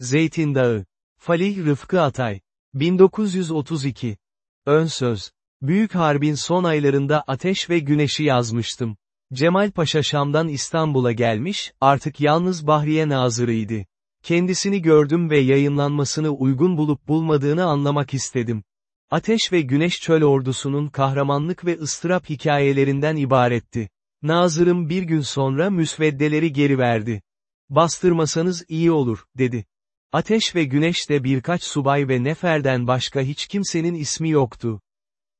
Zeytin Dağı. Falih Rıfkı Atay. 1932. Ön söz. Büyük Harbin son aylarında Ateş ve Güneş'i yazmıştım. Cemal Paşa Şam'dan İstanbul'a gelmiş, artık yalnız Bahriye Nazırı'ydı. Kendisini gördüm ve yayınlanmasını uygun bulup bulmadığını anlamak istedim. Ateş ve Güneş Çöl ordusunun kahramanlık ve ıstırap hikayelerinden ibaretti. Nazırım bir gün sonra müsveddeleri geri verdi. Bastırmasanız iyi olur, dedi. Ateş ve Güneş'te birkaç subay ve neferden başka hiç kimsenin ismi yoktu.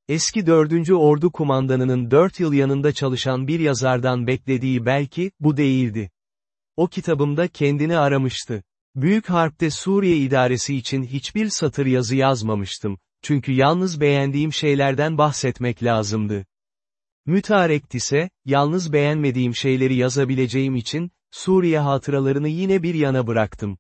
Eski 4. Ordu kumandanının 4 yıl yanında çalışan bir yazardan beklediği belki, bu değildi. O kitabımda kendini aramıştı. Büyük Harp'te Suriye idaresi için hiçbir satır yazı yazmamıştım, çünkü yalnız beğendiğim şeylerden bahsetmek lazımdı. Mütarekt ise, yalnız beğenmediğim şeyleri yazabileceğim için, Suriye hatıralarını yine bir yana bıraktım.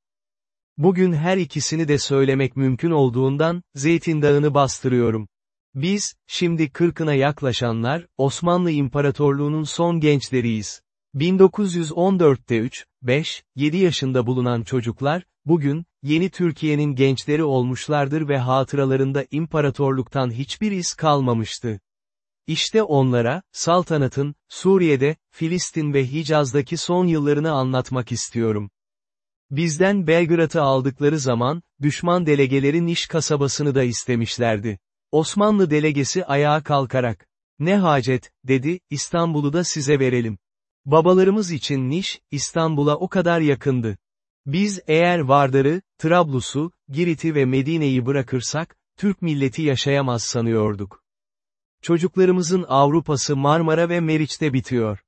Bugün her ikisini de söylemek mümkün olduğundan, Zeytin Dağı'nı bastırıyorum. Biz, şimdi kırkına yaklaşanlar, Osmanlı İmparatorluğu'nun son gençleriyiz. 1914'te 3, 5, 7 yaşında bulunan çocuklar, bugün, yeni Türkiye'nin gençleri olmuşlardır ve hatıralarında imparatorluktan hiçbir iz kalmamıştı. İşte onlara, saltanatın, Suriye'de, Filistin ve Hicaz'daki son yıllarını anlatmak istiyorum. Bizden Belgrad'ı aldıkları zaman, düşman delegeleri Niş kasabasını da istemişlerdi. Osmanlı delegesi ayağa kalkarak, ne hacet, dedi, İstanbul'u da size verelim. Babalarımız için Niş, İstanbul'a o kadar yakındı. Biz eğer Vardar'ı, Trablus'u, Girit'i ve Medine'yi bırakırsak, Türk milleti yaşayamaz sanıyorduk. Çocuklarımızın Avrupa'sı Marmara ve Meriç'te bitiyor.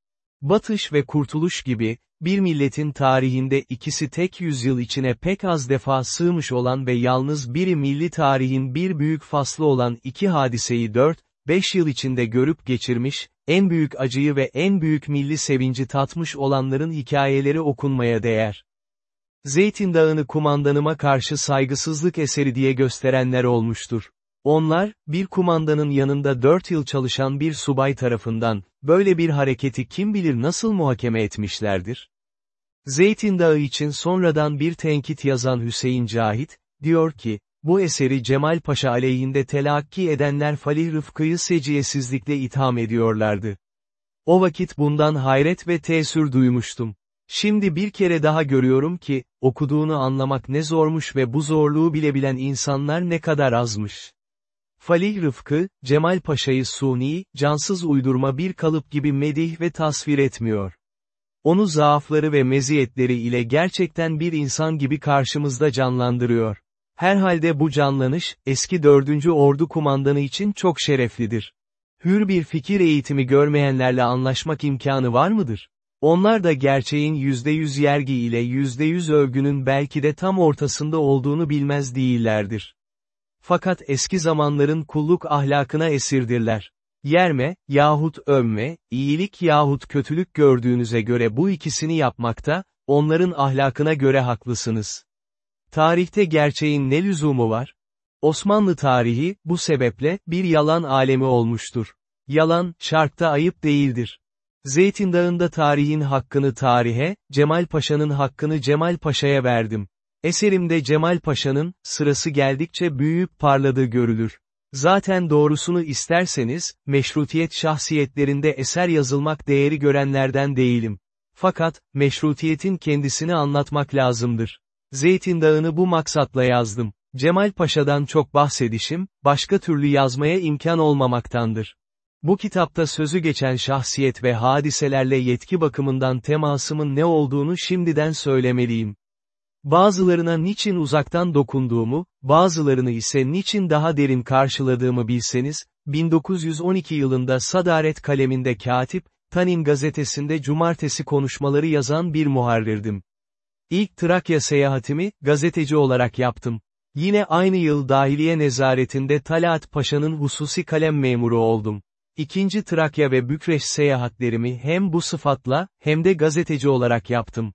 Batış ve kurtuluş gibi, bir milletin tarihinde ikisi tek yüzyıl içine pek az defa sığmış olan ve yalnız biri milli tarihin bir büyük faslı olan iki hadiseyi dört, beş yıl içinde görüp geçirmiş, en büyük acıyı ve en büyük milli sevinci tatmış olanların hikayeleri okunmaya değer. Zeytin Dağı'nı kumandanıma karşı saygısızlık eseri diye gösterenler olmuştur. Onlar, bir kumandanın yanında dört yıl çalışan bir subay tarafından, böyle bir hareketi kim bilir nasıl muhakeme etmişlerdir? Zeytin Dağı için sonradan bir tenkit yazan Hüseyin Cahit, diyor ki, bu eseri Cemal Paşa aleyhinde telakki edenler Falih Rıfkı'yı seciyesizlikle itham ediyorlardı. O vakit bundan hayret ve tesür duymuştum. Şimdi bir kere daha görüyorum ki, okuduğunu anlamak ne zormuş ve bu zorluğu bilebilen insanlar ne kadar azmış. Falih Rıfkı, Cemal Paşa'yı suni, cansız uydurma bir kalıp gibi medih ve tasvir etmiyor. Onu zaafları ve meziyetleri ile gerçekten bir insan gibi karşımızda canlandırıyor. Herhalde bu canlanış, eski 4. Ordu kumandanı için çok şereflidir. Hür bir fikir eğitimi görmeyenlerle anlaşmak imkanı var mıdır? Onlar da gerçeğin %100 yergi ile %100 övgünün belki de tam ortasında olduğunu bilmez değillerdir. Fakat eski zamanların kulluk ahlakına esirdirler. Yerme, yahut övme, iyilik yahut kötülük gördüğünüze göre bu ikisini yapmakta, onların ahlakına göre haklısınız. Tarihte gerçeğin ne lüzumu var? Osmanlı tarihi, bu sebeple, bir yalan alemi olmuştur. Yalan, şarkta ayıp değildir. Zeytin Dağı'nda tarihin hakkını tarihe, Cemal Paşa'nın hakkını Cemal Paşa'ya verdim. Eserimde Cemal Paşa'nın, sırası geldikçe büyüyüp parladığı görülür. Zaten doğrusunu isterseniz, meşrutiyet şahsiyetlerinde eser yazılmak değeri görenlerden değilim. Fakat, meşrutiyetin kendisini anlatmak lazımdır. Zeytin Dağı'nı bu maksatla yazdım. Cemal Paşa'dan çok bahsedişim, başka türlü yazmaya imkan olmamaktandır. Bu kitapta sözü geçen şahsiyet ve hadiselerle yetki bakımından temasımın ne olduğunu şimdiden söylemeliyim. Bazılarına niçin uzaktan dokunduğumu, bazılarını ise niçin daha derin karşıladığımı bilseniz, 1912 yılında Sadaret kaleminde katip, Tanin gazetesinde cumartesi konuşmaları yazan bir muharrirdim. İlk Trakya seyahatimi, gazeteci olarak yaptım. Yine aynı yıl dahiliye nezaretinde Talat Paşa'nın hususi kalem memuru oldum. İkinci Trakya ve Bükreş seyahatlerimi hem bu sıfatla, hem de gazeteci olarak yaptım.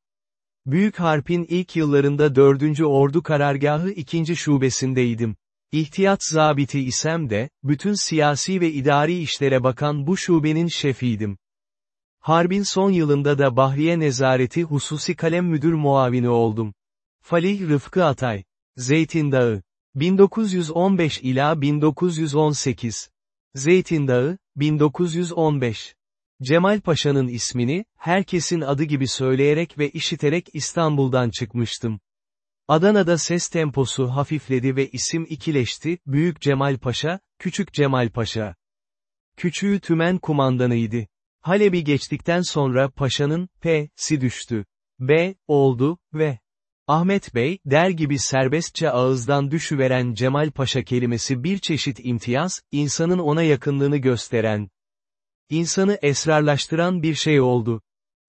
Büyük Harp'in ilk yıllarında 4. Ordu Karargahı 2. şubesindeydim. İhtiyat zabiti isem de, bütün siyasi ve idari işlere bakan bu şubenin şefiydim. Harbin son yılında da Bahriye Nezareti Hususi Kalem Müdür Muavini oldum. Falih Rıfkı Atay. Zeytin Dağı. 1915 ila 1918. Zeytin Dağı, 1915. Cemal Paşa'nın ismini, herkesin adı gibi söyleyerek ve işiterek İstanbul'dan çıkmıştım. Adana'da ses temposu hafifledi ve isim ikileşti, Büyük Cemal Paşa, Küçük Cemal Paşa. Küçüğü tümen kumandanıydı. Halep'i geçtikten sonra paşanın, P'si düştü. B, oldu, ve Ahmet Bey, der gibi serbestçe ağızdan düşüveren Cemal Paşa kelimesi bir çeşit imtiyaz, insanın ona yakınlığını gösteren, insanı esrarlaştıran bir şey oldu.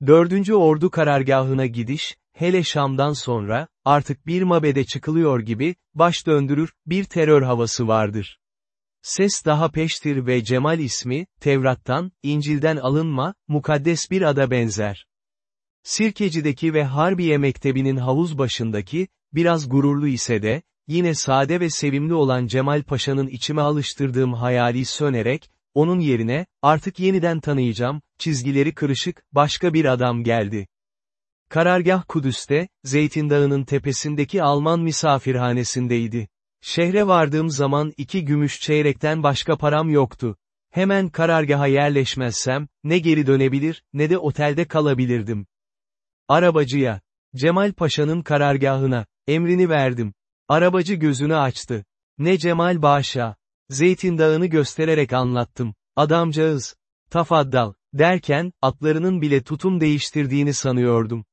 Dördüncü ordu karargahına gidiş, hele Şam'dan sonra, artık bir mabede çıkılıyor gibi, baş döndürür, bir terör havası vardır. Ses daha peştir ve Cemal ismi, Tevrat'tan, İncil'den alınma, mukaddes bir ada benzer. Sirkeci'deki ve Harbiye Mektebi'nin havuz başındaki, biraz gururlu ise de, yine sade ve sevimli olan Cemal Paşa'nın içime alıştırdığım hayali sönerek, onun yerine, artık yeniden tanıyacağım, çizgileri kırışık, başka bir adam geldi. Karargah Kudüs'te, Zeytin Dağı'nın tepesindeki Alman misafirhanesindeydi. Şehre vardığım zaman iki gümüş çeyrekten başka param yoktu. Hemen karargaha yerleşmezsem, ne geri dönebilir, ne de otelde kalabilirdim. Arabacıya, Cemal Paşa'nın karargahına, emrini verdim. Arabacı gözünü açtı. Ne Cemal Paşa. Zeytin Dağı'nı göstererek anlattım. Adamcağız. Tafaddal, derken, atlarının bile tutum değiştirdiğini sanıyordum.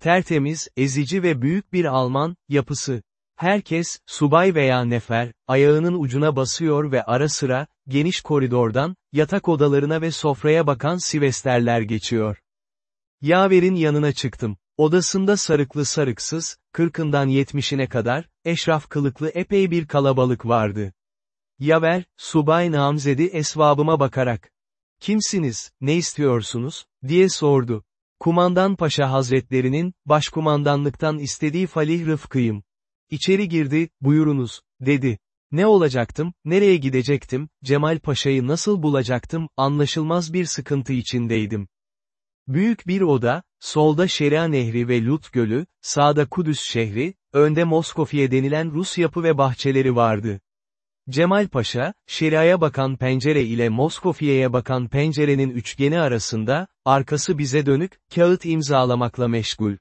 Tertemiz, ezici ve büyük bir Alman, yapısı. Herkes, subay veya nefer, ayağının ucuna basıyor ve ara sıra, geniş koridordan, yatak odalarına ve sofraya bakan sivesterler geçiyor. Yaver'in yanına çıktım. Odasında sarıklı sarıksız, kırkından yetmişine kadar, eşraf kılıklı epey bir kalabalık vardı. Yaver, subay namzedi esvabıma bakarak. Kimsiniz, ne istiyorsunuz, diye sordu. Kumandan Paşa Hazretlerinin, başkumandanlıktan istediği Falih Rıfkı'yım. İçeri girdi, buyurunuz, dedi. Ne olacaktım, nereye gidecektim, Cemal Paşa'yı nasıl bulacaktım, anlaşılmaz bir sıkıntı içindeydim. Büyük bir oda, solda Şeria Nehri ve Lut Gölü, sağda Kudüs şehri, önde Moskofiye denilen Rus yapı ve bahçeleri vardı. Cemal Paşa, Şeria'ya bakan pencere ile Moskofiye'ye bakan pencerenin üçgeni arasında, arkası bize dönük, kağıt imzalamakla meşgul.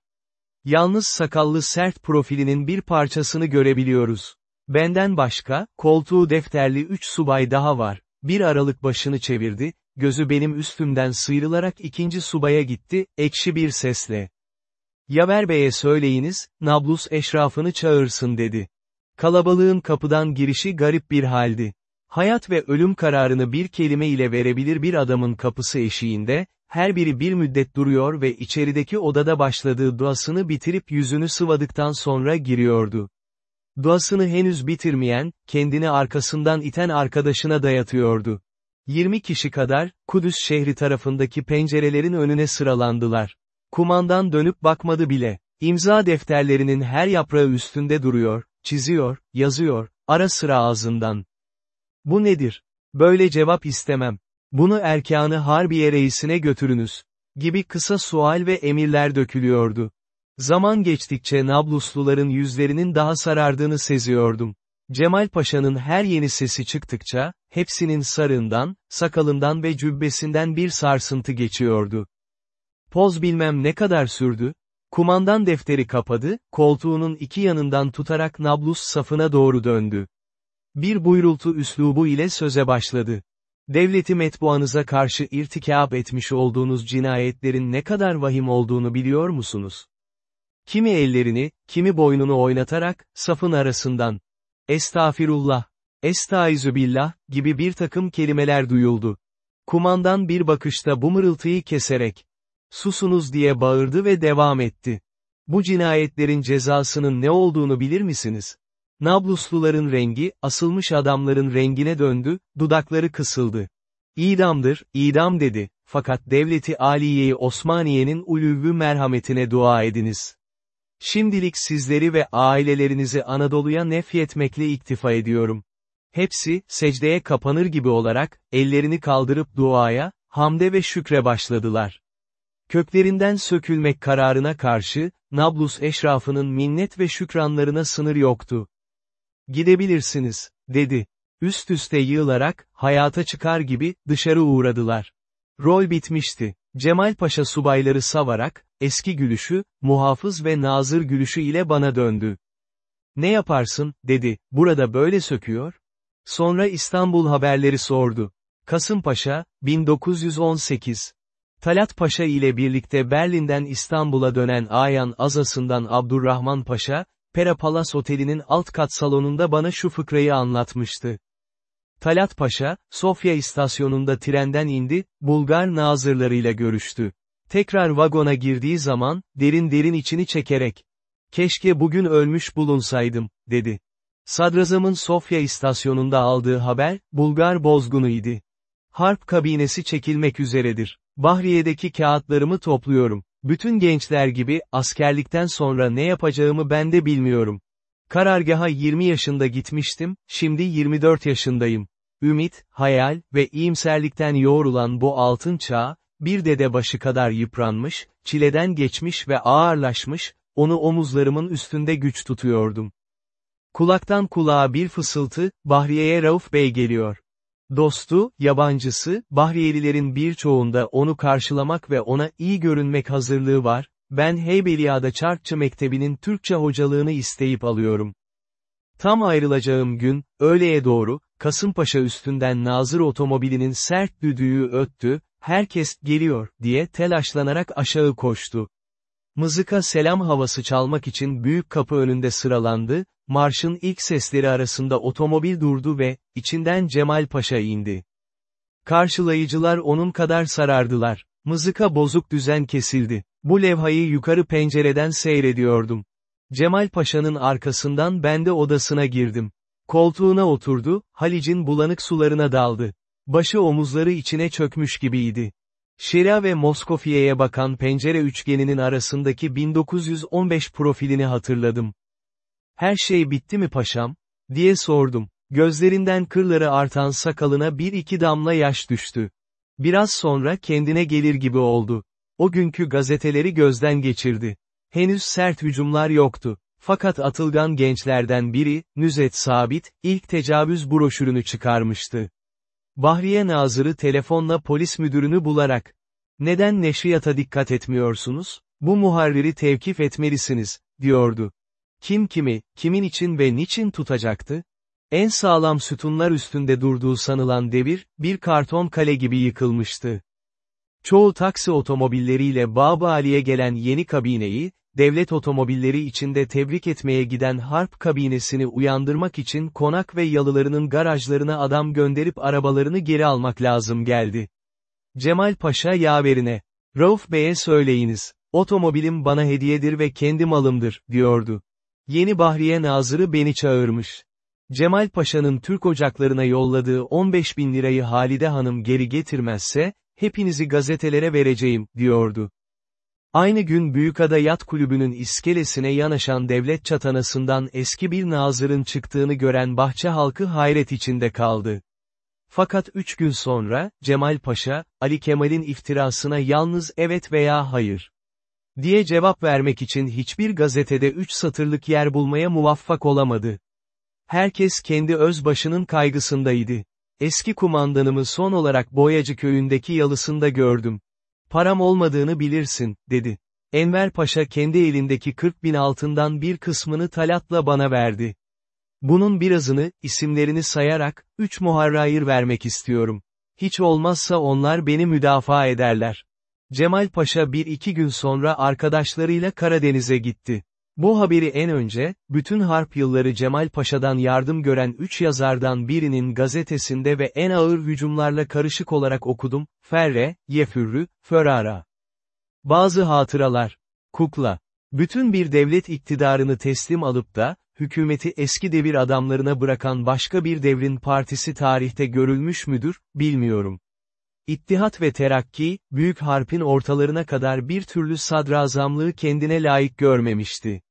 Yalnız sakallı sert profilinin bir parçasını görebiliyoruz. Benden başka, koltuğu defterli üç subay daha var. Bir aralık başını çevirdi, gözü benim üstümden sıyrılarak ikinci subaya gitti, ekşi bir sesle. Yaver Bey'e söyleyiniz, Nablus eşrafını çağırsın dedi. Kalabalığın kapıdan girişi garip bir haldi. Hayat ve ölüm kararını bir kelime ile verebilir bir adamın kapısı eşiğinde, her biri bir müddet duruyor ve içerideki odada başladığı duasını bitirip yüzünü sıvadıktan sonra giriyordu. Duasını henüz bitirmeyen, kendini arkasından iten arkadaşına dayatıyordu. 20 kişi kadar, Kudüs şehri tarafındaki pencerelerin önüne sıralandılar. Kumandan dönüp bakmadı bile. İmza defterlerinin her yaprağı üstünde duruyor, çiziyor, yazıyor, ara sıra ağzından. Bu nedir? Böyle cevap istemem. Bunu Erkanı Harbiye reisine götürünüz. Gibi kısa sual ve emirler dökülüyordu. Zaman geçtikçe Nablusluların yüzlerinin daha sarardığını seziyordum. Cemal Paşa'nın her yeni sesi çıktıkça, hepsinin sarığından, sakalından ve cübbesinden bir sarsıntı geçiyordu. Poz bilmem ne kadar sürdü, kumandan defteri kapadı, koltuğunun iki yanından tutarak Nablus safına doğru döndü. Bir buyrultu üslubu ile söze başladı. Devleti metbuanıza karşı irtikap etmiş olduğunuz cinayetlerin ne kadar vahim olduğunu biliyor musunuz? Kimi ellerini, kimi boynunu oynatarak, safın arasından, Estağfirullah, Estaizübillah, gibi bir takım kelimeler duyuldu. Kumandan bir bakışta bu mırıltıyı keserek, susunuz diye bağırdı ve devam etti. Bu cinayetlerin cezasının ne olduğunu bilir misiniz? Nablusluların rengi, asılmış adamların rengine döndü, dudakları kısıldı. İdamdır, idam dedi, fakat devleti Aliye'yi Osmaniye'nin ulüvü merhametine dua ediniz. Şimdilik sizleri ve ailelerinizi Anadolu'ya nefyetmekle iktifa ediyorum. Hepsi, secdeye kapanır gibi olarak, ellerini kaldırıp duaya, hamde ve şükre başladılar. Köklerinden sökülmek kararına karşı, Nablus eşrafının minnet ve şükranlarına sınır yoktu. Gidebilirsiniz, dedi. Üst üste yığılarak, hayata çıkar gibi, dışarı uğradılar. Rol bitmişti. Cemal Paşa subayları savarak, eski gülüşü, muhafız ve nazır gülüşü ile bana döndü. Ne yaparsın, dedi, burada böyle söküyor? Sonra İstanbul haberleri sordu. Kasımpaşa, 1918. Talat Paşa ile birlikte Berlin'den İstanbul'a dönen Ayan Azası'ndan Abdurrahman Paşa, Pera Palace Oteli'nin alt kat salonunda bana şu fıkrayı anlatmıştı. Talat Paşa, Sofya istasyonunda trenden indi, Bulgar nazırlarıyla görüştü. Tekrar vagona girdiği zaman, derin derin içini çekerek, keşke bugün ölmüş bulunsaydım, dedi. Sadrazamın Sofya istasyonunda aldığı haber, Bulgar bozgunu idi. Harp kabinesi çekilmek üzeredir. Bahriye'deki kağıtlarımı topluyorum. Bütün gençler gibi, askerlikten sonra ne yapacağımı ben de bilmiyorum. Karargaha 20 yaşında gitmiştim, şimdi 24 yaşındayım. Ümit, hayal ve iyimserlikten yoğrulan bu altın çağ, bir dede başı kadar yıpranmış, çileden geçmiş ve ağırlaşmış, onu omuzlarımın üstünde güç tutuyordum. Kulaktan kulağa bir fısıltı, Bahriye'ye Rauf Bey geliyor. Dostu, yabancısı, Bahriyelilerin birçoğunda onu karşılamak ve ona iyi görünmek hazırlığı var, ben Heybeliada Çarkçı Mektebi'nin Türkçe hocalığını isteyip alıyorum. Tam ayrılacağım gün, öğleye doğru, Kasımpaşa üstünden Nazır otomobilinin sert düdüğü öttü, herkes geliyor, diye telaşlanarak aşağı koştu. Mızıka selam havası çalmak için büyük kapı önünde sıralandı, marşın ilk sesleri arasında otomobil durdu ve, içinden Cemal Paşa indi. Karşılayıcılar onun kadar sarardılar. Mızıka bozuk düzen kesildi. Bu levhayı yukarı pencereden seyrediyordum. Cemal Paşa'nın arkasından ben de odasına girdim. Koltuğuna oturdu, Halic'in bulanık sularına daldı. Başı omuzları içine çökmüş gibiydi. Şeria ve Moskofiye'ye bakan pencere üçgeninin arasındaki 1915 profilini hatırladım. Her şey bitti mi paşam? diye sordum. Gözlerinden kırları artan sakalına bir iki damla yaş düştü. Biraz sonra kendine gelir gibi oldu. O günkü gazeteleri gözden geçirdi. Henüz sert hücumlar yoktu. Fakat atılgan gençlerden biri, Nüzet Sabit, ilk tecavüz broşürünü çıkarmıştı. Bahriye Nazırı telefonla polis müdürünü bularak, neden neşriyata dikkat etmiyorsunuz? Bu muharriri tevkif etmelisiniz, diyordu. Kim kimi, kimin için ve niçin tutacaktı? En sağlam sütunlar üstünde durduğu sanılan devir, bir karton kale gibi yıkılmıştı. Çoğu taksi otomobilleriyle Babali'ye gelen yeni kabineyi, devlet otomobilleri içinde tebrik etmeye giden harp kabinesini uyandırmak için konak ve yalılarının garajlarına adam gönderip arabalarını geri almak lazım geldi. Cemal Paşa yaverine, Rauf Bey'e söyleyiniz, otomobilim bana hediyedir ve kendi malımdır, diyordu. Yeni Bahriye Nazırı beni çağırmış. Cemal Paşa'nın Türk ocaklarına yolladığı 15 bin lirayı Halide Hanım geri getirmezse, hepinizi gazetelere vereceğim, diyordu. Aynı gün Büyükada Yat Kulübü'nün iskelesine yanaşan devlet çatanasından eski bir nazırın çıktığını gören bahçe halkı hayret içinde kaldı. Fakat üç gün sonra, Cemal Paşa, Ali Kemal'in iftirasına yalnız evet veya hayır diye cevap vermek için hiçbir gazetede üç satırlık yer bulmaya muvaffak olamadı. Herkes kendi öz başının kaygısındaydı. Eski kumandanımı son olarak Boyacı köyündeki yalısında gördüm. Param olmadığını bilirsin, dedi. Enver Paşa kendi elindeki 40 bin altından bir kısmını talatla bana verdi. Bunun birazını, isimlerini sayarak, üç muharrayır vermek istiyorum. Hiç olmazsa onlar beni müdafaa ederler. Cemal Paşa bir iki gün sonra arkadaşlarıyla Karadeniz'e gitti. Bu haberi en önce, bütün harp yılları Cemal Paşa'dan yardım gören üç yazardan birinin gazetesinde ve en ağır hücumlarla karışık olarak okudum, Ferre, Yefürrü, Ferrara. Bazı hatıralar. Kukla. Bütün bir devlet iktidarını teslim alıp da, hükümeti eski devir adamlarına bırakan başka bir devrin partisi tarihte görülmüş müdür, bilmiyorum. İttihat ve Terakki, Büyük Harp'in ortalarına kadar bir türlü sadrazamlığı kendine layık görmemişti.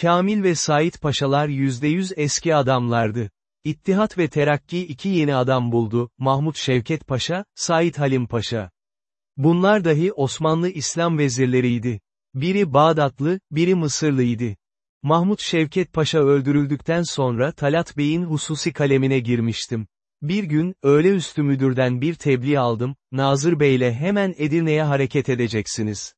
Kamil ve Said Paşalar yüzde yüz eski adamlardı. İttihat ve Terakki iki yeni adam buldu, Mahmut Şevket Paşa, Said Halim Paşa. Bunlar dahi Osmanlı İslam vezirleriydi. Biri Bağdatlı, biri Mısırlıydı. Mahmut Şevket Paşa öldürüldükten sonra Talat Bey'in hususi kalemine girmiştim. Bir gün, öğleüstü müdürden bir tebliğ aldım, Nazır Bey'le hemen Edirne'ye hareket edeceksiniz.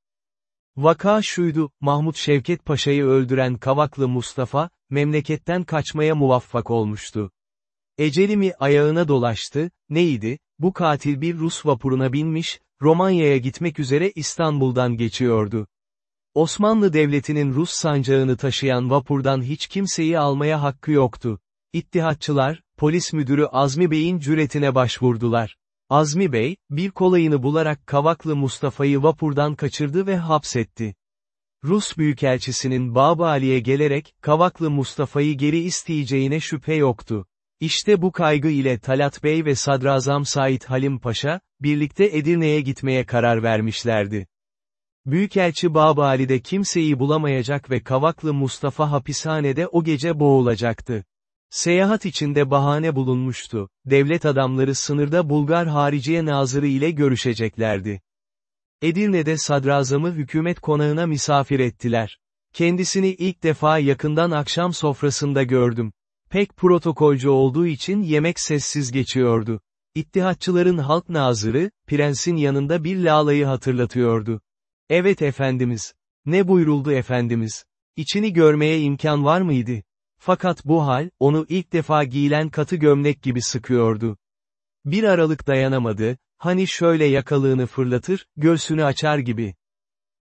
Vaka şuydu, Mahmut Şevket Paşa'yı öldüren Kavaklı Mustafa, memleketten kaçmaya muvaffak olmuştu. Ecelimi ayağına dolaştı, neydi, bu katil bir Rus vapuruna binmiş, Romanya'ya gitmek üzere İstanbul'dan geçiyordu. Osmanlı Devleti'nin Rus sancağını taşıyan vapurdan hiç kimseyi almaya hakkı yoktu. İttihatçılar, polis müdürü Azmi Bey'in cüretine başvurdular. Azmi Bey, bir kolayını bularak Kavaklı Mustafa'yı vapurdan kaçırdı ve hapsetti. Rus Büyükelçisinin Babali'ye gelerek, Kavaklı Mustafa'yı geri isteyeceğine şüphe yoktu. İşte bu kaygı ile Talat Bey ve Sadrazam Said Halim Paşa, birlikte Edirne'ye gitmeye karar vermişlerdi. Büyükelçi Babali'de kimseyi bulamayacak ve Kavaklı Mustafa hapishanede o gece boğulacaktı. Seyahat içinde bahane bulunmuştu, devlet adamları sınırda Bulgar Hariciye Nazırı ile görüşeceklerdi. Edirne'de sadrazamı hükümet konağına misafir ettiler. Kendisini ilk defa yakından akşam sofrasında gördüm. Pek protokolcu olduğu için yemek sessiz geçiyordu. İttihatçıların halk nazırı, prensin yanında bir lalayı hatırlatıyordu. Evet efendimiz. Ne buyuruldu efendimiz? İçini görmeye imkan var mıydı? Fakat bu hal, onu ilk defa giyilen katı gömlek gibi sıkıyordu. Bir aralık dayanamadı, hani şöyle yakalığını fırlatır, göğsünü açar gibi.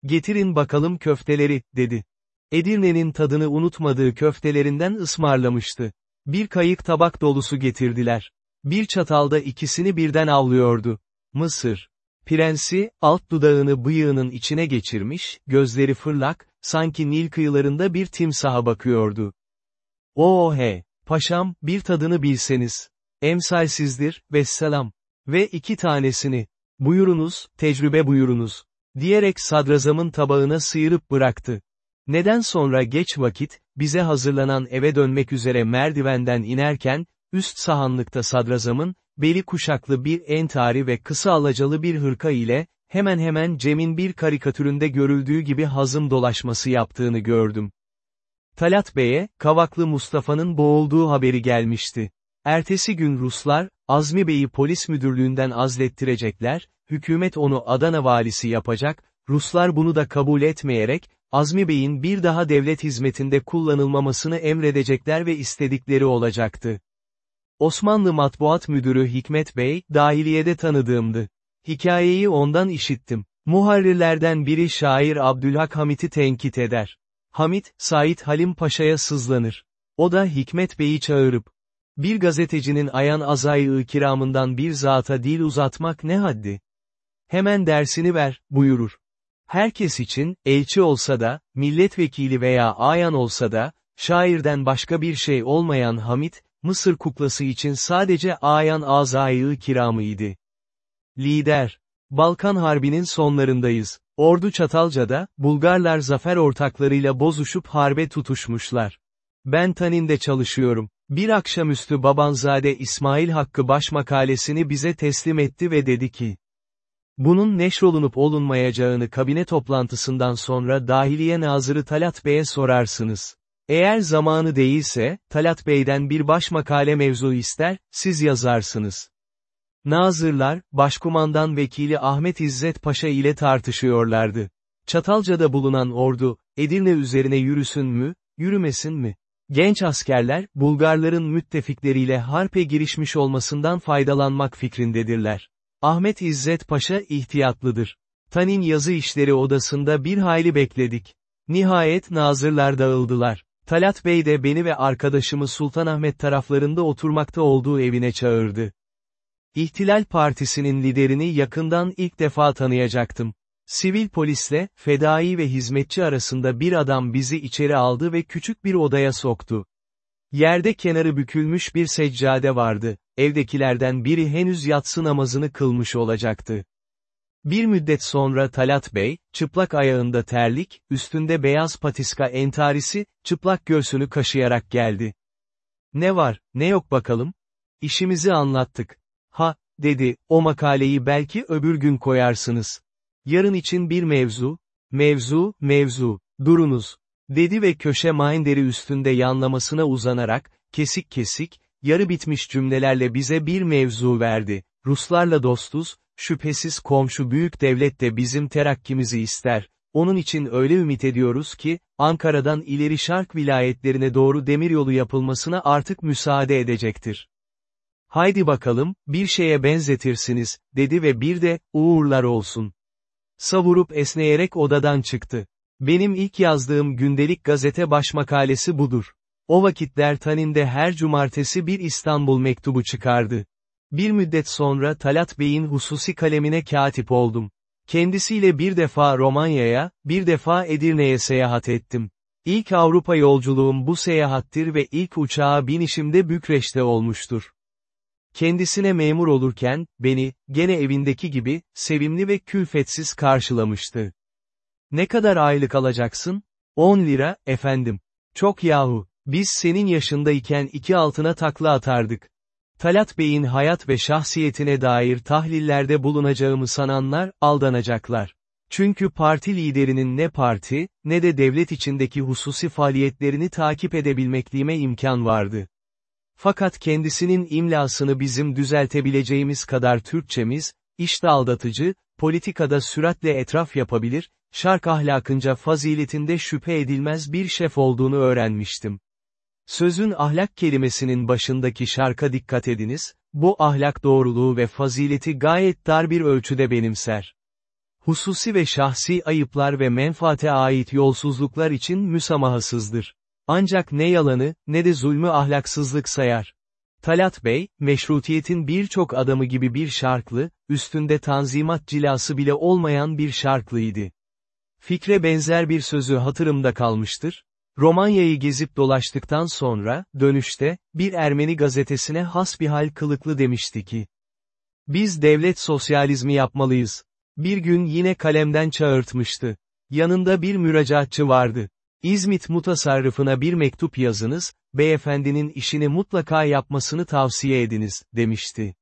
Getirin bakalım köfteleri, dedi. Edirne'nin tadını unutmadığı köftelerinden ısmarlamıştı. Bir kayık tabak dolusu getirdiler. Bir çatalda ikisini birden avlıyordu. Mısır. Prensi, alt dudağını bıyığının içine geçirmiş, gözleri fırlak, sanki Nil kıyılarında bir timsaha bakıyordu. Oo he, paşam, bir tadını bilseniz. Emsalsizdir, vesselam. Ve iki tanesini. Buyurunuz, tecrübe buyurunuz. Diyerek sadrazamın tabağına sıyırıp bıraktı. Neden sonra geç vakit, bize hazırlanan eve dönmek üzere merdivenden inerken, üst sahanlıkta sadrazamın, beli kuşaklı bir entari ve kısa alacalı bir hırka ile, hemen hemen Cem'in bir karikatüründe görüldüğü gibi hazım dolaşması yaptığını gördüm. Talat Bey'e, Kavaklı Mustafa'nın boğulduğu haberi gelmişti. Ertesi gün Ruslar, Azmi Bey'i polis müdürlüğünden azlettirecekler, hükümet onu Adana valisi yapacak, Ruslar bunu da kabul etmeyerek, Azmi Bey'in bir daha devlet hizmetinde kullanılmamasını emredecekler ve istedikleri olacaktı. Osmanlı Matbuat Müdürü Hikmet Bey, dahiliyede tanıdığımdı. Hikayeyi ondan işittim. Muharrirlerden biri şair Abdülhak Hamit'i tenkit eder. Hamit, Said Halim Paşa'ya sızlanır. O da Hikmet Bey'i çağırıp, bir gazetecinin ayan azayı kiramından bir zata dil uzatmak ne haddi? Hemen dersini ver, buyurur. Herkes için, elçi olsa da, milletvekili veya ayan olsa da, şairden başka bir şey olmayan Hamit, Mısır kuklası için sadece ayan azayı kiramıydı. Lider. Balkan Harbi'nin sonlarındayız. Ordu Çatalca'da, Bulgarlar zafer ortaklarıyla bozuşup harbe tutuşmuşlar. Ben Tanin'de çalışıyorum. Bir akşamüstü Babanzade İsmail Hakkı başmakalesini bize teslim etti ve dedi ki, bunun neşrolunup olunmayacağını kabine toplantısından sonra Dahiliye Nazırı Talat Bey'e sorarsınız. Eğer zamanı değilse, Talat Bey'den bir başmakale mevzu ister, siz yazarsınız. Nazırlar, Başkumandan Vekili Ahmet İzzet Paşa ile tartışıyorlardı. Çatalca'da bulunan ordu, Edirne üzerine yürüsün mü, yürümesin mi? Genç askerler, Bulgarların müttefikleriyle harpe girişmiş olmasından faydalanmak fikrindedirler. Ahmet İzzet Paşa ihtiyatlıdır. Tanin yazı işleri odasında bir hayli bekledik. Nihayet nazırlar dağıldılar. Talat Bey de beni ve arkadaşımı Sultanahmet taraflarında oturmakta olduğu evine çağırdı. İhtilal Partisi'nin liderini yakından ilk defa tanıyacaktım. Sivil polisle, fedai ve hizmetçi arasında bir adam bizi içeri aldı ve küçük bir odaya soktu. Yerde kenarı bükülmüş bir seccade vardı, evdekilerden biri henüz yatsı namazını kılmış olacaktı. Bir müddet sonra Talat Bey, çıplak ayağında terlik, üstünde beyaz patiska entarisi, çıplak göğsünü kaşıyarak geldi. Ne var, ne yok bakalım? İşimizi anlattık. Ha, dedi, o makaleyi belki öbür gün koyarsınız. Yarın için bir mevzu, mevzu, mevzu, durunuz, dedi ve köşe minderi üstünde yanlamasına uzanarak, kesik kesik, yarı bitmiş cümlelerle bize bir mevzu verdi. Ruslarla dostuz, şüphesiz komşu büyük devlet de bizim terakkimizi ister. Onun için öyle ümit ediyoruz ki, Ankara'dan ileri şark vilayetlerine doğru demiryolu yapılmasına artık müsaade edecektir. Haydi bakalım, bir şeye benzetirsiniz, dedi ve bir de, uğurlar olsun. Savurup esneyerek odadan çıktı. Benim ilk yazdığım gündelik gazete başmakalesi budur. O vakitler Tanin'de her cumartesi bir İstanbul mektubu çıkardı. Bir müddet sonra Talat Bey'in hususi kalemine katip oldum. Kendisiyle bir defa Romanya'ya, bir defa Edirne'ye seyahat ettim. İlk Avrupa yolculuğum bu seyahattir ve ilk uçağa binişimde Bükreş'te olmuştur. Kendisine memur olurken, beni, gene evindeki gibi, sevimli ve külfetsiz karşılamıştı. Ne kadar aylık alacaksın? 10 lira, efendim. Çok yahu, biz senin yaşındayken iki altına takla atardık. Talat Bey'in hayat ve şahsiyetine dair tahlillerde bulunacağımı sananlar, aldanacaklar. Çünkü parti liderinin ne parti, ne de devlet içindeki hususi faaliyetlerini takip edebilmekliğime imkan vardı. Fakat kendisinin imlasını bizim düzeltebileceğimiz kadar Türkçemiz, işte aldatıcı, politikada süratle etraf yapabilir, şark ahlakınca faziletinde şüphe edilmez bir şef olduğunu öğrenmiştim. Sözün ahlak kelimesinin başındaki şarka dikkat ediniz, bu ahlak doğruluğu ve fazileti gayet dar bir ölçüde benimser. Hususi ve şahsi ayıplar ve menfaate ait yolsuzluklar için müsamahasızdır. Ancak ne yalanı, ne de zulmü ahlaksızlık sayar. Talat Bey, meşrutiyetin birçok adamı gibi bir şarklı, üstünde tanzimat cilası bile olmayan bir şarklıydı. Fikre benzer bir sözü hatırımda kalmıştır, Romanya'yı gezip dolaştıktan sonra, dönüşte, bir Ermeni gazetesine has bir hal kılıklı demişti ki, biz devlet sosyalizmi yapmalıyız. Bir gün yine kalemden çağırtmıştı. Yanında bir müracaatçı vardı. İzmit mutasarrıfına bir mektup yazınız, beyefendinin işini mutlaka yapmasını tavsiye ediniz, demişti.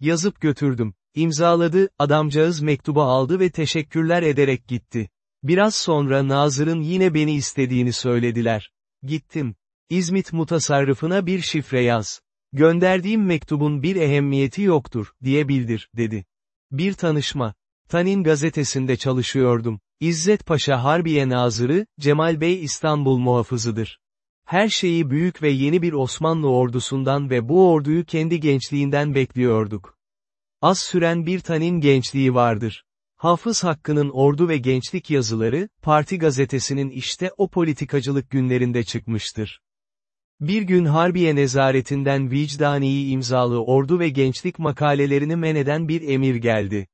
Yazıp götürdüm. İmzaladı, adamcağız mektubu aldı ve teşekkürler ederek gitti. Biraz sonra Nazır'ın yine beni istediğini söylediler. Gittim. İzmit mutasarrıfına bir şifre yaz. Gönderdiğim mektubun bir ehemmiyeti yoktur, diye bildir, dedi. Bir tanışma. Tanin gazetesinde çalışıyordum. İzzet Paşa Harbiye Nazırı, Cemal Bey İstanbul muhafızıdır. Her şeyi büyük ve yeni bir Osmanlı ordusundan ve bu orduyu kendi gençliğinden bekliyorduk. Az süren bir Tanin gençliği vardır. Hafız Hakkı'nın ordu ve gençlik yazıları, parti gazetesinin işte o politikacılık günlerinde çıkmıştır. Bir gün Harbiye nezaretinden vicdani imzalı ordu ve gençlik makalelerini men eden bir emir geldi.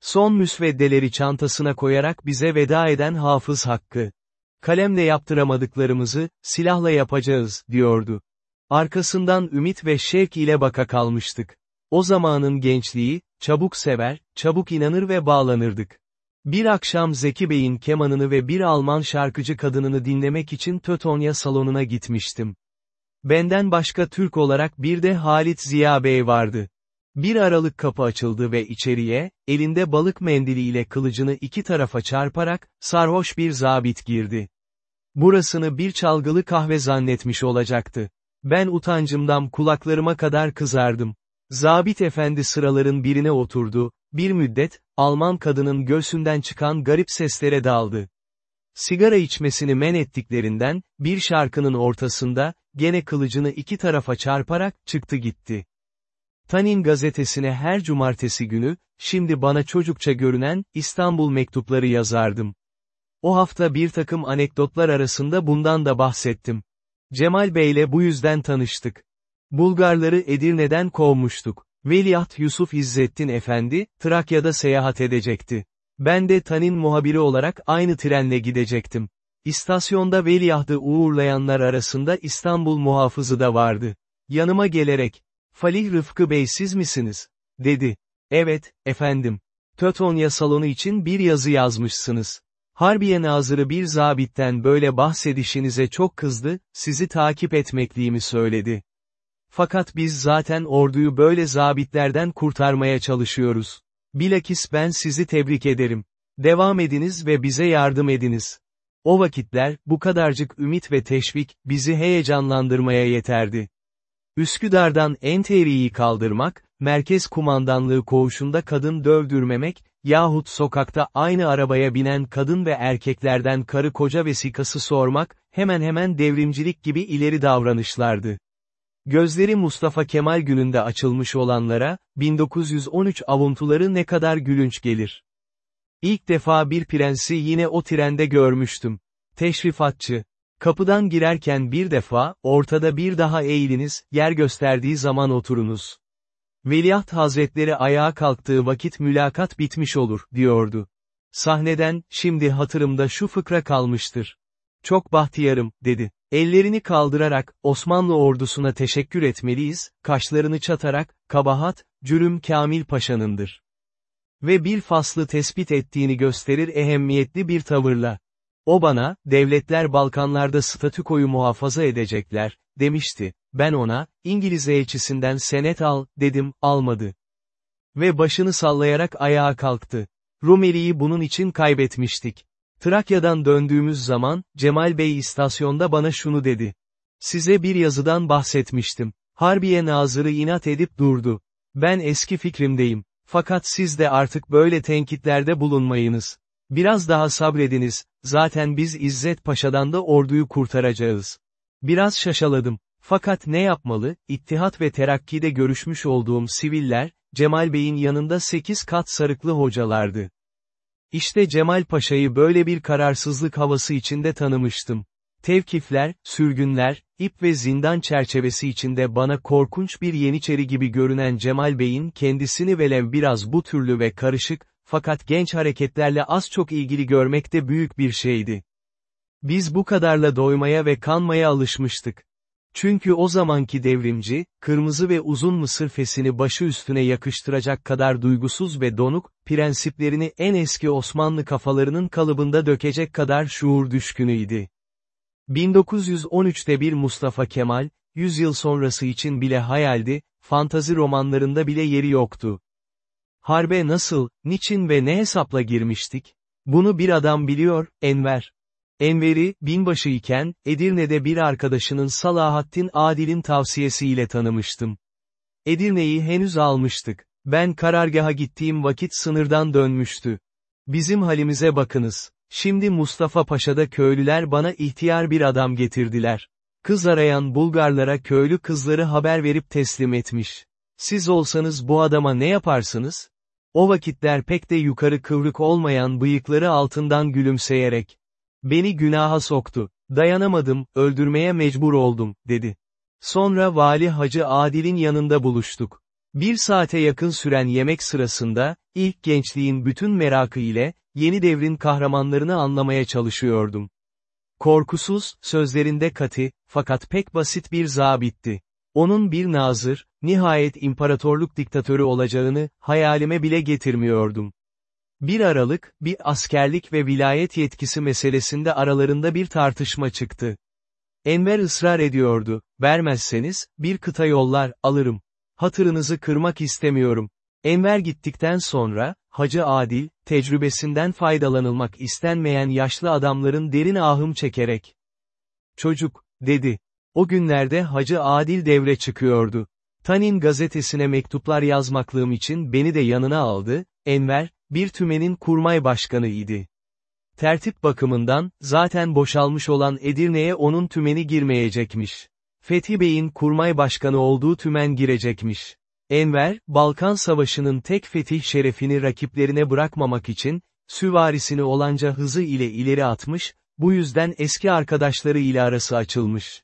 Son müsveddeleri çantasına koyarak bize veda eden Hafız Hakkı. Kalemle yaptıramadıklarımızı, silahla yapacağız, diyordu. Arkasından ümit ve şevk ile baka kalmıştık. O zamanın gençliği, çabuk sever, çabuk inanır ve bağlanırdık. Bir akşam Zeki Bey'in kemanını ve bir Alman şarkıcı kadınını dinlemek için Tötonya salonuna gitmiştim. Benden başka Türk olarak bir de Halit Ziya Bey vardı. Bir aralık kapı açıldı ve içeriye, elinde balık mendiliyle kılıcını iki tarafa çarparak, sarhoş bir zabit girdi. Burasını bir çalgılı kahve zannetmiş olacaktı. Ben utancımdan kulaklarıma kadar kızardım. Zabit efendi sıraların birine oturdu, bir müddet, Alman kadının göğsünden çıkan garip seslere daldı. Sigara içmesini men ettiklerinden, bir şarkının ortasında, gene kılıcını iki tarafa çarparak, çıktı gitti. Tanin gazetesine her cumartesi günü, şimdi bana çocukça görünen, İstanbul mektupları yazardım. O hafta bir takım anekdotlar arasında bundan da bahsettim. Cemal Bey'le bu yüzden tanıştık. Bulgarları Edirne'den kovmuştuk. Veliaht Yusuf İzzettin Efendi, Trakya'da seyahat edecekti. Ben de Tanin muhabiri olarak aynı trenle gidecektim. İstasyonda veliahtı uğurlayanlar arasında İstanbul muhafızı da vardı. Yanıma gelerek, Falih Rıfkı Bey siz misiniz? dedi. Evet, efendim. Tötonya salonu için bir yazı yazmışsınız. Harbiye Nazırı bir zabitten böyle bahsedişinize çok kızdı, sizi takip etmekliğimi söyledi. Fakat biz zaten orduyu böyle zabitlerden kurtarmaya çalışıyoruz. Bilakis ben sizi tebrik ederim. Devam ediniz ve bize yardım ediniz. O vakitler, bu kadarcık ümit ve teşvik, bizi heyecanlandırmaya yeterdi. Üsküdar'dan Enteri'yi kaldırmak, merkez kumandanlığı koğuşunda kadın dövdürmemek, yahut sokakta aynı arabaya binen kadın ve erkeklerden karı koca vesikası sormak, hemen hemen devrimcilik gibi ileri davranışlardı. Gözleri Mustafa Kemal gününde açılmış olanlara, 1913 avuntuları ne kadar gülünç gelir. İlk defa bir prensi yine o trende görmüştüm. Teşrifatçı. Kapıdan girerken bir defa, ortada bir daha eğiliniz, yer gösterdiği zaman oturunuz. Veliaht Hazretleri ayağa kalktığı vakit mülakat bitmiş olur, diyordu. Sahneden, şimdi hatırımda şu fıkra kalmıştır. Çok bahtiyarım, dedi. Ellerini kaldırarak, Osmanlı ordusuna teşekkür etmeliyiz, kaşlarını çatarak, kabahat, cürüm Kamil Paşa'nındır. Ve bir faslı tespit ettiğini gösterir ehemmiyetli bir tavırla. O bana, devletler Balkanlarda statükoyu muhafaza edecekler, demişti. Ben ona, İngiliz elçisinden senet al, dedim, almadı. Ve başını sallayarak ayağa kalktı. Rumeli'yi bunun için kaybetmiştik. Trakya'dan döndüğümüz zaman, Cemal Bey istasyonda bana şunu dedi. Size bir yazıdan bahsetmiştim. Harbiye Nazırı inat edip durdu. Ben eski fikrimdeyim. Fakat siz de artık böyle tenkitlerde bulunmayınız. Biraz daha sabrediniz, zaten biz İzzet Paşa'dan da orduyu kurtaracağız. Biraz şaşaladım. Fakat ne yapmalı, İttihat ve Terakki'de görüşmüş olduğum siviller, Cemal Bey'in yanında sekiz kat sarıklı hocalardı. İşte Cemal Paşa'yı böyle bir kararsızlık havası içinde tanımıştım. Tevkifler, sürgünler, ip ve zindan çerçevesi içinde bana korkunç bir yeniçeri gibi görünen Cemal Bey'in kendisini velev biraz bu türlü ve karışık, fakat genç hareketlerle az çok ilgili görmek de büyük bir şeydi. Biz bu kadarla doymaya ve kanmaya alışmıştık. Çünkü o zamanki devrimci, kırmızı ve uzun mısır fesini başı üstüne yakıştıracak kadar duygusuz ve donuk, prensiplerini en eski Osmanlı kafalarının kalıbında dökecek kadar şuur düşkünüydi. 1913'te bir Mustafa Kemal, 100 yıl sonrası için bile hayaldi, fantazi romanlarında bile yeri yoktu. Harbe nasıl, niçin ve ne hesapla girmiştik? Bunu bir adam biliyor, Enver. Enver'i, binbaşı iken, Edirne'de bir arkadaşının Salahattin Adil'in tavsiyesiyle tanımıştım. Edirne'yi henüz almıştık. Ben karargaha gittiğim vakit sınırdan dönmüştü. Bizim halimize bakınız. Şimdi Mustafa Paşa'da köylüler bana ihtiyar bir adam getirdiler. Kız arayan Bulgarlara köylü kızları haber verip teslim etmiş. Siz olsanız bu adama ne yaparsınız? O vakitler pek de yukarı kıvrık olmayan bıyıkları altından gülümseyerek. Beni günaha soktu. Dayanamadım, öldürmeye mecbur oldum, dedi. Sonra Vali Hacı Adil'in yanında buluştuk. Bir saate yakın süren yemek sırasında, ilk gençliğin bütün merakı ile, yeni devrin kahramanlarını anlamaya çalışıyordum. Korkusuz, sözlerinde katı, fakat pek basit bir zabitti. Onun bir nazır, nihayet imparatorluk diktatörü olacağını, hayalime bile getirmiyordum. Bir aralık, bir askerlik ve vilayet yetkisi meselesinde aralarında bir tartışma çıktı. Enver ısrar ediyordu, vermezseniz, bir kıta yollar, alırım. Hatırınızı kırmak istemiyorum. Enver gittikten sonra, Hacı Adil, tecrübesinden faydalanılmak istenmeyen yaşlı adamların derin ahım çekerek. Çocuk, dedi. O günlerde Hacı Adil devre çıkıyordu. Tanin gazetesine mektuplar yazmaklığım için beni de yanına aldı, Enver, bir tümenin kurmay başkanı idi. Tertip bakımından, zaten boşalmış olan Edirne'ye onun tümeni girmeyecekmiş. Fethi Bey'in kurmay başkanı olduğu tümen girecekmiş. Enver, Balkan Savaşı'nın tek fetih şerefini rakiplerine bırakmamak için, süvarisini olanca hızı ile ileri atmış, bu yüzden eski arkadaşları ile arası açılmış.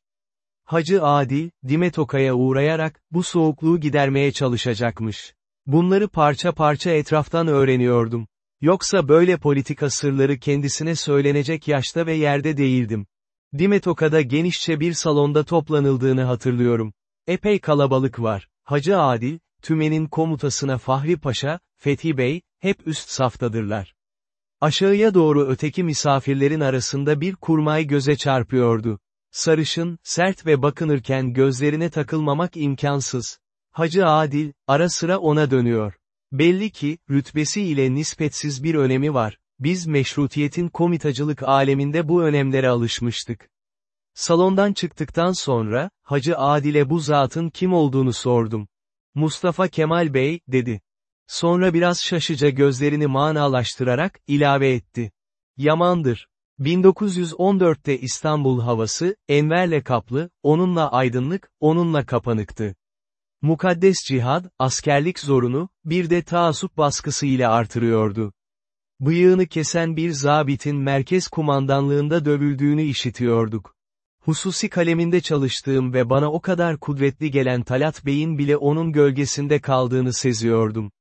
Hacı Adil, Dimetoka'ya uğrayarak, bu soğukluğu gidermeye çalışacakmış. Bunları parça parça etraftan öğreniyordum. Yoksa böyle politika sırları kendisine söylenecek yaşta ve yerde değildim. Dimetoka'da genişçe bir salonda toplanıldığını hatırlıyorum. Epey kalabalık var. Hacı Adil, tümenin komutasına Fahri Paşa, Fethi Bey, hep üst saftadırlar. Aşağıya doğru öteki misafirlerin arasında bir kurmay göze çarpıyordu. Sarışın, sert ve bakınırken gözlerine takılmamak imkansız. Hacı Adil, ara sıra ona dönüyor. Belli ki, rütbesi ile nispetsiz bir önemi var. Biz meşrutiyetin komitacılık aleminde bu önemlere alışmıştık. Salondan çıktıktan sonra, Hacı Adil'e bu zatın kim olduğunu sordum. Mustafa Kemal Bey, dedi. Sonra biraz şaşıca gözlerini manalaştırarak, ilave etti. Yamandır. 1914'te İstanbul havası, Enver'le kaplı, onunla aydınlık, onunla kapanıktı. Mukaddes cihad, askerlik zorunu, bir de taassup baskısı ile artırıyordu. Bıyığını kesen bir zabitin merkez kumandanlığında dövüldüğünü işitiyorduk. Hususi kaleminde çalıştığım ve bana o kadar kudretli gelen Talat Bey'in bile onun gölgesinde kaldığını seziyordum.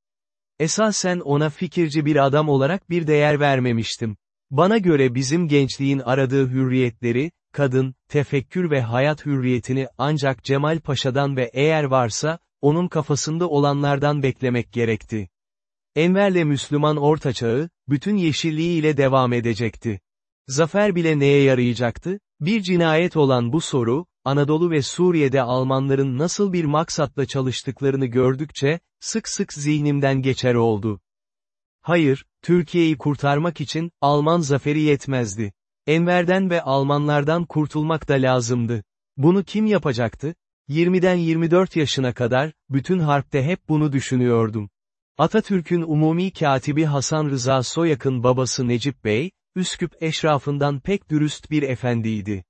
Esasen ona fikirci bir adam olarak bir değer vermemiştim. Bana göre bizim gençliğin aradığı hürriyetleri, kadın, tefekkür ve hayat hürriyetini ancak Cemal Paşa'dan ve eğer varsa, onun kafasında olanlardan beklemek gerekti. Enver'le Müslüman ortaçağı, bütün yeşilliğiyle devam edecekti. Zafer bile neye yarayacaktı? Bir cinayet olan bu soru, Anadolu ve Suriye'de Almanların nasıl bir maksatla çalıştıklarını gördükçe, sık sık zihnimden geçer oldu. Hayır, Türkiye'yi kurtarmak için, Alman zaferi yetmezdi. Enver'den ve Almanlardan kurtulmak da lazımdı. Bunu kim yapacaktı? 20'den 24 yaşına kadar, bütün harpte hep bunu düşünüyordum. Atatürk'ün umumi katibi Hasan Rıza Soyak'ın babası Necip Bey, Üsküp eşrafından pek dürüst bir efendiydi.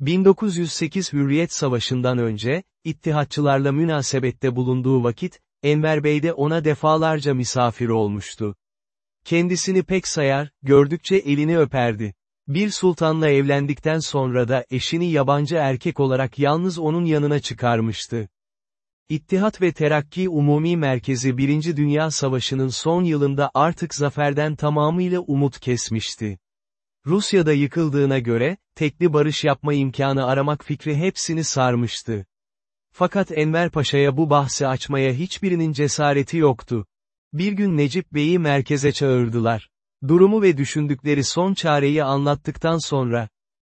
1908 Hürriyet Savaşı'ndan önce, ittihatçılarla münasebette bulunduğu vakit, Enver Bey de ona defalarca misafir olmuştu. Kendisini pek sayar, gördükçe elini öperdi. Bir sultanla evlendikten sonra da eşini yabancı erkek olarak yalnız onun yanına çıkarmıştı. İttihat ve Terakki Umumi Merkezi 1. Dünya Savaşı'nın son yılında artık zaferden tamamıyla umut kesmişti. Rusya'da yıkıldığına göre, tekli barış yapma imkanı aramak fikri hepsini sarmıştı. Fakat Enver Paşa'ya bu bahsi açmaya hiçbirinin cesareti yoktu. Bir gün Necip Bey'i merkeze çağırdılar. Durumu ve düşündükleri son çareyi anlattıktan sonra,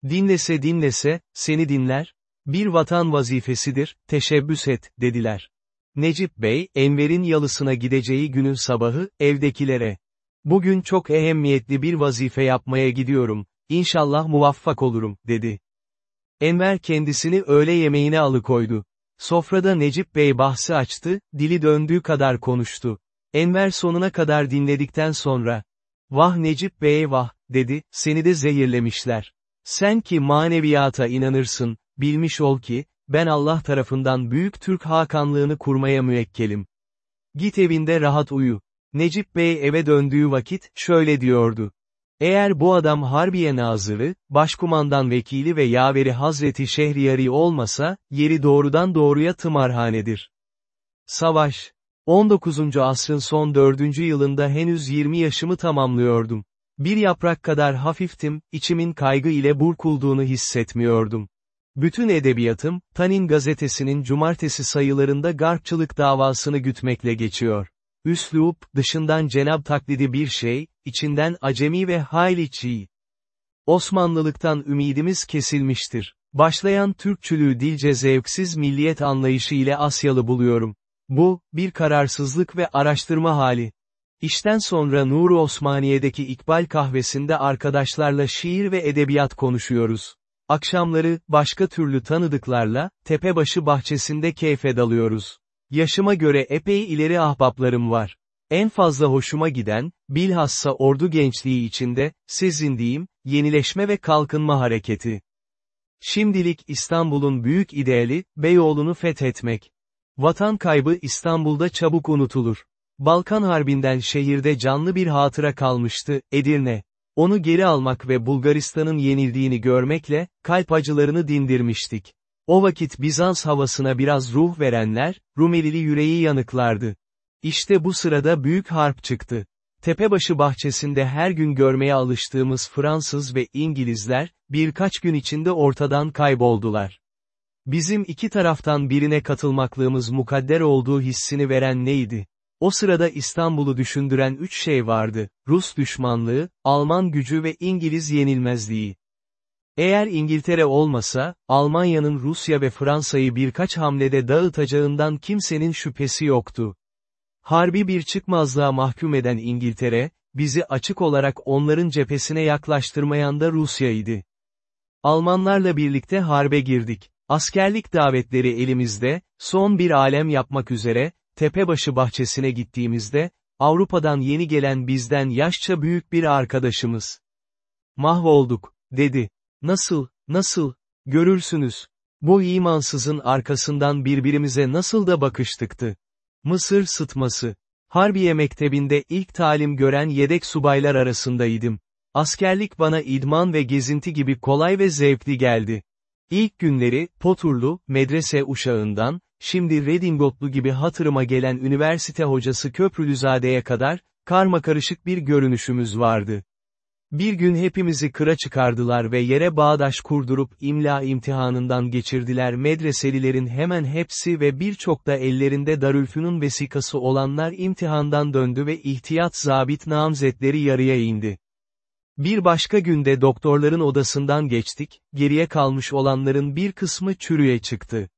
dinlese dinlese, seni dinler, bir vatan vazifesidir, teşebbüs et, dediler. Necip Bey, Enver'in yalısına gideceği günün sabahı, evdekilere. Bugün çok ehemmiyetli bir vazife yapmaya gidiyorum, İnşallah muvaffak olurum, dedi. Enver kendisini öğle yemeğine alıkoydu. Sofrada Necip Bey bahsi açtı, dili döndüğü kadar konuştu. Enver sonuna kadar dinledikten sonra, vah Necip Bey vah, dedi, seni de zehirlemişler. Sen ki maneviyata inanırsın, bilmiş ol ki, ben Allah tarafından Büyük Türk Hakanlığını kurmaya müekkelim. Git evinde rahat uyu. Necip Bey eve döndüğü vakit, şöyle diyordu. Eğer bu adam Harbiye Nazırı, Başkumandan Vekili ve Yaveri Hazreti Şehriyari olmasa, yeri doğrudan doğruya tımarhanedir. Savaş. 19. asrın son 4. yılında henüz 20 yaşımı tamamlıyordum. Bir yaprak kadar hafiftim, içimin kaygı ile burkulduğunu hissetmiyordum. Bütün edebiyatım, Tanin gazetesinin cumartesi sayılarında garpçılık davasını gütmekle geçiyor. Üslup, dışından cenab taklidi bir şey, içinden acemi ve hayli çiğ. Osmanlılıktan ümidimiz kesilmiştir. Başlayan Türkçülüğü dilce zevksiz milliyet anlayışı ile Asyalı buluyorum. Bu, bir kararsızlık ve araştırma hali. İşten sonra Nur Osmaniye'deki İkbal kahvesinde arkadaşlarla şiir ve edebiyat konuşuyoruz. Akşamları, başka türlü tanıdıklarla, tepebaşı bahçesinde keyfe dalıyoruz. Yaşıma göre epey ileri ahbaplarım var. En fazla hoşuma giden, bilhassa ordu gençliği içinde, sezindiğim, yenileşme ve kalkınma hareketi. Şimdilik İstanbul'un büyük ideali, Beyoğlu'nu fethetmek. Vatan kaybı İstanbul'da çabuk unutulur. Balkan Harbi'nden şehirde canlı bir hatıra kalmıştı, Edirne. Onu geri almak ve Bulgaristan'ın yenildiğini görmekle, kalp acılarını dindirmiştik. O vakit Bizans havasına biraz ruh verenler, Rumelili yüreği yanıklardı. İşte bu sırada büyük harp çıktı. Tepebaşı bahçesinde her gün görmeye alıştığımız Fransız ve İngilizler, birkaç gün içinde ortadan kayboldular. Bizim iki taraftan birine katılmaklığımız mukadder olduğu hissini veren neydi? O sırada İstanbul'u düşündüren üç şey vardı, Rus düşmanlığı, Alman gücü ve İngiliz yenilmezliği. Eğer İngiltere olmasa, Almanya'nın Rusya ve Fransa'yı birkaç hamlede dağıtacağından kimsenin şüphesi yoktu. Harbi bir çıkmazlığa mahkum eden İngiltere, bizi açık olarak onların cephesine yaklaştırmayan da Rusya'ydı. Almanlarla birlikte harbe girdik. Askerlik davetleri elimizde, son bir alem yapmak üzere, Tepebaşı bahçesine gittiğimizde, Avrupa'dan yeni gelen bizden yaşça büyük bir arkadaşımız. Mahvolduk, dedi. Nasıl, nasıl, görürsünüz. Bu imansızın arkasından birbirimize nasıl da bakıştıktı. Mısır sıtması. Harbiye Mektebi'nde ilk talim gören yedek subaylar arasındaydım. Askerlik bana idman ve gezinti gibi kolay ve zevkli geldi. İlk günleri, Poturlu, medrese uşağından, şimdi Redingotlu gibi hatırıma gelen üniversite hocası Köprülüzade'ye kadar, karma karışık bir görünüşümüz vardı. Bir gün hepimizi kıra çıkardılar ve yere bağdaş kurdurup imla imtihanından geçirdiler medreselilerin hemen hepsi ve birçok da ellerinde Darülfünun vesikası olanlar imtihandan döndü ve ihtiyat zabit namzetleri yarıya indi. Bir başka günde doktorların odasından geçtik, geriye kalmış olanların bir kısmı çürüye çıktı.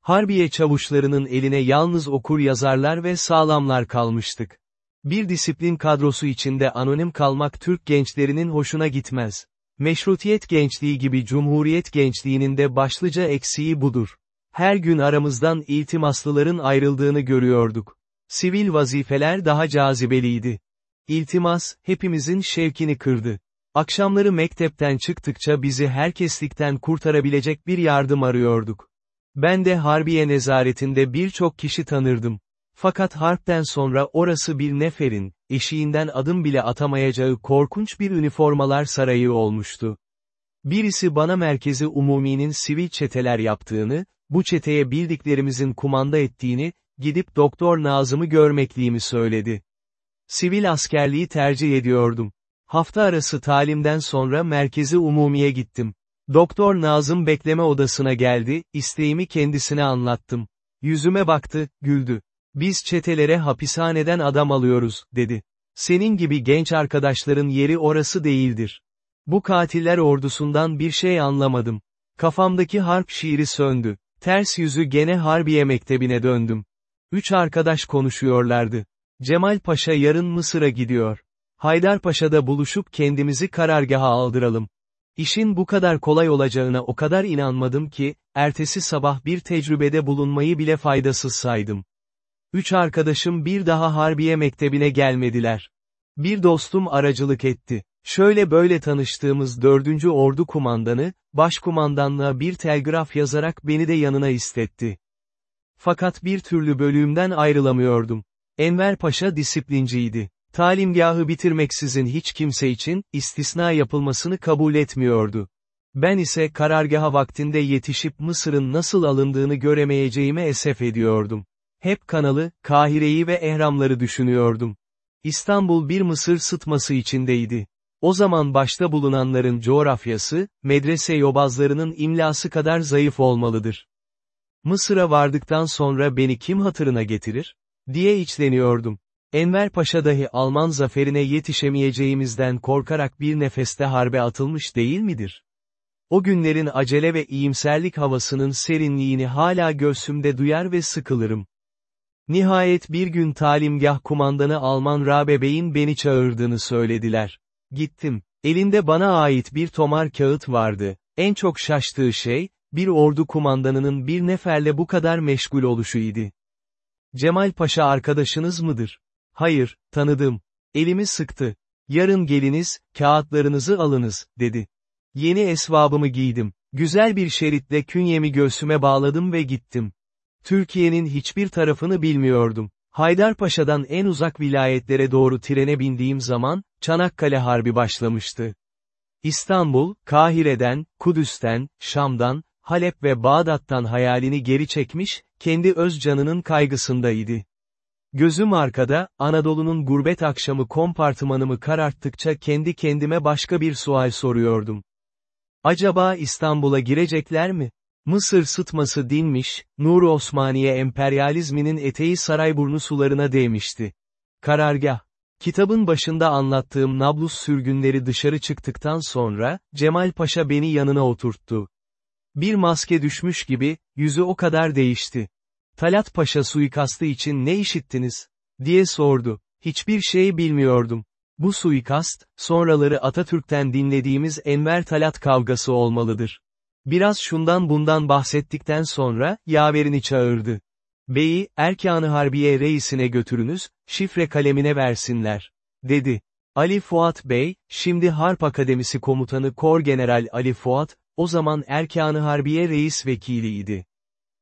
Harbiye çavuşlarının eline yalnız okur yazarlar ve sağlamlar kalmıştık. Bir disiplin kadrosu içinde anonim kalmak Türk gençlerinin hoşuna gitmez. Meşrutiyet gençliği gibi Cumhuriyet gençliğinin de başlıca eksiği budur. Her gün aramızdan iltimaslıların ayrıldığını görüyorduk. Sivil vazifeler daha cazibeliydi. İltimas, hepimizin şevkini kırdı. Akşamları mektepten çıktıkça bizi herkeslikten kurtarabilecek bir yardım arıyorduk. Ben de Harbiye nezaretinde birçok kişi tanırdım. Fakat harpten sonra orası bir neferin, eşiğinden adım bile atamayacağı korkunç bir üniformalar sarayı olmuştu. Birisi bana merkezi umuminin sivil çeteler yaptığını, bu çeteye bildiklerimizin kumanda ettiğini, gidip Doktor Nazım'ı görmekliğimi söyledi. Sivil askerliği tercih ediyordum. Hafta arası talimden sonra merkezi umumiye gittim. Doktor Nazım bekleme odasına geldi, isteğimi kendisine anlattım. Yüzüme baktı, güldü. Biz çetelere hapishaneden adam alıyoruz, dedi. Senin gibi genç arkadaşların yeri orası değildir. Bu katiller ordusundan bir şey anlamadım. Kafamdaki harp şiiri söndü. Ters yüzü gene Harbiye Mektebi'ne döndüm. Üç arkadaş konuşuyorlardı. Cemal Paşa yarın Mısır'a gidiyor. Haydarpaşa'da buluşup kendimizi karargaha aldıralım. İşin bu kadar kolay olacağına o kadar inanmadım ki, ertesi sabah bir tecrübede bulunmayı bile faydasız saydım. Üç arkadaşım bir daha Harbiye Mektebi'ne gelmediler. Bir dostum aracılık etti. Şöyle böyle tanıştığımız 4. Ordu Kumandanı, başkumandanlığa bir telgraf yazarak beni de yanına istetti. Fakat bir türlü bölüğümden ayrılamıyordum. Enver Paşa disiplinciydi. Talimgahı bitirmeksizin hiç kimse için, istisna yapılmasını kabul etmiyordu. Ben ise karargaha vaktinde yetişip Mısır'ın nasıl alındığını göremeyeceğime esef ediyordum. Hep kanalı, Kahire'yi ve ehramları düşünüyordum. İstanbul bir Mısır sıtması içindeydi. O zaman başta bulunanların coğrafyası, medrese yobazlarının imlası kadar zayıf olmalıdır. Mısır'a vardıktan sonra beni kim hatırına getirir? Diye içleniyordum. Enver Paşa dahi Alman zaferine yetişemeyeceğimizden korkarak bir nefeste harbe atılmış değil midir? O günlerin acele ve iyimserlik havasının serinliğini hala göğsümde duyar ve sıkılırım. Nihayet bir gün talimgah kumandanı Alman Rabe Bey'in beni çağırdığını söylediler. Gittim. Elinde bana ait bir tomar kağıt vardı. En çok şaştığı şey, bir ordu kumandanının bir neferle bu kadar meşgul oluşuydu. Cemal Paşa arkadaşınız mıdır? Hayır, tanıdım. Elimi sıktı. Yarın geliniz, kağıtlarınızı alınız, dedi. Yeni esvabımı giydim. Güzel bir şeritle künyemi göğsüme bağladım ve gittim. Türkiye'nin hiçbir tarafını bilmiyordum. Haydarpaşa'dan en uzak vilayetlere doğru trene bindiğim zaman, Çanakkale Harbi başlamıştı. İstanbul, Kahire'den, Kudüs'ten, Şam'dan, Halep ve Bağdat'tan hayalini geri çekmiş, kendi öz canının kaygısındaydı. Gözüm arkada, Anadolu'nun gurbet akşamı kompartımanımı kararttıkça kendi kendime başka bir sual soruyordum. Acaba İstanbul'a girecekler mi? Mısır sıtması dinmiş, Nur Osmaniye emperyalizminin eteği Sarayburnu sularına değmişti. Karargah. Kitabın başında anlattığım Nablus sürgünleri dışarı çıktıktan sonra, Cemal Paşa beni yanına oturttu. Bir maske düşmüş gibi, yüzü o kadar değişti. Talat Paşa suikastı için ne işittiniz? diye sordu. Hiçbir şey bilmiyordum. Bu suikast, sonraları Atatürk'ten dinlediğimiz Enver Talat kavgası olmalıdır. Biraz şundan bundan bahsettikten sonra, yaverini çağırdı. Beyi, Erkanı Harbiye reisine götürünüz, şifre kalemine versinler. Dedi. Ali Fuat Bey, şimdi Harp Akademisi Komutanı Kor General Ali Fuat, o zaman Erkanı Harbiye reis vekiliydi.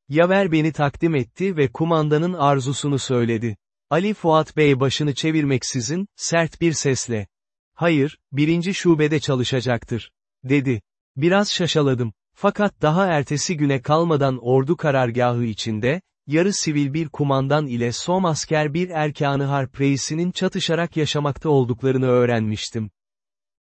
Yaver beni takdim etti ve kumandanın arzusunu söyledi. Ali Fuat Bey başını çevirmeksizin, sert bir sesle. Hayır, birinci şubede çalışacaktır. Dedi. Biraz şaşaladım. Fakat daha ertesi güne kalmadan ordu karargahı içinde, yarı sivil bir kumandan ile som asker bir erkanı harp reisinin çatışarak yaşamakta olduklarını öğrenmiştim.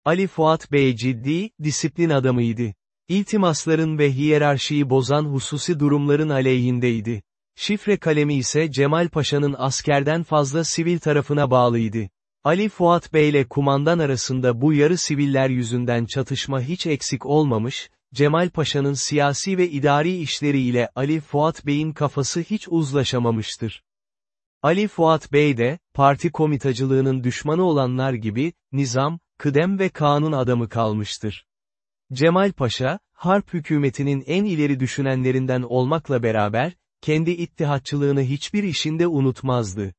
Ali Fuat Bey ciddi, disiplin adamıydı. İltimasların ve hiyerarşiyi bozan hususi durumların aleyhindeydi. Şifre kalemi ise Cemal Paşa'nın askerden fazla sivil tarafına bağlıydı. Ali Fuat Bey ile kumandan arasında bu yarı siviller yüzünden çatışma hiç eksik olmamış, Cemal Paşa'nın siyasi ve idari işleriyle Ali Fuat Bey'in kafası hiç uzlaşamamıştır. Ali Fuat Bey de, parti komitacılığının düşmanı olanlar gibi, nizam, kıdem ve kanun adamı kalmıştır. Cemal Paşa, harp hükümetinin en ileri düşünenlerinden olmakla beraber, kendi ittihatçılığını hiçbir işinde unutmazdı.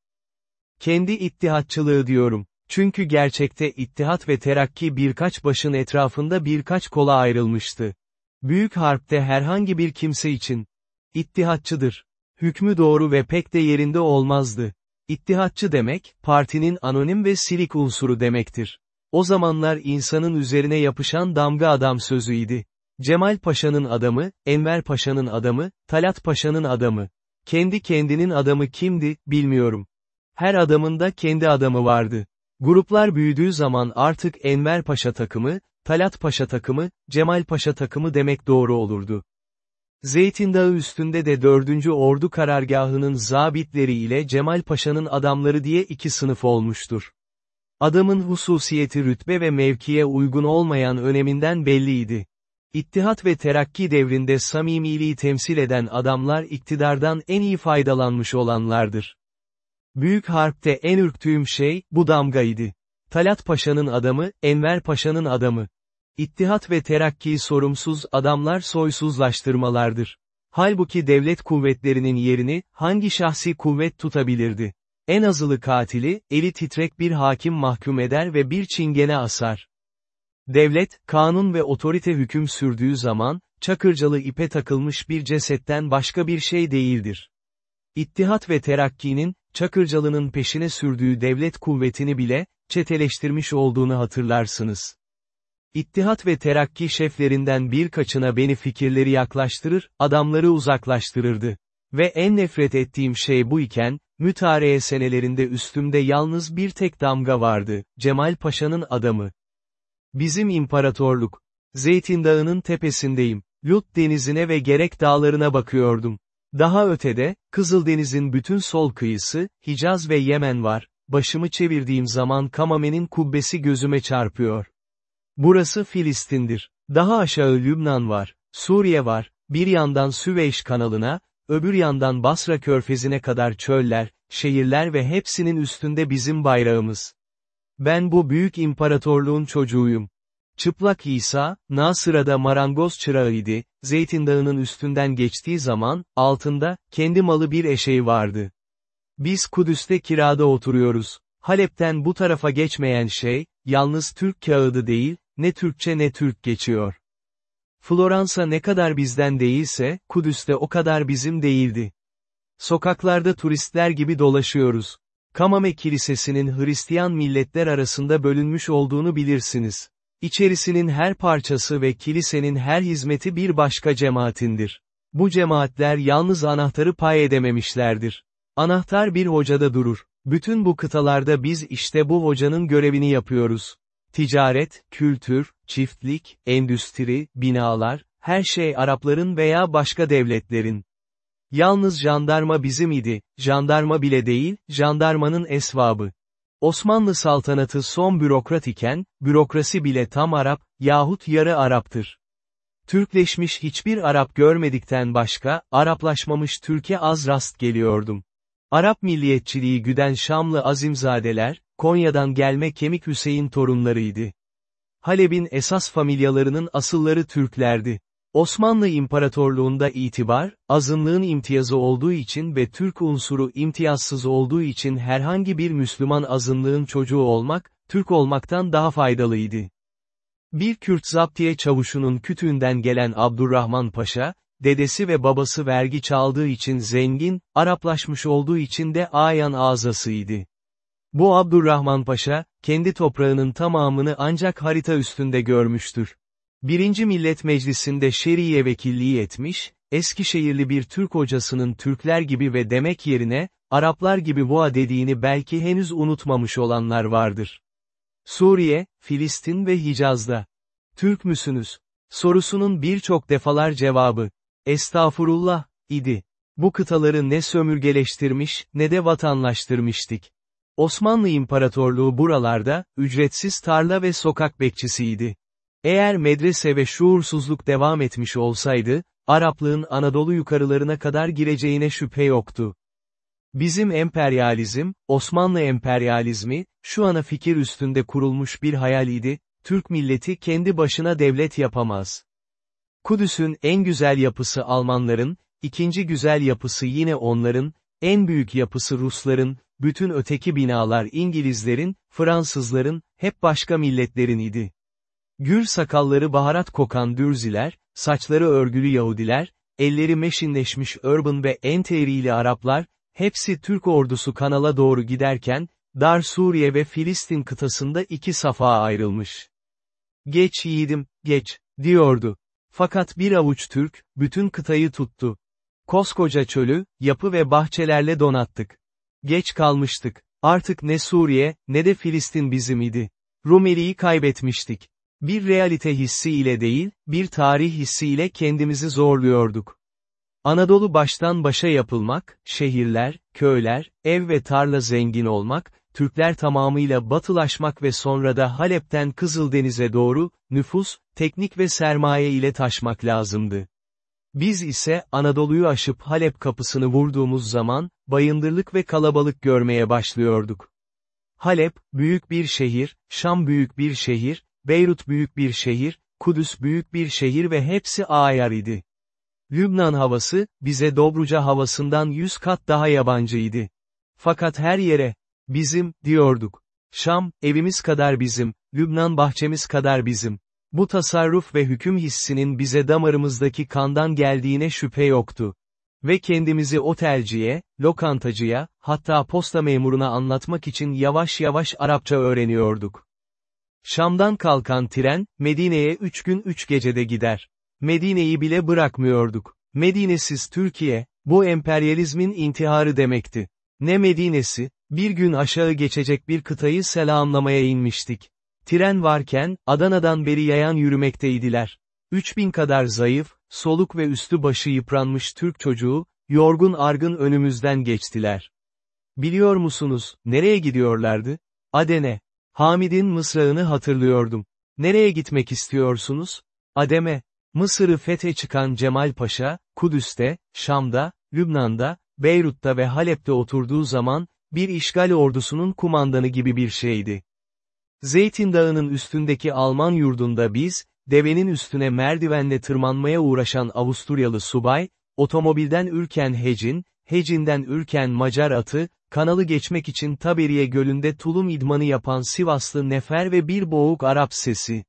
Kendi ittihatçılığı diyorum, çünkü gerçekte ittihat ve terakki birkaç başın etrafında birkaç kola ayrılmıştı. Büyük harpte herhangi bir kimse için, ittihatçıdır. Hükmü doğru ve pek de yerinde olmazdı. İttihatçı demek, partinin anonim ve silik unsuru demektir. O zamanlar insanın üzerine yapışan damga adam sözüydi. Cemal Paşa'nın adamı, Enver Paşa'nın adamı, Talat Paşa'nın adamı. Kendi kendinin adamı kimdi, bilmiyorum. Her adamın da kendi adamı vardı. Gruplar büyüdüğü zaman artık Enver Paşa takımı, Talat Paşa takımı, Cemal Paşa takımı demek doğru olurdu. Zeytin Dağı üstünde de 4. Ordu karargahının zabitleri ile Cemal Paşa'nın adamları diye iki sınıf olmuştur. Adamın hususiyeti rütbe ve mevkiye uygun olmayan öneminden belliydi. İttihat ve terakki devrinde samimiliği temsil eden adamlar iktidardan en iyi faydalanmış olanlardır. Büyük harpte en ürktüğüm şey, bu damgaydı. Talat Paşa'nın adamı, Enver Paşa'nın adamı. İttihat ve terakki sorumsuz adamlar soysuzlaştırmalardır. Halbuki devlet kuvvetlerinin yerini, hangi şahsi kuvvet tutabilirdi? En azılı katili, eli titrek bir hakim mahkum eder ve bir çingene asar. Devlet, kanun ve otorite hüküm sürdüğü zaman, çakırcalı ipe takılmış bir cesetten başka bir şey değildir. İttihat ve terakkinin, Çakırcalı'nın peşine sürdüğü devlet kuvvetini bile, çeteleştirmiş olduğunu hatırlarsınız. İttihat ve terakki şeflerinden birkaçına beni fikirleri yaklaştırır, adamları uzaklaştırırdı. Ve en nefret ettiğim şey bu iken, mütareye senelerinde üstümde yalnız bir tek damga vardı, Cemal Paşa'nın adamı. Bizim imparatorluk. Zeytin Dağı'nın tepesindeyim. Lut denizine ve gerek dağlarına bakıyordum. Daha ötede, Kızıldeniz'in bütün sol kıyısı, Hicaz ve Yemen var, başımı çevirdiğim zaman Kamame'nin kubbesi gözüme çarpıyor. Burası Filistin'dir. Daha aşağı Lübnan var, Suriye var, bir yandan Süveyş kanalına, öbür yandan Basra körfezine kadar çöller, şehirler ve hepsinin üstünde bizim bayrağımız. Ben bu büyük imparatorluğun çocuğuyum. Çıplak İsa, Nasıra'da marangoz çırağıydı, Zeytin Dağı'nın üstünden geçtiği zaman, altında, kendi malı bir eşeği vardı. Biz Kudüs'te kirada oturuyoruz. Halep'ten bu tarafa geçmeyen şey, yalnız Türk kağıdı değil, ne Türkçe ne Türk geçiyor. Floransa ne kadar bizden değilse, Kudüs'te o kadar bizim değildi. Sokaklarda turistler gibi dolaşıyoruz. Kamame Kilisesi'nin Hristiyan milletler arasında bölünmüş olduğunu bilirsiniz. İçerisinin her parçası ve kilisenin her hizmeti bir başka cemaatindir. Bu cemaatler yalnız anahtarı pay edememişlerdir. Anahtar bir hocada durur. Bütün bu kıtalarda biz işte bu hocanın görevini yapıyoruz. Ticaret, kültür, çiftlik, endüstri, binalar, her şey Arapların veya başka devletlerin. Yalnız jandarma bizim idi, jandarma bile değil, jandarmanın esvabı. Osmanlı saltanatı son bürokrat iken, bürokrasi bile tam Arap, yahut yarı Arap'tır. Türkleşmiş hiçbir Arap görmedikten başka, Araplaşmamış Türkiye az rast geliyordum. Arap milliyetçiliği güden Şamlı azimzadeler, Konya'dan gelme Kemik Hüseyin torunlarıydı. Halep'in esas familyalarının asılları Türklerdi. Osmanlı İmparatorluğunda itibar, azınlığın imtiyazı olduğu için ve Türk unsuru imtiyazsız olduğu için herhangi bir Müslüman azınlığın çocuğu olmak, Türk olmaktan daha faydalıydı. Bir Kürt zaptiye çavuşunun kütüğünden gelen Abdurrahman Paşa, dedesi ve babası vergi çaldığı için zengin, Araplaşmış olduğu için de ayan ağzasıydı. Bu Abdurrahman Paşa, kendi toprağının tamamını ancak harita üstünde görmüştür. Birinci Millet Meclisi'nde şeriye vekilliği etmiş, Eskişehirli bir Türk hocasının Türkler gibi ve demek yerine, Araplar gibi boğa dediğini belki henüz unutmamış olanlar vardır. Suriye, Filistin ve Hicaz'da. Türk müsünüz? Sorusunun birçok defalar cevabı, estağfurullah, idi. Bu kıtaları ne sömürgeleştirmiş, ne de vatanlaştırmıştık. Osmanlı İmparatorluğu buralarda, ücretsiz tarla ve sokak bekçisiydi. Eğer medrese ve şuursuzluk devam etmiş olsaydı, Araplığın Anadolu yukarılarına kadar gireceğine şüphe yoktu. Bizim emperyalizm, Osmanlı emperyalizmi, şu ana fikir üstünde kurulmuş bir hayal idi, Türk milleti kendi başına devlet yapamaz. Kudüs'ün en güzel yapısı Almanların, ikinci güzel yapısı yine onların, en büyük yapısı Rusların, bütün öteki binalar İngilizlerin, Fransızların, hep başka milletlerin idi. Gür sakalları baharat kokan dürziler, saçları örgülü Yahudiler, elleri meşinleşmiş Urban ve enterili Araplar, hepsi Türk ordusu kanala doğru giderken, Dar Suriye ve Filistin kıtasında iki safa ayrılmış. Geç yiğidim, geç, diyordu. Fakat bir avuç Türk, bütün kıtayı tuttu. Koskoca çölü, yapı ve bahçelerle donattık. Geç kalmıştık. Artık ne Suriye, ne de Filistin bizim idi. Rumeli'yi kaybetmiştik. Bir realite hissi ile değil, bir tarih hissi ile kendimizi zorluyorduk. Anadolu baştan başa yapılmak, şehirler, köyler, ev ve tarla zengin olmak, Türkler tamamıyla batılaşmak ve sonra da Halep'ten Kızıldeniz'e doğru, nüfus, teknik ve sermaye ile taşmak lazımdı. Biz ise Anadolu'yu aşıp Halep kapısını vurduğumuz zaman, bayındırlık ve kalabalık görmeye başlıyorduk. Halep, büyük bir şehir, Şam büyük bir şehir, Beyrut büyük bir şehir, Kudüs büyük bir şehir ve hepsi ayar idi. Lübnan havası, bize Dobruca havasından yüz kat daha yabancıydı. Fakat her yere, bizim, diyorduk. Şam, evimiz kadar bizim, Lübnan bahçemiz kadar bizim. Bu tasarruf ve hüküm hissinin bize damarımızdaki kandan geldiğine şüphe yoktu. Ve kendimizi otelciye, lokantacıya, hatta posta memuruna anlatmak için yavaş yavaş Arapça öğreniyorduk. Şam'dan kalkan tren, Medine'ye üç gün üç gecede gider. Medine'yi bile bırakmıyorduk. Medine'siz Türkiye, bu emperyalizmin intiharı demekti. Ne Medine'si, bir gün aşağı geçecek bir kıtayı selamlamaya inmiştik. Tren varken, Adana'dan beri yayan yürümekteydiler. 3000 kadar zayıf, soluk ve üstü başı yıpranmış Türk çocuğu, yorgun argın önümüzden geçtiler. Biliyor musunuz, nereye gidiyorlardı? Adene. Hamid'in mısrağını hatırlıyordum. Nereye gitmek istiyorsunuz? Adem'e. Mısır'ı fethe çıkan Cemal Paşa, Kudüs'te, Şam'da, Lübnan'da, Beyrut'ta ve Halep'te oturduğu zaman, bir işgal ordusunun kumandanı gibi bir şeydi. Zeytin Dağı'nın üstündeki Alman yurdunda biz, devenin üstüne merdivenle tırmanmaya uğraşan Avusturyalı subay, otomobilden ürken Hecin, Hecin'den ürken Macar atı, kanalı geçmek için Taberiye Gölü'nde tulum idmanı yapan Sivaslı nefer ve bir boğuk Arap sesi.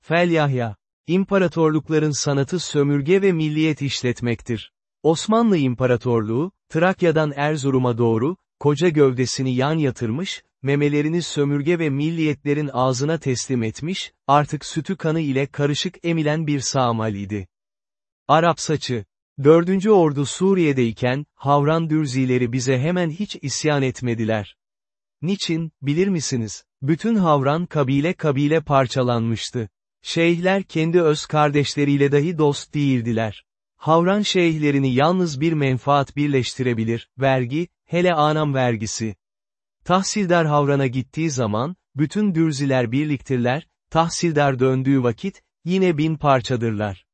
Fel Yahya, İmparatorlukların sanatı sömürge ve milliyet işletmektir. Osmanlı İmparatorluğu, Trakya'dan Erzurum'a doğru, koca gövdesini yan yatırmış, memelerini sömürge ve milliyetlerin ağzına teslim etmiş, artık sütü kanı ile karışık emilen bir sağmal idi. Arap saçı, Dördüncü ordu Suriye'deyken, Havran Dürzileri bize hemen hiç isyan etmediler. Niçin, bilir misiniz? Bütün Havran kabile kabile parçalanmıştı. Şeyhler kendi öz kardeşleriyle dahi dost değildiler. Havran şeyhlerini yalnız bir menfaat birleştirebilir, vergi, hele anam vergisi. Tahsildar Havran'a gittiği zaman, bütün dürziler birliktirler, tahsildar döndüğü vakit, yine bin parçadırlar.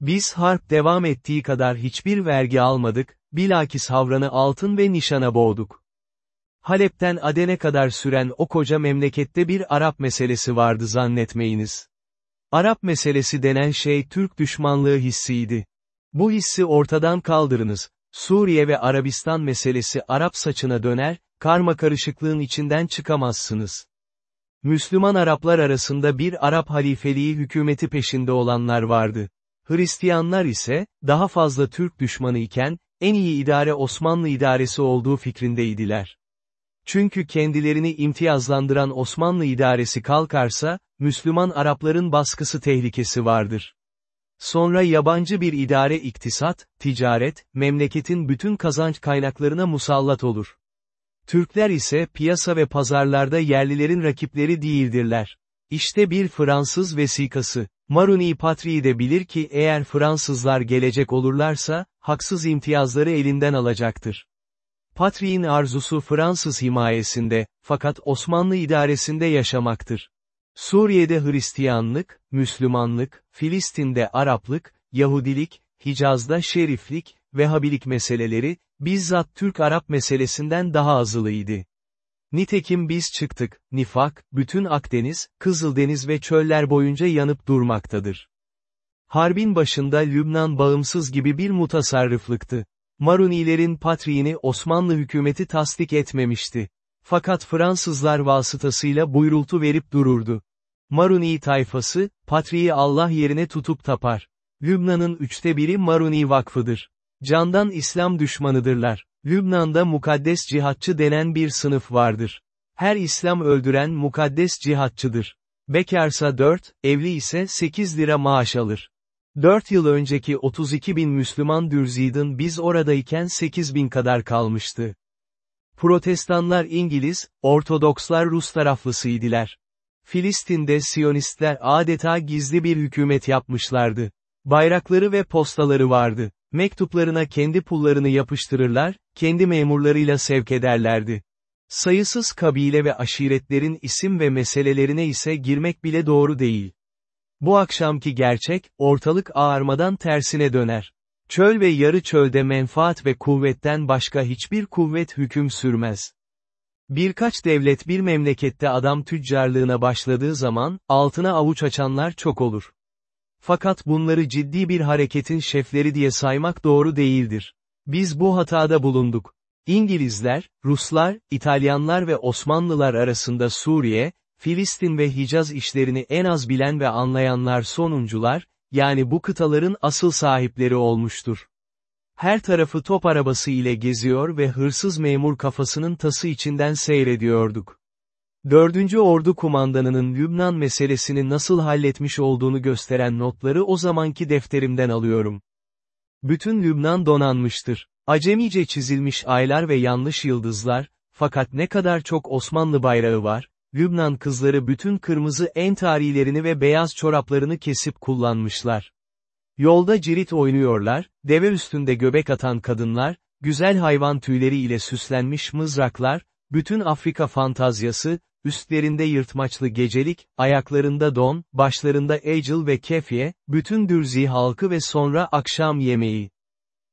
Biz harp devam ettiği kadar hiçbir vergi almadık, bilakis Havran'ı altın ve nişana boğduk. Halep'ten Aden'e kadar süren o koca memlekette bir Arap meselesi vardı zannetmeyiniz. Arap meselesi denen şey Türk düşmanlığı hissiydi. Bu hissi ortadan kaldırınız. Suriye ve Arabistan meselesi Arap saçına döner, karma karışıklığın içinden çıkamazsınız. Müslüman Araplar arasında bir Arap halifeliği hükümeti peşinde olanlar vardı. Hristiyanlar ise, daha fazla Türk düşmanı iken, en iyi idare Osmanlı idaresi olduğu fikrindeydiler. Çünkü kendilerini imtiyazlandıran Osmanlı idaresi kalkarsa, Müslüman Arapların baskısı tehlikesi vardır. Sonra yabancı bir idare iktisat, ticaret, memleketin bütün kazanç kaynaklarına musallat olur. Türkler ise piyasa ve pazarlarda yerlilerin rakipleri değildirler. İşte bir Fransız vesikası. Maruni Patriği de bilir ki eğer Fransızlar gelecek olurlarsa, haksız imtiyazları elinden alacaktır. Patriğin arzusu Fransız himayesinde, fakat Osmanlı idaresinde yaşamaktır. Suriye'de Hristiyanlık, Müslümanlık, Filistin'de Araplık, Yahudilik, Hicaz'da Şeriflik, Vehhabilik meseleleri, bizzat Türk-Arap meselesinden daha azılıydı. Nitekim biz çıktık, nifak, bütün Akdeniz, Kızıldeniz ve çöller boyunca yanıp durmaktadır. Harbin başında Lübnan bağımsız gibi bir mutasarrıflıktı. Marunilerin patriğini Osmanlı hükümeti tasdik etmemişti. Fakat Fransızlar vasıtasıyla buyrultu verip dururdu. Maruni tayfası, patriği Allah yerine tutup tapar. Lübnan'ın üçte biri Maruni vakfıdır. Candan İslam düşmanıdırlar. Lübnan'da mukaddes cihatçı denen bir sınıf vardır. Her İslam öldüren mukaddes cihatçıdır. Bekarsa 4, evli ise 8 lira maaş alır. 4 yıl önceki 32 bin Müslüman Dürzid'in biz oradayken 8 bin kadar kalmıştı. Protestanlar İngiliz, Ortodokslar Rus taraflısıydılar. Filistin'de Siyonistler adeta gizli bir hükümet yapmışlardı. Bayrakları ve postaları vardı. Mektuplarına kendi pullarını yapıştırırlar, kendi memurlarıyla sevk ederlerdi. Sayısız kabile ve aşiretlerin isim ve meselelerine ise girmek bile doğru değil. Bu akşamki gerçek, ortalık ağarmadan tersine döner. Çöl ve yarı çölde menfaat ve kuvvetten başka hiçbir kuvvet hüküm sürmez. Birkaç devlet bir memlekette adam tüccarlığına başladığı zaman, altına avuç açanlar çok olur. Fakat bunları ciddi bir hareketin şefleri diye saymak doğru değildir. Biz bu hatada bulunduk. İngilizler, Ruslar, İtalyanlar ve Osmanlılar arasında Suriye, Filistin ve Hicaz işlerini en az bilen ve anlayanlar sonuncular, yani bu kıtaların asıl sahipleri olmuştur. Her tarafı top arabası ile geziyor ve hırsız memur kafasının tası içinden seyrediyorduk. 4. Ordu kumandanının Lübnan meselesini nasıl halletmiş olduğunu gösteren notları o zamanki defterimden alıyorum. Bütün Lübnan donanmıştır. Acemice çizilmiş aylar ve yanlış yıldızlar, fakat ne kadar çok Osmanlı bayrağı var, Lübnan kızları bütün kırmızı entarilerini ve beyaz çoraplarını kesip kullanmışlar. Yolda cirit oynuyorlar, deve üstünde göbek atan kadınlar, güzel hayvan tüyleri ile süslenmiş mızraklar, bütün Afrika fantazyası, üstlerinde yırtmaçlı gecelik, ayaklarında don, başlarında ecil ve kefiye, bütün dürzi halkı ve sonra akşam yemeği.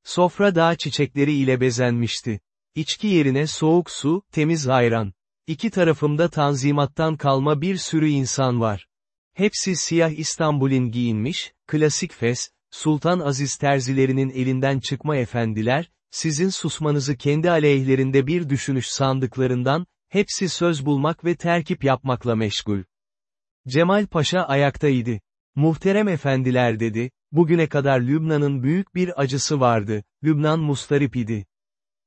Sofra dağ çiçekleri ile bezenmişti. İçki yerine soğuk su, temiz ayran. İki tarafımda tanzimattan kalma bir sürü insan var. Hepsi siyah İstanbul'in giyinmiş, klasik fes, Sultan Aziz terzilerinin elinden çıkma efendiler, sizin susmanızı kendi aleyhlerinde bir düşünüş sandıklarından, hepsi söz bulmak ve terkip yapmakla meşgul. Cemal Paşa ayaktaydı. Muhterem efendiler dedi, bugüne kadar Lübnan'ın büyük bir acısı vardı, Lübnan mustarip idi.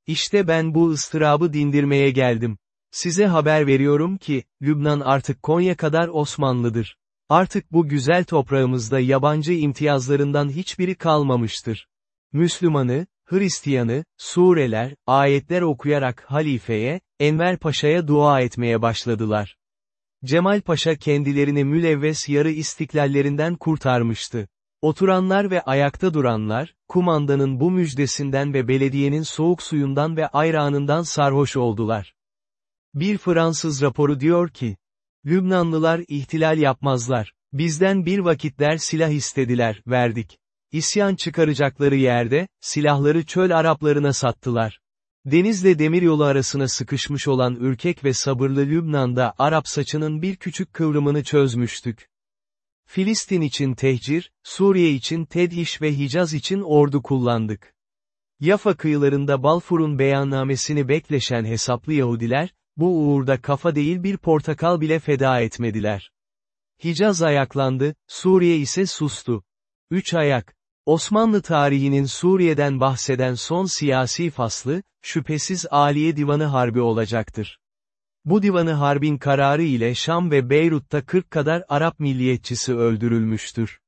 İşte ben bu ıstırabı dindirmeye geldim. Size haber veriyorum ki, Lübnan artık Konya kadar Osmanlıdır. Artık bu güzel toprağımızda yabancı imtiyazlarından hiçbiri kalmamıştır. Müslümanı, Hristiyanı, sureler, ayetler okuyarak halifeye, Enver Paşa'ya dua etmeye başladılar. Cemal Paşa kendilerini mülevves yarı istiklallerinden kurtarmıştı. Oturanlar ve ayakta duranlar, kumandanın bu müjdesinden ve belediyenin soğuk suyundan ve ayranından sarhoş oldular. Bir Fransız raporu diyor ki, Lübnanlılar ihtilal yapmazlar, bizden bir vakitler silah istediler, verdik. İsyan çıkaracakları yerde, silahları çöl Araplarına sattılar. Denizle demiryolu arasına sıkışmış olan ürkek ve sabırlı Lübnan'da Arap saçının bir küçük kıvrımını çözmüştük. Filistin için tehcir, Suriye için tedhiş ve Hicaz için ordu kullandık. Yafa kıyılarında Balfur'un beyannamesini bekleşen hesaplı Yahudiler, bu uğurda kafa değil bir portakal bile feda etmediler. Hicaz ayaklandı, Suriye ise sustu. Üç ayak. Osmanlı tarihinin Suriye'den bahseden son siyasi faslı, şüphesiz Aliye Divanı Harbi olacaktır. Bu divanı harbin kararı ile Şam ve Beyrut'ta 40 kadar Arap milliyetçisi öldürülmüştür.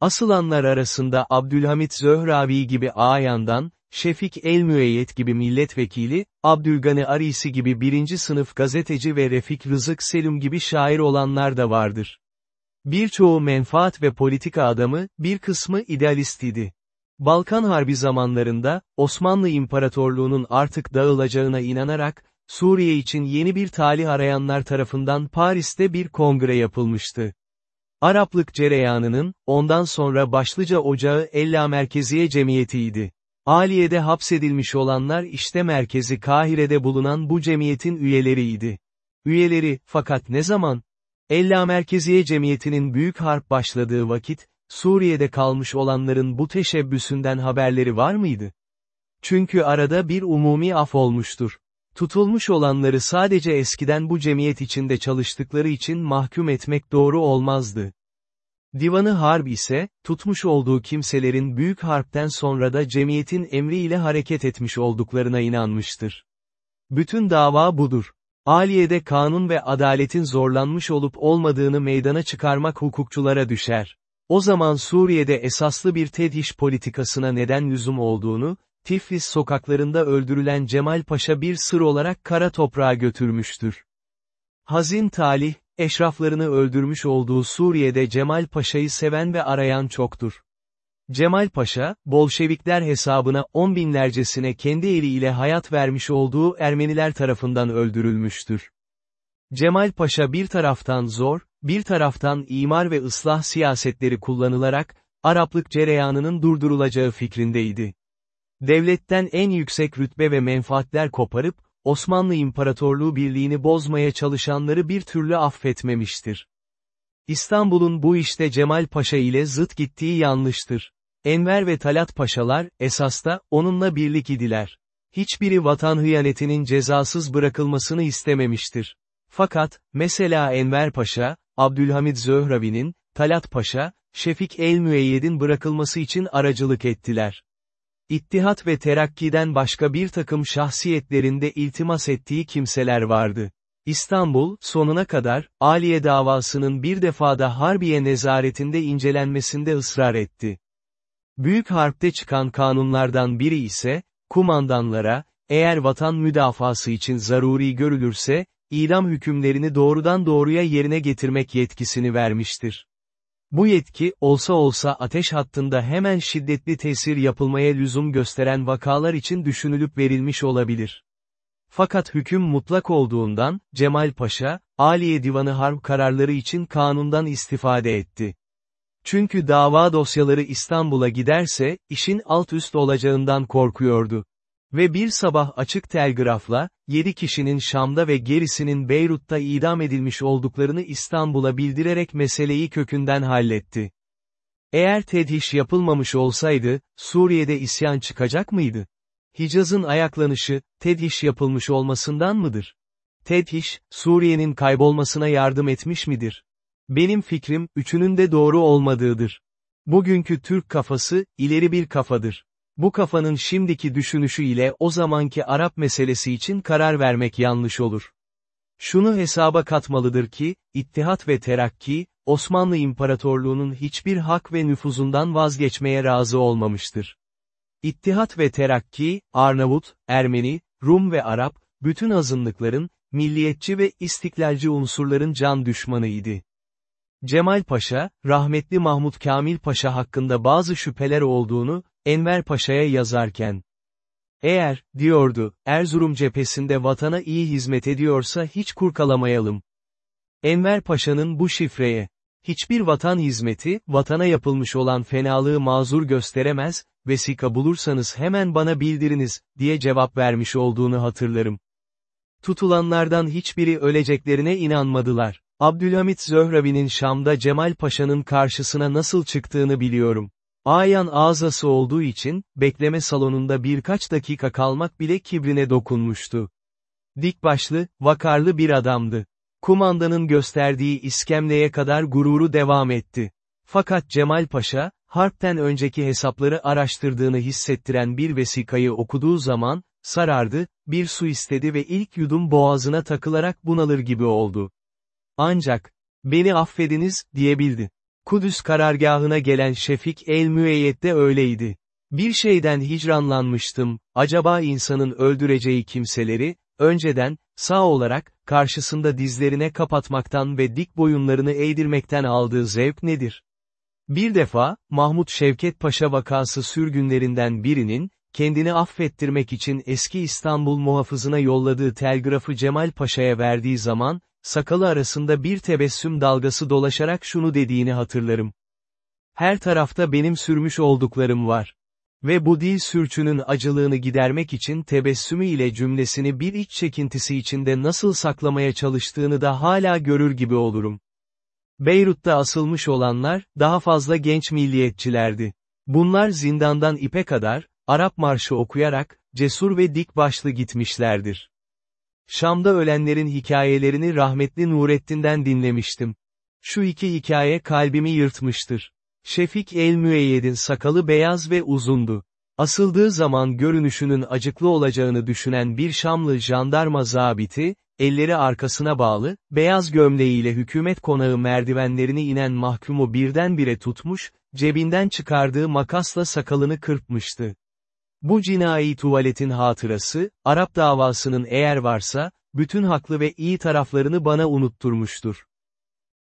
Asılanlar arasında Abdülhamit Zöhravi gibi Ayan'dan, Şefik El-Müeyyet gibi milletvekili, Abdülgani Arisi gibi birinci sınıf gazeteci ve Refik Rızık Selim gibi şair olanlar da vardır. Birçoğu menfaat ve politika adamı, bir kısmı idealist idi. Balkan Harbi zamanlarında, Osmanlı İmparatorluğu'nun artık dağılacağına inanarak, Suriye için yeni bir talih arayanlar tarafından Paris'te bir kongre yapılmıştı. Araplık cereyanının, ondan sonra başlıca ocağı Ella Merkeziye Cemiyeti'ydi. Aliye'de hapsedilmiş olanlar işte merkezi Kahire'de bulunan bu cemiyetin üyeleriydi. Üyeleri, fakat ne zaman? Ella Merkeziye Cemiyeti'nin büyük harp başladığı vakit, Suriye'de kalmış olanların bu teşebbüsünden haberleri var mıydı? Çünkü arada bir umumi af olmuştur. Tutulmuş olanları sadece eskiden bu cemiyet içinde çalıştıkları için mahkum etmek doğru olmazdı. Divanı Harp ise, tutmuş olduğu kimselerin büyük harpten sonra da cemiyetin emriyle hareket etmiş olduklarına inanmıştır. Bütün dava budur. Aliye'de kanun ve adaletin zorlanmış olup olmadığını meydana çıkarmak hukukçulara düşer. O zaman Suriye'de esaslı bir tedhiş politikasına neden lüzum olduğunu, Tiflis sokaklarında öldürülen Cemal Paşa bir sır olarak kara toprağa götürmüştür. Hazin talih, eşraflarını öldürmüş olduğu Suriye'de Cemal Paşa'yı seven ve arayan çoktur. Cemal Paşa, Bolşevikler hesabına on binlercesine kendi eliyle hayat vermiş olduğu Ermeniler tarafından öldürülmüştür. Cemal Paşa bir taraftan zor, bir taraftan imar ve ıslah siyasetleri kullanılarak, Araplık cereyanının durdurulacağı fikrindeydi. Devletten en yüksek rütbe ve menfaatler koparıp, Osmanlı İmparatorluğu birliğini bozmaya çalışanları bir türlü affetmemiştir. İstanbul'un bu işte Cemal Paşa ile zıt gittiği yanlıştır. Enver ve Talat Paşalar, esasta, onunla birlik idiler. Hiçbiri vatan hıyanetinin cezasız bırakılmasını istememiştir. Fakat, mesela Enver Paşa, Abdülhamid Zöhravi'nin, Talat Paşa, Şefik el-Müeyyed'in bırakılması için aracılık ettiler. İttihat ve terakkiden başka bir takım şahsiyetlerinde iltimas ettiği kimseler vardı. İstanbul, sonuna kadar, Aliye davasının bir defada Harbiye nezaretinde incelenmesinde ısrar etti. Büyük harpte çıkan kanunlardan biri ise, kumandanlara, eğer vatan müdafası için zaruri görülürse, idam hükümlerini doğrudan doğruya yerine getirmek yetkisini vermiştir. Bu yetki, olsa olsa ateş hattında hemen şiddetli tesir yapılmaya lüzum gösteren vakalar için düşünülüp verilmiş olabilir. Fakat hüküm mutlak olduğundan, Cemal Paşa, Aliye Divanı Harp kararları için kanundan istifade etti. Çünkü dava dosyaları İstanbul'a giderse, işin alt üst olacağından korkuyordu. Ve bir sabah açık telgrafla, yedi kişinin Şam'da ve gerisinin Beyrut'ta idam edilmiş olduklarını İstanbul'a bildirerek meseleyi kökünden halletti. Eğer tedhiş yapılmamış olsaydı, Suriye'de isyan çıkacak mıydı? Hicaz'ın ayaklanışı, tedhiş yapılmış olmasından mıdır? Tedhiş, Suriye'nin kaybolmasına yardım etmiş midir? Benim fikrim, üçünün de doğru olmadığıdır. Bugünkü Türk kafası, ileri bir kafadır. Bu kafanın şimdiki düşünüşü ile o zamanki Arap meselesi için karar vermek yanlış olur. Şunu hesaba katmalıdır ki, İttihat ve Terakki, Osmanlı İmparatorluğu'nun hiçbir hak ve nüfuzundan vazgeçmeye razı olmamıştır. İttihat ve Terakki, Arnavut, Ermeni, Rum ve Arap, bütün azınlıkların, milliyetçi ve istiklalci unsurların can düşmanıydı. Cemal Paşa, rahmetli Mahmut Kamil Paşa hakkında bazı şüpheler olduğunu, Enver Paşa'ya yazarken, Eğer, diyordu, Erzurum cephesinde vatana iyi hizmet ediyorsa hiç kurkalamayalım. Enver Paşa'nın bu şifreye, hiçbir vatan hizmeti, vatana yapılmış olan fenalığı mazur gösteremez, vesika bulursanız hemen bana bildiriniz, diye cevap vermiş olduğunu hatırlarım. Tutulanlardan hiçbiri öleceklerine inanmadılar. Abdülhamit Zöhravi'nin Şam'da Cemal Paşa'nın karşısına nasıl çıktığını biliyorum. Ayan ağzası olduğu için, bekleme salonunda birkaç dakika kalmak bile kibrine dokunmuştu. Dik başlı, vakarlı bir adamdı. Kumandanın gösterdiği iskemleye kadar gururu devam etti. Fakat Cemal Paşa, harpten önceki hesapları araştırdığını hissettiren bir vesikayı okuduğu zaman, sarardı, bir su istedi ve ilk yudum boğazına takılarak bunalır gibi oldu. Ancak, beni affediniz, diyebildi. Kudüs karargahına gelen Şefik el-Müeyyed de öyleydi. Bir şeyden hicranlanmıştım, acaba insanın öldüreceği kimseleri, önceden, sağ olarak, karşısında dizlerine kapatmaktan ve dik boyunlarını eğdirmekten aldığı zevk nedir? Bir defa, Mahmut Şevket Paşa vakası sürgünlerinden birinin, kendini affettirmek için eski İstanbul muhafızına yolladığı telgrafı Cemal Paşa'ya verdiği zaman, sakalı arasında bir tebessüm dalgası dolaşarak şunu dediğini hatırlarım. Her tarafta benim sürmüş olduklarım var. Ve bu dil sürçünün acılığını gidermek için tebessümü ile cümlesini bir iç çekintisi içinde nasıl saklamaya çalıştığını da hala görür gibi olurum. Beyrut'ta asılmış olanlar, daha fazla genç milliyetçilerdi. Bunlar zindandan ipe kadar, Arap marşı okuyarak, cesur ve dik başlı gitmişlerdir. Şam'da ölenlerin hikayelerini rahmetli Nurettin'den dinlemiştim. Şu iki hikaye kalbimi yırtmıştır. Şefik el-Müeyyed'in sakalı beyaz ve uzundu. Asıldığı zaman görünüşünün acıklı olacağını düşünen bir Şamlı jandarma zabiti, elleri arkasına bağlı, beyaz gömleğiyle hükümet konağı merdivenlerini inen mahkumu birdenbire tutmuş, cebinden çıkardığı makasla sakalını kırpmıştı. Bu cinayi tuvaletin hatırası, Arap davasının eğer varsa, bütün haklı ve iyi taraflarını bana unutturmuştur.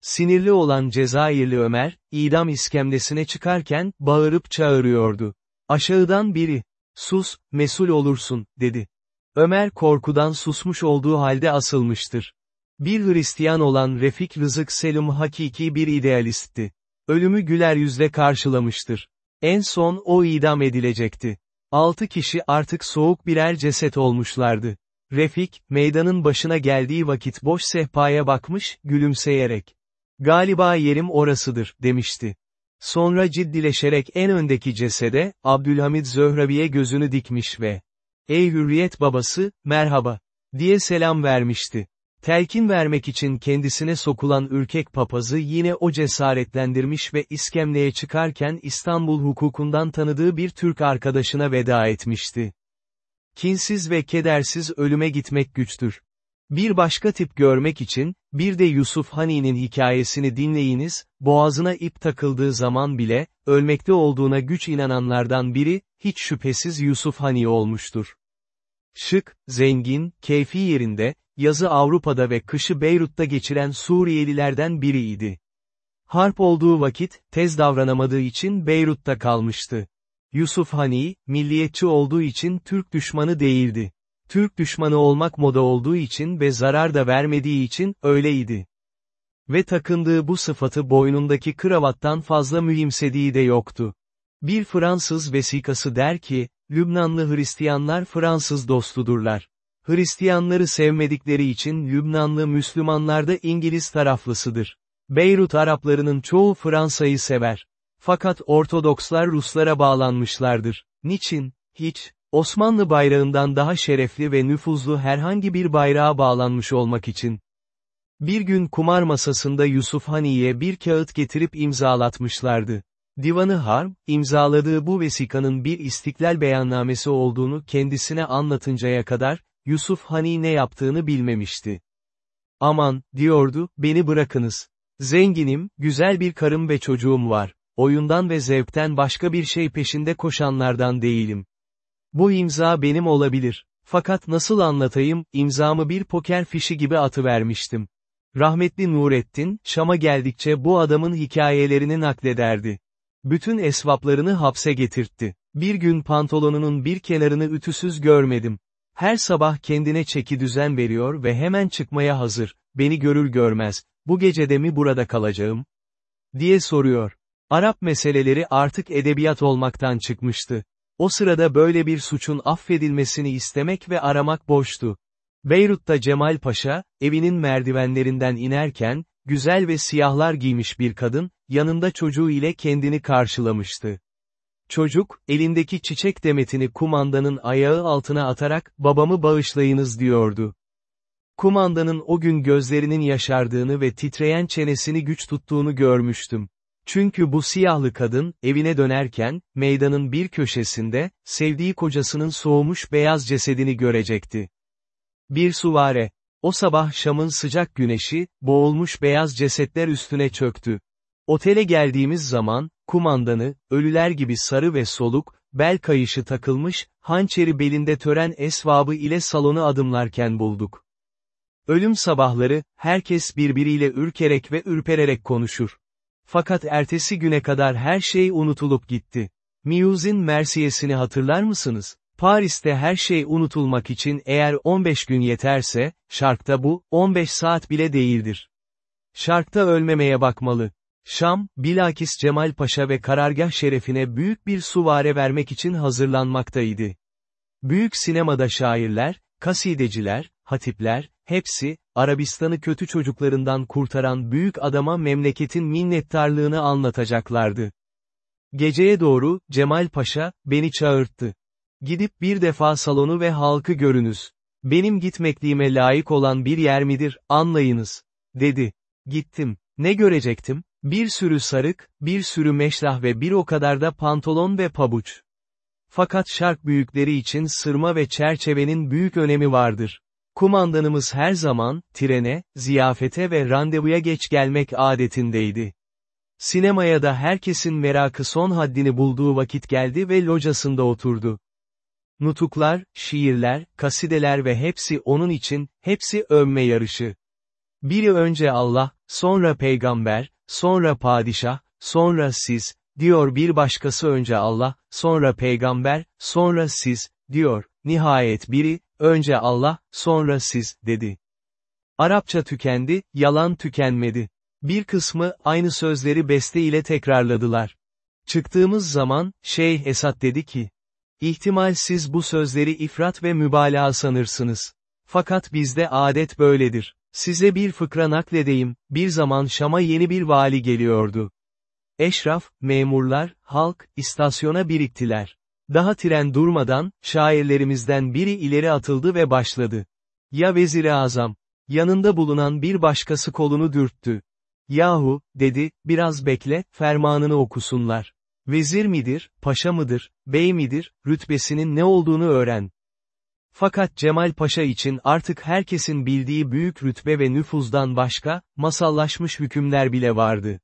Sinirli olan Cezayirli Ömer, idam iskemlesine çıkarken, bağırıp çağırıyordu. Aşağıdan biri, sus, mesul olursun, dedi. Ömer korkudan susmuş olduğu halde asılmıştır. Bir Hristiyan olan Refik Rızık Selim hakiki bir idealistti. Ölümü güler yüzle karşılamıştır. En son o idam edilecekti. Altı kişi artık soğuk birer ceset olmuşlardı. Refik, meydanın başına geldiği vakit boş sehpaya bakmış, gülümseyerek. Galiba yerim orasıdır, demişti. Sonra ciddileşerek en öndeki cesede, Abdülhamid Zöhravi'ye gözünü dikmiş ve, ''Ey hürriyet babası, merhaba'' diye selam vermişti. Telkin vermek için kendisine sokulan ürkek papazı yine o cesaretlendirmiş ve iskemleye çıkarken İstanbul hukukundan tanıdığı bir Türk arkadaşına veda etmişti. Kinsiz ve kedersiz ölüme gitmek güçtür. Bir başka tip görmek için, bir de Yusuf Hani'nin hikayesini dinleyiniz, boğazına ip takıldığı zaman bile, ölmekte olduğuna güç inananlardan biri, hiç şüphesiz Yusuf Hani olmuştur. Şık, zengin, keyfi yerinde, yazı Avrupa'da ve kışı Beyrut'ta geçiren Suriyelilerden biriydi. Harp olduğu vakit, tez davranamadığı için Beyrut'ta kalmıştı. Yusuf Hani, milliyetçi olduğu için Türk düşmanı değildi. Türk düşmanı olmak moda olduğu için ve zarar da vermediği için, öyleydi. Ve takındığı bu sıfatı boynundaki kravattan fazla mühimsediği de yoktu. Bir Fransız vesikası der ki, Lübnanlı Hristiyanlar Fransız dostudurlar. Hristiyanları sevmedikleri için Lübnanlı Müslümanlar da İngiliz taraflısıdır. Beyrut Araplarının çoğu Fransa'yı sever. Fakat Ortodokslar Ruslara bağlanmışlardır. Niçin? Hiç. Osmanlı bayrağından daha şerefli ve nüfuzlu herhangi bir bayrağa bağlanmış olmak için. Bir gün kumar masasında Yusuf Hani'ye bir kağıt getirip imzalatmışlardı. Divanı Harp, imzaladığı bu vesikanın bir istiklal beyannamesi olduğunu kendisine anlatıncaya kadar, Yusuf Hani ne yaptığını bilmemişti. Aman, diyordu, beni bırakınız. Zenginim, güzel bir karım ve çocuğum var. Oyundan ve zevkten başka bir şey peşinde koşanlardan değilim. Bu imza benim olabilir. Fakat nasıl anlatayım, imzamı bir poker fişi gibi atıvermiştim. Rahmetli Nurettin, Şam'a geldikçe bu adamın hikayelerini naklederdi. Bütün esvaplarını hapse getirtti. Bir gün pantolonunun bir kenarını ütüsüz görmedim. Her sabah kendine çeki düzen veriyor ve hemen çıkmaya hazır, beni görür görmez, bu gecede mi burada kalacağım? diye soruyor. Arap meseleleri artık edebiyat olmaktan çıkmıştı. O sırada böyle bir suçun affedilmesini istemek ve aramak boştu. Beyrut'ta Cemal Paşa, evinin merdivenlerinden inerken, güzel ve siyahlar giymiş bir kadın, yanında çocuğu ile kendini karşılamıştı. Çocuk, elindeki çiçek demetini kumandanın ayağı altına atarak, babamı bağışlayınız diyordu. Kumandanın o gün gözlerinin yaşardığını ve titreyen çenesini güç tuttuğunu görmüştüm. Çünkü bu siyahlı kadın, evine dönerken, meydanın bir köşesinde, sevdiği kocasının soğumuş beyaz cesedini görecekti. Bir suvare. O sabah Şam'ın sıcak güneşi, boğulmuş beyaz cesetler üstüne çöktü. Otele geldiğimiz zaman, kumandanı, ölüler gibi sarı ve soluk, bel kayışı takılmış, hançeri belinde tören esvabı ile salonu adımlarken bulduk. Ölüm sabahları, herkes birbiriyle ürkerek ve ürpererek konuşur. Fakat ertesi güne kadar her şey unutulup gitti. Muse'in Mersiyesini hatırlar mısınız? Paris'te her şey unutulmak için eğer 15 gün yeterse, şarkta bu, 15 saat bile değildir. Şarkta ölmemeye bakmalı. Şam, bilakis Cemal Paşa ve karargah şerefine büyük bir suvare vermek için hazırlanmaktaydı. Büyük sinemada şairler, kasideciler, hatipler, hepsi, Arabistan'ı kötü çocuklarından kurtaran büyük adama memleketin minnettarlığını anlatacaklardı. Geceye doğru, Cemal Paşa, beni çağırttı. Gidip bir defa salonu ve halkı görünüz. Benim gitmekliğime layık olan bir yer midir, anlayınız, dedi. Gittim. Ne görecektim? Bir sürü sarık, bir sürü meşrah ve bir o kadar da pantolon ve pabuç. Fakat şark büyükleri için sırma ve çerçevenin büyük önemi vardır. Kumandanımız her zaman, trene, ziyafete ve randevuya geç gelmek adetindeydi. Sinemaya da herkesin merakı son haddini bulduğu vakit geldi ve locasında oturdu. Nutuklar, şiirler, kasideler ve hepsi onun için, hepsi övme yarışı. Biri önce Allah, sonra peygamber, sonra padişah, sonra siz, diyor bir başkası önce Allah, sonra peygamber, sonra siz, diyor, nihayet biri, önce Allah, sonra siz, dedi. Arapça tükendi, yalan tükenmedi. Bir kısmı, aynı sözleri beste ile tekrarladılar. Çıktığımız zaman, Şeyh Esat dedi ki, İhtimal siz bu sözleri ifrat ve mübalağa sanırsınız. Fakat bizde adet böyledir. Size bir fıkra nakledeyim, bir zaman Şam'a yeni bir vali geliyordu. Eşraf, memurlar, halk, istasyona biriktiler. Daha tren durmadan, şairlerimizden biri ileri atıldı ve başladı. Ya vezir-i azam. Yanında bulunan bir başkası kolunu dürttü. Yahu, dedi, biraz bekle, fermanını okusunlar. Vezir midir, paşa mıdır, bey midir, rütbesinin ne olduğunu öğren. Fakat Cemal Paşa için artık herkesin bildiği büyük rütbe ve nüfuzdan başka, masallaşmış hükümler bile vardı.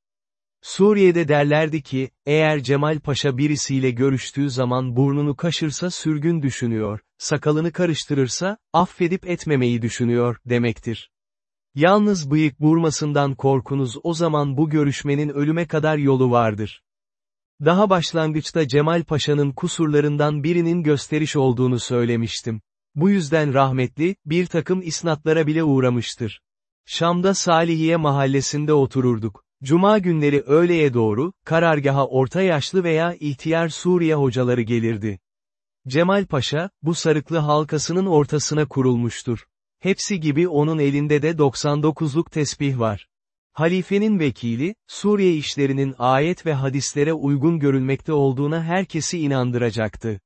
Suriye'de derlerdi ki, eğer Cemal Paşa birisiyle görüştüğü zaman burnunu kaşırsa sürgün düşünüyor, sakalını karıştırırsa, affedip etmemeyi düşünüyor, demektir. Yalnız bıyık vurmasından korkunuz o zaman bu görüşmenin ölüme kadar yolu vardır. Daha başlangıçta Cemal Paşa'nın kusurlarından birinin gösteriş olduğunu söylemiştim. Bu yüzden rahmetli, bir takım isnatlara bile uğramıştır. Şam'da Salihiye mahallesinde otururduk. Cuma günleri öğleye doğru, karargaha orta yaşlı veya ihtiyar Suriye hocaları gelirdi. Cemal Paşa, bu sarıklı halkasının ortasına kurulmuştur. Hepsi gibi onun elinde de 99'luk tesbih var. Halifenin vekili, Suriye işlerinin ayet ve hadislere uygun görülmekte olduğuna herkesi inandıracaktı.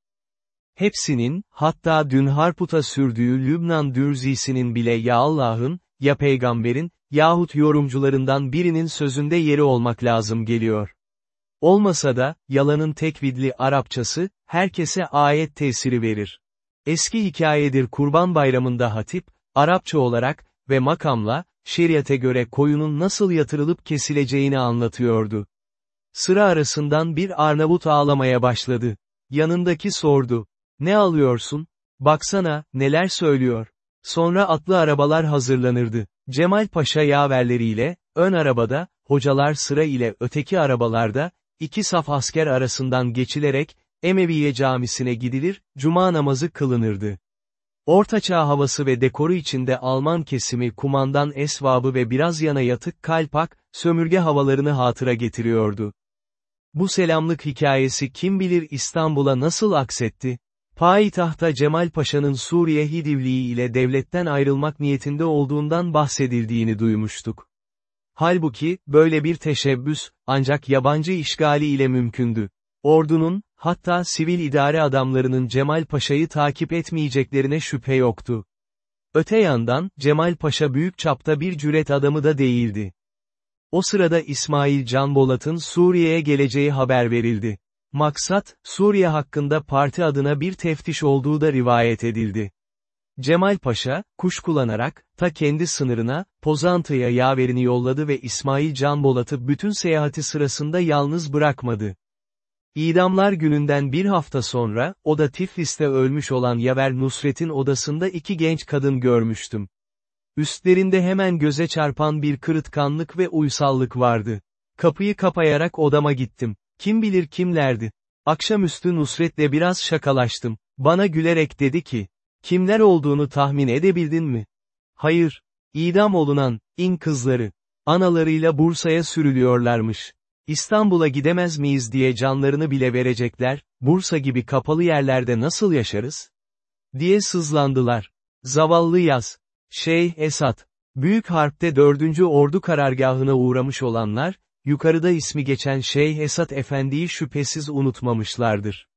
Hepsinin, hatta dün Harput'a sürdüğü Lübnan dürzisinin bile ya Allah'ın, ya peygamberin, yahut yorumcularından birinin sözünde yeri olmak lazım geliyor. Olmasa da, yalanın tekvidli Arapçası, herkese ayet tesiri verir. Eski hikayedir Kurban Bayramı'nda hatip, Arapça olarak ve makamla, şeriate göre koyunun nasıl yatırılıp kesileceğini anlatıyordu. Sıra arasından bir Arnavut ağlamaya başladı. Yanındaki sordu. Ne alıyorsun? Baksana, neler söylüyor. Sonra atlı arabalar hazırlanırdı. Cemal Paşa yaverleriyle, ön arabada, hocalar sıra ile öteki arabalarda, iki saf asker arasından geçilerek, Emeviye camisine gidilir, cuma namazı kılınırdı. Ortaçağ havası ve dekoru içinde Alman kesimi kumandan esvabı ve biraz yana yatık kalpak, sömürge havalarını hatıra getiriyordu. Bu selamlık hikayesi kim bilir İstanbul'a nasıl aksetti? Payitahta Cemal Paşa'nın Suriye Hidivliği ile devletten ayrılmak niyetinde olduğundan bahsedildiğini duymuştuk. Halbuki, böyle bir teşebbüs, ancak yabancı işgali ile mümkündü. Ordunun, hatta sivil idare adamlarının Cemal Paşa'yı takip etmeyeceklerine şüphe yoktu. Öte yandan, Cemal Paşa büyük çapta bir cüret adamı da değildi. O sırada İsmail Can Bolat'ın Suriye'ye geleceği haber verildi. Maksat, Suriye hakkında parti adına bir teftiş olduğu da rivayet edildi. Cemal Paşa, kuş kullanarak, ta kendi sınırına, Pozantı'ya yaverini yolladı ve İsmail Can Bolat'ı bütün seyahati sırasında yalnız bırakmadı. İdamlar gününden bir hafta sonra, o da Tiflis'te ölmüş olan Yaver Nusret'in odasında iki genç kadın görmüştüm. Üstlerinde hemen göze çarpan bir kırıtkanlık ve uysallık vardı. Kapıyı kapayarak odama gittim. Kim bilir kimlerdi. Akşamüstü Nusret'le biraz şakalaştım. Bana gülerek dedi ki, kimler olduğunu tahmin edebildin mi? Hayır, idam olunan, in kızları, analarıyla Bursa'ya sürülüyorlarmış. İstanbul'a gidemez miyiz diye canlarını bile verecekler, Bursa gibi kapalı yerlerde nasıl yaşarız? Diye sızlandılar. Zavallı yaz. Şeyh Esat. Büyük Harp'te 4. Ordu karargahına uğramış olanlar, yukarıda ismi geçen Şeyh Esat Efendi'yi şüphesiz unutmamışlardır.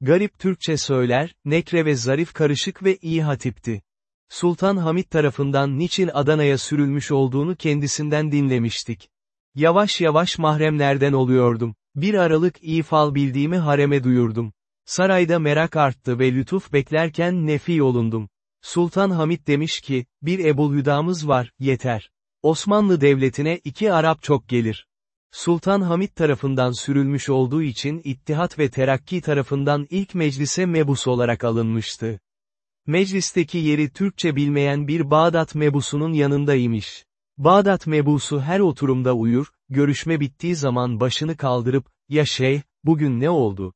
Garip Türkçe söyler, nekre ve zarif karışık ve iyi hatipti. Sultan Hamit tarafından niçin Adana'ya sürülmüş olduğunu kendisinden dinlemiştik. Yavaş yavaş mahremlerden oluyordum. Bir aralık iyi fal bildiğimi hareme duyurdum. Sarayda merak arttı ve lütuf beklerken nefi olundum. Sultan Hamit demiş ki, bir Ebu'l-Hüdamız var, yeter. Osmanlı Devleti'ne iki Arap çok gelir. Sultan Hamit tarafından sürülmüş olduğu için İttihat ve Terakki tarafından ilk meclise mebus olarak alınmıştı. Meclisteki yeri Türkçe bilmeyen bir Bağdat mebusunun yanındaymış. Bağdat mebusu her oturumda uyur, görüşme bittiği zaman başını kaldırıp, ya şeyh, bugün ne oldu?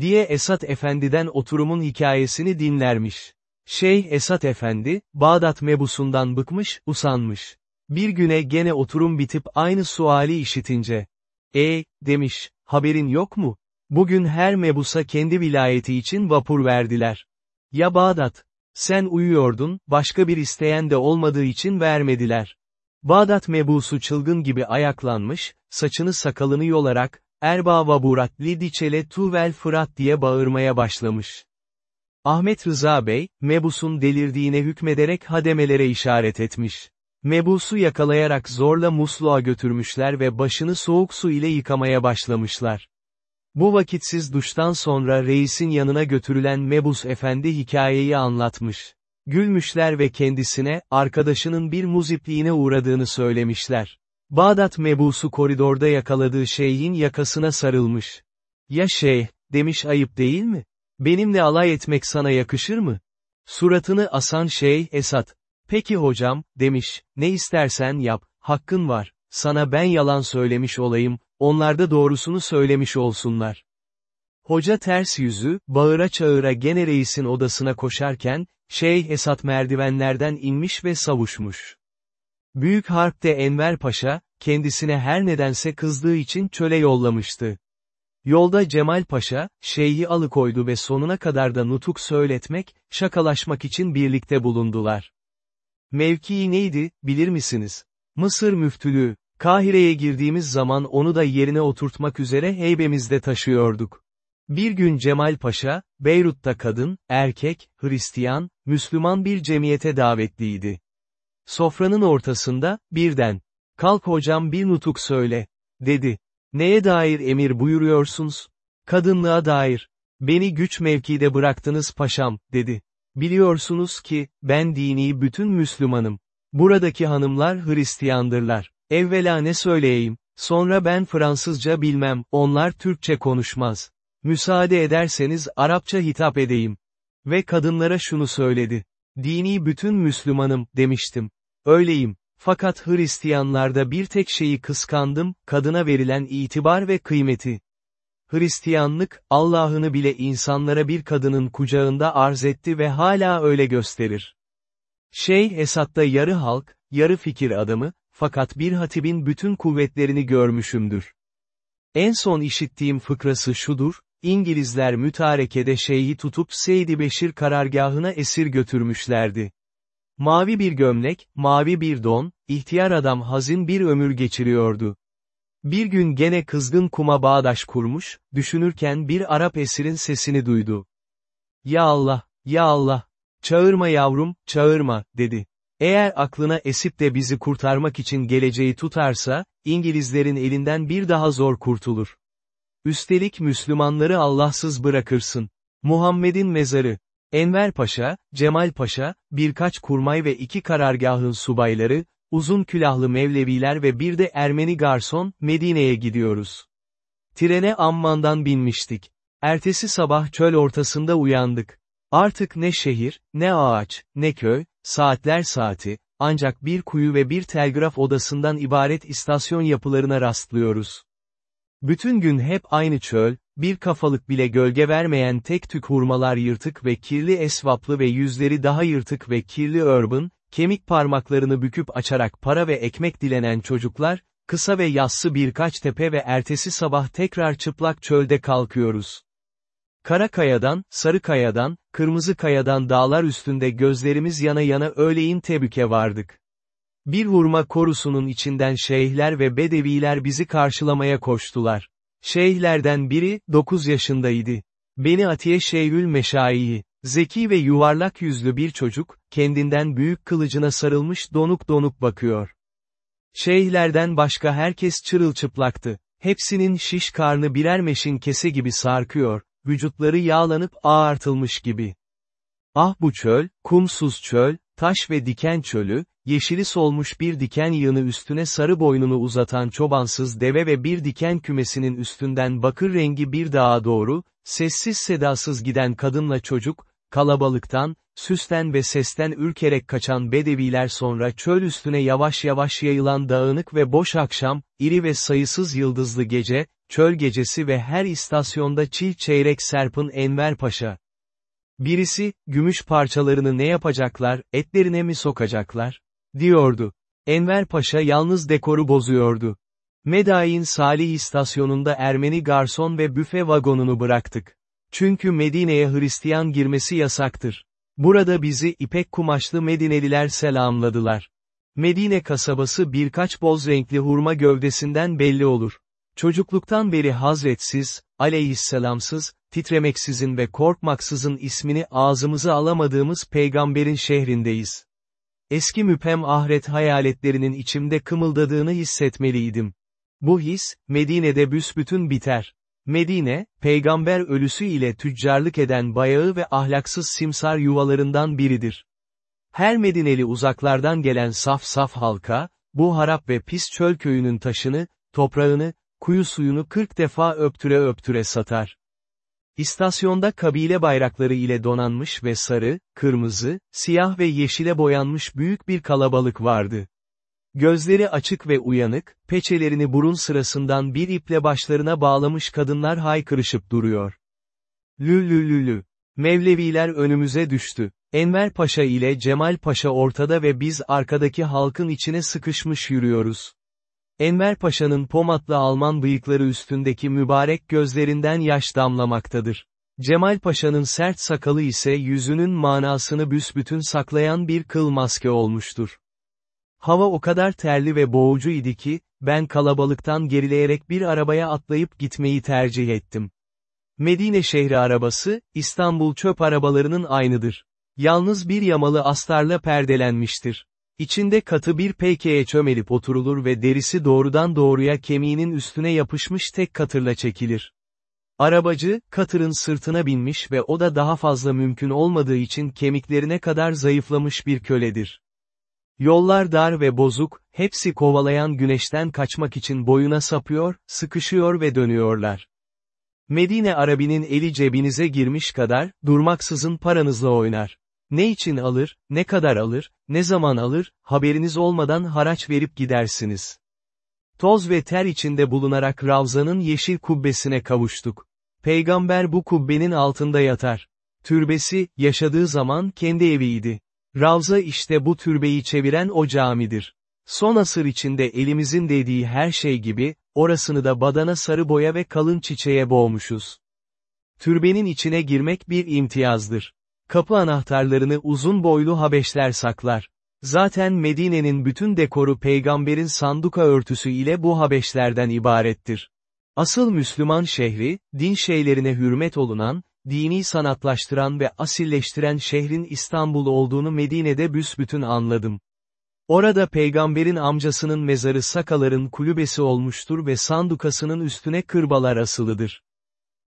diye Esat Efendi'den oturumun hikayesini dinlermiş. Şeyh Esat Efendi, Bağdat mebusundan bıkmış, usanmış. Bir güne gene oturum bitip aynı suali işitince, e, demiş, haberin yok mu? Bugün her mebusa kendi vilayeti için vapur verdiler. Ya Bağdat? Sen uyuyordun, başka bir isteyen de olmadığı için vermediler. Bağdat mebusu çılgın gibi ayaklanmış, saçını sakalını yolarak, Erba vaburat lidiçele tuvel fırat diye bağırmaya başlamış. Ahmet Rıza Bey, mebusun delirdiğine hükmederek hademelere işaret etmiş. Mebusu yakalayarak zorla musluğa götürmüşler ve başını soğuk su ile yıkamaya başlamışlar. Bu vakitsiz duştan sonra reisin yanına götürülen Mebus Efendi hikayeyi anlatmış. Gülmüşler ve kendisine, arkadaşının bir muzipliğine uğradığını söylemişler. Bağdat mebusu koridorda yakaladığı şeyin yakasına sarılmış. Ya şeyh, demiş ayıp değil mi? Benimle alay etmek sana yakışır mı? Suratını asan şey Esat. Peki hocam, demiş, ne istersen yap, hakkın var, sana ben yalan söylemiş olayım, onlar da doğrusunu söylemiş olsunlar. Hoca ters yüzü, bağıra çağıra gene reisin odasına koşarken, Şeyh Esat merdivenlerden inmiş ve savuşmuş. Büyük Harp'te Enver Paşa, kendisine her nedense kızdığı için çöle yollamıştı. Yolda Cemal Paşa, şeyhi alıkoydu ve sonuna kadar da nutuk söyletmek, şakalaşmak için birlikte bulundular. Mevkii neydi, bilir misiniz? Mısır müftülüğü, Kahire'ye girdiğimiz zaman onu da yerine oturtmak üzere heybemizde taşıyorduk. Bir gün Cemal Paşa, Beyrut'ta kadın, erkek, Hristiyan, Müslüman bir cemiyete davetliydi. Sofranın ortasında, birden, kalk hocam bir nutuk söyle, dedi. Neye dair emir buyuruyorsunuz? Kadınlığa dair. Beni güç mevkide bıraktınız paşam, dedi. Biliyorsunuz ki, ben dini bütün Müslümanım. Buradaki hanımlar Hristiyandırlar. Evvela ne söyleyeyim, sonra ben Fransızca bilmem, onlar Türkçe konuşmaz. Müsaade ederseniz Arapça hitap edeyim. Ve kadınlara şunu söyledi. Dini bütün Müslümanım, demiştim. Öyleyim. Fakat Hristiyanlarda bir tek şeyi kıskandım, kadına verilen itibar ve kıymeti. Hristiyanlık, Allah'ını bile insanlara bir kadının kucağında arz etti ve hala öyle gösterir. Şeyh Esat'ta yarı halk, yarı fikir adamı, fakat bir hatibin bütün kuvvetlerini görmüşümdür. En son işittiğim fıkrası şudur, İngilizler mütarekede şeyhi tutup Seydi Beşir karargahına esir götürmüşlerdi. Mavi bir gömlek, mavi bir don, ihtiyar adam hazin bir ömür geçiriyordu. Bir gün gene kızgın kuma bağdaş kurmuş, düşünürken bir Arap esirin sesini duydu. Ya Allah, ya Allah, çağırma yavrum, çağırma, dedi. Eğer aklına esip de bizi kurtarmak için geleceği tutarsa, İngilizlerin elinden bir daha zor kurtulur. Üstelik Müslümanları Allahsız bırakırsın. Muhammed'in mezarı. Enver Paşa, Cemal Paşa, birkaç kurmay ve iki karargahın subayları, uzun külahlı Mevleviler ve bir de Ermeni garson, Medine'ye gidiyoruz. Trene Amman'dan binmiştik. Ertesi sabah çöl ortasında uyandık. Artık ne şehir, ne ağaç, ne köy, saatler saati, ancak bir kuyu ve bir telgraf odasından ibaret istasyon yapılarına rastlıyoruz. Bütün gün hep aynı çöl, bir kafalık bile gölge vermeyen tek tük hurmalar yırtık ve kirli esvaplı ve yüzleri daha yırtık ve kirli örbün, kemik parmaklarını büküp açarak para ve ekmek dilenen çocuklar, kısa ve yassı birkaç tepe ve ertesi sabah tekrar çıplak çölde kalkıyoruz. Kara kayadan, sarı kayadan, kırmızı kayadan dağlar üstünde gözlerimiz yana yana öğleyin Tebük'e vardık. Bir hurma korusunun içinden şeyhler ve bedeviler bizi karşılamaya koştular. Şeyhlerden biri, 9 yaşındaydı. Beni Atiye Şeyhül Meşaihi, zeki ve yuvarlak yüzlü bir çocuk, kendinden büyük kılıcına sarılmış donuk donuk bakıyor. Şeyhlerden başka herkes çırılçıplaktı. Hepsinin şiş karnı birer meşin kese gibi sarkıyor, vücutları yağlanıp ağartılmış gibi. Ah bu çöl, kumsuz çöl, taş ve diken çölü, yeşili solmuş bir diken yığını üstüne sarı boynunu uzatan çobansız deve ve bir diken kümesinin üstünden bakır rengi bir dağa doğru, sessiz sedasız giden kadınla çocuk, kalabalıktan, süsten ve sesten ürkerek kaçan bedeviler sonra çöl üstüne yavaş yavaş yayılan dağınık ve boş akşam, iri ve sayısız yıldızlı gece, çöl gecesi ve her istasyonda çil çeyrek serpın Enver Paşa. Birisi, gümüş parçalarını ne yapacaklar, etlerine mi sokacaklar? Diyordu. Enver Paşa yalnız dekoru bozuyordu. Medain Salih istasyonunda Ermeni garson ve büfe vagonunu bıraktık. Çünkü Medine'ye Hristiyan girmesi yasaktır. Burada bizi ipek kumaşlı Medineliler selamladılar. Medine kasabası birkaç boz renkli hurma gövdesinden belli olur. Çocukluktan beri Hazretsiz, aleyhisselamsız, titremeksizin ve korkmaksızın ismini ağzımıza alamadığımız peygamberin şehrindeyiz. Eski müpem ahiret hayaletlerinin içimde kımıldadığını hissetmeliydim. Bu his, Medine'de büsbütün biter. Medine, peygamber ölüsü ile tüccarlık eden bayağı ve ahlaksız simsar yuvalarından biridir. Her Medineli uzaklardan gelen saf saf halka, bu harap ve pis çöl köyünün taşını, toprağını, kuyu suyunu kırk defa öptüre öptüre satar. İstasyonda kabile bayrakları ile donanmış ve sarı, kırmızı, siyah ve yeşile boyanmış büyük bir kalabalık vardı. Gözleri açık ve uyanık, peçelerini burun sırasından bir iple başlarına bağlamış kadınlar haykırışıp duruyor. Lülülülü. Mevleviler önümüze düştü. Enver Paşa ile Cemal Paşa ortada ve biz arkadaki halkın içine sıkışmış yürüyoruz. Enver Paşa'nın pomatlı Alman bıyıkları üstündeki mübarek gözlerinden yaş damlamaktadır. Cemal Paşa'nın sert sakalı ise yüzünün manasını büsbütün saklayan bir kıl maske olmuştur. Hava o kadar terli ve boğucu idi ki, ben kalabalıktan gerileyerek bir arabaya atlayıp gitmeyi tercih ettim. Medine şehri arabası, İstanbul çöp arabalarının aynıdır. Yalnız bir yamalı astarla perdelenmiştir. İçinde katı bir peykeye çömelip oturulur ve derisi doğrudan doğruya kemiğinin üstüne yapışmış tek katırla çekilir. Arabacı, katırın sırtına binmiş ve o da daha fazla mümkün olmadığı için kemiklerine kadar zayıflamış bir köledir. Yollar dar ve bozuk, hepsi kovalayan güneşten kaçmak için boyuna sapıyor, sıkışıyor ve dönüyorlar. Medine Arabi'nin eli cebinize girmiş kadar, durmaksızın paranızla oynar. Ne için alır, ne kadar alır, ne zaman alır, haberiniz olmadan haraç verip gidersiniz. Toz ve ter içinde bulunarak Ravza'nın yeşil kubbesine kavuştuk. Peygamber bu kubbenin altında yatar. Türbesi, yaşadığı zaman kendi eviydi. Ravza işte bu türbeyi çeviren o camidir. Son asır içinde elimizin dediği her şey gibi, orasını da badana sarı boya ve kalın çiçeğe boğmuşuz. Türbenin içine girmek bir imtiyazdır. Kapı anahtarlarını uzun boylu Habeşler saklar. Zaten Medine'nin bütün dekoru peygamberin sanduka örtüsü ile bu Habeşlerden ibarettir. Asıl Müslüman şehri, din şeylerine hürmet olunan, dini sanatlaştıran ve asilleştiren şehrin İstanbul olduğunu Medine'de büsbütün anladım. Orada peygamberin amcasının mezarı Sakaların kulübesi olmuştur ve sandukasının üstüne kırbalar asılıdır.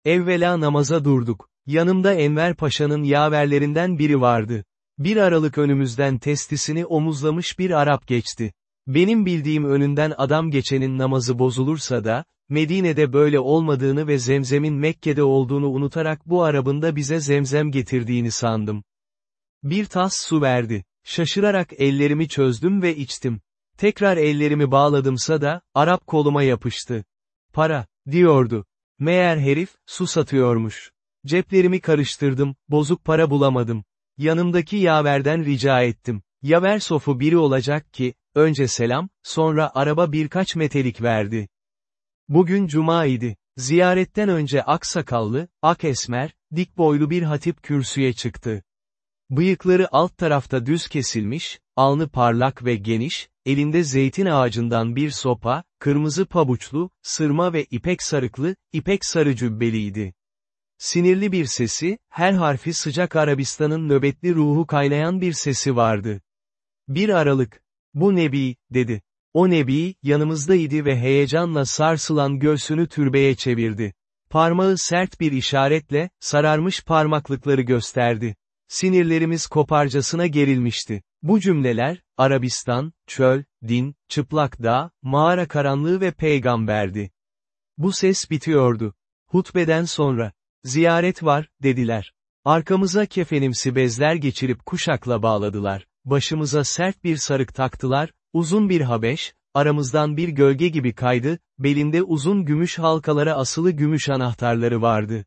Evvela namaza durduk. Yanımda Enver Paşa'nın yaverlerinden biri vardı. Bir aralık önümüzden testisini omuzlamış bir Arap geçti. Benim bildiğim önünden adam geçenin namazı bozulursa da, Medine'de böyle olmadığını ve zemzemin Mekke'de olduğunu unutarak bu Arap'ın da bize zemzem getirdiğini sandım. Bir tas su verdi. Şaşırarak ellerimi çözdüm ve içtim. Tekrar ellerimi bağladımsa da, Arap koluma yapıştı. Para, diyordu. Meğer herif, su satıyormuş. Ceplerimi karıştırdım, bozuk para bulamadım. Yanımdaki yaverden rica ettim. Yaver sofu biri olacak ki, önce selam, sonra araba birkaç metelik verdi. Bugün cuma idi. Ziyaretten önce aksakallı, ak esmer, dik boylu bir hatip kürsüye çıktı. Bıyıkları alt tarafta düz kesilmiş, alnı parlak ve geniş, elinde zeytin ağacından bir sopa, kırmızı pabuçlu, sırma ve ipek sarıklı, ipek sarı cübbeliydi. Sinirli bir sesi, her harfi sıcak Arabistan'ın nöbetli ruhu kaynayan bir sesi vardı. Bir aralık. Bu Nebi, dedi. O Nebi, yanımızdaydı ve heyecanla sarsılan göğsünü türbeye çevirdi. Parmağı sert bir işaretle, sararmış parmaklıkları gösterdi. Sinirlerimiz koparcasına gerilmişti. Bu cümleler, Arabistan, çöl, din, çıplak dağ, mağara karanlığı ve peygamberdi. Bu ses bitiyordu. Hutbeden sonra, ziyaret var, dediler. Arkamıza kefenimsi bezler geçirip kuşakla bağladılar. Başımıza sert bir sarık taktılar, uzun bir habeş, aramızdan bir gölge gibi kaydı, belinde uzun gümüş halkalara asılı gümüş anahtarları vardı.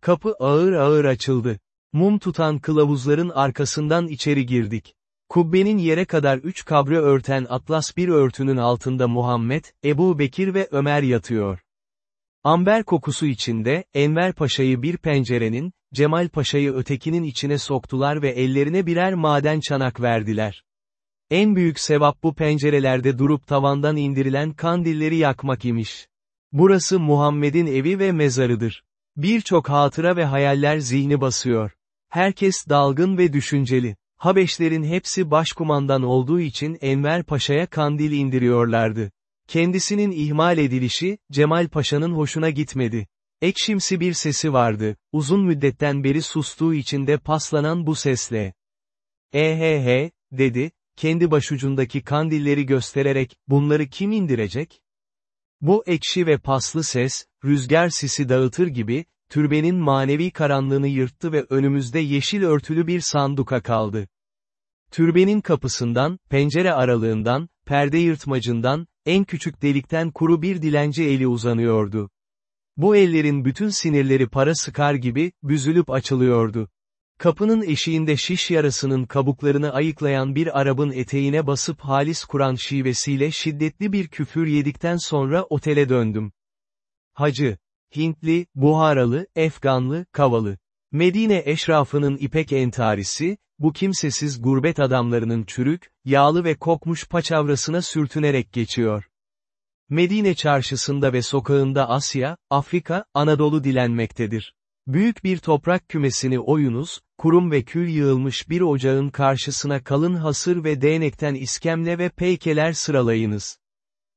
Kapı ağır ağır açıldı. Mum tutan kılavuzların arkasından içeri girdik. Kubbenin yere kadar üç kabre örten atlas bir örtünün altında Muhammed, Ebu Bekir ve Ömer yatıyor. Amber kokusu içinde, Enver Paşa'yı bir pencerenin, Cemal Paşa'yı ötekinin içine soktular ve ellerine birer maden çanak verdiler. En büyük sevap bu pencerelerde durup tavandan indirilen kandilleri yakmak imiş. Burası Muhammed'in evi ve mezarıdır. Birçok hatıra ve hayaller zihni basıyor. Herkes dalgın ve düşünceli. Habeşlerin hepsi başkumandan olduğu için Enver Paşa'ya kandil indiriyorlardı. Kendisinin ihmal edilişi, Cemal Paşa'nın hoşuna gitmedi. Ekşimsi bir sesi vardı, uzun müddetten beri sustuğu içinde paslanan bu sesle. Ehehe, dedi, kendi başucundaki kandilleri göstererek, bunları kim indirecek? Bu ekşi ve paslı ses, rüzgar sisi dağıtır gibi, türbenin manevi karanlığını yırttı ve önümüzde yeşil örtülü bir sanduka kaldı. Türbenin kapısından, pencere aralığından, perde yırtmacından, en küçük delikten kuru bir dilenci eli uzanıyordu. Bu ellerin bütün sinirleri para sıkar gibi, büzülüp açılıyordu. Kapının eşiğinde şiş yarasının kabuklarını ayıklayan bir Arap'ın eteğine basıp halis Kur'an şivesiyle şiddetli bir küfür yedikten sonra otele döndüm. Hacı, Hintli, Buharalı, Efganlı, Kavalı. Medine eşrafının ipek entarisi, bu kimsesiz gurbet adamlarının çürük, yağlı ve kokmuş paçavrasına sürtünerek geçiyor. Medine çarşısında ve sokağında Asya, Afrika, Anadolu dilenmektedir. Büyük bir toprak kümesini oyunuz, kurum ve kül yığılmış bir ocağın karşısına kalın hasır ve değnekten iskemle ve peykeler sıralayınız.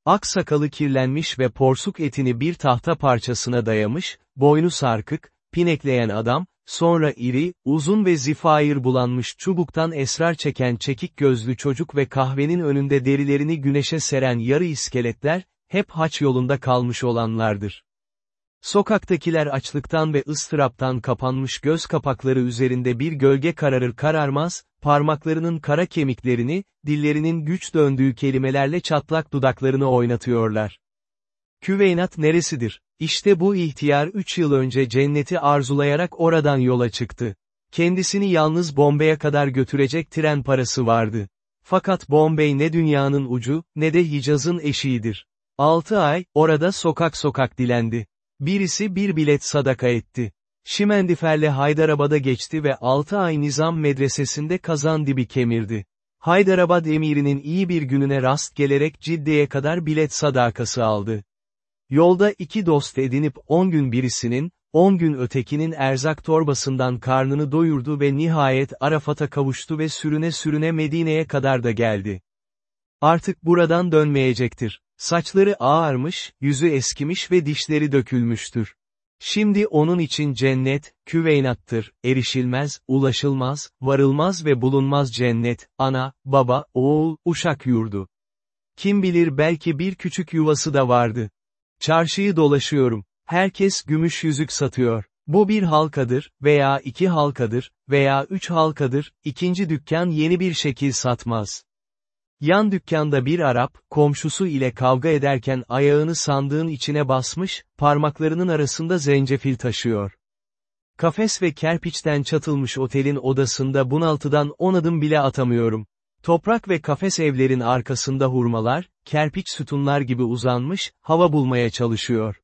Aksakalı kirlenmiş ve porsuk etini bir tahta parçasına dayamış, boynu sarkık, pinekleyen adam, sonra iri, uzun ve zifayır bulanmış çubuktan esrar çeken çekik gözlü çocuk ve kahvenin önünde derilerini güneşe seren yarı iskeletler, hep haç yolunda kalmış olanlardır. Sokaktakiler açlıktan ve ıstıraptan kapanmış göz kapakları üzerinde bir gölge kararır kararmaz, parmaklarının kara kemiklerini, dillerinin güç döndüğü kelimelerle çatlak dudaklarını oynatıyorlar. Küveynat neresidir? İşte bu ihtiyar üç yıl önce cenneti arzulayarak oradan yola çıktı. Kendisini yalnız Bombay'a kadar götürecek tren parası vardı. Fakat Bombay ne dünyanın ucu, ne de Hicaz'ın eşiğidir. Altı ay, orada sokak sokak dilendi. Birisi bir bilet sadaka etti. Şimendifer'le Haydarabad'a geçti ve 6 ay nizam medresesinde kazan dibi kemirdi. Haydarabad emirinin iyi bir gününe rast gelerek Cidde'ye kadar bilet sadakası aldı. Yolda iki dost edinip 10 gün birisinin, 10 gün ötekinin erzak torbasından karnını doyurdu ve nihayet Arafat'a kavuştu ve sürüne sürüne Medine'ye kadar da geldi. Artık buradan dönmeyecektir. Saçları ağarmış, yüzü eskimiş ve dişleri dökülmüştür. Şimdi onun için cennet, küveynattır, erişilmez, ulaşılmaz, varılmaz ve bulunmaz cennet, ana, baba, oğul, uşak yurdu. Kim bilir belki bir küçük yuvası da vardı. Çarşıyı dolaşıyorum. Herkes gümüş yüzük satıyor. Bu bir halkadır, veya iki halkadır, veya üç halkadır, ikinci dükkan yeni bir şekil satmaz. Yan dükkanda bir Arap, komşusu ile kavga ederken ayağını sandığın içine basmış, parmaklarının arasında zencefil taşıyor. Kafes ve kerpiçten çatılmış otelin odasında bunaltıdan on adım bile atamıyorum. Toprak ve kafes evlerin arkasında hurmalar, kerpiç sütunlar gibi uzanmış, hava bulmaya çalışıyor.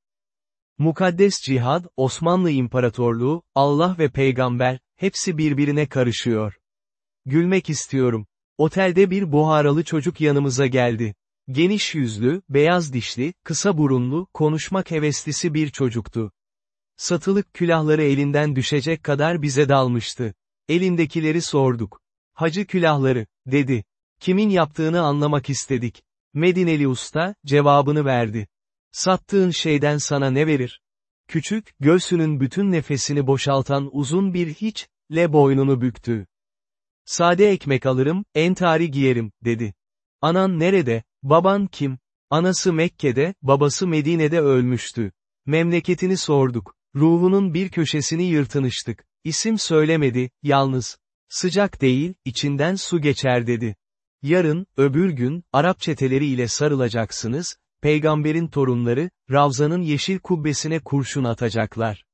Mukaddes cihad, Osmanlı İmparatorluğu, Allah ve peygamber, hepsi birbirine karışıyor. Gülmek istiyorum. Otelde bir buharalı çocuk yanımıza geldi. Geniş yüzlü, beyaz dişli, kısa burunlu, konuşmak heveslisi bir çocuktu. Satılık külahları elinden düşecek kadar bize dalmıştı. Elindekileri sorduk. Hacı külahları, dedi. Kimin yaptığını anlamak istedik. Medineli usta, cevabını verdi. Sattığın şeyden sana ne verir? Küçük, göğsünün bütün nefesini boşaltan uzun bir hiç, le boynunu büktü. Sade ekmek alırım, entari giyerim, dedi. Anan nerede, baban kim? Anası Mekke'de, babası Medine'de ölmüştü. Memleketini sorduk. Ruhunun bir köşesini yırtınıştık. İsim söylemedi, yalnız. Sıcak değil, içinden su geçer dedi. Yarın, öbür gün, Arap çeteleri ile sarılacaksınız, peygamberin torunları, Ravza'nın yeşil kubbesine kurşun atacaklar.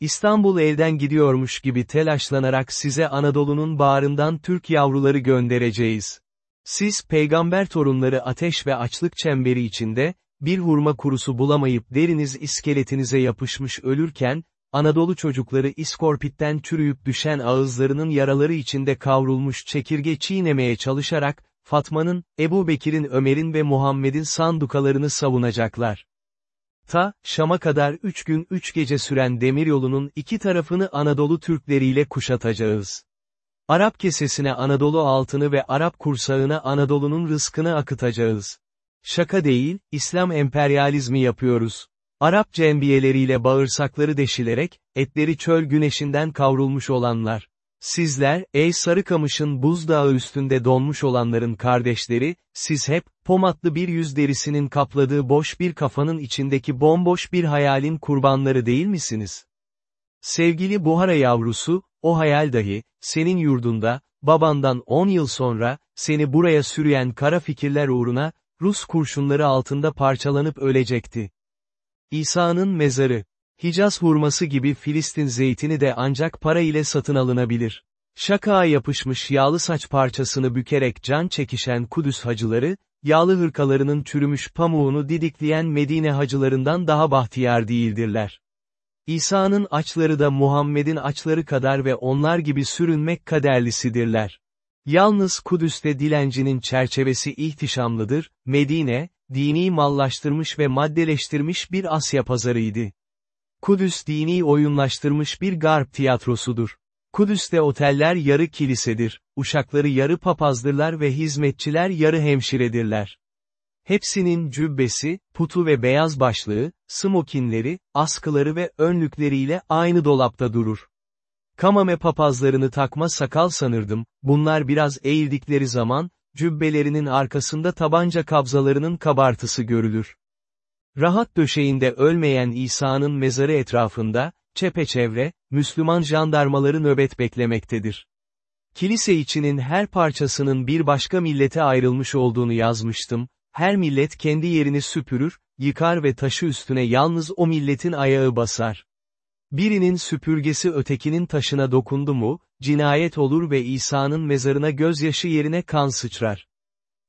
İstanbul elden gidiyormuş gibi telaşlanarak size Anadolu'nun bağrından Türk yavruları göndereceğiz. Siz peygamber torunları ateş ve açlık çemberi içinde, bir hurma kurusu bulamayıp deriniz iskeletinize yapışmış ölürken, Anadolu çocukları iskorpitten çürüyüp düşen ağızlarının yaraları içinde kavrulmuş çekirge çiğnemeye çalışarak, Fatma'nın, Ebu Bekir'in Ömer'in ve Muhammed'in sandukalarını savunacaklar. Ta, Şam'a kadar üç gün üç gece süren demiryolunun iki tarafını Anadolu Türkleriyle kuşatacağız. Arap kesesine Anadolu altını ve Arap kursağına Anadolu'nun rızkını akıtacağız. Şaka değil, İslam emperyalizmi yapıyoruz. Arap cembiyeleriyle bağırsakları deşilerek, etleri çöl güneşinden kavrulmuş olanlar. Sizler, ey Sarıkamış'ın buzdağı üstünde donmuş olanların kardeşleri, siz hep, pomatlı bir yüz derisinin kapladığı boş bir kafanın içindeki bomboş bir hayalin kurbanları değil misiniz? Sevgili Buhara yavrusu, o hayal dahi, senin yurdunda, babandan on yıl sonra, seni buraya sürüyen kara fikirler uğruna, Rus kurşunları altında parçalanıp ölecekti. İsa'nın mezarı, Hicaz hurması gibi Filistin zeytini de ancak para ile satın alınabilir. Şakağa yapışmış yağlı saç parçasını bükerek can çekişen Kudüs hacıları, yağlı hırkalarının çürümüş pamuğunu didikleyen Medine hacılarından daha bahtiyar değildirler. İsa'nın açları da Muhammed'in açları kadar ve onlar gibi sürünmek kaderlisidirler. Yalnız Kudüs'te dilencinin çerçevesi ihtişamlıdır, Medine, dini mallaştırmış ve maddeleştirmiş bir Asya pazarıydı. Kudüs dini oyunlaştırmış bir garp tiyatrosudur. Kudüs'te oteller yarı kilisedir, uşakları yarı papazdırlar ve hizmetçiler yarı hemşiredirler. Hepsinin cübbesi, putu ve beyaz başlığı, smokinleri, askıları ve önlükleriyle aynı dolapta durur. Kamame papazlarını takma sakal sanırdım, bunlar biraz eğildikleri zaman, cübbelerinin arkasında tabanca kabzalarının kabartısı görülür. Rahat döşeğinde ölmeyen İsa'nın mezarı etrafında, çepeçevre, Müslüman jandarmaları nöbet beklemektedir. Kilise içinin her parçasının bir başka millete ayrılmış olduğunu yazmıştım, her millet kendi yerini süpürür, yıkar ve taşı üstüne yalnız o milletin ayağı basar. Birinin süpürgesi ötekinin taşına dokundu mu, cinayet olur ve İsa'nın mezarına gözyaşı yerine kan sıçrar.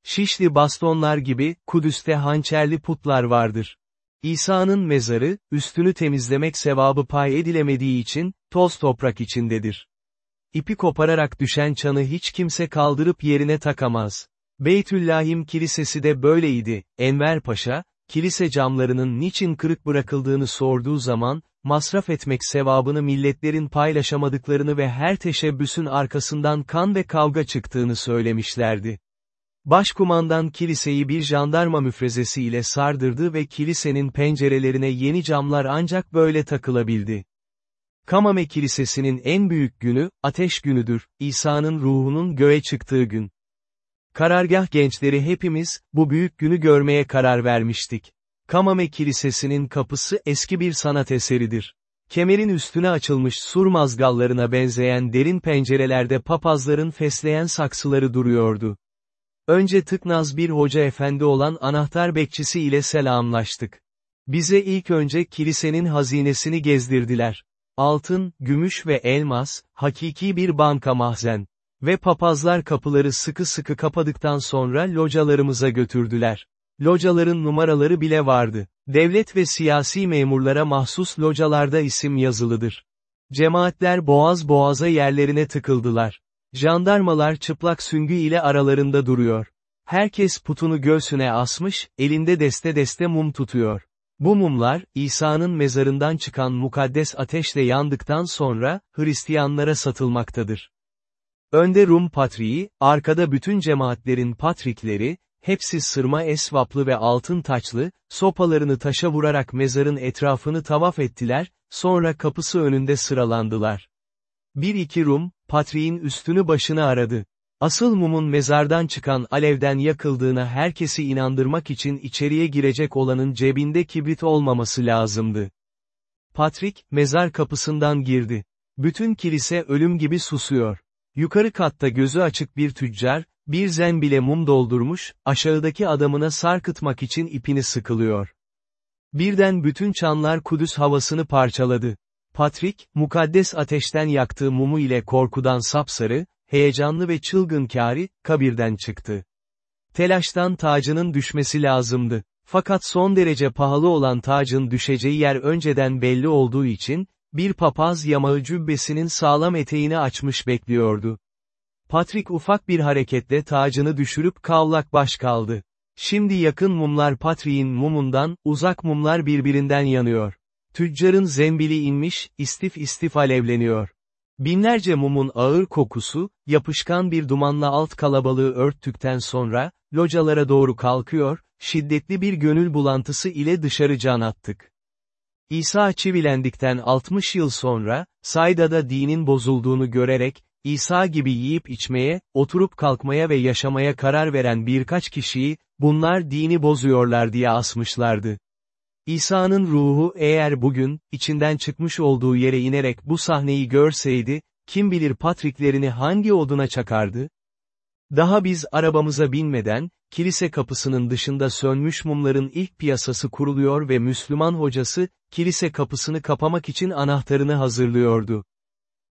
Şişli bastonlar gibi, Kudüs'te hançerli putlar vardır. İsa'nın mezarı, üstünü temizlemek sevabı pay edilemediği için, toz toprak içindedir. İpi kopararak düşen çanı hiç kimse kaldırıp yerine takamaz. Beytüllahim Kilisesi de böyleydi, Enver Paşa, kilise camlarının niçin kırık bırakıldığını sorduğu zaman, masraf etmek sevabını milletlerin paylaşamadıklarını ve her teşebbüsün arkasından kan ve kavga çıktığını söylemişlerdi. Başkumandan kiliseyi bir jandarma müfrezesi ile sardırdı ve kilisenin pencerelerine yeni camlar ancak böyle takılabildi. Kamame Kilisesi'nin en büyük günü, ateş günüdür, İsa'nın ruhunun göğe çıktığı gün. Karargah gençleri hepimiz, bu büyük günü görmeye karar vermiştik. Kamame Kilisesi'nin kapısı eski bir sanat eseridir. Kemerin üstüne açılmış sur mazgallarına benzeyen derin pencerelerde papazların fesleğen saksıları duruyordu. Önce tıknaz bir hoca efendi olan anahtar bekçisi ile selamlaştık. Bize ilk önce kilisenin hazinesini gezdirdiler. Altın, gümüş ve elmas, hakiki bir banka mahzen. Ve papazlar kapıları sıkı sıkı kapadıktan sonra localarımıza götürdüler. Locaların numaraları bile vardı. Devlet ve siyasi memurlara mahsus localarda isim yazılıdır. Cemaatler boğaz boğaza yerlerine tıkıldılar. Jandarmalar çıplak süngü ile aralarında duruyor. Herkes putunu göğsüne asmış, elinde deste deste mum tutuyor. Bu mumlar, İsa'nın mezarından çıkan mukaddes ateşle yandıktan sonra, Hristiyanlara satılmaktadır. Önde Rum patriği, arkada bütün cemaatlerin patrikleri, hepsi sırma esvaplı ve altın taçlı, sopalarını taşa vurarak mezarın etrafını tavaf ettiler, sonra kapısı önünde sıralandılar. Bir iki Rum, patriğin üstünü başını aradı. Asıl mumun mezardan çıkan alevden yakıldığına herkesi inandırmak için içeriye girecek olanın cebinde kibrit olmaması lazımdı. Patrik, mezar kapısından girdi. Bütün kilise ölüm gibi susuyor. Yukarı katta gözü açık bir tüccar, bir zembile mum doldurmuş, aşağıdaki adamına sarkıtmak için ipini sıkılıyor. Birden bütün çanlar Kudüs havasını parçaladı. Patrik, mukaddes ateşten yaktığı mumu ile korkudan sapsarı, heyecanlı ve çılgınkâri, kabirden çıktı. Telaştan tacının düşmesi lazımdı. Fakat son derece pahalı olan tacın düşeceği yer önceden belli olduğu için, bir papaz yamağı cübbesinin sağlam eteğini açmış bekliyordu. Patrick ufak bir hareketle tacını düşürüp kavlak baş kaldı. Şimdi yakın mumlar Patrick'in mumundan, uzak mumlar birbirinden yanıyor. Tüccarın zembili inmiş, istif istif alevleniyor. Binlerce mumun ağır kokusu, yapışkan bir dumanla alt kalabalığı örttükten sonra, localara doğru kalkıyor, şiddetli bir gönül bulantısı ile dışarı can attık. İsa çivilendikten 60 yıl sonra, Sayda'da dinin bozulduğunu görerek, İsa gibi yiyip içmeye, oturup kalkmaya ve yaşamaya karar veren birkaç kişiyi, bunlar dini bozuyorlar diye asmışlardı. İsa'nın ruhu eğer bugün, içinden çıkmış olduğu yere inerek bu sahneyi görseydi, kim bilir patriklerini hangi oduna çakardı? Daha biz arabamıza binmeden, kilise kapısının dışında sönmüş mumların ilk piyasası kuruluyor ve Müslüman hocası, kilise kapısını kapamak için anahtarını hazırlıyordu.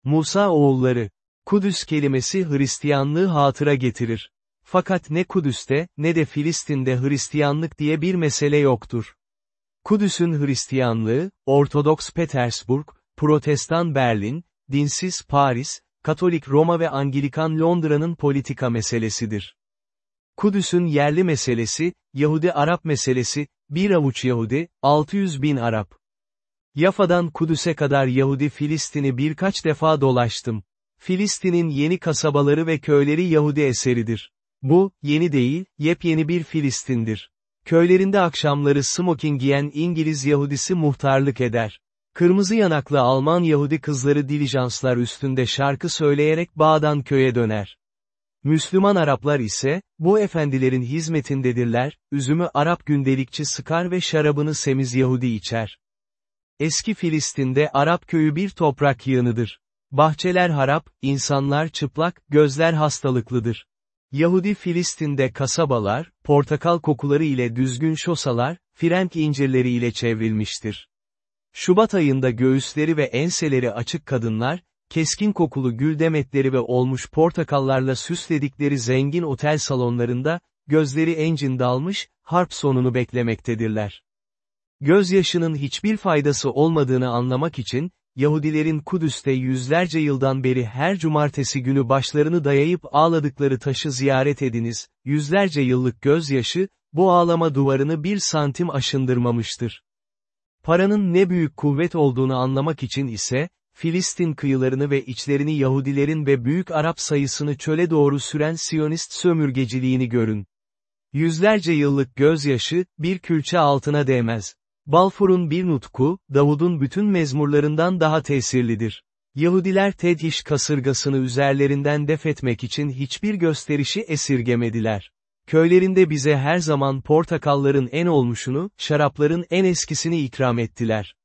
Musa oğulları, Kudüs kelimesi Hristiyanlığı hatıra getirir. Fakat ne Kudüs'te, ne de Filistin'de Hristiyanlık diye bir mesele yoktur. Kudüs'ün Hristiyanlığı, Ortodoks Petersburg, Protestan Berlin, dinsiz Paris, Katolik Roma ve Anglikan Londra'nın politika meselesidir. Kudüs'ün yerli meselesi, Yahudi-Arap meselesi, bir avuç Yahudi, 600 bin Arap. Yafa'dan Kudüs'e kadar Yahudi Filistin'i birkaç defa dolaştım. Filistin'in yeni kasabaları ve köyleri Yahudi eseridir. Bu, yeni değil, yepyeni bir Filistin'dir. Köylerinde akşamları smoking giyen İngiliz Yahudisi muhtarlık eder. Kırmızı yanaklı Alman Yahudi kızları dilijanslar üstünde şarkı söyleyerek bağdan köye döner. Müslüman Araplar ise, bu efendilerin hizmetindedirler, üzümü Arap gündelikçi sıkar ve şarabını semiz Yahudi içer. Eski Filistin'de Arap köyü bir toprak yığınıdır. Bahçeler harap, insanlar çıplak, gözler hastalıklıdır. Yahudi Filistin'de kasabalar, portakal kokuları ile düzgün şosalar, frenk incirleri ile çevrilmiştir. Şubat ayında göğüsleri ve enseleri açık kadınlar, keskin kokulu gül demetleri ve olmuş portakallarla süsledikleri zengin otel salonlarında, gözleri encin dalmış, harp sonunu beklemektedirler. Gözyaşının hiçbir faydası olmadığını anlamak için, Yahudilerin Kudüs'te yüzlerce yıldan beri her cumartesi günü başlarını dayayıp ağladıkları taşı ziyaret ediniz, yüzlerce yıllık gözyaşı, bu ağlama duvarını bir santim aşındırmamıştır. Paranın ne büyük kuvvet olduğunu anlamak için ise, Filistin kıyılarını ve içlerini Yahudilerin ve büyük Arap sayısını çöle doğru süren Siyonist sömürgeciliğini görün. Yüzlerce yıllık gözyaşı, bir külçe altına değmez. Balfour'un bir nutku, Davud'un bütün mezmurlarından daha tesirlidir. Yahudiler Tedhiş kasırgasını üzerlerinden defetmek için hiçbir gösterişi esirgemediler. Köylerinde bize her zaman portakalların en olmuşunu, şarapların en eskisini ikram ettiler.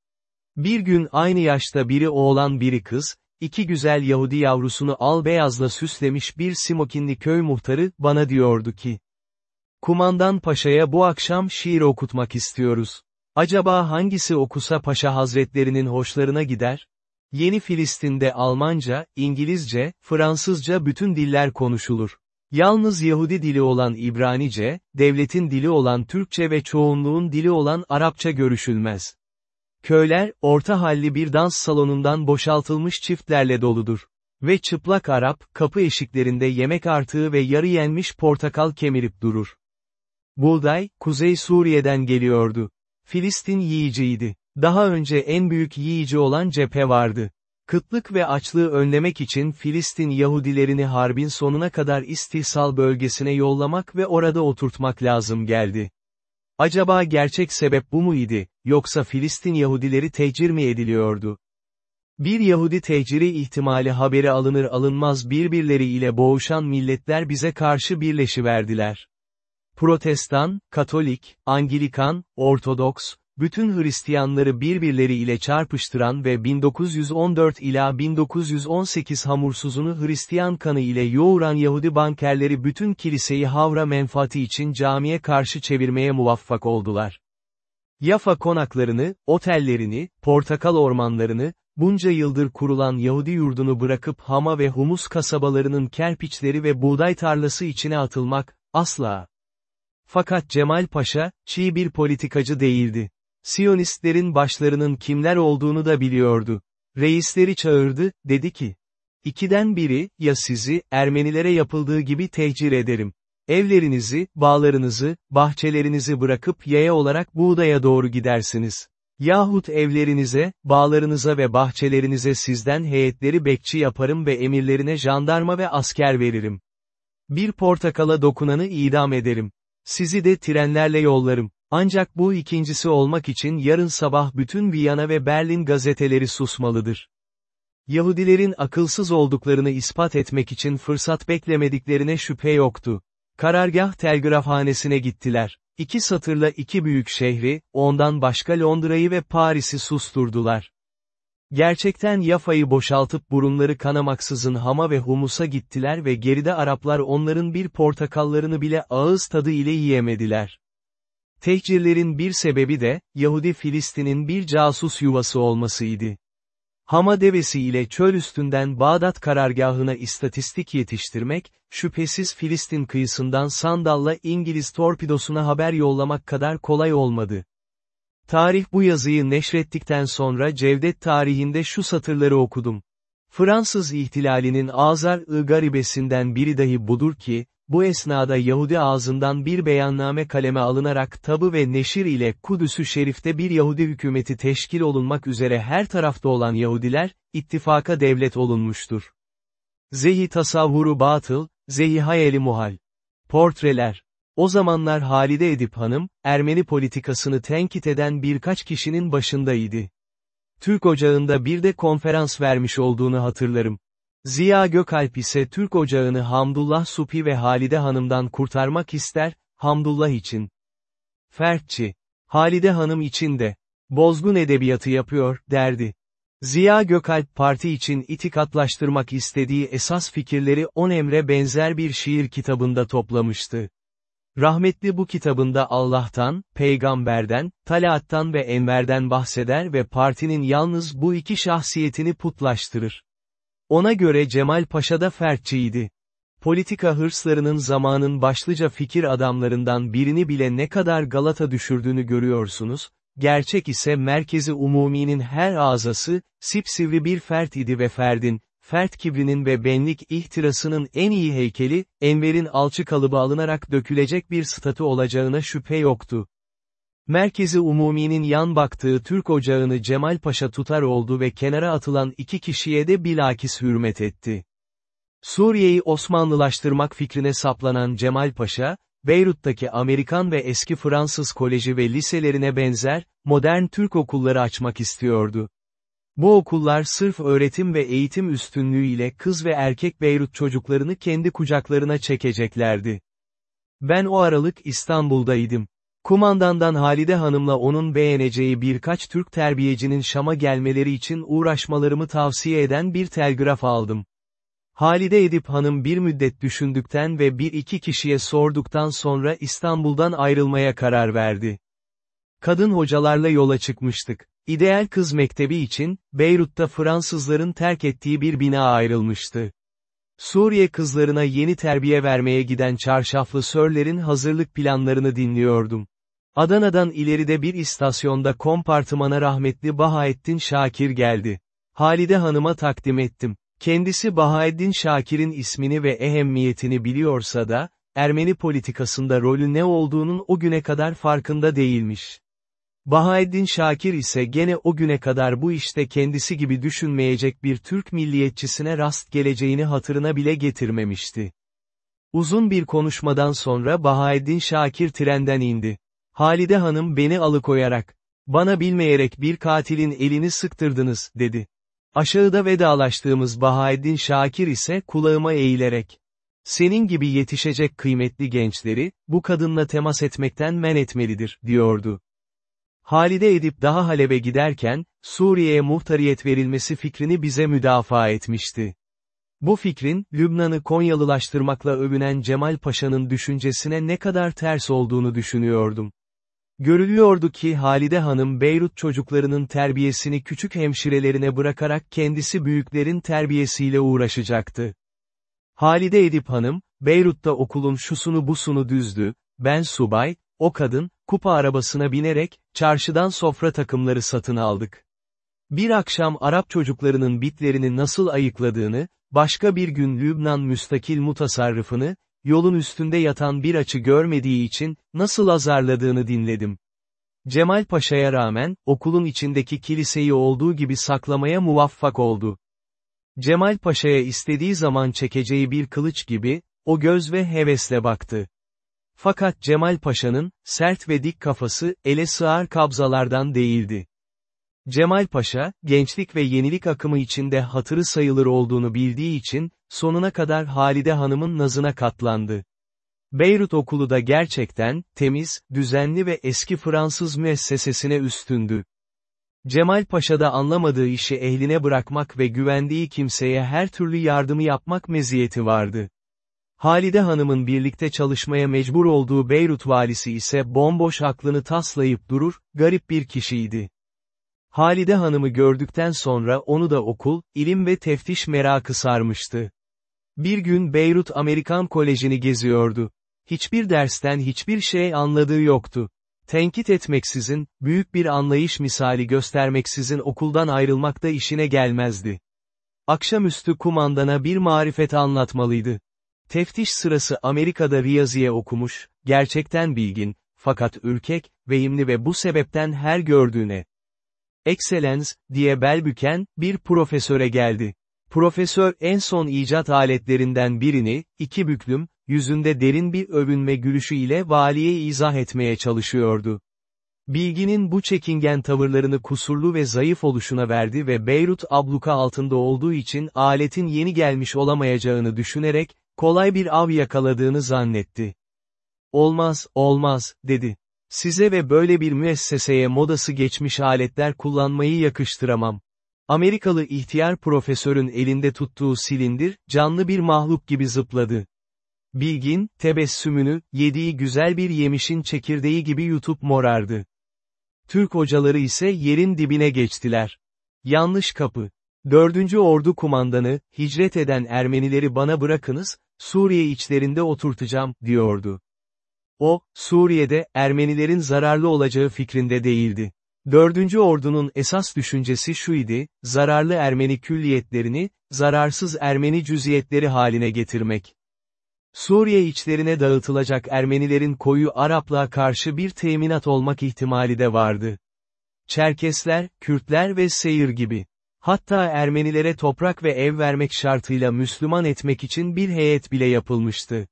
Bir gün aynı yaşta biri oğlan biri kız, iki güzel Yahudi yavrusunu al beyazla süslemiş bir simokinli köy muhtarı, bana diyordu ki, Kumandan Paşa'ya bu akşam şiir okutmak istiyoruz. Acaba hangisi okusa Paşa Hazretlerinin hoşlarına gider? Yeni Filistin'de Almanca, İngilizce, Fransızca bütün diller konuşulur. Yalnız Yahudi dili olan İbranice, devletin dili olan Türkçe ve çoğunluğun dili olan Arapça görüşülmez. Köyler, orta halli bir dans salonundan boşaltılmış çiftlerle doludur. Ve çıplak Arap, kapı eşiklerinde yemek artığı ve yarı yenmiş portakal kemirip durur. Buğday, Kuzey Suriye'den geliyordu. Filistin yiyiciydi. Daha önce en büyük yiyici olan cephe vardı. Kıtlık ve açlığı önlemek için Filistin Yahudilerini harbin sonuna kadar istihsal bölgesine yollamak ve orada oturtmak lazım geldi. Acaba gerçek sebep bu muydu, yoksa Filistin Yahudileri tecir mi ediliyordu? Bir Yahudi teciri ihtimali haberi alınır alınmaz birbirleriyle boğuşan milletler bize karşı birleşiverdiler. Protestan, Katolik, Anglikan, Ortodoks, bütün Hristiyanları birbirleriyle çarpıştıran ve 1914 ila 1918 hamursuzunu Hristiyan kanı ile yoğuran Yahudi bankerleri bütün kiliseyi havra menfaati için camiye karşı çevirmeye muvaffak oldular. Yafa konaklarını, otellerini, portakal ormanlarını, bunca yıldır kurulan Yahudi yurdunu bırakıp Hama ve Humus kasabalarının kerpiçleri ve buğday tarlası içine atılmak, asla. Fakat Cemal Paşa, çiğ bir politikacı değildi. Siyonistlerin başlarının kimler olduğunu da biliyordu. Reisleri çağırdı, dedi ki, İkiden biri, ya sizi, Ermenilere yapıldığı gibi tehcir ederim. Evlerinizi, bağlarınızı, bahçelerinizi bırakıp yaya olarak buğdaya doğru gidersiniz. Yahut evlerinize, bağlarınıza ve bahçelerinize sizden heyetleri bekçi yaparım ve emirlerine jandarma ve asker veririm. Bir portakala dokunanı idam ederim. Sizi de trenlerle yollarım. Ancak bu ikincisi olmak için yarın sabah bütün Viyana ve Berlin gazeteleri susmalıdır. Yahudilerin akılsız olduklarını ispat etmek için fırsat beklemediklerine şüphe yoktu. Karargah telgrafhanesine gittiler. İki satırla iki büyük şehri, ondan başka Londra'yı ve Paris'i susturdular. Gerçekten Yafa'yı boşaltıp burunları kanamaksızın Hama ve Humus'a gittiler ve geride Araplar onların bir portakallarını bile ağız tadı ile yiyemediler. Tehcirlerin bir sebebi de, Yahudi Filistin'in bir casus yuvası olmasıydı. Hama devesi ile çöl üstünden Bağdat karargahına istatistik yetiştirmek, şüphesiz Filistin kıyısından sandalla İngiliz torpidosuna haber yollamak kadar kolay olmadı. Tarih bu yazıyı neşrettikten sonra Cevdet tarihinde şu satırları okudum. Fransız ihtilalinin azar-ı garibesinden biri dahi budur ki, bu esnada Yahudi ağzından bir beyanname kaleme alınarak tabı ve neşir ile Kudüs-ü Şerif'te bir Yahudi hükümeti teşkil olunmak üzere her tarafta olan Yahudiler, ittifaka devlet olunmuştur. Zehi tasavvuru batıl, zehi hayali muhal. Portreler. O zamanlar Halide Edip Hanım, Ermeni politikasını tenkit eden birkaç kişinin başındaydı. Türk Ocağı'nda bir de konferans vermiş olduğunu hatırlarım. Ziya Gökalp ise Türk ocağını Hamdullah Supi ve Halide Hanım'dan kurtarmak ister, Hamdullah için. Fertçi. Halide Hanım için de. Bozgun edebiyatı yapıyor, derdi. Ziya Gökalp parti için itikatlaştırmak istediği esas fikirleri on emre benzer bir şiir kitabında toplamıştı. Rahmetli bu kitabında Allah'tan, peygamberden, Talat'tan ve Enver'den bahseder ve partinin yalnız bu iki şahsiyetini putlaştırır. Ona göre Cemal Paşa da fertçiydi. Politika hırslarının zamanın başlıca fikir adamlarından birini bile ne kadar Galata düşürdüğünü görüyorsunuz, gerçek ise merkezi umuminin her azası, sipsivri bir fert idi ve ferdin, fert kibrinin ve benlik ihtirasının en iyi heykeli, Enver'in alçı kalıbı alınarak dökülecek bir statü olacağına şüphe yoktu. Merkezi Umumi'nin yan baktığı Türk ocağını Cemal Paşa tutar oldu ve kenara atılan iki kişiye de bilakis hürmet etti. Suriye'yi Osmanlılaştırmak fikrine saplanan Cemal Paşa, Beyrut'taki Amerikan ve eski Fransız koleji ve liselerine benzer, modern Türk okulları açmak istiyordu. Bu okullar sırf öğretim ve eğitim üstünlüğü ile kız ve erkek Beyrut çocuklarını kendi kucaklarına çekeceklerdi. Ben o aralık İstanbul'daydım. Kumandandan Halide Hanım'la onun beğeneceği birkaç Türk terbiyecinin Şam'a gelmeleri için uğraşmalarımı tavsiye eden bir telgraf aldım. Halide Edip Hanım bir müddet düşündükten ve bir iki kişiye sorduktan sonra İstanbul'dan ayrılmaya karar verdi. Kadın hocalarla yola çıkmıştık. İdeal kız mektebi için, Beyrut'ta Fransızların terk ettiği bir bina ayrılmıştı. Suriye kızlarına yeni terbiye vermeye giden çarşaflı sörlerin hazırlık planlarını dinliyordum. Adana'dan ileride bir istasyonda kompartımana rahmetli Bahaettin Şakir geldi. Halide Hanım'a takdim ettim. Kendisi Bahaeddin Şakir'in ismini ve ehemmiyetini biliyorsa da, Ermeni politikasında rolü ne olduğunun o güne kadar farkında değilmiş. Bahaeddin Şakir ise gene o güne kadar bu işte kendisi gibi düşünmeyecek bir Türk milliyetçisine rast geleceğini hatırına bile getirmemişti. Uzun bir konuşmadan sonra Bahaeddin Şakir trenden indi. Halide Hanım beni alıkoyarak, bana bilmeyerek bir katilin elini sıktırdınız, dedi. Aşağıda vedalaştığımız Bahaeddin Şakir ise kulağıma eğilerek, senin gibi yetişecek kıymetli gençleri, bu kadınla temas etmekten men etmelidir, diyordu. Halide Edip daha Halep'e giderken, Suriye'ye muhtariyet verilmesi fikrini bize müdafaa etmişti. Bu fikrin, Lübnan'ı Konyalılaştırmakla övünen Cemal Paşa'nın düşüncesine ne kadar ters olduğunu düşünüyordum. Görülüyordu ki Halide Hanım Beyrut çocuklarının terbiyesini küçük hemşirelerine bırakarak kendisi büyüklerin terbiyesiyle uğraşacaktı. Halide Edip Hanım, Beyrut'ta okulun şusunu busunu düzdü, ben subay, o kadın, kupa arabasına binerek, çarşıdan sofra takımları satın aldık. Bir akşam Arap çocuklarının bitlerini nasıl ayıkladığını, başka bir gün Lübnan müstakil mutasarrıfını, yolun üstünde yatan bir açı görmediği için, nasıl azarladığını dinledim. Cemal Paşa'ya rağmen, okulun içindeki kiliseyi olduğu gibi saklamaya muvaffak oldu. Cemal Paşa'ya istediği zaman çekeceği bir kılıç gibi, o göz ve hevesle baktı. Fakat Cemal Paşa'nın, sert ve dik kafası, ele sığar kabzalardan değildi. Cemal Paşa, gençlik ve yenilik akımı içinde hatırı sayılır olduğunu bildiği için, sonuna kadar Halide Hanım'ın nazına katlandı. Beyrut okulu da gerçekten, temiz, düzenli ve eski Fransız müessesesine üstündü. Cemal Paşa da anlamadığı işi ehline bırakmak ve güvendiği kimseye her türlü yardımı yapmak meziyeti vardı. Halide Hanım'ın birlikte çalışmaya mecbur olduğu Beyrut valisi ise bomboş aklını taslayıp durur, garip bir kişiydi. Halide Hanım'ı gördükten sonra onu da okul, ilim ve teftiş merakı sarmıştı. Bir gün Beyrut Amerikan Koleji'ni geziyordu. Hiçbir dersten hiçbir şey anladığı yoktu. Tenkit etmeksizin, büyük bir anlayış misali göstermeksizin okuldan ayrılmak da işine gelmezdi. Akşamüstü kumandana bir marifet anlatmalıydı. Teftiş sırası Amerika'da Riyaziye okumuş, gerçekten bilgin, fakat ürkek, vehimli ve bu sebepten her gördüğüne. Excellence, diye bel büken, bir profesöre geldi. Profesör en son icat aletlerinden birini, iki büklüm, yüzünde derin bir övünme gülüşü ile valiye izah etmeye çalışıyordu. Bilginin bu çekingen tavırlarını kusurlu ve zayıf oluşuna verdi ve Beyrut abluka altında olduğu için aletin yeni gelmiş olamayacağını düşünerek, kolay bir av yakaladığını zannetti. Olmaz, olmaz, dedi. Size ve böyle bir müesseseye modası geçmiş aletler kullanmayı yakıştıramam. Amerikalı ihtiyar profesörün elinde tuttuğu silindir, canlı bir mahluk gibi zıpladı. Bilgin, tebessümünü, yediği güzel bir yemişin çekirdeği gibi yutup morardı. Türk hocaları ise yerin dibine geçtiler. Yanlış kapı. Dördüncü Ordu kumandanı, hicret eden Ermenileri bana bırakınız, Suriye içlerinde oturtacağım, diyordu. O, Suriye'de, Ermenilerin zararlı olacağı fikrinde değildi. Dördüncü ordunun esas düşüncesi şuydu, zararlı Ermeni külliyetlerini, zararsız Ermeni cüziyetleri haline getirmek. Suriye içlerine dağıtılacak Ermenilerin koyu Araplığa karşı bir teminat olmak ihtimali de vardı. Çerkesler, Kürtler ve Seyir gibi. Hatta Ermenilere toprak ve ev vermek şartıyla Müslüman etmek için bir heyet bile yapılmıştı.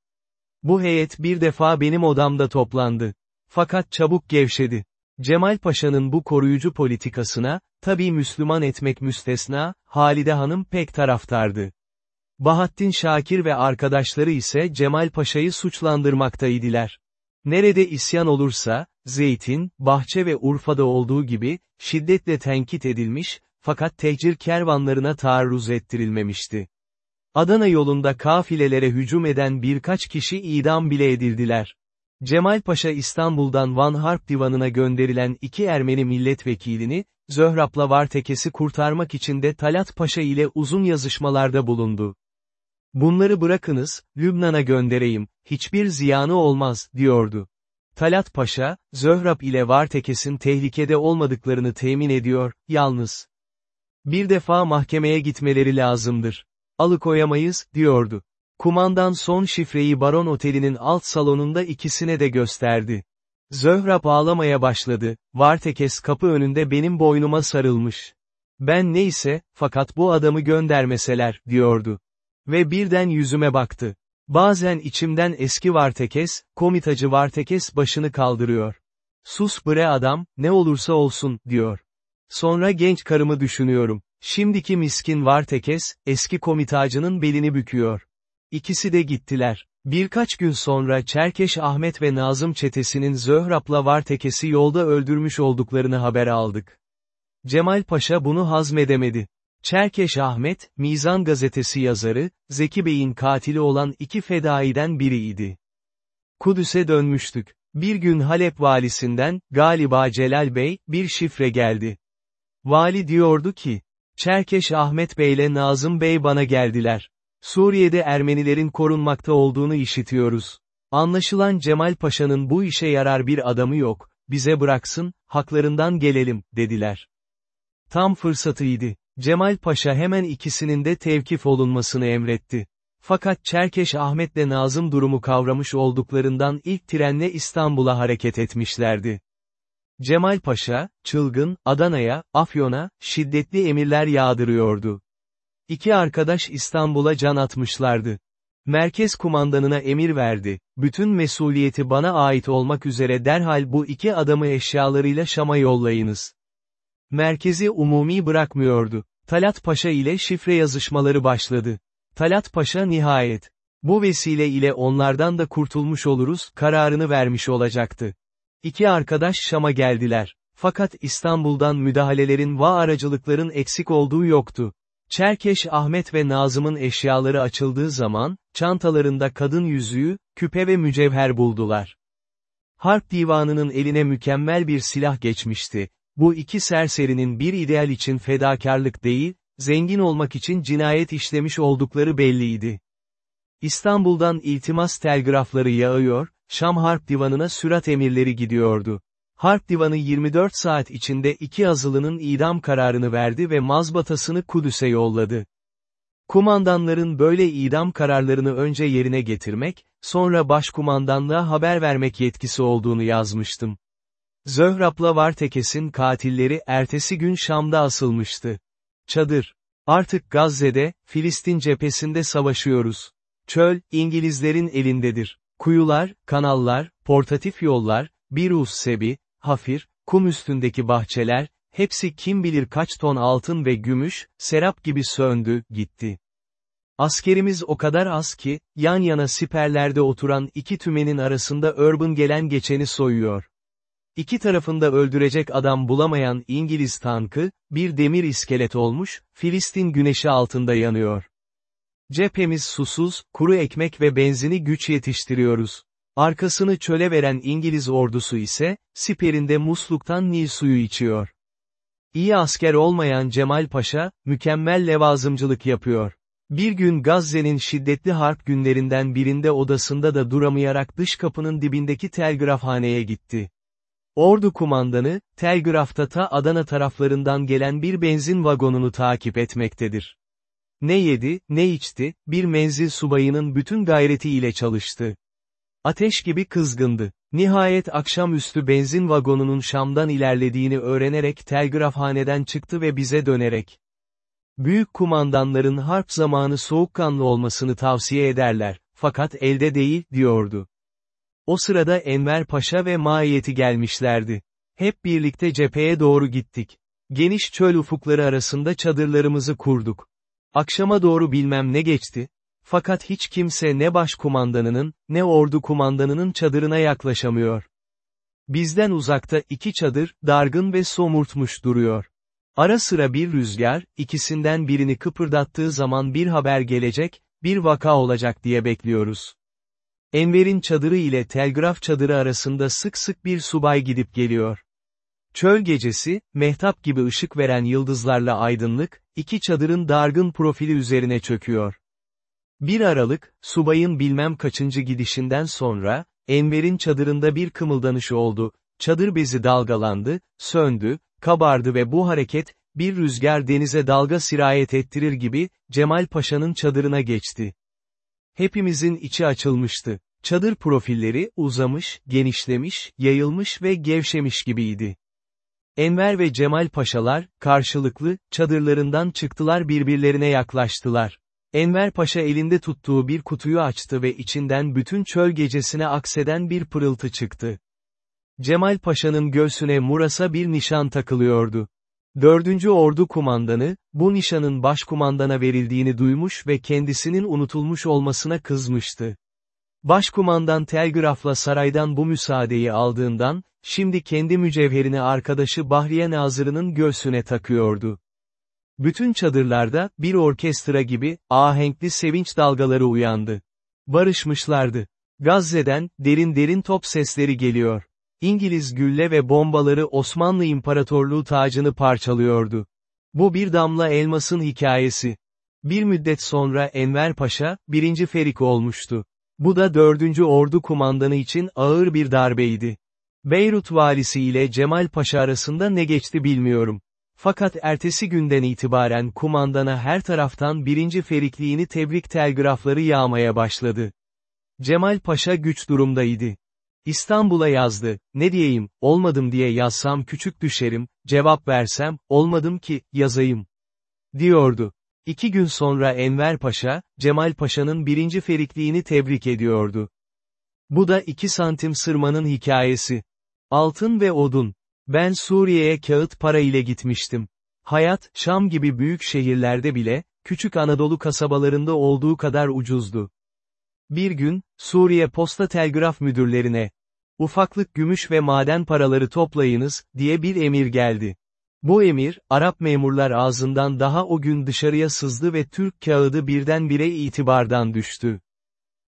Bu heyet bir defa benim odamda toplandı. Fakat çabuk gevşedi. Cemal Paşa'nın bu koruyucu politikasına, tabi Müslüman etmek müstesna, Halide Hanım pek taraftardı. Bahattin Şakir ve arkadaşları ise Cemal Paşa'yı suçlandırmaktaydılar. Nerede isyan olursa, Zeytin, Bahçe ve Urfa'da olduğu gibi, şiddetle tenkit edilmiş, fakat tecir kervanlarına taarruz ettirilmemişti. Adana yolunda kafilelere hücum eden birkaç kişi idam bile edildiler. Cemal Paşa İstanbul'dan Van Harp Divanı'na gönderilen iki Ermeni milletvekilini, Zöhrap'la Vartekes'i kurtarmak için de Talat Paşa ile uzun yazışmalarda bulundu. Bunları bırakınız, Lübnan'a göndereyim, hiçbir ziyanı olmaz, diyordu. Talat Paşa, Zöhrap ile Vartekes'in tehlikede olmadıklarını temin ediyor, yalnız. Bir defa mahkemeye gitmeleri lazımdır. Alıkoyamayız, diyordu. Kumandan son şifreyi Baron Oteli'nin alt salonunda ikisine de gösterdi. Zöhrap ağlamaya başladı, Vartekes kapı önünde benim boynuma sarılmış. Ben neyse, fakat bu adamı göndermeseler, diyordu. Ve birden yüzüme baktı. Bazen içimden eski Vartekes, komitacı Vartekes başını kaldırıyor. Sus bre adam, ne olursa olsun, diyor. Sonra genç karımı düşünüyorum. Şimdiki miskin Vartekes, eski komitacının belini büküyor. İkisi de gittiler. Birkaç gün sonra Çerkeş Ahmet ve Nazım çetesinin Zöhrap'la Vartekes'i yolda öldürmüş olduklarını haber aldık. Cemal Paşa bunu hazmedemedi. Çerkeş Ahmet, Mizan gazetesi yazarı, Zeki Bey'in katili olan iki fedaiden biriydi. Kudüs'e dönmüştük. Bir gün Halep valisinden, galiba Celal Bey, bir şifre geldi. Vali diyordu ki, Çerkeş Ahmet Bey ile Nazım Bey bana geldiler. Suriye'de Ermenilerin korunmakta olduğunu işitiyoruz. Anlaşılan Cemal Paşa'nın bu işe yarar bir adamı yok, bize bıraksın, haklarından gelelim, dediler. Tam fırsatıydı. Cemal Paşa hemen ikisinin de tevkif olunmasını emretti. Fakat Çerkeş Ahmet'le Nazım durumu kavramış olduklarından ilk trenle İstanbul'a hareket etmişlerdi. Cemal Paşa, çılgın, Adana'ya, Afyon'a, şiddetli emirler yağdırıyordu. İki arkadaş İstanbul'a can atmışlardı. Merkez kumandanına emir verdi, bütün mesuliyeti bana ait olmak üzere derhal bu iki adamı eşyalarıyla Şam'a yollayınız. Merkezi umumi bırakmıyordu. Talat Paşa ile şifre yazışmaları başladı. Talat Paşa nihayet, bu vesile ile onlardan da kurtulmuş oluruz, kararını vermiş olacaktı. İki arkadaş Şam'a geldiler. Fakat İstanbul'dan müdahalelerin va aracılıkların eksik olduğu yoktu. Çerkeş Ahmet ve Nazım'ın eşyaları açıldığı zaman, çantalarında kadın yüzüğü, küpe ve mücevher buldular. Harp divanının eline mükemmel bir silah geçmişti. Bu iki serserinin bir ideal için fedakarlık değil, zengin olmak için cinayet işlemiş oldukları belliydi. İstanbul'dan iltimas telgrafları yağıyor, Şam Harp Divanı'na sürat emirleri gidiyordu. Harp Divanı 24 saat içinde iki azılının idam kararını verdi ve mazbatasını Kudüs'e yolladı. Kumandanların böyle idam kararlarını önce yerine getirmek, sonra başkumandanlığa haber vermek yetkisi olduğunu yazmıştım. Zöhrap'la Vartekes'in katilleri ertesi gün Şam'da asılmıştı. Çadır. Artık Gazze'de, Filistin cephesinde savaşıyoruz. Çöl, İngilizlerin elindedir. Kuyular, kanallar, portatif yollar, bir Sebi, Hafir, kum üstündeki bahçeler, hepsi kim bilir kaç ton altın ve gümüş, serap gibi söndü, gitti. Askerimiz o kadar az ki, yan yana siperlerde oturan iki tümenin arasında Urban gelen geçeni soyuyor. İki tarafında öldürecek adam bulamayan İngiliz tankı, bir demir iskelet olmuş, Filistin güneşi altında yanıyor. Cephemiz susuz, kuru ekmek ve benzini güç yetiştiriyoruz. Arkasını çöle veren İngiliz ordusu ise, siperinde musluktan Nil suyu içiyor. İyi asker olmayan Cemal Paşa, mükemmel levazımcılık yapıyor. Bir gün Gazze'nin şiddetli harp günlerinden birinde odasında da duramayarak dış kapının dibindeki telgrafhaneye gitti. Ordu kumandanı, telgrafta ta Adana taraflarından gelen bir benzin vagonunu takip etmektedir. Ne yedi, ne içti, bir menzil subayının bütün gayretiyle çalıştı. Ateş gibi kızgındı. Nihayet akşamüstü benzin vagonunun Şam'dan ilerlediğini öğrenerek telgrafhaneden çıktı ve bize dönerek. Büyük kumandanların harp zamanı soğukkanlı olmasını tavsiye ederler, fakat elde değil, diyordu. O sırada Enver Paşa ve maiyeti gelmişlerdi. Hep birlikte cepheye doğru gittik. Geniş çöl ufukları arasında çadırlarımızı kurduk. Akşama doğru bilmem ne geçti, fakat hiç kimse ne başkumandanının, ne ordu kumandanının çadırına yaklaşamıyor. Bizden uzakta iki çadır, dargın ve somurtmuş duruyor. Ara sıra bir rüzgar, ikisinden birini kıpırdattığı zaman bir haber gelecek, bir vaka olacak diye bekliyoruz. Enver'in çadırı ile telgraf çadırı arasında sık sık bir subay gidip geliyor. Çöl gecesi, mehtap gibi ışık veren yıldızlarla aydınlık, iki çadırın dargın profili üzerine çöküyor. Bir aralık, subayın bilmem kaçıncı gidişinden sonra, Enver'in çadırında bir kımıldanış oldu, çadır bezi dalgalandı, söndü, kabardı ve bu hareket, bir rüzgar denize dalga sirayet ettirir gibi, Cemal Paşa'nın çadırına geçti. Hepimizin içi açılmıştı. Çadır profilleri, uzamış, genişlemiş, yayılmış ve gevşemiş gibiydi. Enver ve Cemal Paşalar, karşılıklı, çadırlarından çıktılar birbirlerine yaklaştılar. Enver Paşa elinde tuttuğu bir kutuyu açtı ve içinden bütün çöl gecesine akseden bir pırıltı çıktı. Cemal Paşa'nın göğsüne Muras'a bir nişan takılıyordu. Dördüncü Ordu Kumandanı, bu nişanın başkumandana verildiğini duymuş ve kendisinin unutulmuş olmasına kızmıştı. Başkumandan telgrafla saraydan bu müsaadeyi aldığından, şimdi kendi mücevherini arkadaşı Bahriye Nazırı'nın göğsüne takıyordu. Bütün çadırlarda, bir orkestra gibi, ahenkli sevinç dalgaları uyandı. Barışmışlardı. Gazze'den, derin derin top sesleri geliyor. İngiliz gülle ve bombaları Osmanlı İmparatorluğu tacını parçalıyordu. Bu bir damla elmasın hikayesi. Bir müddet sonra Enver Paşa, birinci Ferik olmuştu. Bu da dördüncü ordu kumandanı için ağır bir darbeydi. Beyrut valisi ile Cemal Paşa arasında ne geçti bilmiyorum. Fakat ertesi günden itibaren kumandana her taraftan birinci ferikliğini tebrik telgrafları yağmaya başladı. Cemal Paşa güç durumdaydı. İstanbul'a yazdı, ne diyeyim, olmadım diye yazsam küçük düşerim, cevap versem, olmadım ki, yazayım. Diyordu. İki gün sonra Enver Paşa, Cemal Paşa'nın birinci ferikliğini tebrik ediyordu. Bu da iki santim sırmanın hikayesi. Altın ve odun. Ben Suriye'ye kağıt para ile gitmiştim. Hayat, Şam gibi büyük şehirlerde bile, küçük Anadolu kasabalarında olduğu kadar ucuzdu. Bir gün, Suriye Posta Telgraf müdürlerine, ufaklık gümüş ve maden paraları toplayınız, diye bir emir geldi. Bu emir, Arap memurlar ağzından daha o gün dışarıya sızdı ve Türk kağıdı birdenbire itibardan düştü.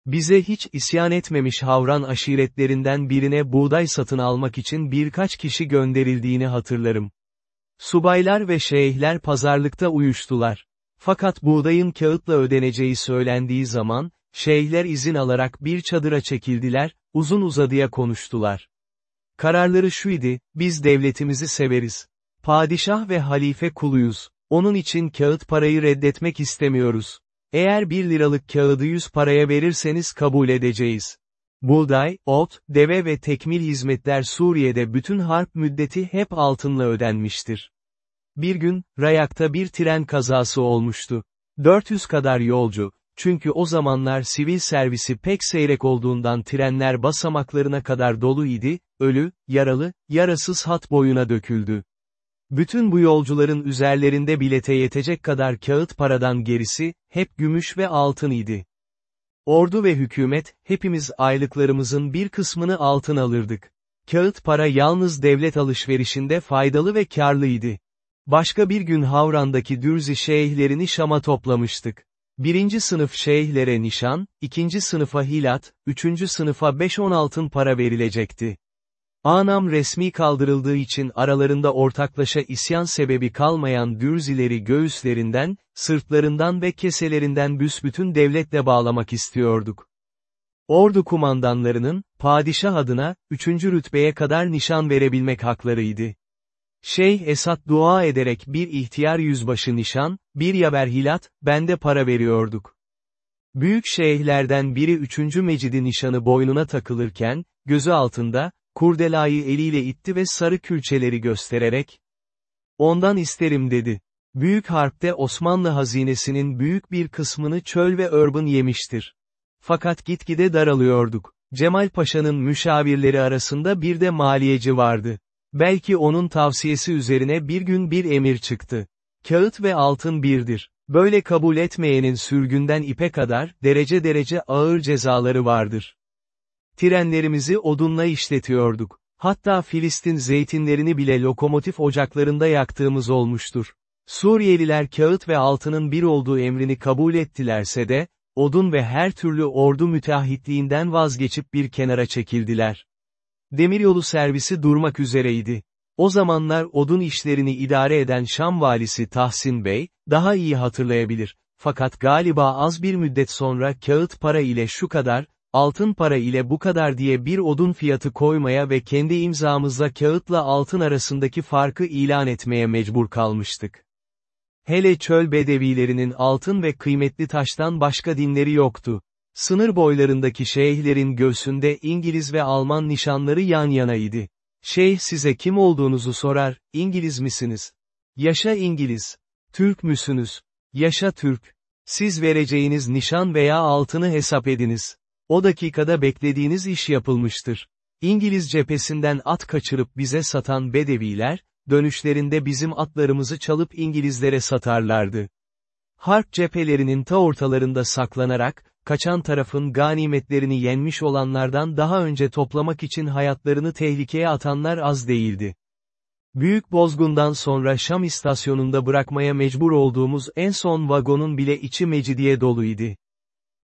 Bize hiç isyan etmemiş Havran aşiretlerinden birine buğday satın almak için birkaç kişi gönderildiğini hatırlarım. Subaylar ve şeyhler pazarlıkta uyuştular. Fakat buğdayın kağıtla ödeneceği söylendiği zaman, şeyhler izin alarak bir çadıra çekildiler, uzun uzadıya konuştular. Kararları şuydu, biz devletimizi severiz. Padişah ve halife kuluyuz. Onun için kağıt parayı reddetmek istemiyoruz. Eğer bir liralık kağıdı yüz paraya verirseniz kabul edeceğiz. Buğday, ot, deve ve tekmil hizmetler Suriye'de bütün harp müddeti hep altınla ödenmiştir. Bir gün, Rayak'ta bir tren kazası olmuştu. 400 kadar yolcu, çünkü o zamanlar sivil servisi pek seyrek olduğundan trenler basamaklarına kadar dolu idi, ölü, yaralı, yarasız hat boyuna döküldü. Bütün bu yolcuların üzerlerinde bilete yetecek kadar kağıt paradan gerisi, hep gümüş ve altın idi. Ordu ve hükümet, hepimiz aylıklarımızın bir kısmını altın alırdık. Kağıt para yalnız devlet alışverişinde faydalı ve karlıydı. Başka bir gün Havran'daki Dürzi şeyhlerini Şam'a toplamıştık. Birinci sınıf şeyhlere nişan, ikinci sınıfa hilat, üçüncü sınıfa beş on altın para verilecekti. Anam resmi kaldırıldığı için aralarında ortaklaşa isyan sebebi kalmayan dürzileri göğüslerinden, sırtlarından ve keselerinden büsbütün devletle bağlamak istiyorduk. Ordu kumandanlarının, padişah adına, üçüncü rütbeye kadar nişan verebilmek haklarıydı. Şeyh Esat dua ederek bir ihtiyar yüzbaşı nişan, bir yaver hilat, bende para veriyorduk. Büyük şeyhlerden biri üçüncü mecidi nişanı boynuna takılırken, gözü altında, kurdelayı eliyle itti ve sarı külçeleri göstererek, ondan isterim dedi. Büyük harpte Osmanlı hazinesinin büyük bir kısmını çöl ve örbün yemiştir. Fakat gitgide daralıyorduk. Cemal Paşa'nın müşavirleri arasında bir de maliyeci vardı. Belki onun tavsiyesi üzerine bir gün bir emir çıktı. Kağıt ve altın birdir. Böyle kabul etmeyenin sürgünden ipe kadar, derece derece ağır cezaları vardır. Trenlerimizi odunla işletiyorduk. Hatta Filistin zeytinlerini bile lokomotif ocaklarında yaktığımız olmuştur. Suriyeliler kağıt ve altının bir olduğu emrini kabul ettilerse de, odun ve her türlü ordu müteahhitliğinden vazgeçip bir kenara çekildiler. Demiryolu servisi durmak üzereydi. O zamanlar odun işlerini idare eden Şam valisi Tahsin Bey, daha iyi hatırlayabilir. Fakat galiba az bir müddet sonra kağıt para ile şu kadar, altın para ile bu kadar diye bir odun fiyatı koymaya ve kendi imzamızla kağıtla altın arasındaki farkı ilan etmeye mecbur kalmıştık. Hele çöl bedevilerinin altın ve kıymetli taştan başka dinleri yoktu. Sınır boylarındaki şeyhlerin göğsünde İngiliz ve Alman nişanları yan yanaydı. Şeyh size kim olduğunuzu sorar, İngiliz misiniz? Yaşa İngiliz. Türk müsünüz? Yaşa Türk. Siz vereceğiniz nişan veya altını hesap ediniz. O dakikada beklediğiniz iş yapılmıştır. İngiliz cephesinden at kaçırıp bize satan bedeviler, dönüşlerinde bizim atlarımızı çalıp İngilizlere satarlardı. Harp cephelerinin ta ortalarında saklanarak, kaçan tarafın ganimetlerini yenmiş olanlardan daha önce toplamak için hayatlarını tehlikeye atanlar az değildi. Büyük bozgundan sonra Şam istasyonunda bırakmaya mecbur olduğumuz en son vagonun bile içi mecidiye doluydu.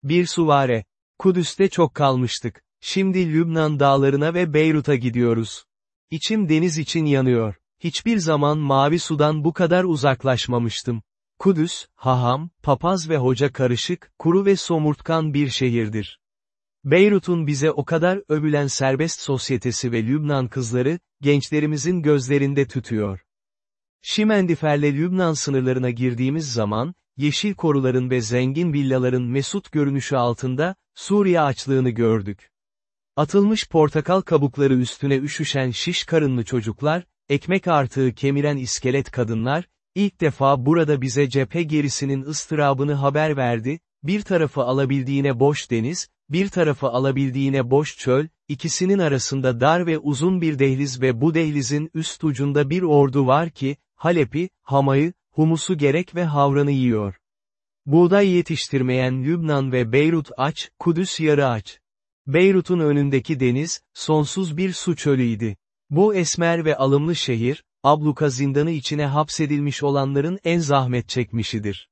Bir suvare. Kudüs'te çok kalmıştık. Şimdi Lübnan dağlarına ve Beyrut'a gidiyoruz. İçim deniz için yanıyor. Hiçbir zaman Mavi Sudan bu kadar uzaklaşmamıştım. Kudüs, haham, papaz ve hoca karışık, kuru ve somurtkan bir şehirdir. Beyrut'un bize o kadar övülen serbest sosyetesi ve Lübnan kızları, gençlerimizin gözlerinde tütüyor. Şimendifer'le Lübnan sınırlarına girdiğimiz zaman, yeşil koruların ve zengin villaların mesut görünüşü altında, Suriye açlığını gördük. Atılmış portakal kabukları üstüne üşüşen şiş karınlı çocuklar, ekmek artığı kemiren iskelet kadınlar, ilk defa burada bize cephe gerisinin ıstırabını haber verdi, bir tarafı alabildiğine boş deniz, bir tarafı alabildiğine boş çöl, ikisinin arasında dar ve uzun bir dehliz ve bu dehlizin üst ucunda bir ordu var ki, Halep'i, Hamay'ı, humusu gerek ve havranı yiyor. Buğday yetiştirmeyen Lübnan ve Beyrut aç, Kudüs yarı aç. Beyrut'un önündeki deniz, sonsuz bir su çölüydi. Bu esmer ve alımlı şehir, abluka zindanı içine hapsedilmiş olanların en zahmet çekmişidir.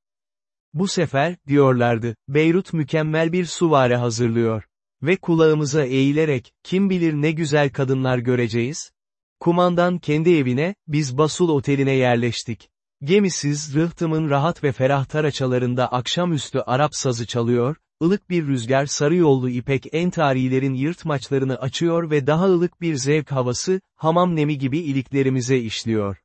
Bu sefer, diyorlardı, Beyrut mükemmel bir suvare hazırlıyor. Ve kulağımıza eğilerek, kim bilir ne güzel kadınlar göreceğiz? Kumandan kendi evine, biz Basul oteline yerleştik. Gemisiz rıhtımın rahat ve ferah taraçalarında akşamüstü Arap sazı çalıyor, ılık bir rüzgar sarı yollu ipek entarilerin yırtmaçlarını açıyor ve daha ılık bir zevk havası, hamam nemi gibi iliklerimize işliyor.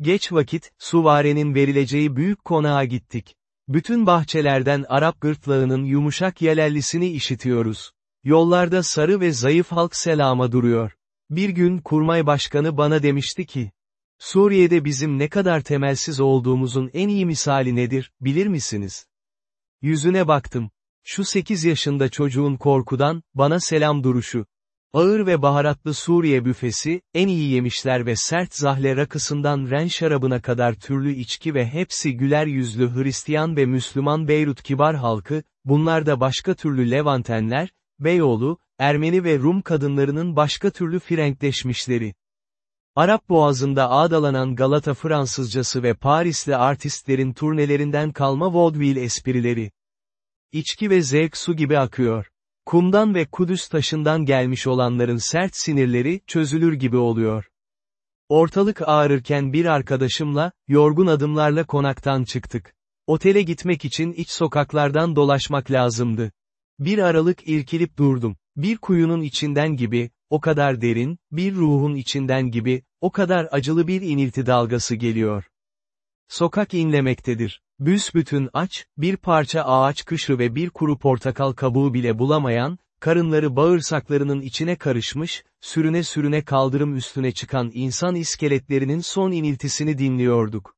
Geç vakit, suvarenin verileceği büyük konağa gittik. Bütün bahçelerden Arap gırtlağının yumuşak yelellisini işitiyoruz. Yollarda sarı ve zayıf halk selama duruyor. Bir gün kurmay başkanı bana demişti ki, Suriye'de bizim ne kadar temelsiz olduğumuzun en iyi misali nedir, bilir misiniz? Yüzüne baktım. Şu sekiz yaşında çocuğun korkudan, bana selam duruşu. Ağır ve baharatlı Suriye büfesi, en iyi yemişler ve sert zahle rakısından ren şarabına kadar türlü içki ve hepsi güler yüzlü Hristiyan ve Müslüman Beyrut kibar halkı, bunlar da başka türlü Levantenler, Beyoğlu, Ermeni ve Rum kadınlarının başka türlü Frenkleşmişleri. Arap Boğazı'nda ağdalanan Galata Fransızcası ve Parisli artistlerin turnelerinden kalma vaudeville esprileri. İçki ve zevk su gibi akıyor. Kumdan ve Kudüs taşından gelmiş olanların sert sinirleri, çözülür gibi oluyor. Ortalık ağrırken bir arkadaşımla, yorgun adımlarla konaktan çıktık. Otele gitmek için iç sokaklardan dolaşmak lazımdı. Bir aralık irkilip durdum. Bir kuyunun içinden gibi, o kadar derin, bir ruhun içinden gibi, o kadar acılı bir inilti dalgası geliyor. Sokak inlemektedir. Büsbütün aç, bir parça ağaç kışrı ve bir kuru portakal kabuğu bile bulamayan, karınları bağırsaklarının içine karışmış, sürüne sürüne kaldırım üstüne çıkan insan iskeletlerinin son iniltisini dinliyorduk.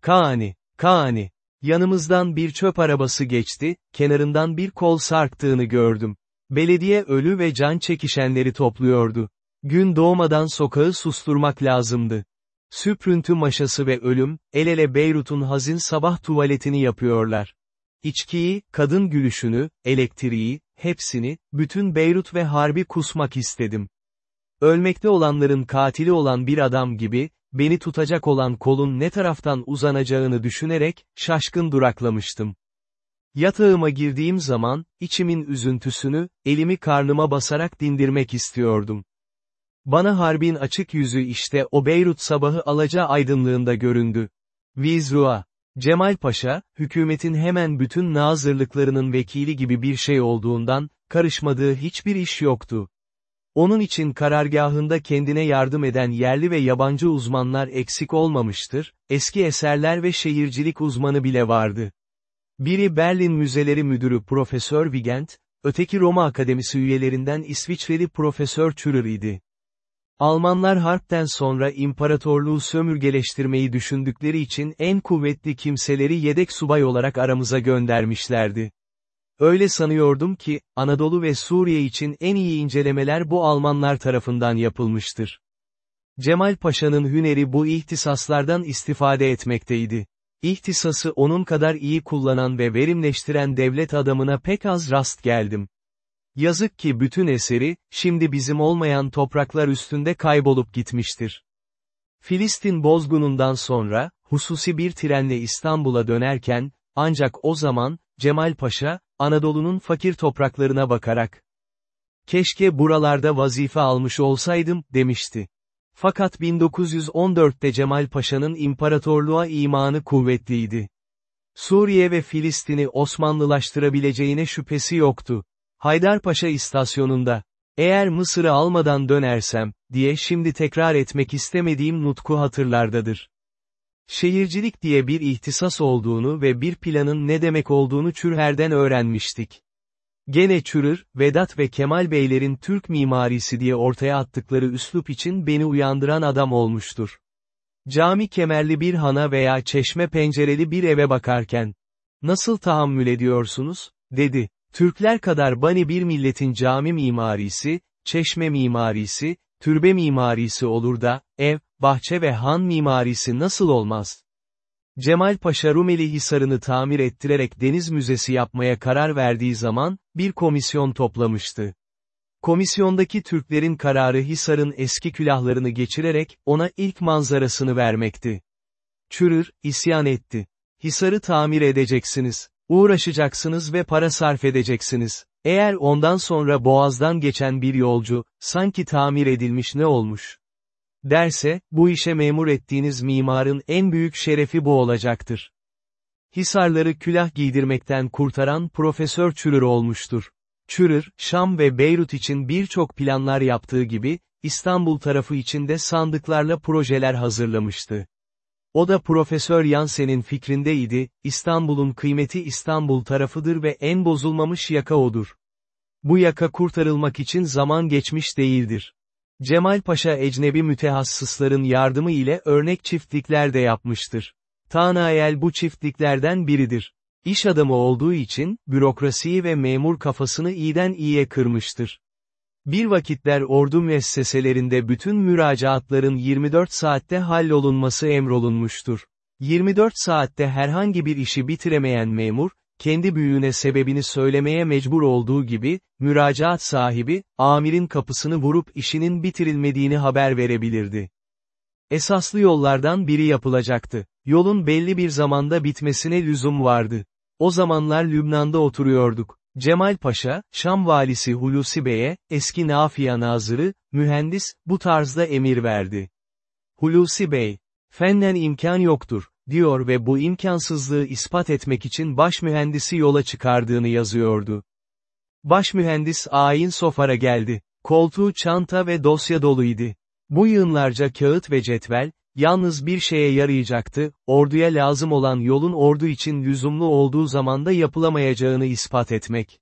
Kaani, Kaani. Yanımızdan bir çöp arabası geçti, kenarından bir kol sarktığını gördüm. Belediye ölü ve can çekişenleri topluyordu. Gün doğmadan sokağı susturmak lazımdı. Süprüntü maşası ve ölüm, el ele Beyrut'un hazin sabah tuvaletini yapıyorlar. İçkiyi, kadın gülüşünü, elektriği, hepsini, bütün Beyrut ve harbi kusmak istedim. Ölmekte olanların katili olan bir adam gibi, beni tutacak olan kolun ne taraftan uzanacağını düşünerek, şaşkın duraklamıştım. Yatağıma girdiğim zaman, içimin üzüntüsünü, elimi karnıma basarak dindirmek istiyordum. Bana harbin açık yüzü işte o Beyrut sabahı alaca aydınlığında göründü. Vizrua. Cemal Paşa, hükümetin hemen bütün nazırlıklarının vekili gibi bir şey olduğundan, karışmadığı hiçbir iş yoktu. Onun için karargahında kendine yardım eden yerli ve yabancı uzmanlar eksik olmamıştır, eski eserler ve şehircilik uzmanı bile vardı. Biri Berlin Müzeleri Müdürü Profesör Vigent, öteki Roma Akademisi üyelerinden İsviçreli Profesör Çürür idi. Almanlar harpten sonra imparatorluğu sömürgeleştirmeyi düşündükleri için en kuvvetli kimseleri yedek subay olarak aramıza göndermişlerdi. Öyle sanıyordum ki, Anadolu ve Suriye için en iyi incelemeler bu Almanlar tarafından yapılmıştır. Cemal Paşa'nın hüneri bu ihtisaslardan istifade etmekteydi. İhtisası onun kadar iyi kullanan ve verimleştiren devlet adamına pek az rast geldim. Yazık ki bütün eseri, şimdi bizim olmayan topraklar üstünde kaybolup gitmiştir. Filistin bozgunundan sonra, hususi bir trenle İstanbul'a dönerken, ancak o zaman, Cemal Paşa, Anadolu'nun fakir topraklarına bakarak, keşke buralarda vazife almış olsaydım, demişti. Fakat 1914'te Cemal Paşa'nın imparatorluğa imanı kuvvetliydi. Suriye ve Filistin'i Osmanlılaştırabileceğine şüphesi yoktu. Haydarpaşa istasyonunda, eğer Mısır'ı almadan dönersem, diye şimdi tekrar etmek istemediğim nutku hatırlardadır. Şehircilik diye bir ihtisas olduğunu ve bir planın ne demek olduğunu Çürher'den öğrenmiştik. Gene Çürür, Vedat ve Kemal Beylerin Türk mimarisi diye ortaya attıkları üslup için beni uyandıran adam olmuştur. Cami kemerli bir hana veya çeşme pencereli bir eve bakarken, nasıl tahammül ediyorsunuz, dedi. Türkler kadar bani bir milletin cami mimarisi, çeşme mimarisi, türbe mimarisi olur da, ev, bahçe ve han mimarisi nasıl olmaz? Cemal Paşa Rumeli Hisarı'nı tamir ettirerek deniz müzesi yapmaya karar verdiği zaman, bir komisyon toplamıştı. Komisyondaki Türklerin kararı Hisar'ın eski külahlarını geçirerek, ona ilk manzarasını vermekti. Çürür, isyan etti. Hisar'ı tamir edeceksiniz. Uğraşacaksınız ve para sarf edeceksiniz. Eğer ondan sonra boğazdan geçen bir yolcu, sanki tamir edilmiş ne olmuş? Derse, bu işe memur ettiğiniz mimarın en büyük şerefi bu olacaktır. Hisarları külah giydirmekten kurtaran Profesör Çürür olmuştur. Çürür, Şam ve Beyrut için birçok planlar yaptığı gibi, İstanbul tarafı için de sandıklarla projeler hazırlamıştı. O da Profesör Yansen'in fikrindeydi, İstanbul'un kıymeti İstanbul tarafıdır ve en bozulmamış yaka odur. Bu yaka kurtarılmak için zaman geçmiş değildir. Cemal Paşa ecnebi mütehassısların yardımı ile örnek çiftlikler de yapmıştır. Tanayel bu çiftliklerden biridir. İş adamı olduğu için, bürokrasiyi ve memur kafasını iyiden iyiye kırmıştır. Bir vakitler ordu müesseselerinde bütün müracaatların 24 saatte hallolunması emrolunmuştur. 24 saatte herhangi bir işi bitiremeyen memur, kendi büyüğüne sebebini söylemeye mecbur olduğu gibi, müracaat sahibi, amirin kapısını vurup işinin bitirilmediğini haber verebilirdi. Esaslı yollardan biri yapılacaktı. Yolun belli bir zamanda bitmesine lüzum vardı. O zamanlar Lübnan'da oturuyorduk. Cemal Paşa, Şam valisi Hulusi Bey'e, eski Nafia Nazırı, mühendis, bu tarzda emir verdi. Hulusi Bey, fennen imkan yoktur, diyor ve bu imkansızlığı ispat etmek için baş mühendisi yola çıkardığını yazıyordu. Baş mühendis ayin sofara geldi. Koltuğu çanta ve dosya doluydu. Bu yığınlarca kağıt ve cetvel, yalnız bir şeye yarayacaktı, orduya lazım olan yolun ordu için lüzumlu olduğu zamanda yapılamayacağını ispat etmek.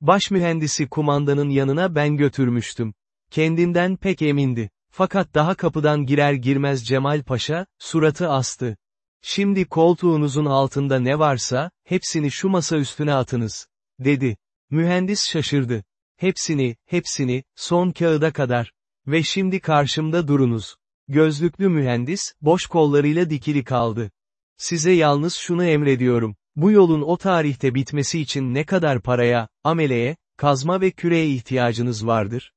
Baş mühendisi kumandanın yanına ben götürmüştüm. Kendinden pek emindi. Fakat daha kapıdan girer girmez Cemal Paşa, suratı astı. Şimdi koltuğunuzun altında ne varsa, hepsini şu masa üstüne atınız, dedi. Mühendis şaşırdı. Hepsini, hepsini, son kağıda kadar. Ve şimdi karşımda durunuz. Gözlüklü mühendis, boş kollarıyla dikili kaldı. Size yalnız şunu emrediyorum. Bu yolun o tarihte bitmesi için ne kadar paraya, ameleye, kazma ve küreye ihtiyacınız vardır?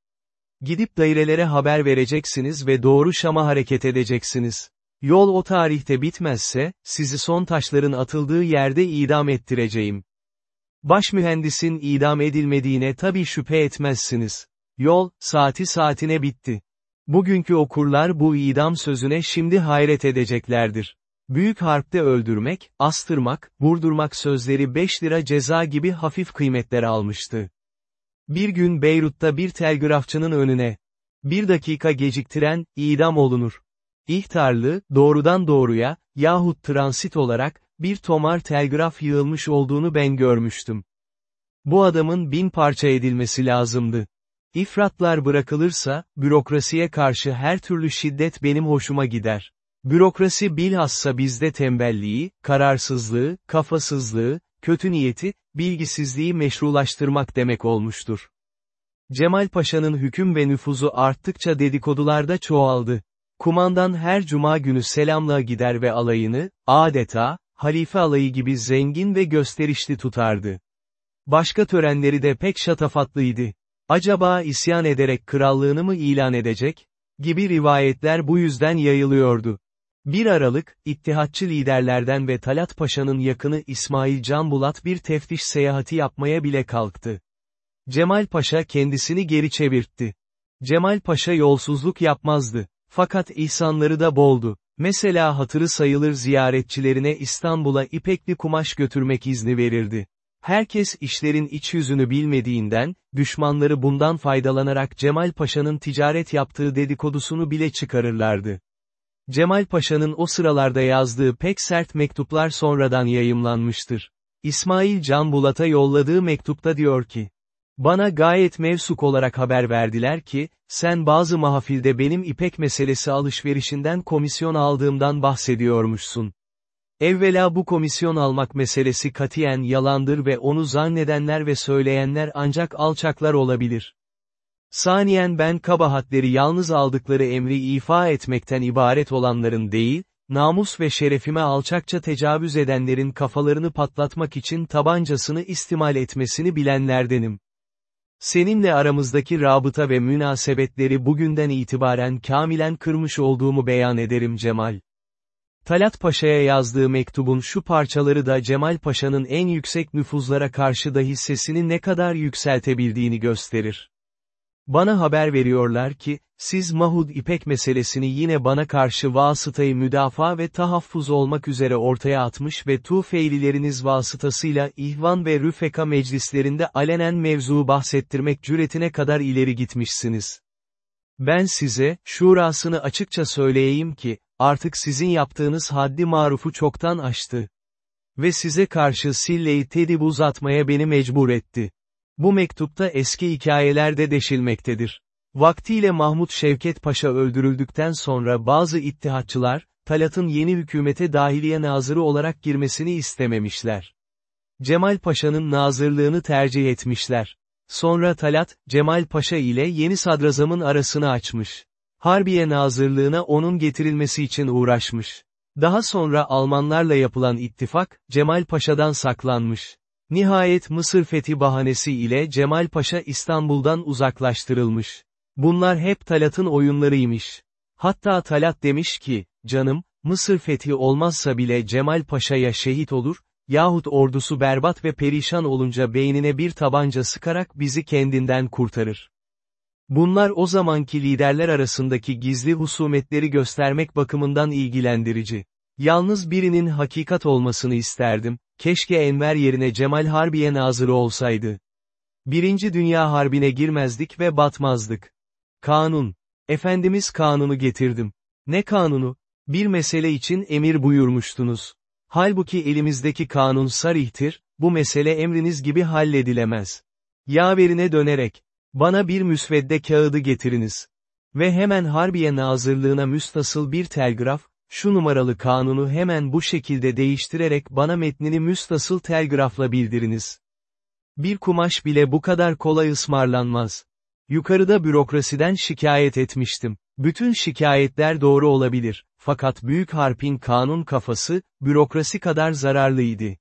Gidip dairelere haber vereceksiniz ve doğru Şam'a hareket edeceksiniz. Yol o tarihte bitmezse, sizi son taşların atıldığı yerde idam ettireceğim. Baş mühendisin idam edilmediğine tabi şüphe etmezsiniz. Yol, saati saatine bitti. Bugünkü okurlar bu idam sözüne şimdi hayret edeceklerdir. Büyük harpte öldürmek, astırmak, vurdurmak sözleri 5 lira ceza gibi hafif kıymetler almıştı. Bir gün Beyrut'ta bir telgrafçının önüne, bir dakika geciktiren, idam olunur. İhtarlı, doğrudan doğruya, yahut transit olarak, bir tomar telgraf yığılmış olduğunu ben görmüştüm. Bu adamın bin parça edilmesi lazımdı. İfratlar bırakılırsa, bürokrasiye karşı her türlü şiddet benim hoşuma gider. Bürokrasi bilhassa bizde tembelliği, kararsızlığı, kafasızlığı, kötü niyeti, bilgisizliği meşrulaştırmak demek olmuştur. Cemal Paşa'nın hüküm ve nüfuzu arttıkça dedikodularda çoğaldı. Kumandan her cuma günü selamla gider ve alayını, adeta, halife alayı gibi zengin ve gösterişli tutardı. Başka törenleri de pek şatafatlıydı. Acaba isyan ederek krallığını mı ilan edecek? Gibi rivayetler bu yüzden yayılıyordu. 1 Aralık, İttihatçı liderlerden ve Talat Paşa'nın yakını İsmail Can Bulat bir teftiş seyahati yapmaya bile kalktı. Cemal Paşa kendisini geri çevirtti. Cemal Paşa yolsuzluk yapmazdı. Fakat ihsanları da boldu. Mesela hatırı sayılır ziyaretçilerine İstanbul'a ipekli kumaş götürmek izni verirdi. Herkes işlerin iç yüzünü bilmediğinden, düşmanları bundan faydalanarak Cemal Paşa'nın ticaret yaptığı dedikodusunu bile çıkarırlardı. Cemal Paşa'nın o sıralarda yazdığı pek sert mektuplar sonradan yayımlanmıştır. İsmail Can Bulat'a yolladığı mektupta diyor ki, bana gayet mevsuk olarak haber verdiler ki, sen bazı mahafilde benim ipek meselesi alışverişinden komisyon aldığımdan bahsediyormuşsun. Evvela bu komisyon almak meselesi katiyen yalandır ve onu zannedenler ve söyleyenler ancak alçaklar olabilir. Saniyen ben kabahatleri yalnız aldıkları emri ifa etmekten ibaret olanların değil, namus ve şerefime alçakça tecavüz edenlerin kafalarını patlatmak için tabancasını istimal etmesini bilenlerdenim. Seninle aramızdaki rabıta ve münasebetleri bugünden itibaren kamilen kırmış olduğumu beyan ederim Cemal. Talat Paşa'ya yazdığı mektubun şu parçaları da Cemal Paşa'nın en yüksek nüfuzlara karşı da hissesini ne kadar yükseltebildiğini gösterir. Bana haber veriyorlar ki, siz Mahud İpek meselesini yine bana karşı vasıtayı müdafaa ve tahaffuz olmak üzere ortaya atmış ve Tufeylileriniz vasıtasıyla İhvan ve Rüfeka meclislerinde alenen mevzuu bahsettirmek cüretine kadar ileri gitmişsiniz. Ben size, şurasını açıkça söyleyeyim ki, artık sizin yaptığınız haddi marufu çoktan aştı. Ve size karşı silleyi tedib uzatmaya beni mecbur etti. Bu mektupta eski hikayeler de deşilmektedir. Vaktiyle Mahmut Şevket Paşa öldürüldükten sonra bazı ittihatçılar, Talat'ın yeni hükümete dahiliye nazırı olarak girmesini istememişler. Cemal Paşa'nın nazırlığını tercih etmişler. Sonra Talat, Cemal Paşa ile yeni sadrazamın arasını açmış. Harbiye Nazırlığına onun getirilmesi için uğraşmış. Daha sonra Almanlarla yapılan ittifak, Cemal Paşa'dan saklanmış. Nihayet Mısır fethi bahanesi ile Cemal Paşa İstanbul'dan uzaklaştırılmış. Bunlar hep Talat'ın oyunlarıymış. Hatta Talat demiş ki, canım, Mısır fethi olmazsa bile Cemal Paşa'ya şehit olur, yahut ordusu berbat ve perişan olunca beynine bir tabanca sıkarak bizi kendinden kurtarır. Bunlar o zamanki liderler arasındaki gizli husumetleri göstermek bakımından ilgilendirici. Yalnız birinin hakikat olmasını isterdim, keşke Enver yerine Cemal Harbiye nazırı olsaydı. Birinci Dünya Harbi'ne girmezdik ve batmazdık. Kanun. Efendimiz kanunu getirdim. Ne kanunu? Bir mesele için emir buyurmuştunuz. Halbuki elimizdeki kanun sarihtir, bu mesele emriniz gibi halledilemez. Yaverine dönerek, bana bir müsvedde kağıdı getiriniz. Ve hemen Harbiye Nazırlığına müstasıl bir telgraf, şu numaralı kanunu hemen bu şekilde değiştirerek bana metnini müstasıl telgrafla bildiriniz. Bir kumaş bile bu kadar kolay ısmarlanmaz. Yukarıda bürokrasiden şikayet etmiştim. Bütün şikayetler doğru olabilir, fakat Büyük Harp'in kanun kafası, bürokrasi kadar zararlıydı.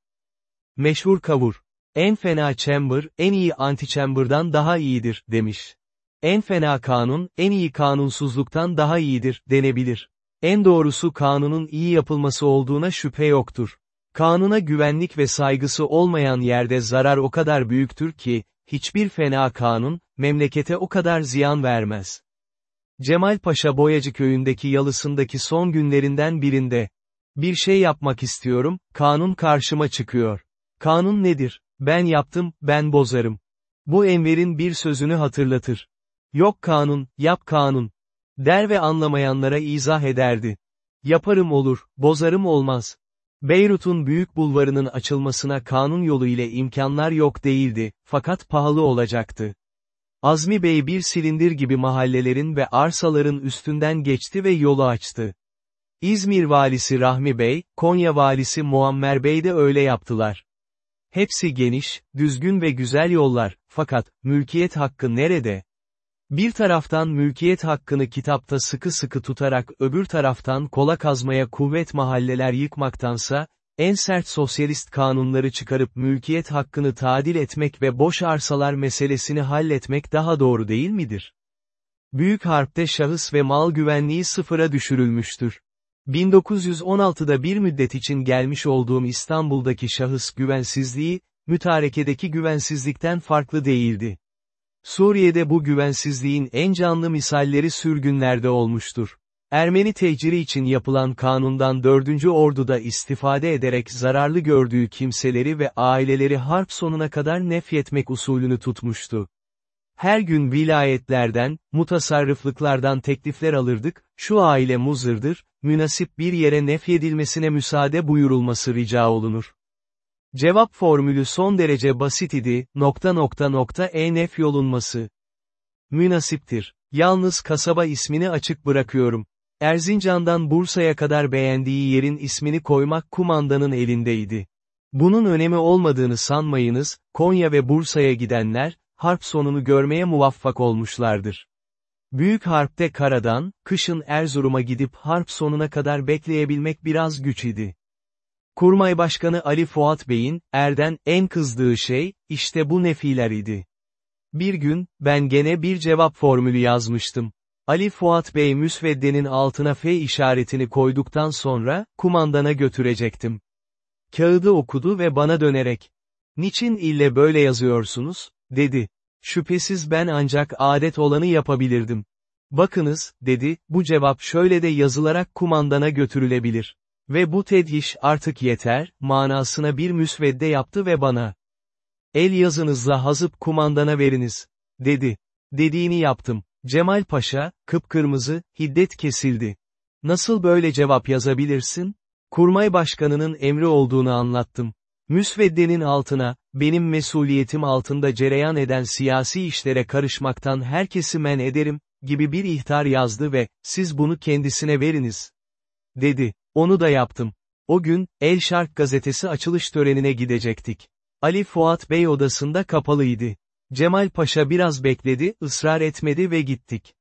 Meşhur kavur. En fena chamber, en iyi anti-chamber'dan daha iyidir, demiş. En fena kanun, en iyi kanunsuzluktan daha iyidir, denebilir. En doğrusu kanunun iyi yapılması olduğuna şüphe yoktur. Kanuna güvenlik ve saygısı olmayan yerde zarar o kadar büyüktür ki, hiçbir fena kanun, memlekete o kadar ziyan vermez. Cemal Paşa Boyacı köyündeki yalısındaki son günlerinden birinde, bir şey yapmak istiyorum, kanun karşıma çıkıyor. Kanun nedir? Ben yaptım, ben bozarım. Bu Enver'in bir sözünü hatırlatır. Yok kanun, yap kanun. Der ve anlamayanlara izah ederdi. Yaparım olur, bozarım olmaz. Beyrut'un büyük bulvarının açılmasına kanun yolu ile imkanlar yok değildi, fakat pahalı olacaktı. Azmi Bey bir silindir gibi mahallelerin ve arsaların üstünden geçti ve yolu açtı. İzmir valisi Rahmi Bey, Konya valisi Muammer Bey de öyle yaptılar. Hepsi geniş, düzgün ve güzel yollar, fakat, mülkiyet hakkı nerede? Bir taraftan mülkiyet hakkını kitapta sıkı sıkı tutarak öbür taraftan kola kazmaya kuvvet mahalleler yıkmaktansa, en sert sosyalist kanunları çıkarıp mülkiyet hakkını tadil etmek ve boş arsalar meselesini halletmek daha doğru değil midir? Büyük harpte şahıs ve mal güvenliği sıfıra düşürülmüştür. 1916'da bir müddet için gelmiş olduğum İstanbul'daki şahıs güvensizliği, mütarekedeki güvensizlikten farklı değildi. Suriye'de bu güvensizliğin en canlı misalleri sürgünlerde olmuştur. Ermeni teciri için yapılan kanundan 4. Ordu'da istifade ederek zararlı gördüğü kimseleri ve aileleri harp sonuna kadar nefyetmek usulünü tutmuştu. Her gün vilayetlerden, mutasarrıflıklardan teklifler alırdık, şu aile muzırdır, münasip bir yere nefyedilmesine müsaade buyurulması rica olunur. Cevap formülü son derece basit idi, nokta nokta nokta e nef yolunması. Münasiptir. Yalnız kasaba ismini açık bırakıyorum. Erzincan'dan Bursa'ya kadar beğendiği yerin ismini koymak kumandanın elindeydi. Bunun önemi olmadığını sanmayınız, Konya ve Bursa'ya gidenler, harp sonunu görmeye muvaffak olmuşlardır. Büyük harpte karadan, kışın Erzurum'a gidip harp sonuna kadar bekleyebilmek biraz güç idi. Kurmay Başkanı Ali Fuat Bey'in, erden, en kızdığı şey, işte bu nefiler idi. Bir gün, ben gene bir cevap formülü yazmıştım. Ali Fuat Bey müsveddenin altına F işaretini koyduktan sonra, kumandana götürecektim. Kağıdı okudu ve bana dönerek, niçin ille böyle yazıyorsunuz, dedi. Şüphesiz ben ancak adet olanı yapabilirdim. Bakınız, dedi, bu cevap şöyle de yazılarak kumandana götürülebilir. Ve bu tedhiş artık yeter, manasına bir müsvedde yaptı ve bana. El yazınızla hazıp kumandana veriniz. Dedi. Dediğini yaptım. Cemal Paşa, kıpkırmızı, hiddet kesildi. Nasıl böyle cevap yazabilirsin? Kurmay başkanının emri olduğunu anlattım. Müsveddenin altına, benim mesuliyetim altında cereyan eden siyasi işlere karışmaktan herkesi men ederim, gibi bir ihtar yazdı ve, siz bunu kendisine veriniz. Dedi. Onu da yaptım. O gün, El Şark gazetesi açılış törenine gidecektik. Ali Fuat Bey odasında kapalıydı. Cemal Paşa biraz bekledi, ısrar etmedi ve gittik.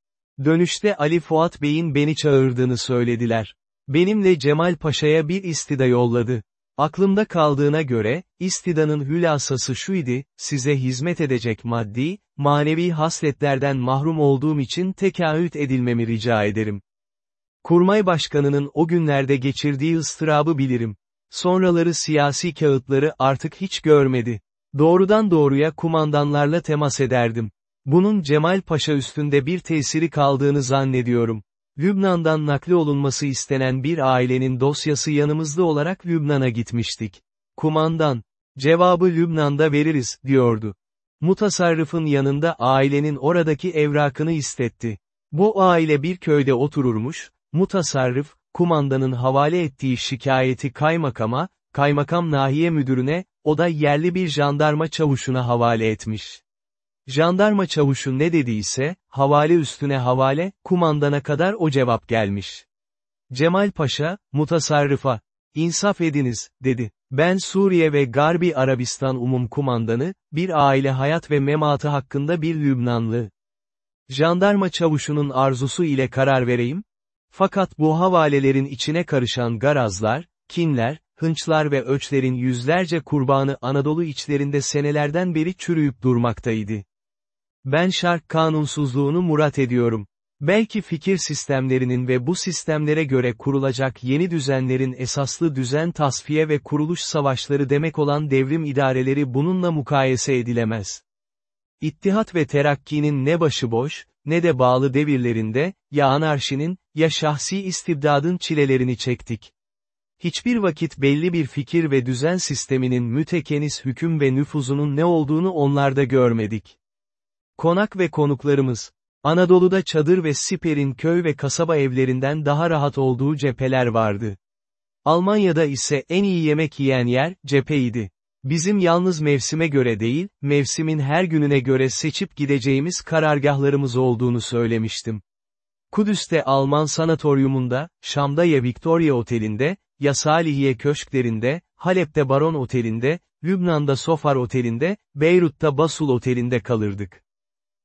Dönüşte Ali Fuat Bey'in beni çağırdığını söylediler. Benimle Cemal Paşa'ya bir istida yolladı. Aklımda kaldığına göre, istidanın hülasası şuydu, size hizmet edecek maddi, manevi hasletlerden mahrum olduğum için tekahüt edilmemi rica ederim. Kurmay Başkanı'nın o günlerde geçirdiği ıstırabı bilirim. Sonraları siyasi kağıtları artık hiç görmedi. Doğrudan doğruya kumandanlarla temas ederdim. Bunun Cemal Paşa üstünde bir tesiri kaldığını zannediyorum. Lübnan'dan nakli olunması istenen bir ailenin dosyası yanımızda olarak Lübnan'a gitmiştik. Kumandan, cevabı Lübnan'da veririz, diyordu. Mutasarrıfın yanında ailenin oradaki evrakını istetti. Bu aile bir köyde otururmuş, mutasarrıf, kumandanın havale ettiği şikayeti kaymakama, kaymakam nahiye müdürüne, o da yerli bir jandarma çavuşuna havale etmiş. Jandarma çavuşu ne dediyse, havale üstüne havale, kumandana kadar o cevap gelmiş. Cemal Paşa, mutasarrıfa, insaf ediniz, dedi. Ben Suriye ve Garbi Arabistan Umum Kumandanı, bir aile hayat ve mematı hakkında bir Lübnanlı. Jandarma çavuşunun arzusu ile karar vereyim, fakat bu havalelerin içine karışan garazlar, kinler, hınçlar ve öçlerin yüzlerce kurbanı Anadolu içlerinde senelerden beri çürüyüp durmaktaydı. Ben şark kanunsuzluğunu murat ediyorum. Belki fikir sistemlerinin ve bu sistemlere göre kurulacak yeni düzenlerin esaslı düzen tasfiye ve kuruluş savaşları demek olan devrim idareleri bununla mukayese edilemez. İttihat ve terakkinin ne başıboş, ne de bağlı devirlerinde, ya anarşinin, ya şahsi istibdadın çilelerini çektik. Hiçbir vakit belli bir fikir ve düzen sisteminin mütekenis hüküm ve nüfuzunun ne olduğunu onlarda görmedik. Konak ve konuklarımız, Anadolu'da çadır ve siperin köy ve kasaba evlerinden daha rahat olduğu cepheler vardı. Almanya'da ise en iyi yemek yiyen yer, cepheydi. Bizim yalnız mevsime göre değil, mevsimin her gününe göre seçip gideceğimiz karargahlarımız olduğunu söylemiştim. Kudüs'te Alman sanatoryumunda, Şam'da ya Victoria Oteli'nde, ya Salihiye Köşklerinde, Halep'te Baron Oteli'nde, Lübnan'da Sofar Oteli'nde, Beyrut'ta Basul Oteli'nde kalırdık.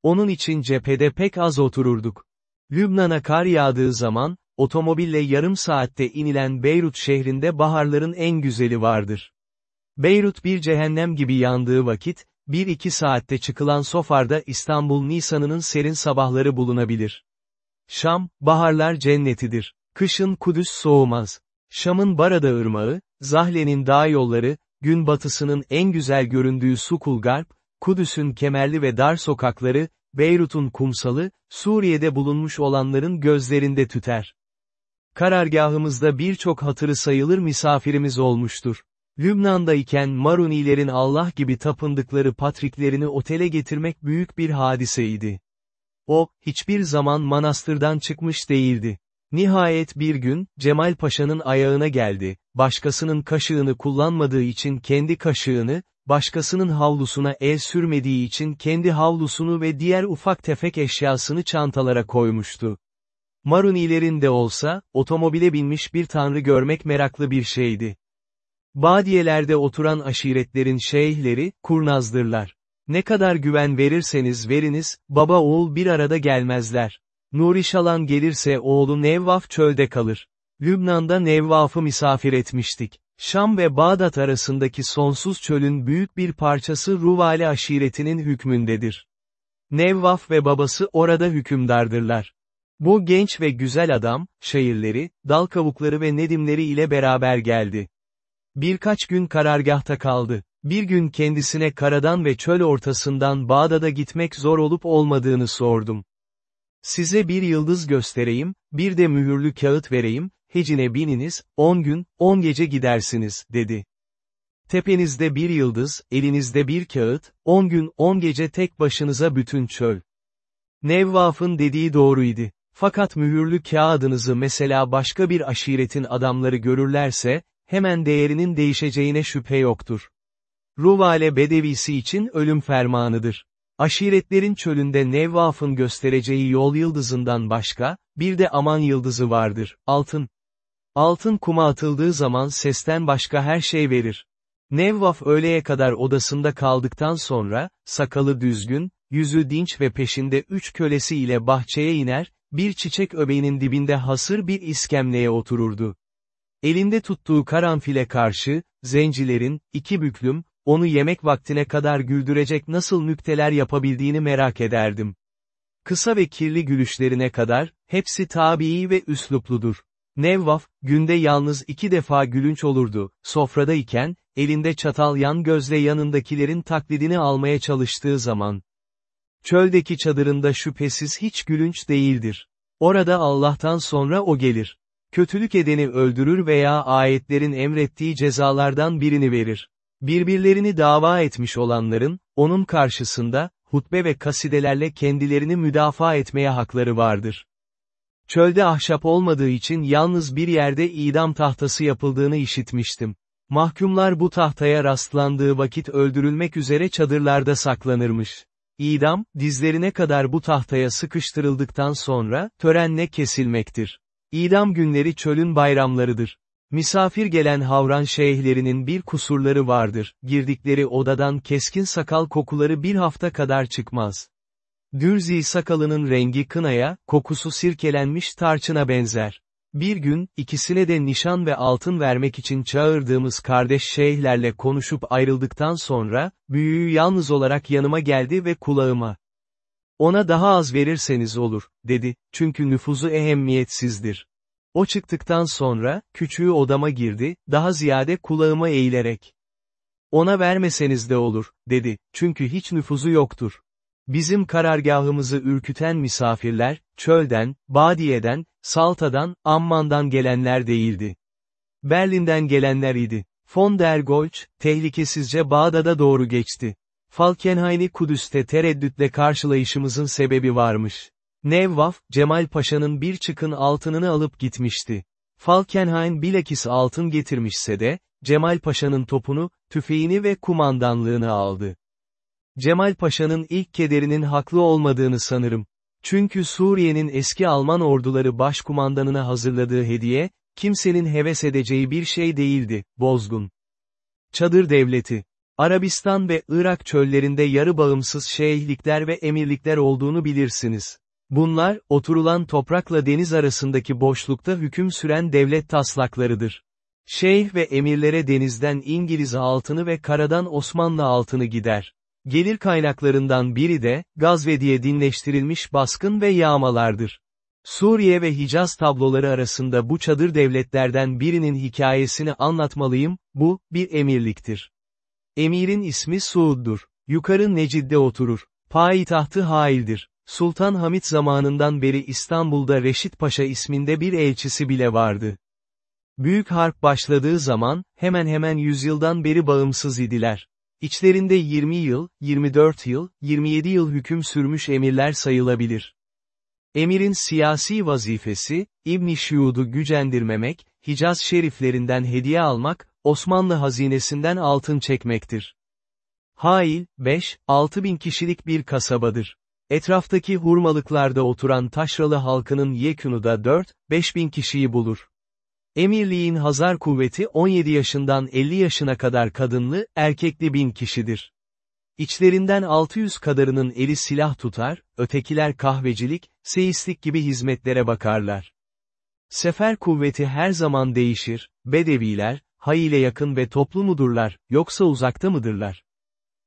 Onun için cephede pek az otururduk. Lübnan'a kar yağdığı zaman, otomobille yarım saatte inilen Beyrut şehrinde baharların en güzeli vardır. Beyrut bir cehennem gibi yandığı vakit, bir iki saatte çıkılan Sofar'da İstanbul Nisan'ının serin sabahları bulunabilir. Şam, baharlar cennetidir. Kışın Kudüs soğumaz. Şam'ın Barada ırmağı, Zahle'nin dağ yolları, gün batısının en güzel göründüğü Sukulgarp, Kudüs'ün kemerli ve dar sokakları, Beyrut'un kumsalı, Suriye'de bulunmuş olanların gözlerinde tüter. Karargahımızda birçok hatırı sayılır misafirimiz olmuştur. Lübnan'da iken Marunilerin Allah gibi tapındıkları patriklerini otele getirmek büyük bir hadiseydi. O, hiçbir zaman manastırdan çıkmış değildi. Nihayet bir gün, Cemal Paşa'nın ayağına geldi, başkasının kaşığını kullanmadığı için kendi kaşığını, başkasının havlusuna el sürmediği için kendi havlusunu ve diğer ufak tefek eşyasını çantalara koymuştu. Marunilerin de olsa, otomobile binmiş bir tanrı görmek meraklı bir şeydi. Badiyelerde oturan aşiretlerin şeyhleri, kurnazdırlar. Ne kadar güven verirseniz veriniz, baba oğul bir arada gelmezler. Nurişalan gelirse oğlu Nevvaf çölde kalır. Lübnan'da Nevvaf'ı misafir etmiştik. Şam ve Bağdat arasındaki sonsuz çölün büyük bir parçası Ruvali aşiretinin hükmündedir. Nevvaf ve babası orada hükümdardırlar. Bu genç ve güzel adam, şehirleri, dal kavukları ve nedimleri ile beraber geldi. Birkaç gün karargahta kaldı. Bir gün kendisine karadan ve çöl ortasından Bağdat'a gitmek zor olup olmadığını sordum. Size bir yıldız göstereyim, bir de mühürlü kağıt vereyim, hecine bininiz, on gün, on gece gidersiniz, dedi. Tepenizde bir yıldız, elinizde bir kağıt, on gün, on gece tek başınıza bütün çöl. Nevvaf'ın dediği doğruydu. Fakat mühürlü kağıdınızı mesela başka bir aşiretin adamları görürlerse, hemen değerinin değişeceğine şüphe yoktur. Ruvale Bedevisi için ölüm fermanıdır. Aşiretlerin çölünde Nevvaf'ın göstereceği yol yıldızından başka, bir de aman yıldızı vardır, altın. Altın kuma atıldığı zaman sesten başka her şey verir. Nevvaf öğleye kadar odasında kaldıktan sonra, sakalı düzgün, yüzü dinç ve peşinde üç kölesi ile bahçeye iner, bir çiçek öbeğinin dibinde hasır bir iskemleye otururdu. Elinde tuttuğu karanfile karşı, zencilerin, iki büklüm, onu yemek vaktine kadar güldürecek nasıl nükteler yapabildiğini merak ederdim. Kısa ve kirli gülüşlerine kadar, hepsi tabii ve üslupludur. Nevvaf, günde yalnız iki defa gülünç olurdu, sofradayken, elinde çatal yan gözle yanındakilerin taklidini almaya çalıştığı zaman. Çöldeki çadırında şüphesiz hiç gülünç değildir. Orada Allah'tan sonra o gelir. Kötülük edeni öldürür veya ayetlerin emrettiği cezalardan birini verir. Birbirlerini dava etmiş olanların, onun karşısında, hutbe ve kasidelerle kendilerini müdafaa etmeye hakları vardır. Çölde ahşap olmadığı için yalnız bir yerde idam tahtası yapıldığını işitmiştim. Mahkumlar bu tahtaya rastlandığı vakit öldürülmek üzere çadırlarda saklanırmış. İdam, dizlerine kadar bu tahtaya sıkıştırıldıktan sonra, törenle kesilmektir. İdam günleri çölün bayramlarıdır. Misafir gelen havran şeyhlerinin bir kusurları vardır, girdikleri odadan keskin sakal kokuları bir hafta kadar çıkmaz. Dürzi sakalının rengi kınaya, kokusu sirkelenmiş tarçına benzer. Bir gün, ikisine de nişan ve altın vermek için çağırdığımız kardeş şeyhlerle konuşup ayrıldıktan sonra, büyüğü yalnız olarak yanıma geldi ve kulağıma. Ona daha az verirseniz olur, dedi, çünkü nüfuzu ehemmiyetsizdir. O çıktıktan sonra, küçüğü odama girdi, daha ziyade kulağıma eğilerek. Ona vermeseniz de olur, dedi, çünkü hiç nüfuzu yoktur. Bizim karargahımızı ürküten misafirler, çölden, Badiye'den, Salta'dan, Amman'dan gelenler değildi. Berlin'den gelenler idi. Von der Goltz, tehlikesizce Bağdat'a doğru geçti. Falkenhayn'i Kudüs'te tereddütle karşılayışımızın sebebi varmış. Nevvaf, Cemal Paşa'nın bir çıkın altınını alıp gitmişti. Falkenhayn bilakis altın getirmişse de, Cemal Paşa'nın topunu, tüfeğini ve kumandanlığını aldı. Cemal Paşa'nın ilk kederinin haklı olmadığını sanırım. Çünkü Suriye'nin eski Alman orduları başkumandanına hazırladığı hediye, kimsenin heves edeceği bir şey değildi, bozgun. Çadır devleti. Arabistan ve Irak çöllerinde yarı bağımsız şeyhlikler ve emirlikler olduğunu bilirsiniz. Bunlar, oturulan toprakla deniz arasındaki boşlukta hüküm süren devlet taslaklarıdır. Şeyh ve emirlere denizden İngiliz altını ve karadan Osmanlı altını gider. Gelir kaynaklarından biri de, Gazve diye dinleştirilmiş baskın ve yağmalardır. Suriye ve Hicaz tabloları arasında bu çadır devletlerden birinin hikayesini anlatmalıyım, bu, bir emirliktir. Emirin ismi Suud'dur. Yukarı Necid'de oturur. Payitahtı Hail'dir. Sultan Hamit zamanından beri İstanbul'da Reşit Paşa isminde bir elçisi bile vardı. Büyük harp başladığı zaman, hemen hemen yüzyıldan beri bağımsız idiler. İçlerinde 20 yıl, 24 yıl, 27 yıl hüküm sürmüş emirler sayılabilir. Emirin siyasi vazifesi, İbn-i Şiud'u gücendirmemek, Hicaz şeriflerinden hediye almak, Osmanlı hazinesinden altın çekmektir. Hail, 5-6 bin kişilik bir kasabadır. Etraftaki hurmalıklarda oturan taşralı halkının yekunu da 4-5 bin kişiyi bulur. Emirliğin Hazar kuvveti 17 yaşından 50 yaşına kadar kadınlı, erkekli bin kişidir. İçlerinden 600 kadarının eli silah tutar, ötekiler kahvecilik, seyislik gibi hizmetlere bakarlar. Sefer kuvveti her zaman değişir, bedeviler, hay yakın ve toplu mudurlar, yoksa uzakta mıdırlar?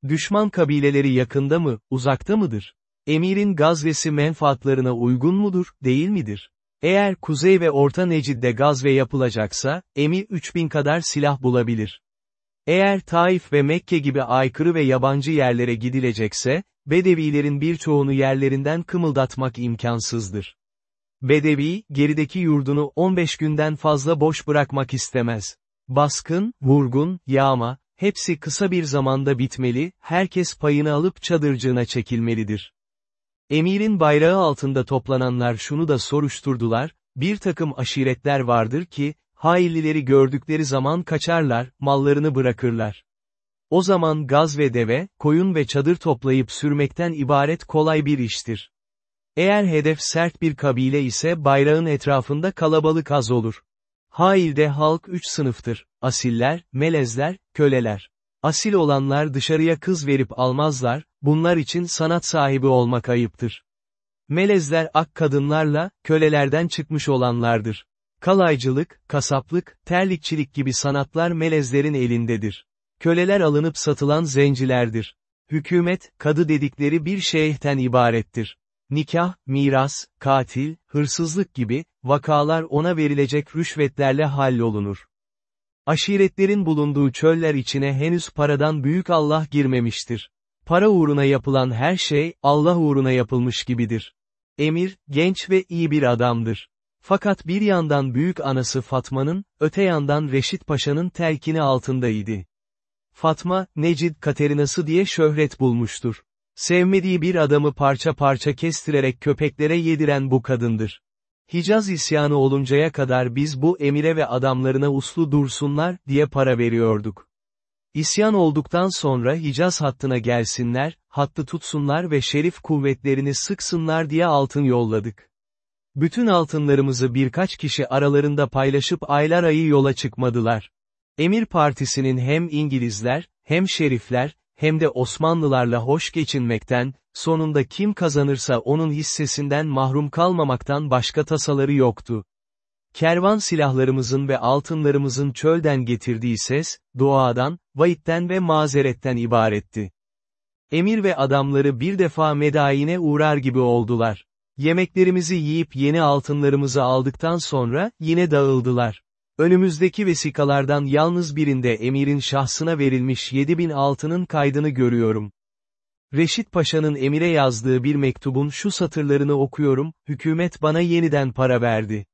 Düşman kabileleri yakında mı, uzakta mıdır? Emirin gazvesi menfaatlarına uygun mudur, değil midir? Eğer Kuzey ve Orta Necid'de gazve yapılacaksa, emir 3000 kadar silah bulabilir. Eğer Taif ve Mekke gibi aykırı ve yabancı yerlere gidilecekse, Bedevilerin birçoğunu yerlerinden kımıldatmak imkansızdır. Bedevi, gerideki yurdunu 15 günden fazla boş bırakmak istemez. Baskın, vurgun, yağma, hepsi kısa bir zamanda bitmeli, herkes payını alıp çadırcığına çekilmelidir. Emirin bayrağı altında toplananlar şunu da soruşturdular, bir takım aşiretler vardır ki, haillileri gördükleri zaman kaçarlar, mallarını bırakırlar. O zaman gaz ve deve, koyun ve çadır toplayıp sürmekten ibaret kolay bir iştir. Eğer hedef sert bir kabile ise bayrağın etrafında kalabalık az olur. Hailde halk üç sınıftır, asiller, melezler, köleler. Asil olanlar dışarıya kız verip almazlar, bunlar için sanat sahibi olmak ayıptır. Melezler ak kadınlarla, kölelerden çıkmış olanlardır. Kalaycılık, kasaplık, terlikçilik gibi sanatlar melezlerin elindedir. Köleler alınıp satılan zencilerdir. Hükümet, kadı dedikleri bir şeyhten ibarettir. Nikah, miras, katil, hırsızlık gibi, vakalar ona verilecek rüşvetlerle hallolunur. Aşiretlerin bulunduğu çöller içine henüz paradan büyük Allah girmemiştir. Para uğruna yapılan her şey, Allah uğruna yapılmış gibidir. Emir, genç ve iyi bir adamdır. Fakat bir yandan büyük anası Fatma'nın, öte yandan Reşit Paşa'nın telkini altındaydı. Fatma, Necid Katerinası diye şöhret bulmuştur. Sevmediği bir adamı parça parça kestirerek köpeklere yediren bu kadındır. Hicaz isyanı oluncaya kadar biz bu emire ve adamlarına uslu dursunlar, diye para veriyorduk. İsyan olduktan sonra Hicaz hattına gelsinler, hattı tutsunlar ve şerif kuvvetlerini sıksınlar diye altın yolladık. Bütün altınlarımızı birkaç kişi aralarında paylaşıp aylar ayı yola çıkmadılar. Emir Partisi'nin hem İngilizler, hem şerifler, hem de Osmanlılarla hoş geçinmekten, sonunda kim kazanırsa onun hissesinden mahrum kalmamaktan başka tasaları yoktu. Kervan silahlarımızın ve altınlarımızın çölden getirdiği ses, duadan, vaitten ve mazeretten ibaretti. Emir ve adamları bir defa medaine uğrar gibi oldular. Yemeklerimizi yiyip yeni altınlarımızı aldıktan sonra, yine dağıldılar. Önümüzdeki vesikalardan yalnız birinde emirin şahsına verilmiş 7000 altının kaydını görüyorum. Reşit Paşa'nın emire yazdığı bir mektubun şu satırlarını okuyorum, hükümet bana yeniden para verdi.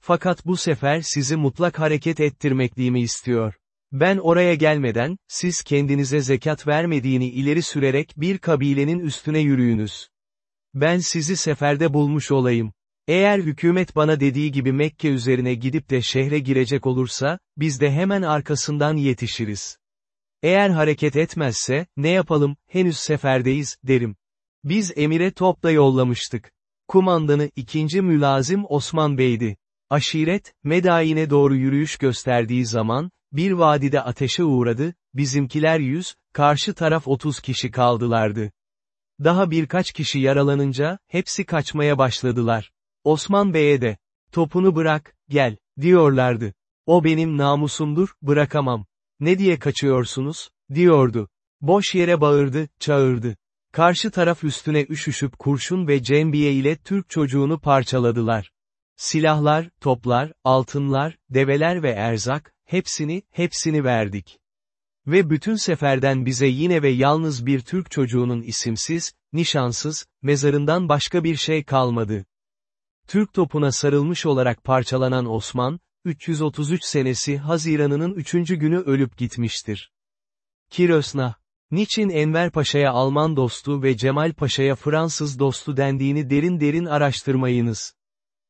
Fakat bu sefer sizi mutlak hareket ettirmekliğimi istiyor. Ben oraya gelmeden, siz kendinize zekat vermediğini ileri sürerek bir kabilenin üstüne yürüyünüz. Ben sizi seferde bulmuş olayım. Eğer hükümet bana dediği gibi Mekke üzerine gidip de şehre girecek olursa, biz de hemen arkasından yetişiriz. Eğer hareket etmezse, ne yapalım, henüz seferdeyiz, derim. Biz emire topla yollamıştık. Kumandanı ikinci mülazim Osman Bey'di. Aşiret, Medain'e doğru yürüyüş gösterdiği zaman, bir vadide ateşe uğradı, bizimkiler yüz, karşı taraf otuz kişi kaldılardı. Daha birkaç kişi yaralanınca, hepsi kaçmaya başladılar. Osman Bey'e de, topunu bırak, gel, diyorlardı. O benim namusumdur, bırakamam. Ne diye kaçıyorsunuz, diyordu. Boş yere bağırdı, çağırdı. Karşı taraf üstüne üşüşüp kurşun ve cembiye ile Türk çocuğunu parçaladılar. Silahlar, toplar, altınlar, develer ve erzak, hepsini, hepsini verdik. Ve bütün seferden bize yine ve yalnız bir Türk çocuğunun isimsiz, nişansız, mezarından başka bir şey kalmadı. Türk topuna sarılmış olarak parçalanan Osman, 333 senesi Haziran'ının 3. günü ölüp gitmiştir. Kirosna, niçin Enver Paşa'ya Alman dostu ve Cemal Paşa'ya Fransız dostu dendiğini derin derin araştırmayınız.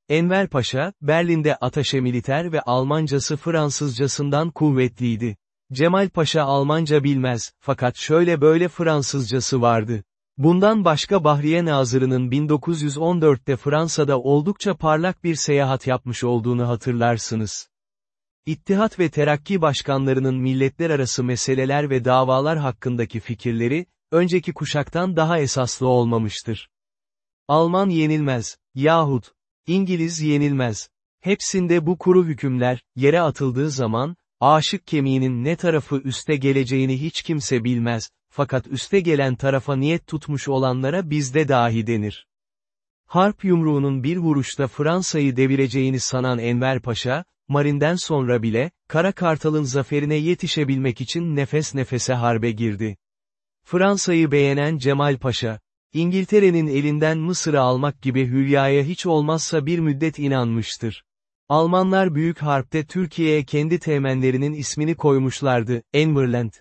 Enver Paşa, Berlin'de ataşe militer ve Almancası Fransızcasından kuvvetliydi. Cemal Paşa Almanca bilmez, fakat şöyle böyle Fransızcası vardı. Bundan başka Bahriye Nazırı'nın 1914'te Fransa'da oldukça parlak bir seyahat yapmış olduğunu hatırlarsınız. İttihat ve Terakki başkanlarının milletler arası meseleler ve davalar hakkındaki fikirleri, önceki kuşaktan daha esaslı olmamıştır. Alman yenilmez, yahut, İngiliz yenilmez. Hepsinde bu kuru hükümler, yere atıldığı zaman, aşık kemiğinin ne tarafı üste geleceğini hiç kimse bilmez, fakat üste gelen tarafa niyet tutmuş olanlara bizde dahi denir. Harp yumruğunun bir vuruşta Fransa'yı devireceğini sanan Enver Paşa, Marin'den sonra bile, Kara Kartal'ın zaferine yetişebilmek için nefes nefese harbe girdi. Fransa'yı beğenen Cemal Paşa, İngiltere'nin elinden Mısır'ı almak gibi hülyaya hiç olmazsa bir müddet inanmıştır. Almanlar Büyük Harp'te Türkiye'ye kendi temenlerinin ismini koymuşlardı, Enverland.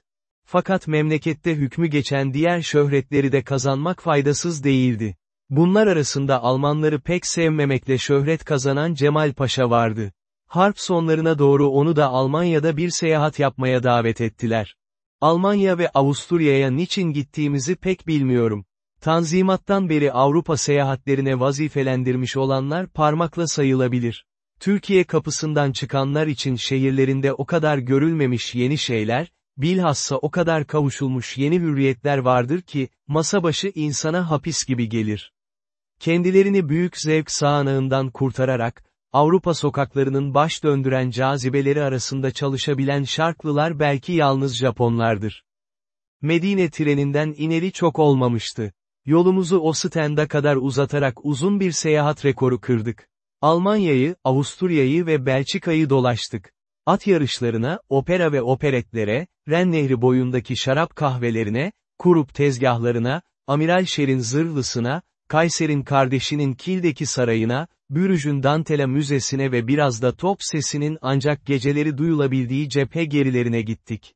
Fakat memlekette hükmü geçen diğer şöhretleri de kazanmak faydasız değildi. Bunlar arasında Almanları pek sevmemekle şöhret kazanan Cemal Paşa vardı. Harp sonlarına doğru onu da Almanya'da bir seyahat yapmaya davet ettiler. Almanya ve Avusturya'ya niçin gittiğimizi pek bilmiyorum. Tanzimattan beri Avrupa seyahatlerine vazifelendirmiş olanlar parmakla sayılabilir. Türkiye kapısından çıkanlar için şehirlerinde o kadar görülmemiş yeni şeyler, bilhassa o kadar kavuşulmuş yeni hürriyetler vardır ki, masa başı insana hapis gibi gelir. Kendilerini büyük zevk sağanağından kurtararak, Avrupa sokaklarının baş döndüren cazibeleri arasında çalışabilen şarklılar belki yalnız Japonlardır. Medine treninden ineli çok olmamıştı. Yolumuzu o stenda kadar uzatarak uzun bir seyahat rekoru kırdık. Almanya'yı, Avusturya'yı ve Belçika'yı dolaştık. At yarışlarına, opera ve operetlere, Ren Nehri boyundaki şarap kahvelerine, kurup tezgahlarına, Amiral Şer'in zırhlısına, Kayser'in kardeşinin Kil'deki sarayına, Bürüj'ün Dantela Müzesi'ne ve biraz da top sesinin ancak geceleri duyulabildiği cephe gerilerine gittik.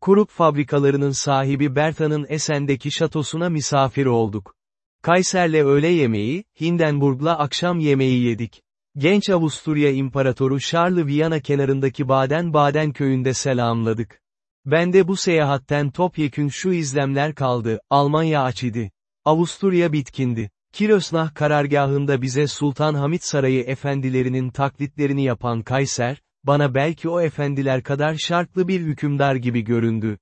Kurup fabrikalarının sahibi Bertha'nın Esen'deki şatosuna misafir olduk. Kayser'le öğle yemeği, Hindenburg'la akşam yemeği yedik. Genç Avusturya İmparatoru Charles Viyana kenarındaki Baden-Baden köyünde selamladık. Bende bu seyahatten topyekün şu izlemler kaldı, Almanya açidi. Avusturya bitkindi. Kirosnah karargahında bize Sultan Hamit Sarayı efendilerinin taklitlerini yapan Kayser, bana belki o efendiler kadar şartlı bir hükümdar gibi göründü.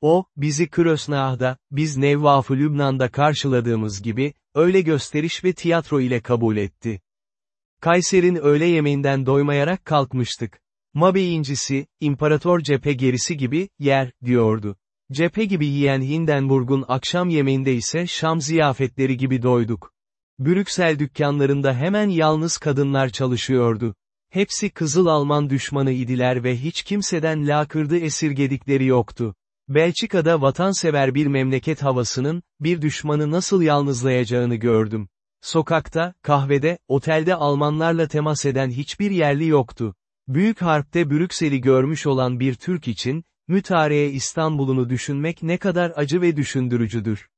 O, bizi Kirosnah'da, biz Nevvaf-ı Lübnan'da karşıladığımız gibi, öyle gösteriş ve tiyatro ile kabul etti. Kayser'in öğle yemeğinden doymayarak kalkmıştık. Mabe incisi, imparator cephe gerisi gibi, yer, diyordu. Cephe gibi yiyen Hindenburg'un akşam yemeğinde ise Şam ziyafetleri gibi doyduk. Brüksel dükkanlarında hemen yalnız kadınlar çalışıyordu. Hepsi Kızıl Alman düşmanı idiler ve hiç kimseden lakırdı esirgedikleri yoktu. Belçika'da vatansever bir memleket havasının, bir düşmanı nasıl yalnızlayacağını gördüm. Sokakta, kahvede, otelde Almanlarla temas eden hiçbir yerli yoktu. Büyük harpte Brüksel'i görmüş olan bir Türk için, mütareye İstanbul'unu düşünmek ne kadar acı ve düşündürücüdür.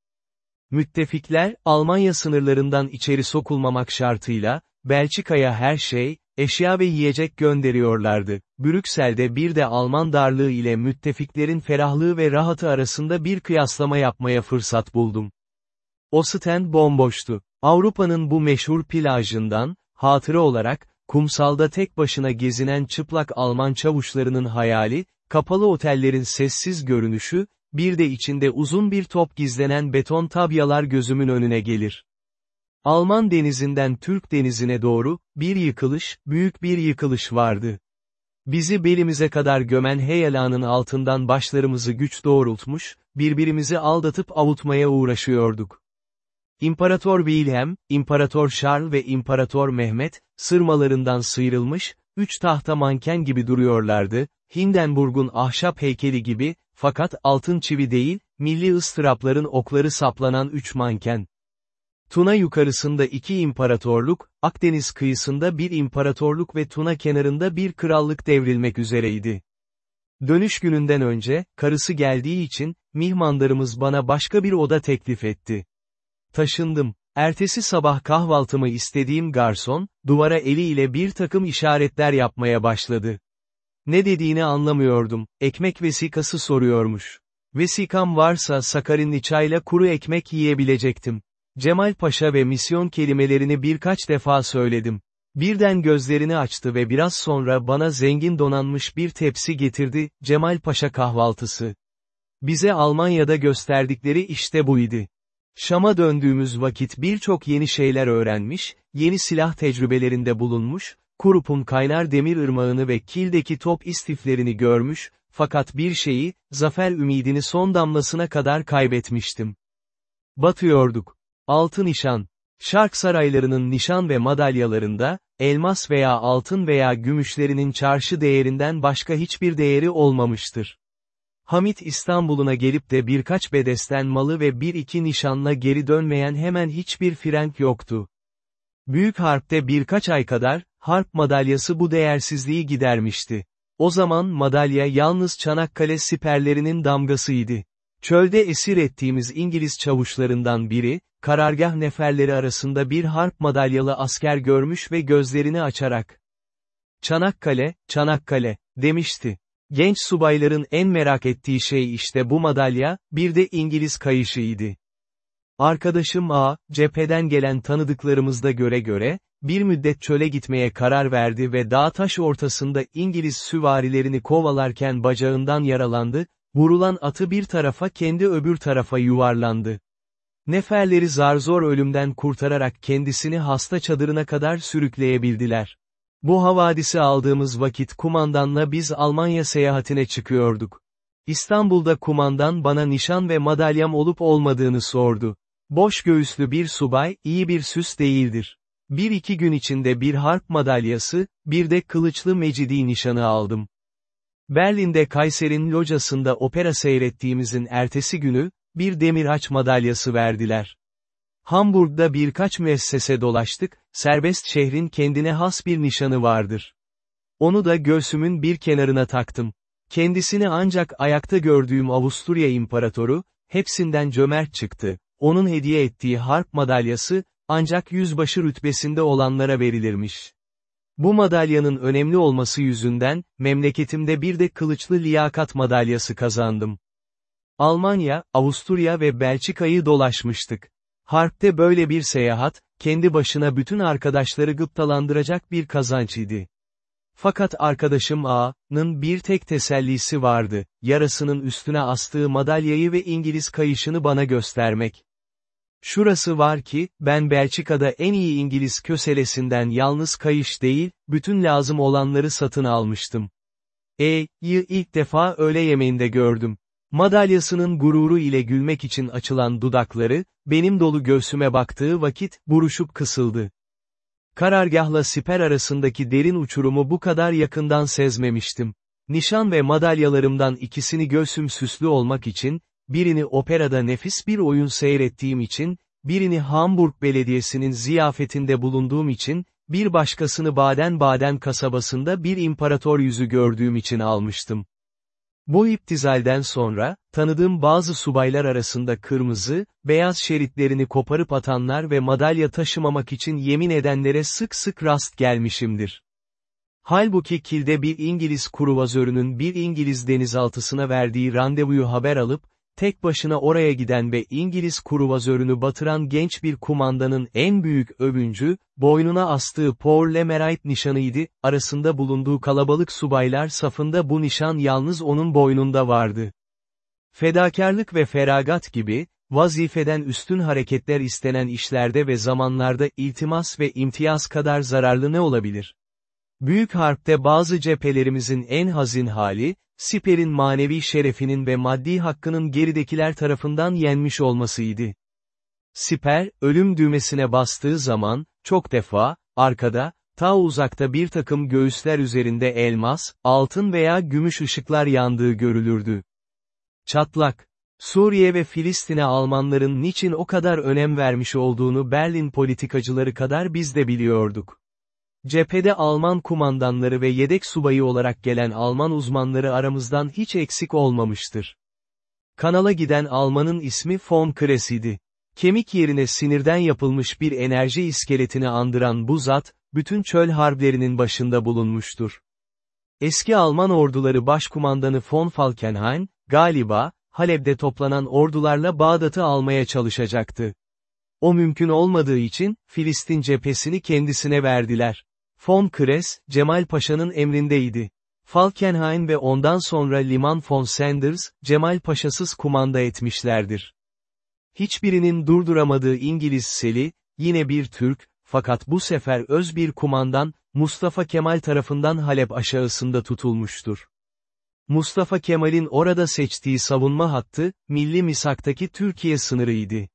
Müttefikler, Almanya sınırlarından içeri sokulmamak şartıyla, Belçika'ya her şey, eşya ve yiyecek gönderiyorlardı. Brüksel'de bir de Alman darlığı ile müttefiklerin ferahlığı ve rahatı arasında bir kıyaslama yapmaya fırsat buldum. O stand bomboştu. Avrupa'nın bu meşhur plajından, hatıra olarak, kumsalda tek başına gezinen çıplak Alman çavuşlarının hayali, kapalı otellerin sessiz görünüşü, bir de içinde uzun bir top gizlenen beton tabyalar gözümün önüne gelir. Alman denizinden Türk denizine doğru, bir yıkılış, büyük bir yıkılış vardı. Bizi belimize kadar gömen heyelanın altından başlarımızı güç doğrultmuş, birbirimizi aldatıp avutmaya uğraşıyorduk. İmparator Wilhelm, İmparator Charles ve İmparator Mehmet, sırmalarından sıyrılmış, üç tahta manken gibi duruyorlardı, Hindenburg'un ahşap heykeli gibi, fakat altın çivi değil, milli ıstırapların okları saplanan üç manken. Tuna yukarısında iki imparatorluk, Akdeniz kıyısında bir imparatorluk ve Tuna kenarında bir krallık devrilmek üzereydi. Dönüş gününden önce, karısı geldiği için, mihmandarımız bana başka bir oda teklif etti. Taşındım. Ertesi sabah kahvaltımı istediğim garson, duvara eliyle bir takım işaretler yapmaya başladı. Ne dediğini anlamıyordum, ekmek vesikası soruyormuş. Vesikam varsa Sakarinli çayla kuru ekmek yiyebilecektim. Cemal Paşa ve misyon kelimelerini birkaç defa söyledim. Birden gözlerini açtı ve biraz sonra bana zengin donanmış bir tepsi getirdi, Cemal Paşa kahvaltısı. Bize Almanya'da gösterdikleri işte buydu. Şam'a döndüğümüz vakit birçok yeni şeyler öğrenmiş, yeni silah tecrübelerinde bulunmuş, Kurup'un kaynar demir ırmağını ve Kil'deki top istiflerini görmüş, fakat bir şeyi, zafer ümidini son damlasına kadar kaybetmiştim. Batıyorduk. Altın nişan. Şark saraylarının nişan ve madalyalarında, elmas veya altın veya gümüşlerinin çarşı değerinden başka hiçbir değeri olmamıştır. Hamit İstanbul'una gelip de birkaç bedesten malı ve bir iki nişanla geri dönmeyen hemen hiçbir frenk yoktu. Büyük harpte birkaç ay kadar, harp madalyası bu değersizliği gidermişti. O zaman madalya yalnız Çanakkale siperlerinin damgasıydı. Çölde esir ettiğimiz İngiliz çavuşlarından biri, karargah neferleri arasında bir harp madalyalı asker görmüş ve gözlerini açarak, Çanakkale, Çanakkale, demişti. Genç subayların en merak ettiği şey işte bu madalya, bir de İngiliz kayışıydı. Arkadaşım A, cepheden gelen tanıdıklarımızda göre göre, bir müddet çöle gitmeye karar verdi ve dağ taş ortasında İngiliz süvarilerini kovalarken bacağından yaralandı, vurulan atı bir tarafa kendi öbür tarafa yuvarlandı. Neferleri zar zor ölümden kurtararak kendisini hasta çadırına kadar sürükleyebildiler. Bu havadisi aldığımız vakit kumandanla biz Almanya seyahatine çıkıyorduk. İstanbul'da kumandan bana nişan ve madalyam olup olmadığını sordu. Boş göğüslü bir subay, iyi bir süs değildir. Bir iki gün içinde bir harp madalyası, bir de kılıçlı mecidi nişanı aldım. Berlin'de Kayser'in locasında opera seyrettiğimizin ertesi günü, bir demirhaç madalyası verdiler. Hamburg'da birkaç müessese dolaştık, serbest şehrin kendine has bir nişanı vardır. Onu da göğsümün bir kenarına taktım. Kendisini ancak ayakta gördüğüm Avusturya İmparatoru, hepsinden cömert çıktı. Onun hediye ettiği harp madalyası, ancak yüzbaşı rütbesinde olanlara verilirmiş. Bu madalyanın önemli olması yüzünden, memleketimde bir de kılıçlı liyakat madalyası kazandım. Almanya, Avusturya ve Belçika'yı dolaşmıştık. Harp'te böyle bir seyahat, kendi başına bütün arkadaşları gıptalandıracak bir kazanç idi. Fakat arkadaşım A'nın bir tek tesellisi vardı, yarasının üstüne astığı madalyayı ve İngiliz kayışını bana göstermek. Şurası var ki, ben Belçika'da en iyi İngiliz köselesinden yalnız kayış değil, bütün lazım olanları satın almıştım. E'yi ilk defa öğle yemeğinde gördüm. Madalyasının gururu ile gülmek için açılan dudakları, benim dolu göğsüme baktığı vakit, buruşup kısıldı. Karargahla siper arasındaki derin uçurumu bu kadar yakından sezmemiştim. Nişan ve madalyalarımdan ikisini göğsüm süslü olmak için, birini operada nefis bir oyun seyrettiğim için, birini Hamburg Belediyesi'nin ziyafetinde bulunduğum için, bir başkasını Baden-Baden kasabasında bir imparator yüzü gördüğüm için almıştım. Bu iptizalden sonra, tanıdığım bazı subaylar arasında kırmızı, beyaz şeritlerini koparıp atanlar ve madalya taşımamak için yemin edenlere sık sık rast gelmişimdir. Halbuki kilde bir İngiliz kuruvazörünün bir İngiliz denizaltısına verdiği randevuyu haber alıp, tek başına oraya giden ve İngiliz kuruvazörünü batıran genç bir kumandanın en büyük övüncü, boynuna astığı Paul Lemerite nişanıydı, arasında bulunduğu kalabalık subaylar safında bu nişan yalnız onun boynunda vardı. Fedakarlık ve feragat gibi, vazifeden üstün hareketler istenen işlerde ve zamanlarda iltimas ve imtiyaz kadar zararlı ne olabilir? Büyük harpte bazı cephelerimizin en hazin hali, Siper'in manevi şerefinin ve maddi hakkının geridekiler tarafından yenmiş olmasıydı. Siper, ölüm düğmesine bastığı zaman, çok defa, arkada, ta uzakta bir takım göğüsler üzerinde elmas, altın veya gümüş ışıklar yandığı görülürdü. Çatlak. Suriye ve Filistin'e Almanların niçin o kadar önem vermiş olduğunu Berlin politikacıları kadar biz de biliyorduk. Cephede Alman kumandanları ve yedek subayı olarak gelen Alman uzmanları aramızdan hiç eksik olmamıştır. Kanala giden Almanın ismi von Kress Kemik yerine sinirden yapılmış bir enerji iskeletini andıran bu zat, bütün çöl harplerinin başında bulunmuştur. Eski Alman orduları başkumandanı von Falkenhayn, galiba, Halep'de toplanan ordularla Bağdat'ı almaya çalışacaktı. O mümkün olmadığı için, Filistin cephesini kendisine verdiler. Von Kress, Cemal Paşa'nın emrindeydi. Falkenhayn ve ondan sonra Liman von Sanders, Cemal Paşa'sız kumanda etmişlerdir. Hiçbirinin durduramadığı İngiliz seli, yine bir Türk, fakat bu sefer öz bir kumandan, Mustafa Kemal tarafından Halep aşağısında tutulmuştur. Mustafa Kemal'in orada seçtiği savunma hattı, milli misaktaki Türkiye sınırıydı.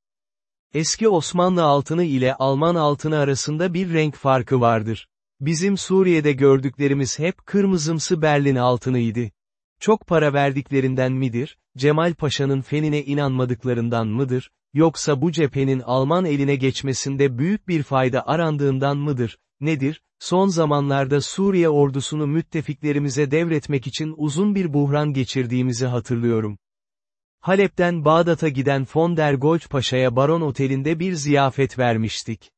Eski Osmanlı altını ile Alman altını arasında bir renk farkı vardır. Bizim Suriye'de gördüklerimiz hep kırmızımsı Berlin altınıydı. Çok para verdiklerinden midir, Cemal Paşa'nın fenine inanmadıklarından mıdır, yoksa bu cephenin Alman eline geçmesinde büyük bir fayda arandığından mıdır, nedir, son zamanlarda Suriye ordusunu müttefiklerimize devretmek için uzun bir buhran geçirdiğimizi hatırlıyorum. Halep'ten Bağdat'a giden von der Goltz Paşa'ya Baron Oteli'nde bir ziyafet vermiştik.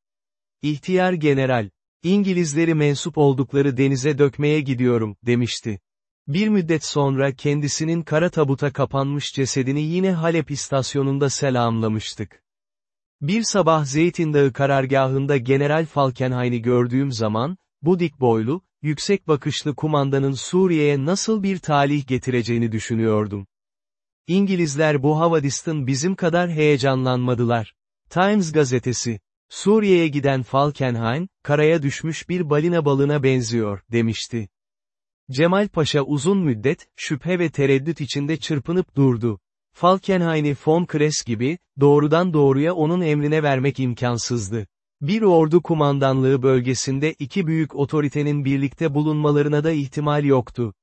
İhtiyar General, İngilizleri mensup oldukları denize dökmeye gidiyorum, demişti. Bir müddet sonra kendisinin kara tabuta kapanmış cesedini yine Halep istasyonunda selamlamıştık. Bir sabah Zeytin Dağı karargahında General Falkenhayn'i gördüğüm zaman, bu dik boylu, yüksek bakışlı kumandanın Suriye'ye nasıl bir talih getireceğini düşünüyordum. İngilizler bu havadistan bizim kadar heyecanlanmadılar. Times gazetesi, Suriye'ye giden Falkenhayn, karaya düşmüş bir balina balığına benziyor, demişti. Cemal Paşa uzun müddet, şüphe ve tereddüt içinde çırpınıp durdu. Falkenhayn'i von Kress gibi, doğrudan doğruya onun emrine vermek imkansızdı. Bir ordu kumandanlığı bölgesinde iki büyük otoritenin birlikte bulunmalarına da ihtimal yoktu.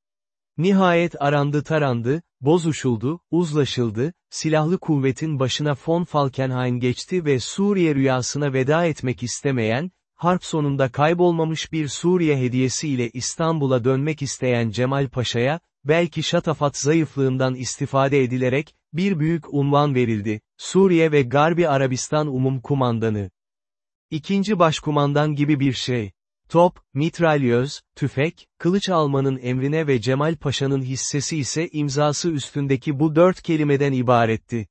Nihayet arandı tarandı, bozuşuldu, uzlaşıldı, silahlı kuvvetin başına von Falkenhayn geçti ve Suriye rüyasına veda etmek istemeyen, harp sonunda kaybolmamış bir Suriye hediyesi ile İstanbul'a dönmek isteyen Cemal Paşa'ya, belki şatafat zayıflığından istifade edilerek, bir büyük unvan verildi, Suriye ve Garbi Arabistan Umum Kumandanı. İkinci başkumandan gibi bir şey. Top, mitralyöz, tüfek, kılıç almanın emrine ve Cemal Paşa'nın hissesi ise imzası üstündeki bu dört kelimeden ibaretti.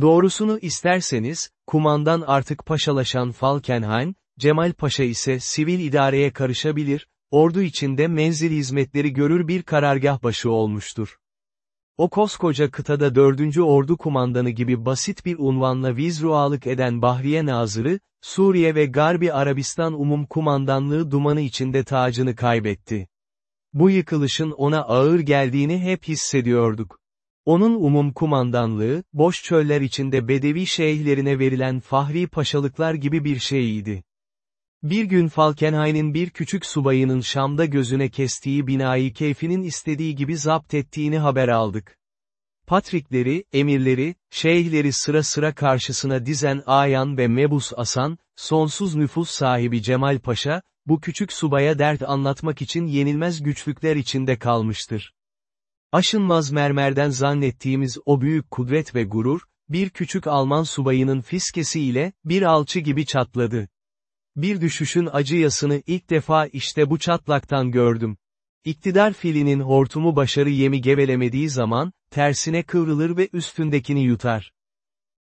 Doğrusunu isterseniz, kumandan artık paşalaşan Falkenhayn, Cemal Paşa ise sivil idareye karışabilir, ordu içinde menzil hizmetleri görür bir karargah başı olmuştur. O koskoca kıtada 4. Ordu Kumandanı gibi basit bir unvanla vizrualık eden Bahriye Nazırı, Suriye ve Garbi Arabistan Umum Kumandanlığı dumanı içinde tacını kaybetti. Bu yıkılışın ona ağır geldiğini hep hissediyorduk. Onun umum kumandanlığı, boş çöller içinde Bedevi şeyhlerine verilen fahri paşalıklar gibi bir şeyiydi. Bir gün Falkenhayn'in bir küçük subayının Şam'da gözüne kestiği binayı keyfinin istediği gibi zapt ettiğini haber aldık. Patrikleri, emirleri, şeyhleri sıra sıra karşısına dizen Ayan ve Mebus Asan, sonsuz nüfus sahibi Cemal Paşa, bu küçük subaya dert anlatmak için yenilmez güçlükler içinde kalmıştır. Aşınmaz mermerden zannettiğimiz o büyük kudret ve gurur, bir küçük Alman subayının fiskesiyle, bir alçı gibi çatladı. Bir düşüşün acıyasını ilk defa işte bu çatlaktan gördüm. İktidar filinin hortumu başarı yemi gevelemediği zaman, tersine kıvrılır ve üstündekini yutar.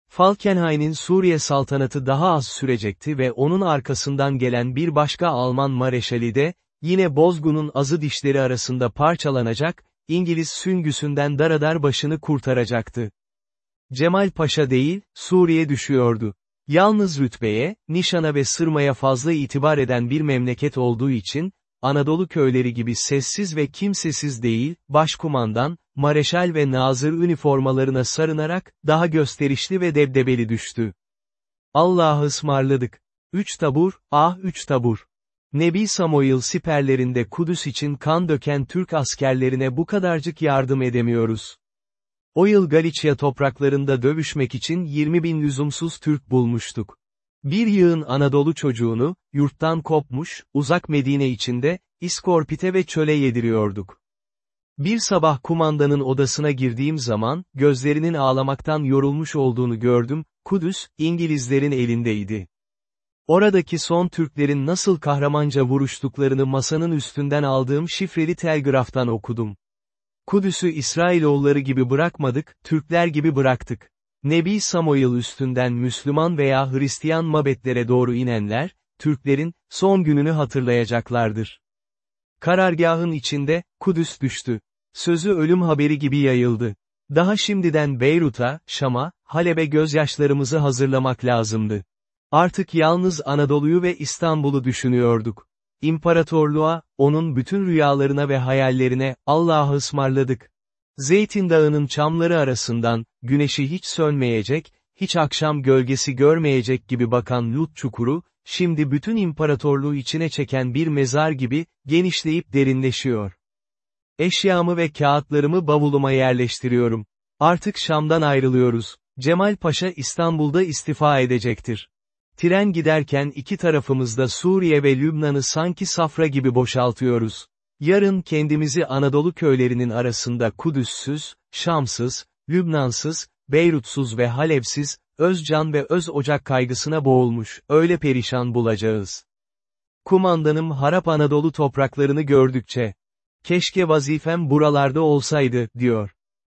Falkenhayn'in Suriye saltanatı daha az sürecekti ve onun arkasından gelen bir başka Alman mareşali de, yine Bozgun'un azı dişleri arasında parçalanacak, İngiliz süngüsünden daradar başını kurtaracaktı. Cemal Paşa değil, Suriye düşüyordu. Yalnız rütbeye, nişana ve sırmaya fazla itibar eden bir memleket olduğu için, Anadolu köyleri gibi sessiz ve kimsesiz değil, başkumandan, mareşal ve nazır üniformalarına sarınarak, daha gösterişli ve debdebeli düştü. Allah'a ısmarladık. Üç tabur, ah üç tabur. Nebi Samuel siperlerinde Kudüs için kan döken Türk askerlerine bu kadarcık yardım edemiyoruz. O yıl Galicia topraklarında dövüşmek için 20 bin lüzumsuz Türk bulmuştuk. Bir yığın Anadolu çocuğunu, yurttan kopmuş, uzak Medine içinde, iskorpite ve çöle yediriyorduk. Bir sabah kumandanın odasına girdiğim zaman, gözlerinin ağlamaktan yorulmuş olduğunu gördüm, Kudüs, İngilizlerin elindeydi. Oradaki son Türklerin nasıl kahramanca vuruştuklarını masanın üstünden aldığım şifreli telgraftan okudum. Kudüs'ü İsrailoğulları gibi bırakmadık, Türkler gibi bıraktık. Nebi Samuel üstünden Müslüman veya Hristiyan mabetlere doğru inenler, Türklerin, son gününü hatırlayacaklardır. Karargahın içinde, Kudüs düştü. Sözü ölüm haberi gibi yayıldı. Daha şimdiden Beyrut'a, Şam'a, Halep'e gözyaşlarımızı hazırlamak lazımdı. Artık yalnız Anadolu'yu ve İstanbul'u düşünüyorduk. İmparatorluğa, onun bütün rüyalarına ve hayallerine, Allah'a ısmarladık. Zeytin Dağı'nın çamları arasından, güneşi hiç sönmeyecek, hiç akşam gölgesi görmeyecek gibi bakan Lut çukuru, şimdi bütün imparatorluğu içine çeken bir mezar gibi, genişleyip derinleşiyor. Eşyamı ve kağıtlarımı bavuluma yerleştiriyorum. Artık Şam'dan ayrılıyoruz. Cemal Paşa İstanbul'da istifa edecektir. Tren giderken iki tarafımızda Suriye ve Lübnan'ı sanki safra gibi boşaltıyoruz. Yarın kendimizi Anadolu köylerinin arasında Kudüs'süz, Şamsız, Lübnansız, Beyrutsuz ve Halepsiz, Özcan ve öz ocak kaygısına boğulmuş, öyle perişan bulacağız. Kumandanım harap Anadolu topraklarını gördükçe, keşke vazifem buralarda olsaydı, diyor.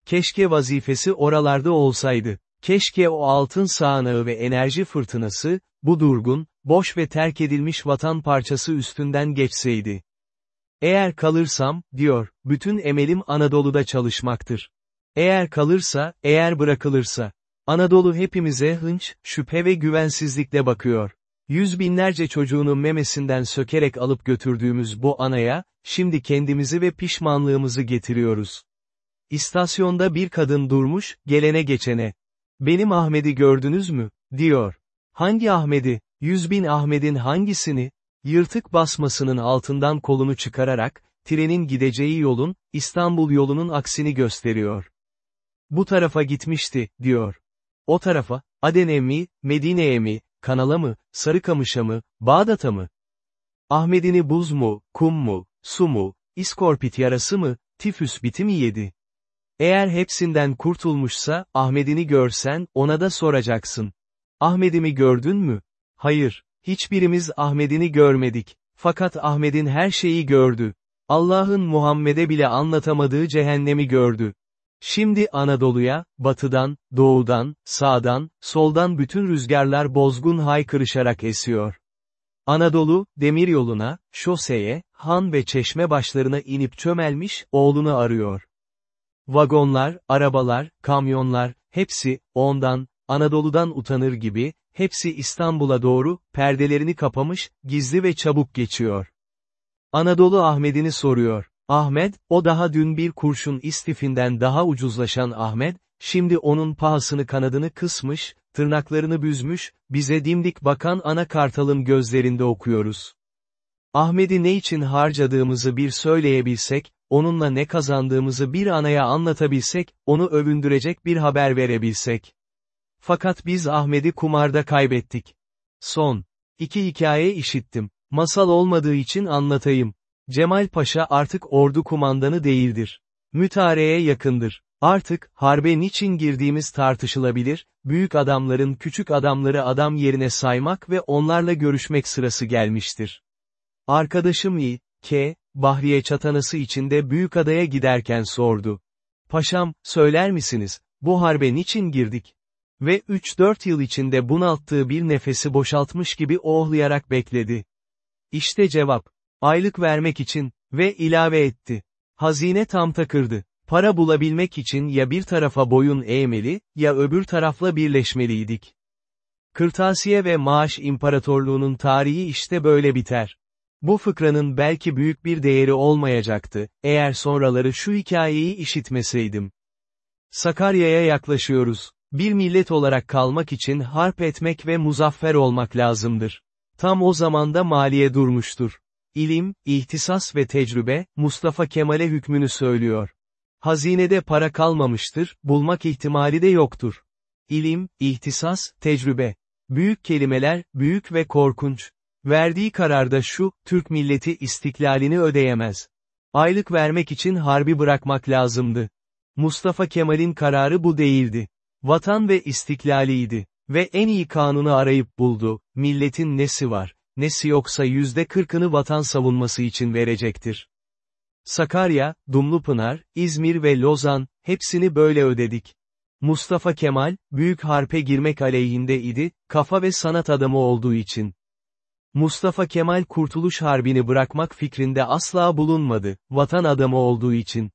Keşke vazifesi oralarda olsaydı. Keşke o altın sağanağı ve enerji fırtınası, bu durgun, boş ve terk edilmiş vatan parçası üstünden geçseydi. Eğer kalırsam, diyor, bütün emelim Anadolu'da çalışmaktır. Eğer kalırsa, eğer bırakılırsa. Anadolu hepimize hınç, şüphe ve güvensizlikle bakıyor. Yüz binlerce çocuğunu memesinden sökerek alıp götürdüğümüz bu anaya, şimdi kendimizi ve pişmanlığımızı getiriyoruz. İstasyonda bir kadın durmuş, gelene geçene. Benim Ahmet'i gördünüz mü? diyor. Hangi Ahmet'i? Yüz bin Ahmet'in hangisini? Yırtık basmasının altından kolunu çıkararak, trenin gideceği yolun, İstanbul yolunun aksini gösteriyor. Bu tarafa gitmişti, diyor. O tarafa, Aden'e mi, Medine'ye mi, Kanala mı, Sarıkamış'a mı, Bağdat'a mı? Ahmet'ini buz mu, kum mu, su mu, iskorpit yarası mı, tifüs biti mi yedi? Eğer hepsinden kurtulmuşsa, Ahmet'ini görsen, ona da soracaksın. Ahmet'imi gördün mü? Hayır, hiçbirimiz Ahmet'ini görmedik. Fakat Ahmet'in her şeyi gördü. Allah'ın Muhammed'e bile anlatamadığı cehennemi gördü. Şimdi Anadolu'ya, batıdan, doğudan, sağdan, soldan bütün rüzgarlar bozgun haykırışarak esiyor. Anadolu, demiryoluna, şoseye, han ve çeşme başlarına inip çömelmiş, oğlunu arıyor. Vagonlar, arabalar, kamyonlar, hepsi, ondan, Anadolu'dan utanır gibi, hepsi İstanbul'a doğru, perdelerini kapamış, gizli ve çabuk geçiyor. Anadolu Ahmet'ini soruyor. Ahmet, o daha dün bir kurşun istifinden daha ucuzlaşan Ahmet, şimdi onun pahasını kanadını kısmış, tırnaklarını büzmüş, bize dimdik bakan ana kartalın gözlerinde okuyoruz. Ahmet'i ne için harcadığımızı bir söyleyebilsek, onunla ne kazandığımızı bir anaya anlatabilsek, onu övündürecek bir haber verebilsek. Fakat biz Ahmet'i kumarda kaybettik. Son. İki hikaye işittim. Masal olmadığı için anlatayım. Cemal Paşa artık ordu kumandanı değildir. Mütareğe yakındır. Artık, harbe niçin girdiğimiz tartışılabilir, büyük adamların küçük adamları adam yerine saymak ve onlarla görüşmek sırası gelmiştir. Arkadaşım İ. K. Bahriye çatanası içinde büyük adaya giderken sordu. Paşam, söyler misiniz, bu harbe niçin girdik? Ve 3-4 yıl içinde bunalttığı bir nefesi boşaltmış gibi ohlayarak bekledi. İşte cevap. Aylık vermek için, ve ilave etti. Hazine tam takırdı. Para bulabilmek için ya bir tarafa boyun eğmeli, ya öbür tarafla birleşmeliydik. Kırtasiye ve maaş imparatorluğunun tarihi işte böyle biter. Bu fıkranın belki büyük bir değeri olmayacaktı, eğer sonraları şu hikayeyi işitmeseydim. Sakarya'ya yaklaşıyoruz. Bir millet olarak kalmak için harp etmek ve muzaffer olmak lazımdır. Tam o zamanda maliye durmuştur. İlim, ihtisas ve tecrübe, Mustafa Kemal'e hükmünü söylüyor. Hazinede para kalmamıştır, bulmak ihtimali de yoktur. İlim, ihtisas, tecrübe. Büyük kelimeler, büyük ve korkunç. Verdiği kararda şu, Türk milleti istiklalini ödeyemez. Aylık vermek için harbi bırakmak lazımdı. Mustafa Kemal'in kararı bu değildi. Vatan ve istiklaliydi. Ve en iyi kanunu arayıp buldu, milletin nesi var, nesi yoksa yüzde kırkını vatan savunması için verecektir. Sakarya, Dumlupınar, İzmir ve Lozan, hepsini böyle ödedik. Mustafa Kemal, büyük harpe girmek aleyhinde idi, kafa ve sanat adamı olduğu için. Mustafa Kemal Kurtuluş Harbi'ni bırakmak fikrinde asla bulunmadı, vatan adamı olduğu için.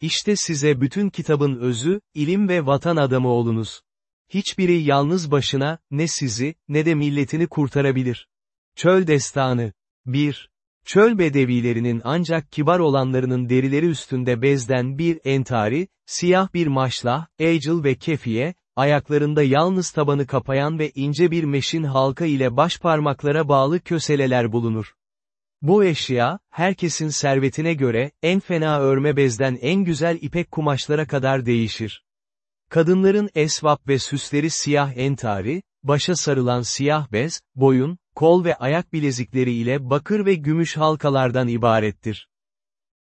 İşte size bütün kitabın özü, ilim ve vatan adamı olunuz. Hiçbiri yalnız başına, ne sizi, ne de milletini kurtarabilir. Çöl Destanı 1. Çöl bedevilerinin ancak kibar olanlarının derileri üstünde bezden bir entari, siyah bir maşlah, ecil ve kefiye, ayaklarında yalnız tabanı kapayan ve ince bir meşin halka ile baş parmaklara bağlı köseleler bulunur. Bu eşya, herkesin servetine göre, en fena örme bezden en güzel ipek kumaşlara kadar değişir. Kadınların esvap ve süsleri siyah entari, başa sarılan siyah bez, boyun, kol ve ayak bilezikleri ile bakır ve gümüş halkalardan ibarettir.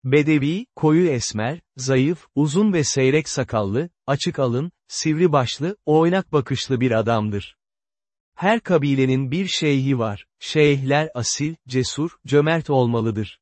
Bedevi, koyu esmer, zayıf, uzun ve seyrek sakallı, açık alın, sivri başlı, oynak bakışlı bir adamdır. Her kabilenin bir şeyhi var, şeyhler asil, cesur, cömert olmalıdır.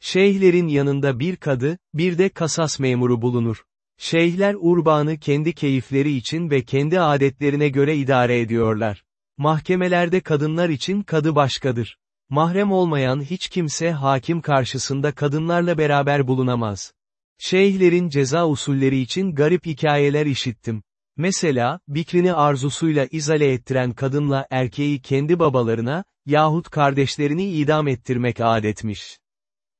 Şeyhlerin yanında bir kadı, bir de kasas memuru bulunur. Şeyhler urbanı kendi keyifleri için ve kendi adetlerine göre idare ediyorlar. Mahkemelerde kadınlar için kadı başkadır. Mahrem olmayan hiç kimse hakim karşısında kadınlarla beraber bulunamaz. Şeyhlerin ceza usulleri için garip hikayeler işittim. Mesela, bikrini arzusuyla izale ettiren kadınla erkeği kendi babalarına, yahut kardeşlerini idam ettirmek adetmiş.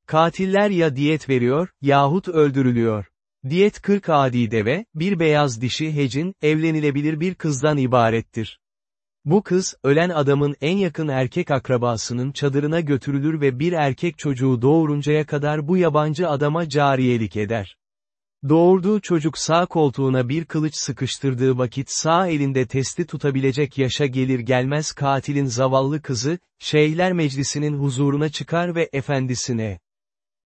Katiller ya diyet veriyor, yahut öldürülüyor. Diyet 40 adi deve, bir beyaz dişi hecin, evlenilebilir bir kızdan ibarettir. Bu kız, ölen adamın en yakın erkek akrabasının çadırına götürülür ve bir erkek çocuğu doğuruncaya kadar bu yabancı adama cariyelik eder. Doğurduğu çocuk sağ koltuğuna bir kılıç sıkıştırdığı vakit sağ elinde testi tutabilecek yaşa gelir gelmez katilin zavallı kızı, Şeyhler Meclisi'nin huzuruna çıkar ve efendisine.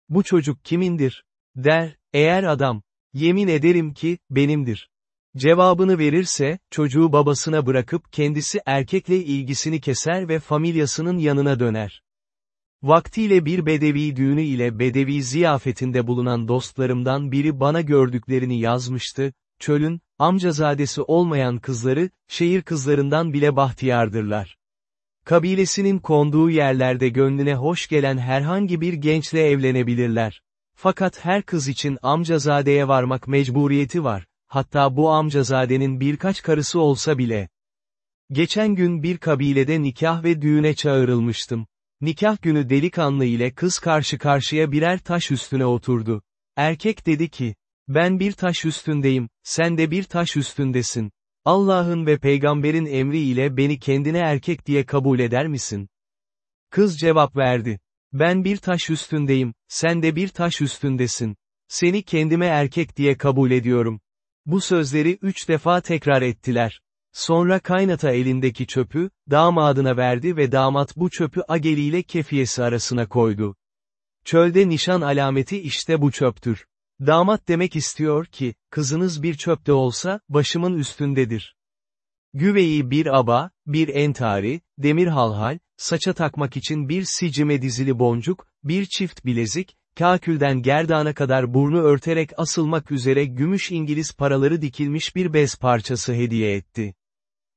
Bu çocuk kimindir? Der, eğer adam, yemin ederim ki, benimdir. Cevabını verirse, çocuğu babasına bırakıp kendisi erkekle ilgisini keser ve familyasının yanına döner. Vaktiyle bir bedevi düğünü ile bedevi ziyafetinde bulunan dostlarımdan biri bana gördüklerini yazmıştı, çölün, amcazadesi olmayan kızları, şehir kızlarından bile bahtiyardırlar. Kabilesinin konduğu yerlerde gönlüne hoş gelen herhangi bir gençle evlenebilirler. Fakat her kız için amcazadeye varmak mecburiyeti var, hatta bu amcazadenin birkaç karısı olsa bile. Geçen gün bir kabilede nikah ve düğüne çağrılmıştım. Nikah günü delikanlı ile kız karşı karşıya birer taş üstüne oturdu. Erkek dedi ki, ben bir taş üstündeyim, sen de bir taş üstündesin. Allah'ın ve peygamberin emri ile beni kendine erkek diye kabul eder misin? Kız cevap verdi. Ben bir taş üstündeyim, sen de bir taş üstündesin. Seni kendime erkek diye kabul ediyorum. Bu sözleri üç defa tekrar ettiler. Sonra kaynata elindeki çöpü, damadına verdi ve damat bu çöpü Ageli ile kefiyesi arasına koydu. Çölde nişan alameti işte bu çöptür. Damat demek istiyor ki, kızınız bir çöpte olsa, başımın üstündedir. Güveyi bir aba, bir entari, demir halhal, saça takmak için bir sicime dizili boncuk, bir çift bilezik, kakülden gerdana kadar burnu örterek asılmak üzere gümüş İngiliz paraları dikilmiş bir bez parçası hediye etti.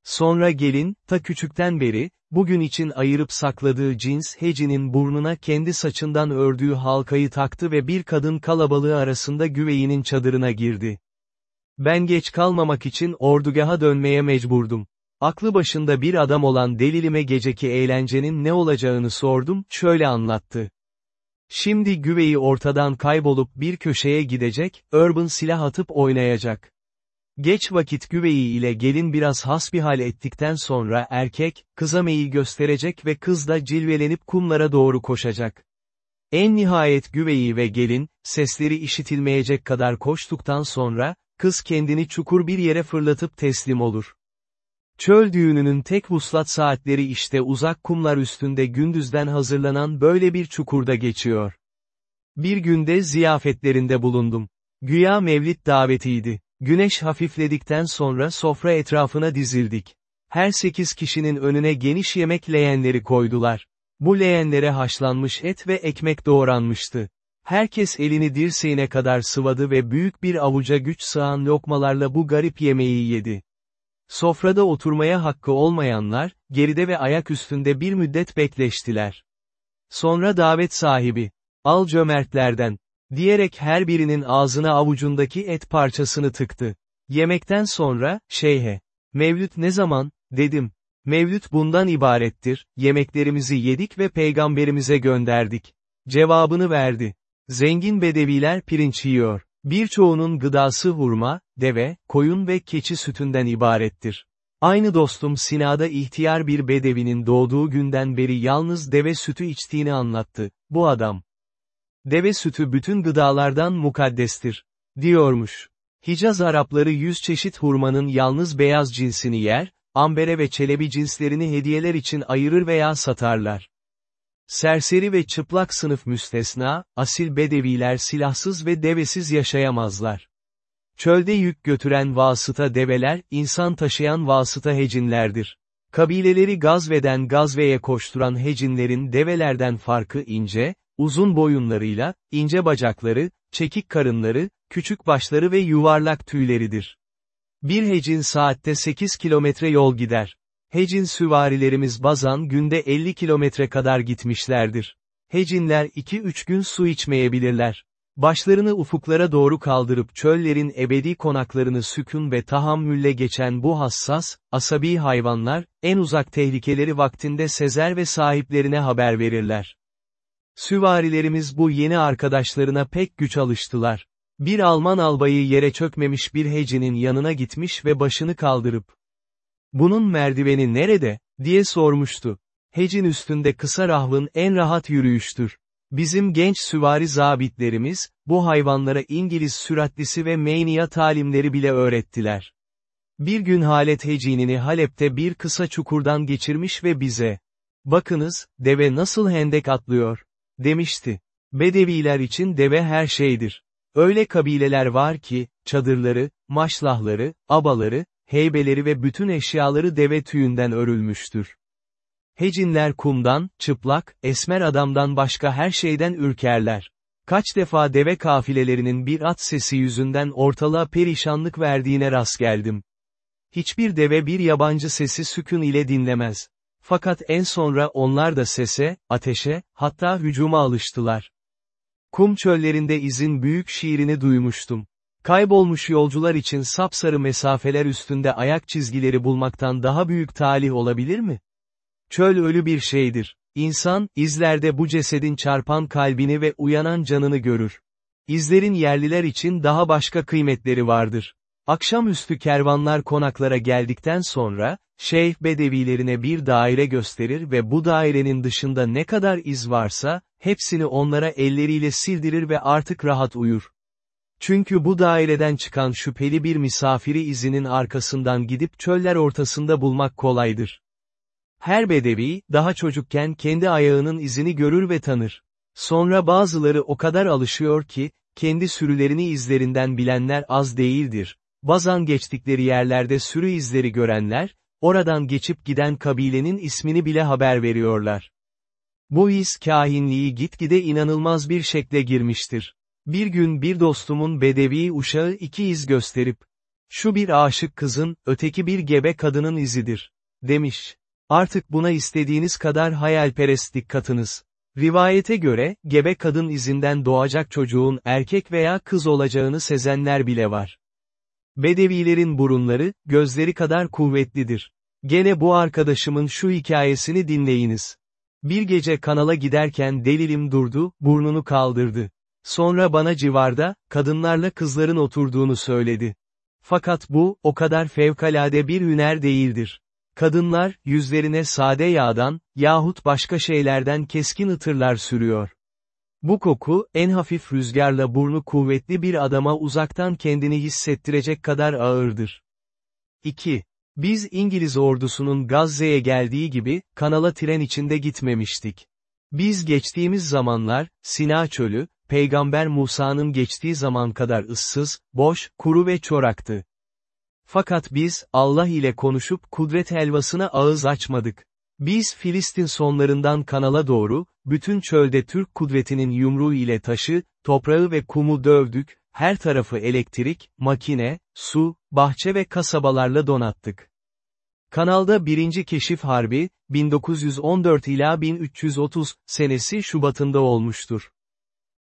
Sonra gelin, ta küçükten beri, bugün için ayırıp sakladığı cins hecinin burnuna kendi saçından ördüğü halkayı taktı ve bir kadın kalabalığı arasında güveyinin çadırına girdi. Ben geç kalmamak için ordugaha dönmeye mecburdum. Aklı başında bir adam olan delilime geceki eğlencenin ne olacağını sordum, şöyle anlattı. Şimdi güveyi ortadan kaybolup bir köşeye gidecek, Urban silah atıp oynayacak. Geç vakit güveyi ile gelin biraz hasbihal ettikten sonra erkek, kıza meyil gösterecek ve kız da cilvelenip kumlara doğru koşacak. En nihayet güveyi ve gelin, sesleri işitilmeyecek kadar koştuktan sonra, kız kendini çukur bir yere fırlatıp teslim olur. Çöl düğününün tek vuslat saatleri işte uzak kumlar üstünde gündüzden hazırlanan böyle bir çukurda geçiyor. Bir günde ziyafetlerinde bulundum. Güya mevlit davetiydi. Güneş hafifledikten sonra sofra etrafına dizildik. Her sekiz kişinin önüne geniş yemek leğenleri koydular. Bu leğenlere haşlanmış et ve ekmek doğranmıştı. Herkes elini dirseğine kadar sıvadı ve büyük bir avuca güç sığan lokmalarla bu garip yemeği yedi. Sofrada oturmaya hakkı olmayanlar, geride ve ayak üstünde bir müddet bekleştiler. Sonra davet sahibi, al cömertlerden, diyerek her birinin ağzına avucundaki et parçasını tıktı. Yemekten sonra, şeyhe, Mevlüt ne zaman, dedim. Mevlüt bundan ibarettir, yemeklerimizi yedik ve peygamberimize gönderdik. Cevabını verdi. Zengin bedeviler pirinç yiyor. Birçoğunun gıdası hurma, deve, koyun ve keçi sütünden ibarettir. Aynı dostum Sina'da ihtiyar bir bedevinin doğduğu günden beri yalnız deve sütü içtiğini anlattı. Bu adam. Deve sütü bütün gıdalardan mukaddestir. Diyormuş. Hicaz Arapları yüz çeşit hurmanın yalnız beyaz cinsini yer, ambere ve çelebi cinslerini hediyeler için ayırır veya satarlar. Serseri ve çıplak sınıf müstesna, asil bedeviler silahsız ve devesiz yaşayamazlar. Çölde yük götüren vasıta develer, insan taşıyan vasıta hecinlerdir. Kabileleri gazveden gazveye koşturan hecinlerin develerden farkı ince, uzun boyunlarıyla, ince bacakları, çekik karınları, küçük başları ve yuvarlak tüyleridir. Bir hecin saatte 8 kilometre yol gider. Hecin süvarilerimiz bazan günde 50 kilometre kadar gitmişlerdir. Hecinler 2-3 gün su içmeyebilirler. Başlarını ufuklara doğru kaldırıp çöllerin ebedi konaklarını sükun ve tahammülle geçen bu hassas, asabi hayvanlar, en uzak tehlikeleri vaktinde sezer ve sahiplerine haber verirler. Süvarilerimiz bu yeni arkadaşlarına pek güç alıştılar. Bir Alman albayı yere çökmemiş bir hecinin yanına gitmiş ve başını kaldırıp, ''Bunun merdiveni nerede?'' diye sormuştu. Hecin üstünde kısa rahvın en rahat yürüyüştür. Bizim genç süvari zabitlerimiz, bu hayvanlara İngiliz süratlisi ve meyniya talimleri bile öğrettiler. Bir gün Halet Hecinini Halep'te bir kısa çukurdan geçirmiş ve bize, bakınız, deve nasıl hendek atlıyor, demişti. Bedeviler için deve her şeydir. Öyle kabileler var ki, çadırları, maşlahları, abaları, heybeleri ve bütün eşyaları deve tüyünden örülmüştür. Hecinler kumdan, çıplak, esmer adamdan başka her şeyden ürkerler. Kaç defa deve kafilelerinin bir at sesi yüzünden ortalığa perişanlık verdiğine rast geldim. Hiçbir deve bir yabancı sesi sükun ile dinlemez. Fakat en sonra onlar da sese, ateşe, hatta hücuma alıştılar. Kum çöllerinde izin büyük şiirini duymuştum. Kaybolmuş yolcular için sapsarı mesafeler üstünde ayak çizgileri bulmaktan daha büyük talih olabilir mi? Çöl ölü bir şeydir. İnsan, izlerde bu cesedin çarpan kalbini ve uyanan canını görür. İzlerin yerliler için daha başka kıymetleri vardır. Akşamüstü kervanlar konaklara geldikten sonra, şeyh bedevilerine bir daire gösterir ve bu dairenin dışında ne kadar iz varsa, hepsini onlara elleriyle sildirir ve artık rahat uyur. Çünkü bu daireden çıkan şüpheli bir misafiri izinin arkasından gidip çöller ortasında bulmak kolaydır. Her bedevi, daha çocukken kendi ayağının izini görür ve tanır. Sonra bazıları o kadar alışıyor ki, kendi sürülerini izlerinden bilenler az değildir. Bazan geçtikleri yerlerde sürü izleri görenler, oradan geçip giden kabilenin ismini bile haber veriyorlar. Bu iz kahinliği gitgide inanılmaz bir şekle girmiştir. Bir gün bir dostumun bedevi uşağı iki iz gösterip, şu bir aşık kızın, öteki bir gebe kadının izidir, demiş. Artık buna istediğiniz kadar hayalperestlik katınız. Rivayete göre, gebe kadın izinden doğacak çocuğun erkek veya kız olacağını sezenler bile var. Bedevilerin burunları, gözleri kadar kuvvetlidir. Gene bu arkadaşımın şu hikayesini dinleyiniz. Bir gece kanala giderken delilim durdu, burnunu kaldırdı. Sonra bana civarda, kadınlarla kızların oturduğunu söyledi. Fakat bu, o kadar fevkalade bir hüner değildir. Kadınlar, yüzlerine sade yağdan, yahut başka şeylerden keskin ıtırlar sürüyor. Bu koku, en hafif rüzgarla burnu kuvvetli bir adama uzaktan kendini hissettirecek kadar ağırdır. 2. Biz İngiliz ordusunun Gazze'ye geldiği gibi, kanala tren içinde gitmemiştik. Biz geçtiğimiz zamanlar, Sina çölü, Peygamber Musa'nın geçtiği zaman kadar ıssız, boş, kuru ve çoraktı. Fakat biz, Allah ile konuşup kudret helvasına ağız açmadık. Biz Filistin sonlarından kanala doğru, bütün çölde Türk kudretinin yumruğu ile taşı, toprağı ve kumu dövdük, her tarafı elektrik, makine, su, bahçe ve kasabalarla donattık. Kanalda birinci keşif harbi, 1914 ila 1330 senesi Şubat'ında olmuştur.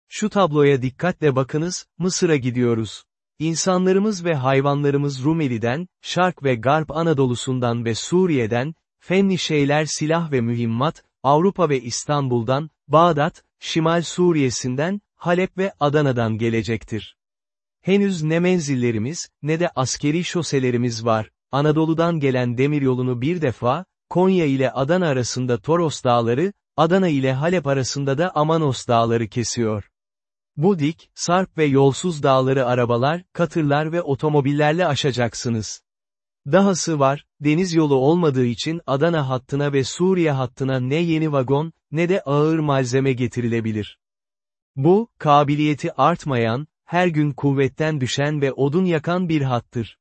Şu tabloya dikkatle bakınız, Mısır'a gidiyoruz. İnsanlarımız ve hayvanlarımız Rumeli'den, Şark ve Garp Anadolu'sundan ve Suriye'den, fenli şeyler silah ve mühimmat, Avrupa ve İstanbul'dan, Bağdat, Şimal Suriye'sinden, Halep ve Adana'dan gelecektir. Henüz ne menzillerimiz, ne de askeri şoselerimiz var, Anadolu'dan gelen demiryolunu bir defa, Konya ile Adana arasında Toros dağları, Adana ile Halep arasında da Amanos dağları kesiyor. Bu dik, sarp ve yolsuz dağları arabalar, katırlar ve otomobillerle aşacaksınız. Dahası var, deniz yolu olmadığı için Adana hattına ve Suriye hattına ne yeni vagon, ne de ağır malzeme getirilebilir. Bu, kabiliyeti artmayan, her gün kuvvetten düşen ve odun yakan bir hattır.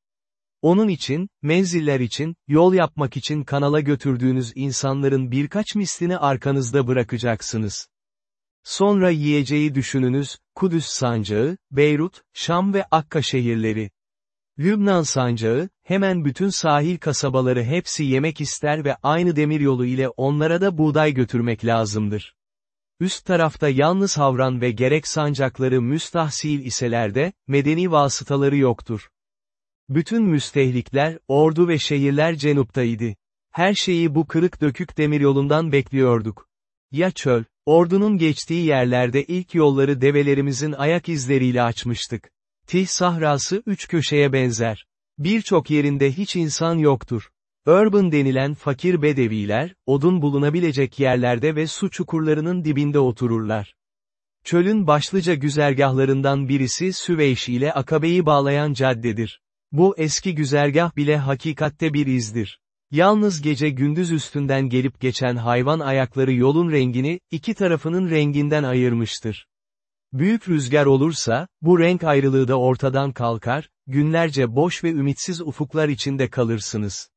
Onun için, menziller için, yol yapmak için kanala götürdüğünüz insanların birkaç mislini arkanızda bırakacaksınız. Sonra yiyeceği düşününüz, Kudüs sancağı, Beyrut, Şam ve Akka şehirleri. Lübnan sancağı, hemen bütün sahil kasabaları hepsi yemek ister ve aynı demiryolu ile onlara da buğday götürmek lazımdır. Üst tarafta yalnız havran ve gerek sancakları müstahsil iseler de, medeni vasıtaları yoktur. Bütün müstehlikler, ordu ve şehirler Cenup'taydı. Her şeyi bu kırık dökük demiryolundan bekliyorduk. Ya çöl, ordunun geçtiği yerlerde ilk yolları develerimizin ayak izleriyle açmıştık. Tih sahrası üç köşeye benzer. Birçok yerinde hiç insan yoktur. Urban denilen fakir bedeviler, odun bulunabilecek yerlerde ve su çukurlarının dibinde otururlar. Çölün başlıca güzergahlarından birisi Süveyş ile Akabe'yi bağlayan caddedir. Bu eski güzergah bile hakikatte bir izdir. Yalnız gece gündüz üstünden gelip geçen hayvan ayakları yolun rengini, iki tarafının renginden ayırmıştır. Büyük rüzgar olursa, bu renk ayrılığı da ortadan kalkar, günlerce boş ve ümitsiz ufuklar içinde kalırsınız.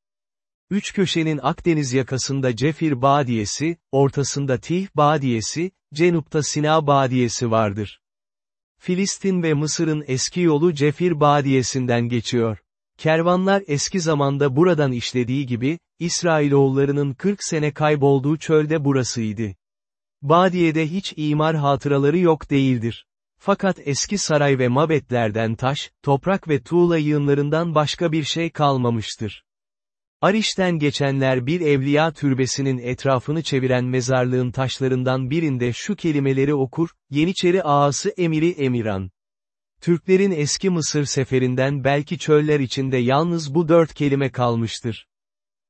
Üç köşenin Akdeniz yakasında Cefir Badiyesi, ortasında Tih Badiyesi, Cenup'ta Sina Badiyesi vardır. Filistin ve Mısır'ın eski yolu Cefir Badiyesi'nden geçiyor. Kervanlar eski zamanda buradan işlediği gibi, İsrailoğullarının 40 sene kaybolduğu çölde burasıydı. Badiye'de hiç imar hatıraları yok değildir. Fakat eski saray ve mabetlerden taş, toprak ve tuğla yığınlarından başka bir şey kalmamıştır. Ariş'ten geçenler bir evliya türbesinin etrafını çeviren mezarlığın taşlarından birinde şu kelimeleri okur, Yeniçeri ağası Emiri Emiran. Türklerin eski Mısır seferinden belki çöller içinde yalnız bu dört kelime kalmıştır.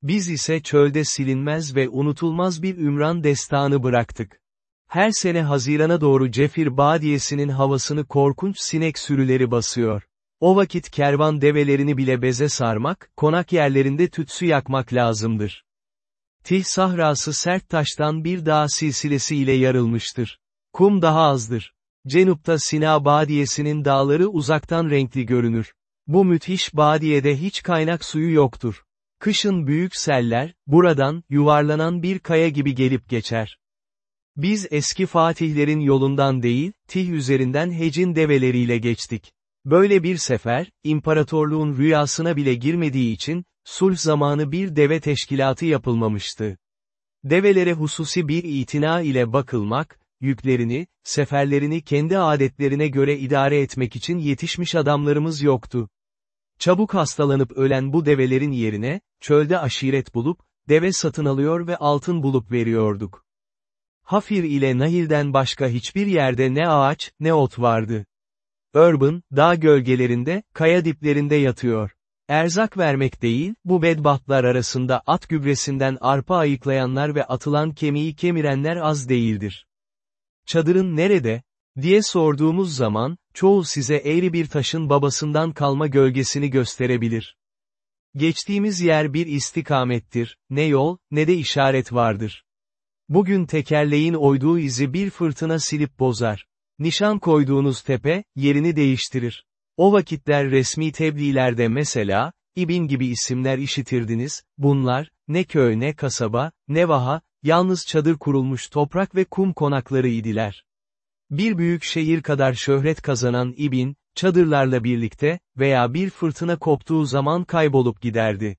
Biz ise çölde silinmez ve unutulmaz bir ümran destanı bıraktık. Her sene Haziran'a doğru Cefir Badiyesi'nin havasını korkunç sinek sürüleri basıyor. O vakit kervan develerini bile beze sarmak, konak yerlerinde tütsü yakmak lazımdır. Tih sahrası sert taştan bir dağ silsilesi ile yarılmıştır. Kum daha azdır. Cenup'ta Sina Badiyesi'nin dağları uzaktan renkli görünür. Bu müthiş badiyede hiç kaynak suyu yoktur. Kışın büyük seller, buradan, yuvarlanan bir kaya gibi gelip geçer. Biz eski fatihlerin yolundan değil, Tih üzerinden hecin develeriyle geçtik. Böyle bir sefer, imparatorluğun rüyasına bile girmediği için, sulh zamanı bir deve teşkilatı yapılmamıştı. Develere hususi bir itina ile bakılmak, yüklerini, seferlerini kendi adetlerine göre idare etmek için yetişmiş adamlarımız yoktu. Çabuk hastalanıp ölen bu develerin yerine, çölde aşiret bulup, deve satın alıyor ve altın bulup veriyorduk. Hafir ile Nahil'den başka hiçbir yerde ne ağaç, ne ot vardı. Urban, dağ gölgelerinde, kaya diplerinde yatıyor. Erzak vermek değil, bu bedbahtlar arasında at gübresinden arpa ayıklayanlar ve atılan kemiği kemirenler az değildir. Çadırın nerede? diye sorduğumuz zaman, çoğu size eğri bir taşın babasından kalma gölgesini gösterebilir. Geçtiğimiz yer bir istikamettir, ne yol, ne de işaret vardır. Bugün tekerleğin oyduğu izi bir fırtına silip bozar. Nişan koyduğunuz tepe, yerini değiştirir. O vakitler resmi tebliğlerde mesela, İbin gibi isimler işitirdiniz, bunlar, ne köy ne kasaba, ne vaha, yalnız çadır kurulmuş toprak ve kum konakları idiler. Bir büyük şehir kadar şöhret kazanan İbin, çadırlarla birlikte, veya bir fırtına koptuğu zaman kaybolup giderdi.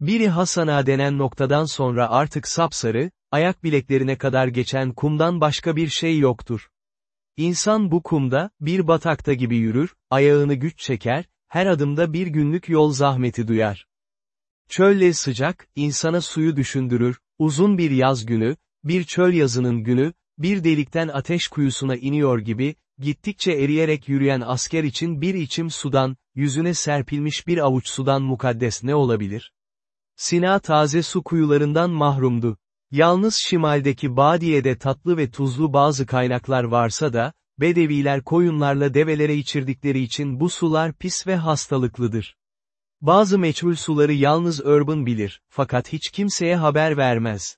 Biri Hasana denen noktadan sonra artık sapsarı, ayak bileklerine kadar geçen kumdan başka bir şey yoktur. İnsan bu kumda, bir batakta gibi yürür, ayağını güç çeker, her adımda bir günlük yol zahmeti duyar. Çölle sıcak, insana suyu düşündürür, uzun bir yaz günü, bir çöl yazının günü, bir delikten ateş kuyusuna iniyor gibi, gittikçe eriyerek yürüyen asker için bir içim sudan, yüzüne serpilmiş bir avuç sudan mukaddes ne olabilir? Sina taze su kuyularından mahrumdu. Yalnız şimaldeki Badiye'de tatlı ve tuzlu bazı kaynaklar varsa da, Bedeviler koyunlarla develere içirdikleri için bu sular pis ve hastalıklıdır. Bazı meçhul suları yalnız Urban bilir, fakat hiç kimseye haber vermez.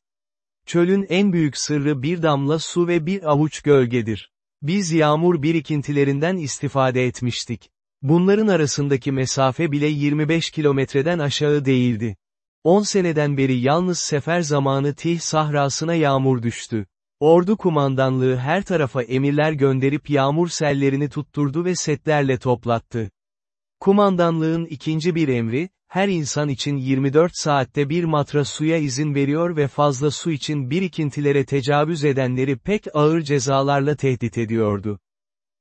Çölün en büyük sırrı bir damla su ve bir avuç gölgedir. Biz yağmur birikintilerinden istifade etmiştik. Bunların arasındaki mesafe bile 25 kilometreden aşağı değildi. 10 seneden beri yalnız sefer zamanı Tih sahrasına yağmur düştü. Ordu kumandanlığı her tarafa emirler gönderip yağmur sellerini tutturdu ve setlerle toplattı. Kumandanlığın ikinci bir emri, her insan için 24 saatte bir matra suya izin veriyor ve fazla su için birikintilere tecavüz edenleri pek ağır cezalarla tehdit ediyordu.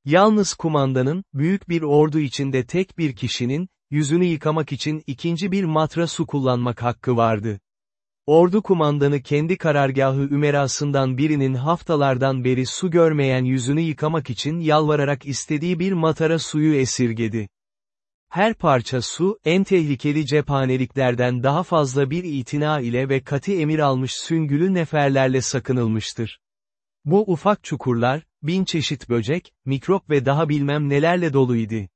Yalnız kumandanın, büyük bir ordu içinde tek bir kişinin, yüzünü yıkamak için ikinci bir matra su kullanmak hakkı vardı. Ordu kumandanı kendi karargahı ümerasından birinin haftalardan beri su görmeyen yüzünü yıkamak için yalvararak istediği bir matara suyu esirgedi. Her parça su, en tehlikeli cephaneliklerden daha fazla bir itina ile ve kati emir almış süngülü neferlerle sakınılmıştır. Bu ufak çukurlar, bin çeşit böcek, mikrop ve daha bilmem nelerle doluydu.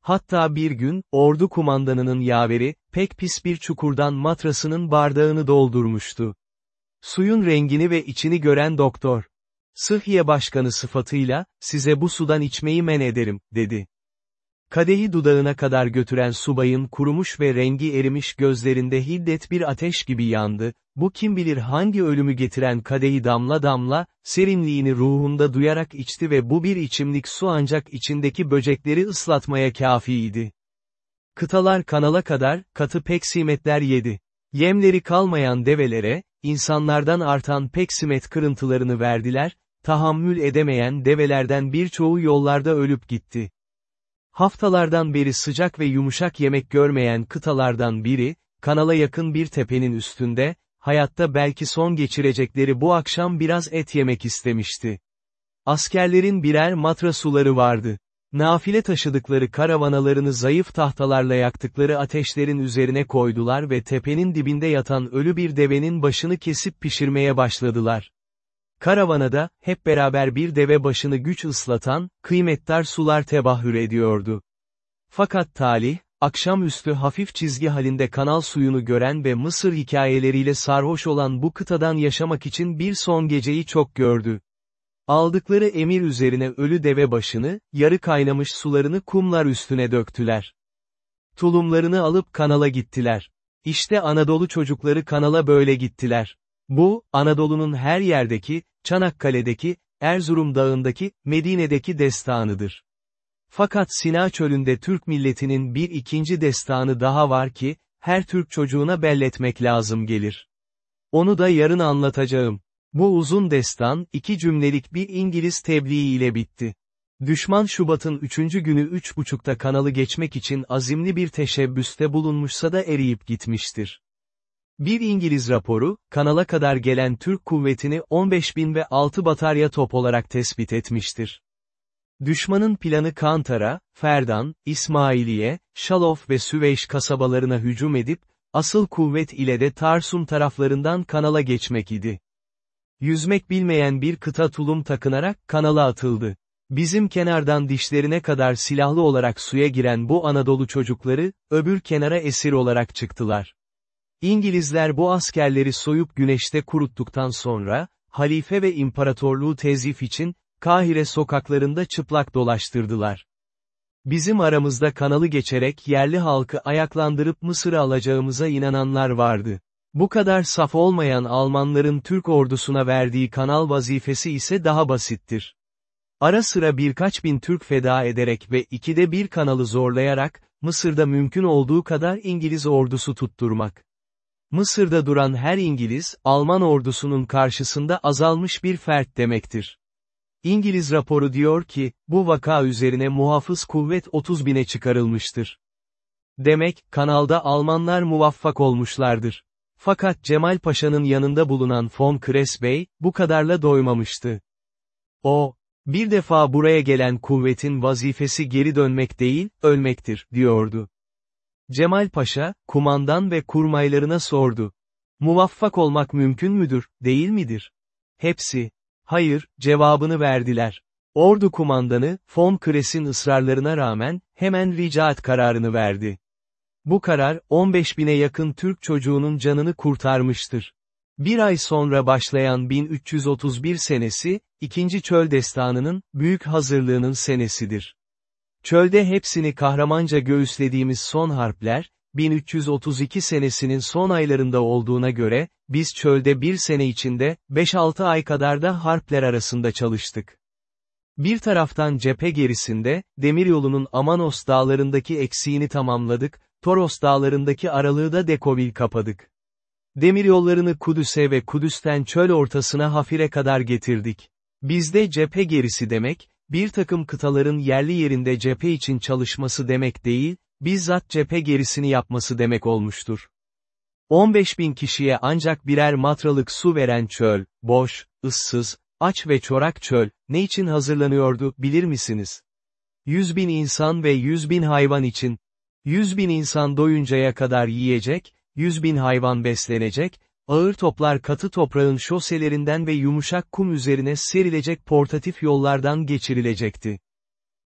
Hatta bir gün, ordu kumandanının yaveri, pek pis bir çukurdan matrasının bardağını doldurmuştu. Suyun rengini ve içini gören doktor. Sıhhiye başkanı sıfatıyla, size bu sudan içmeyi men ederim, dedi. Kadehi dudağına kadar götüren subayın kurumuş ve rengi erimiş gözlerinde hiddet bir ateş gibi yandı, bu kim bilir hangi ölümü getiren kadehi damla damla, serinliğini ruhunda duyarak içti ve bu bir içimlik su ancak içindeki böcekleri ıslatmaya kafiydi. Kıtalar kanala kadar, katı peksimetler yedi. Yemleri kalmayan develere, insanlardan artan peksimet kırıntılarını verdiler, tahammül edemeyen develerden birçoğu yollarda ölüp gitti. Haftalardan beri sıcak ve yumuşak yemek görmeyen kıtalardan biri, kanala yakın bir tepenin üstünde, hayatta belki son geçirecekleri bu akşam biraz et yemek istemişti. Askerlerin birer matra suları vardı. Nafile taşıdıkları karavanalarını zayıf tahtalarla yaktıkları ateşlerin üzerine koydular ve tepenin dibinde yatan ölü bir devenin başını kesip pişirmeye başladılar. Karavanada, hep beraber bir deve başını güç ıslatan, kıymettar sular tebahür ediyordu. Fakat talih, akşamüstü hafif çizgi halinde kanal suyunu gören ve Mısır hikayeleriyle sarhoş olan bu kıtadan yaşamak için bir son geceyi çok gördü. Aldıkları emir üzerine ölü deve başını, yarı kaynamış sularını kumlar üstüne döktüler. Tulumlarını alıp kanala gittiler. İşte Anadolu çocukları kanala böyle gittiler. Bu, Anadolu'nun her yerdeki, Çanakkale'deki, Erzurum Dağı'ndaki, Medine'deki destanıdır. Fakat Sina çölünde Türk milletinin bir ikinci destanı daha var ki, her Türk çocuğuna belletmek lazım gelir. Onu da yarın anlatacağım. Bu uzun destan, iki cümlelik bir İngiliz tebliği ile bitti. Düşman Şubat'ın üçüncü günü üç buçukta kanalı geçmek için azimli bir teşebbüste bulunmuşsa da eriyip gitmiştir. Bir İngiliz raporu, kanala kadar gelen Türk kuvvetini 15 bin ve 6 batarya top olarak tespit etmiştir. Düşmanın planı Kantara, Ferdan, İsmailiye, Şalof ve Süveyş kasabalarına hücum edip, asıl kuvvet ile de Tarsum taraflarından kanala geçmek idi. Yüzmek bilmeyen bir kıta tulum takınarak kanala atıldı. Bizim kenardan dişlerine kadar silahlı olarak suya giren bu Anadolu çocukları, öbür kenara esir olarak çıktılar. İngilizler bu askerleri soyup güneşte kuruttuktan sonra, halife ve imparatorluğu tezif için, Kahire sokaklarında çıplak dolaştırdılar. Bizim aramızda kanalı geçerek yerli halkı ayaklandırıp Mısır'ı alacağımıza inananlar vardı. Bu kadar saf olmayan Almanların Türk ordusuna verdiği kanal vazifesi ise daha basittir. Ara sıra birkaç bin Türk feda ederek ve ikide bir kanalı zorlayarak, Mısır'da mümkün olduğu kadar İngiliz ordusu tutturmak. Mısır'da duran her İngiliz, Alman ordusunun karşısında azalmış bir fert demektir. İngiliz raporu diyor ki, bu vaka üzerine muhafız kuvvet 30 bine çıkarılmıştır. Demek, kanalda Almanlar muvaffak olmuşlardır. Fakat Cemal Paşa'nın yanında bulunan von Bey, bu kadarla doymamıştı. O, bir defa buraya gelen kuvvetin vazifesi geri dönmek değil, ölmektir, diyordu. Cemal Paşa, kumandan ve kurmaylarına sordu. Muvaffak olmak mümkün müdür, değil midir? Hepsi, hayır, cevabını verdiler. Ordu kumandanı, von Kres'in ısrarlarına rağmen, hemen ricaat kararını verdi. Bu karar, 15 bine yakın Türk çocuğunun canını kurtarmıştır. Bir ay sonra başlayan 1331 senesi, ikinci çöl destanının, büyük hazırlığının senesidir. Çölde hepsini kahramanca göğüslediğimiz son harpler, 1332 senesinin son aylarında olduğuna göre, biz çölde bir sene içinde, 5-6 ay kadar da harpler arasında çalıştık. Bir taraftan cephe gerisinde, demiryolunun Amanos dağlarındaki eksiğini tamamladık, Toros dağlarındaki aralığı da Dekovil kapadık. Demiryollarını Kudüs'e ve Kudüs'ten çöl ortasına Hafir'e kadar getirdik. Bizde cephe gerisi demek, bir takım kıtaların yerli yerinde cephe için çalışması demek değil, bizzat cephe gerisini yapması demek olmuştur. 15 bin kişiye ancak birer matralık su veren çöl, boş, ıssız, aç ve çorak çöl, ne için hazırlanıyordu, bilir misiniz? 100 bin insan ve 100 bin hayvan için. 100 bin insan doyuncaya kadar yiyecek, 100 bin hayvan beslenecek, ağır toplar katı toprağın şoselerinden ve yumuşak kum üzerine serilecek portatif yollardan geçirilecekti.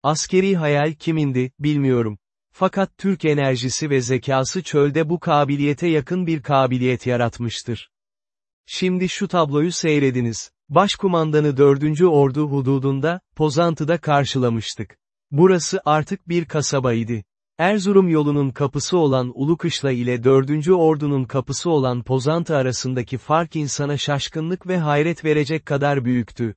Askeri hayal kimindi, bilmiyorum. Fakat Türk enerjisi ve zekası çölde bu kabiliyete yakın bir kabiliyet yaratmıştır. Şimdi şu tabloyu seyrediniz. Başkumandanı 4. Ordu hududunda, Pozantı'da karşılamıştık. Burası artık bir kasabaydı. Erzurum yolunun kapısı olan Ulukışla ile 4. Ordu'nun kapısı olan Pozantı arasındaki fark insana şaşkınlık ve hayret verecek kadar büyüktü.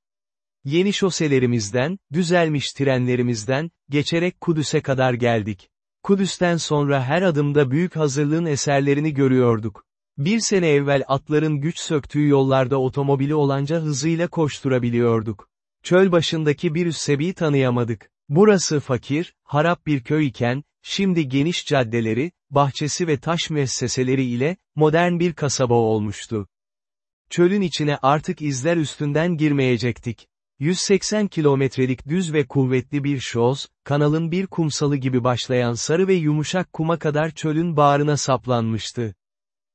Yeni şoselerimizden, düzelmiş trenlerimizden, geçerek Kudüs'e kadar geldik. Kudüs'ten sonra her adımda büyük hazırlığın eserlerini görüyorduk. Bir sene evvel atların güç söktüğü yollarda otomobili olanca hızıyla koşturabiliyorduk. Çöl başındaki bir üssebi tanıyamadık. Burası fakir, harap bir köy iken, şimdi geniş caddeleri, bahçesi ve taş müesseseleri ile, modern bir kasaba olmuştu. Çölün içine artık izler üstünden girmeyecektik. 180 kilometrelik düz ve kuvvetli bir şoz, kanalın bir kumsalı gibi başlayan sarı ve yumuşak kuma kadar çölün bağrına saplanmıştı.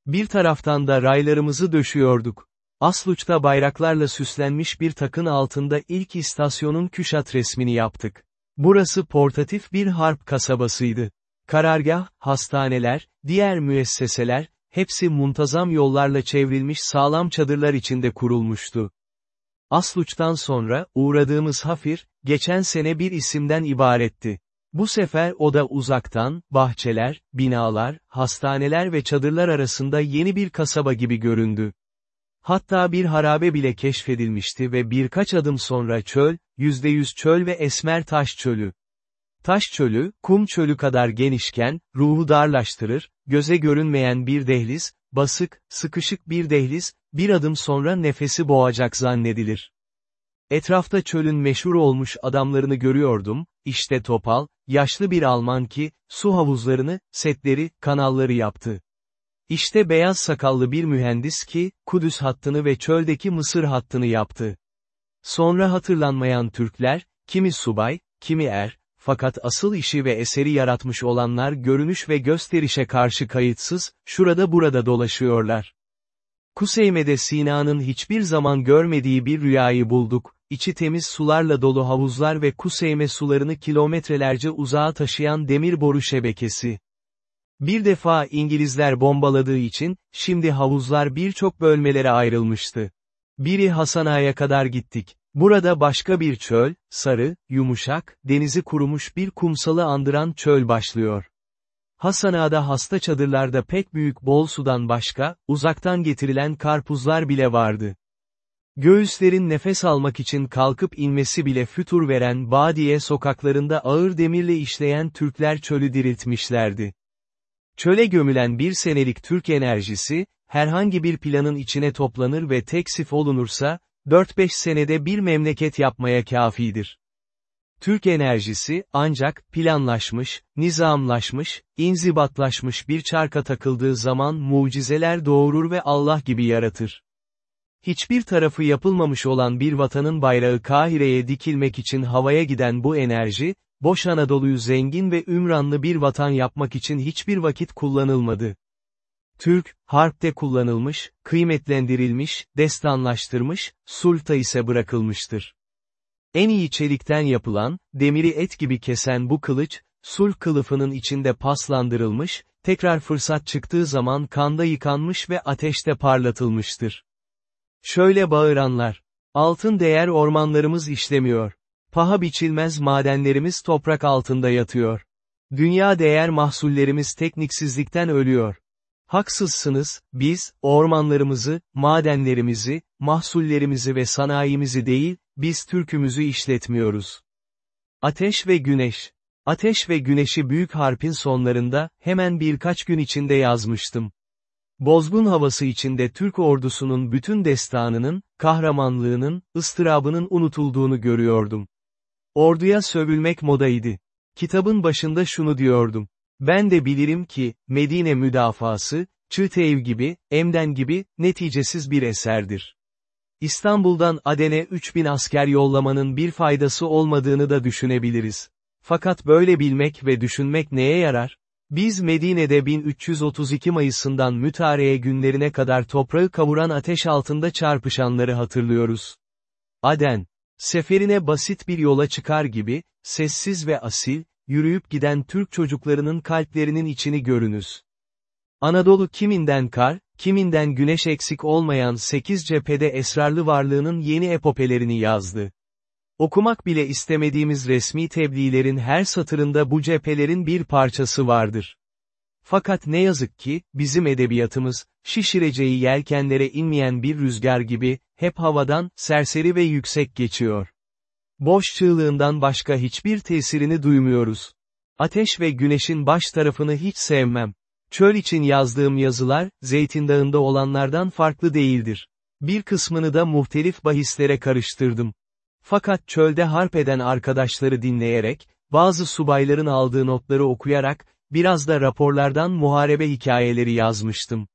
Bir taraftan da raylarımızı döşüyorduk. Asluç'ta bayraklarla süslenmiş bir takın altında ilk istasyonun küşat resmini yaptık. Burası portatif bir harp kasabasıydı. Karargah, hastaneler, diğer müesseseler, hepsi muntazam yollarla çevrilmiş sağlam çadırlar içinde kurulmuştu. Asluç'tan sonra, uğradığımız Hafir, geçen sene bir isimden ibaretti. Bu sefer o da uzaktan, bahçeler, binalar, hastaneler ve çadırlar arasında yeni bir kasaba gibi göründü. Hatta bir harabe bile keşfedilmişti ve birkaç adım sonra çöl, yüzde yüz çöl ve esmer taş çölü. Taş çölü, kum çölü kadar genişken, ruhu darlaştırır, göze görünmeyen bir dehliz, basık, sıkışık bir dehliz, bir adım sonra nefesi boğacak zannedilir. Etrafta çölün meşhur olmuş adamlarını görüyordum, işte Topal, yaşlı bir Alman ki, su havuzlarını, setleri, kanalları yaptı. İşte beyaz sakallı bir mühendis ki, Kudüs hattını ve çöldeki Mısır hattını yaptı. Sonra hatırlanmayan Türkler, kimi subay, kimi er, fakat asıl işi ve eseri yaratmış olanlar görünüş ve gösterişe karşı kayıtsız, şurada burada dolaşıyorlar. Kuseyme'de Sina'nın hiçbir zaman görmediği bir rüyayı bulduk, içi temiz sularla dolu havuzlar ve Kuseyme sularını kilometrelerce uzağa taşıyan demir boru şebekesi. Bir defa İngilizler bombaladığı için, şimdi havuzlar birçok bölmelere ayrılmıştı. Biri Hasana'ya kadar gittik. Burada başka bir çöl, sarı, yumuşak, denizi kurumuş bir kumsalı andıran çöl başlıyor. Hasana'da hasta çadırlarda pek büyük bol sudan başka, uzaktan getirilen karpuzlar bile vardı. Göğüslerin nefes almak için kalkıp inmesi bile fütur veren Badiye sokaklarında ağır demirle işleyen Türkler çölü diriltmişlerdi. Çöle gömülen bir senelik Türk enerjisi, herhangi bir planın içine toplanır ve teksif olunursa, 4-5 senede bir memleket yapmaya kafidir. Türk enerjisi, ancak, planlaşmış, nizamlaşmış, inzibatlaşmış bir çarka takıldığı zaman mucizeler doğurur ve Allah gibi yaratır. Hiçbir tarafı yapılmamış olan bir vatanın bayrağı Kahire'ye dikilmek için havaya giden bu enerji, boş Anadolu'yu zengin ve ümranlı bir vatan yapmak için hiçbir vakit kullanılmadı. Türk, harpte kullanılmış, kıymetlendirilmiş, destanlaştırmış, sulta ise bırakılmıştır. En iyi çelikten yapılan, demiri et gibi kesen bu kılıç, sulh kılıfının içinde paslandırılmış, tekrar fırsat çıktığı zaman kanda yıkanmış ve ateşte parlatılmıştır. Şöyle bağıranlar, altın değer ormanlarımız işlemiyor. Paha biçilmez madenlerimiz toprak altında yatıyor. Dünya değer mahsullerimiz tekniksizlikten ölüyor. Haksızsınız, biz, ormanlarımızı, madenlerimizi, mahsullerimizi ve sanayimizi değil, biz Türk'ümüzü işletmiyoruz. Ateş ve Güneş Ateş ve Güneşi Büyük Harp'in sonlarında, hemen birkaç gün içinde yazmıştım. Bozgun havası içinde Türk ordusunun bütün destanının, kahramanlığının, ıstırabının unutulduğunu görüyordum. Orduya sövülmek modaydı. Kitabın başında şunu diyordum. Ben de bilirim ki, Medine müdafası, Çığtev gibi, Emden gibi, neticesiz bir eserdir. İstanbul'dan Aden'e 3000 asker yollamanın bir faydası olmadığını da düşünebiliriz. Fakat böyle bilmek ve düşünmek neye yarar? Biz Medine'de 1332 Mayıs'ından mütareye günlerine kadar toprağı kavuran ateş altında çarpışanları hatırlıyoruz. Aden, seferine basit bir yola çıkar gibi, sessiz ve asil, yürüyüp giden Türk çocuklarının kalplerinin içini görünüz. Anadolu kiminden kar, kiminden güneş eksik olmayan 8 cephede esrarlı varlığının yeni epopelerini yazdı. Okumak bile istemediğimiz resmi tebliğlerin her satırında bu cephelerin bir parçası vardır. Fakat ne yazık ki, bizim edebiyatımız, şişireceği yelkenlere inmeyen bir rüzgar gibi, hep havadan, serseri ve yüksek geçiyor. Boş çığlığından başka hiçbir tesirini duymuyoruz. Ateş ve güneşin baş tarafını hiç sevmem. Çöl için yazdığım yazılar, Zeytin Dağı'nda olanlardan farklı değildir. Bir kısmını da muhtelif bahislere karıştırdım. Fakat çölde harp eden arkadaşları dinleyerek, bazı subayların aldığı notları okuyarak, biraz da raporlardan muharebe hikayeleri yazmıştım.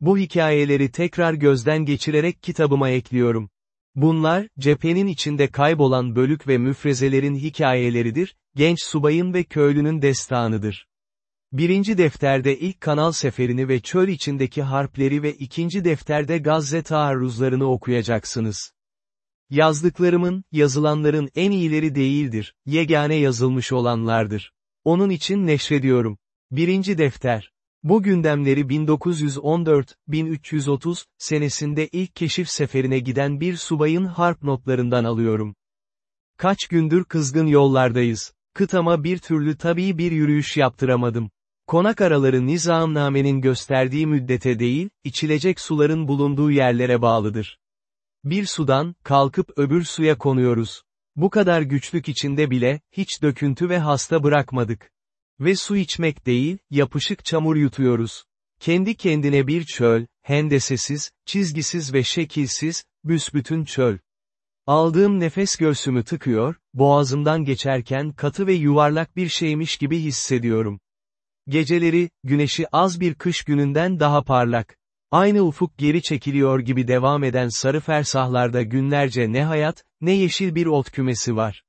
Bu hikayeleri tekrar gözden geçirerek kitabıma ekliyorum. Bunlar, cephenin içinde kaybolan bölük ve müfrezelerin hikayeleridir, genç subayın ve köylünün destanıdır. Birinci defterde ilk kanal seferini ve çöl içindeki harpleri ve ikinci defterde Gazze taarruzlarını okuyacaksınız. Yazdıklarımın, yazılanların en iyileri değildir, yegane yazılmış olanlardır. Onun için neşrediyorum. Birinci defter. Bu gündemleri 1914-1330 senesinde ilk keşif seferine giden bir subayın harp notlarından alıyorum. Kaç gündür kızgın yollardayız. Kıtama bir türlü tabii bir yürüyüş yaptıramadım. Konak araları nizamnamenin gösterdiği müddete değil, içilecek suların bulunduğu yerlere bağlıdır. Bir sudan, kalkıp öbür suya konuyoruz. Bu kadar güçlük içinde bile, hiç döküntü ve hasta bırakmadık. Ve su içmek değil, yapışık çamur yutuyoruz. Kendi kendine bir çöl, hendesesiz, çizgisiz ve şekilsiz, büsbütün çöl. Aldığım nefes göğsümü tıkıyor, boğazımdan geçerken katı ve yuvarlak bir şeymiş gibi hissediyorum. Geceleri, güneşi az bir kış gününden daha parlak. Aynı ufuk geri çekiliyor gibi devam eden sarı fersahlarda günlerce ne hayat, ne yeşil bir ot kümesi var.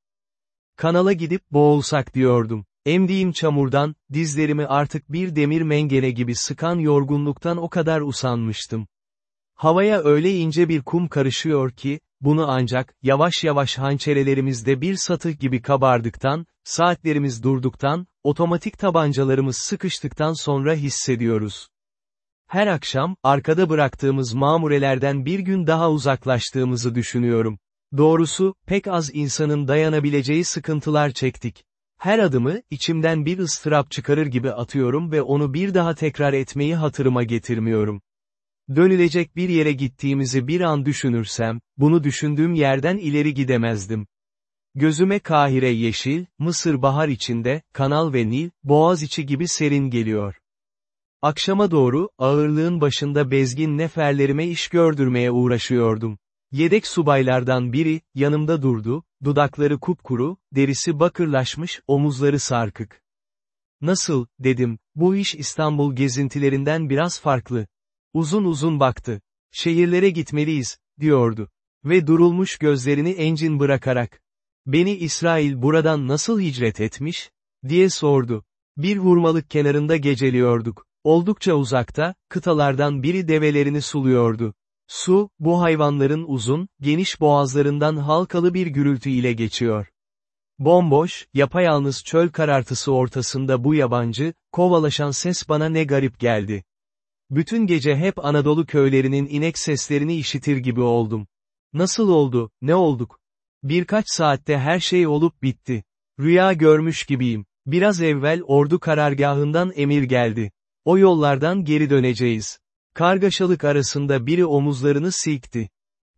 Kanala gidip boğulsak diyordum. Emdiğim çamurdan, dizlerimi artık bir demir mengene gibi sıkan yorgunluktan o kadar usanmıştım. Havaya öyle ince bir kum karışıyor ki, bunu ancak, yavaş yavaş hançerelerimizde bir satık gibi kabardıktan, saatlerimiz durduktan, otomatik tabancalarımız sıkıştıktan sonra hissediyoruz. Her akşam, arkada bıraktığımız mamurelerden bir gün daha uzaklaştığımızı düşünüyorum. Doğrusu, pek az insanın dayanabileceği sıkıntılar çektik. Her adımı, içimden bir ıstırap çıkarır gibi atıyorum ve onu bir daha tekrar etmeyi hatırıma getirmiyorum. Dönülecek bir yere gittiğimizi bir an düşünürsem, bunu düşündüğüm yerden ileri gidemezdim. Gözüme Kahire yeşil, Mısır bahar içinde, kanal ve Nil, boğaz içi gibi serin geliyor. Akşama doğru, ağırlığın başında bezgin neferlerime iş gördürmeye uğraşıyordum. Yedek subaylardan biri, yanımda durdu, dudakları kupkuru, derisi bakırlaşmış, omuzları sarkık. Nasıl, dedim, bu iş İstanbul gezintilerinden biraz farklı. Uzun uzun baktı. Şehirlere gitmeliyiz, diyordu. Ve durulmuş gözlerini encin bırakarak. Beni İsrail buradan nasıl hicret etmiş? diye sordu. Bir vurmalık kenarında geceliyorduk. Oldukça uzakta, kıtalardan biri develerini suluyordu. Su, bu hayvanların uzun, geniş boğazlarından halkalı bir gürültü ile geçiyor. Bomboş, yapayalnız çöl karartısı ortasında bu yabancı, kovalaşan ses bana ne garip geldi. Bütün gece hep Anadolu köylerinin inek seslerini işitir gibi oldum. Nasıl oldu, ne olduk? Birkaç saatte her şey olup bitti. Rüya görmüş gibiyim. Biraz evvel ordu karargahından emir geldi. O yollardan geri döneceğiz. Kargaşalık arasında biri omuzlarını silkti.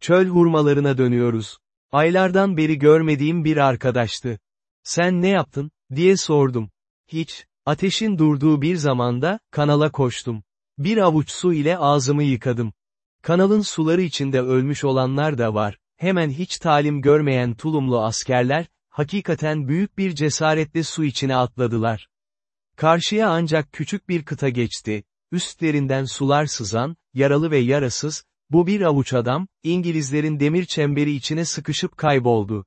Çöl hurmalarına dönüyoruz. Aylardan beri görmediğim bir arkadaştı. Sen ne yaptın? diye sordum. Hiç, ateşin durduğu bir zamanda, kanala koştum. Bir avuç su ile ağzımı yıkadım. Kanalın suları içinde ölmüş olanlar da var, hemen hiç talim görmeyen tulumlu askerler, hakikaten büyük bir cesaretle su içine atladılar. Karşıya ancak küçük bir kıta geçti, üstlerinden sular sızan, yaralı ve yarasız, bu bir avuç adam, İngilizlerin demir çemberi içine sıkışıp kayboldu.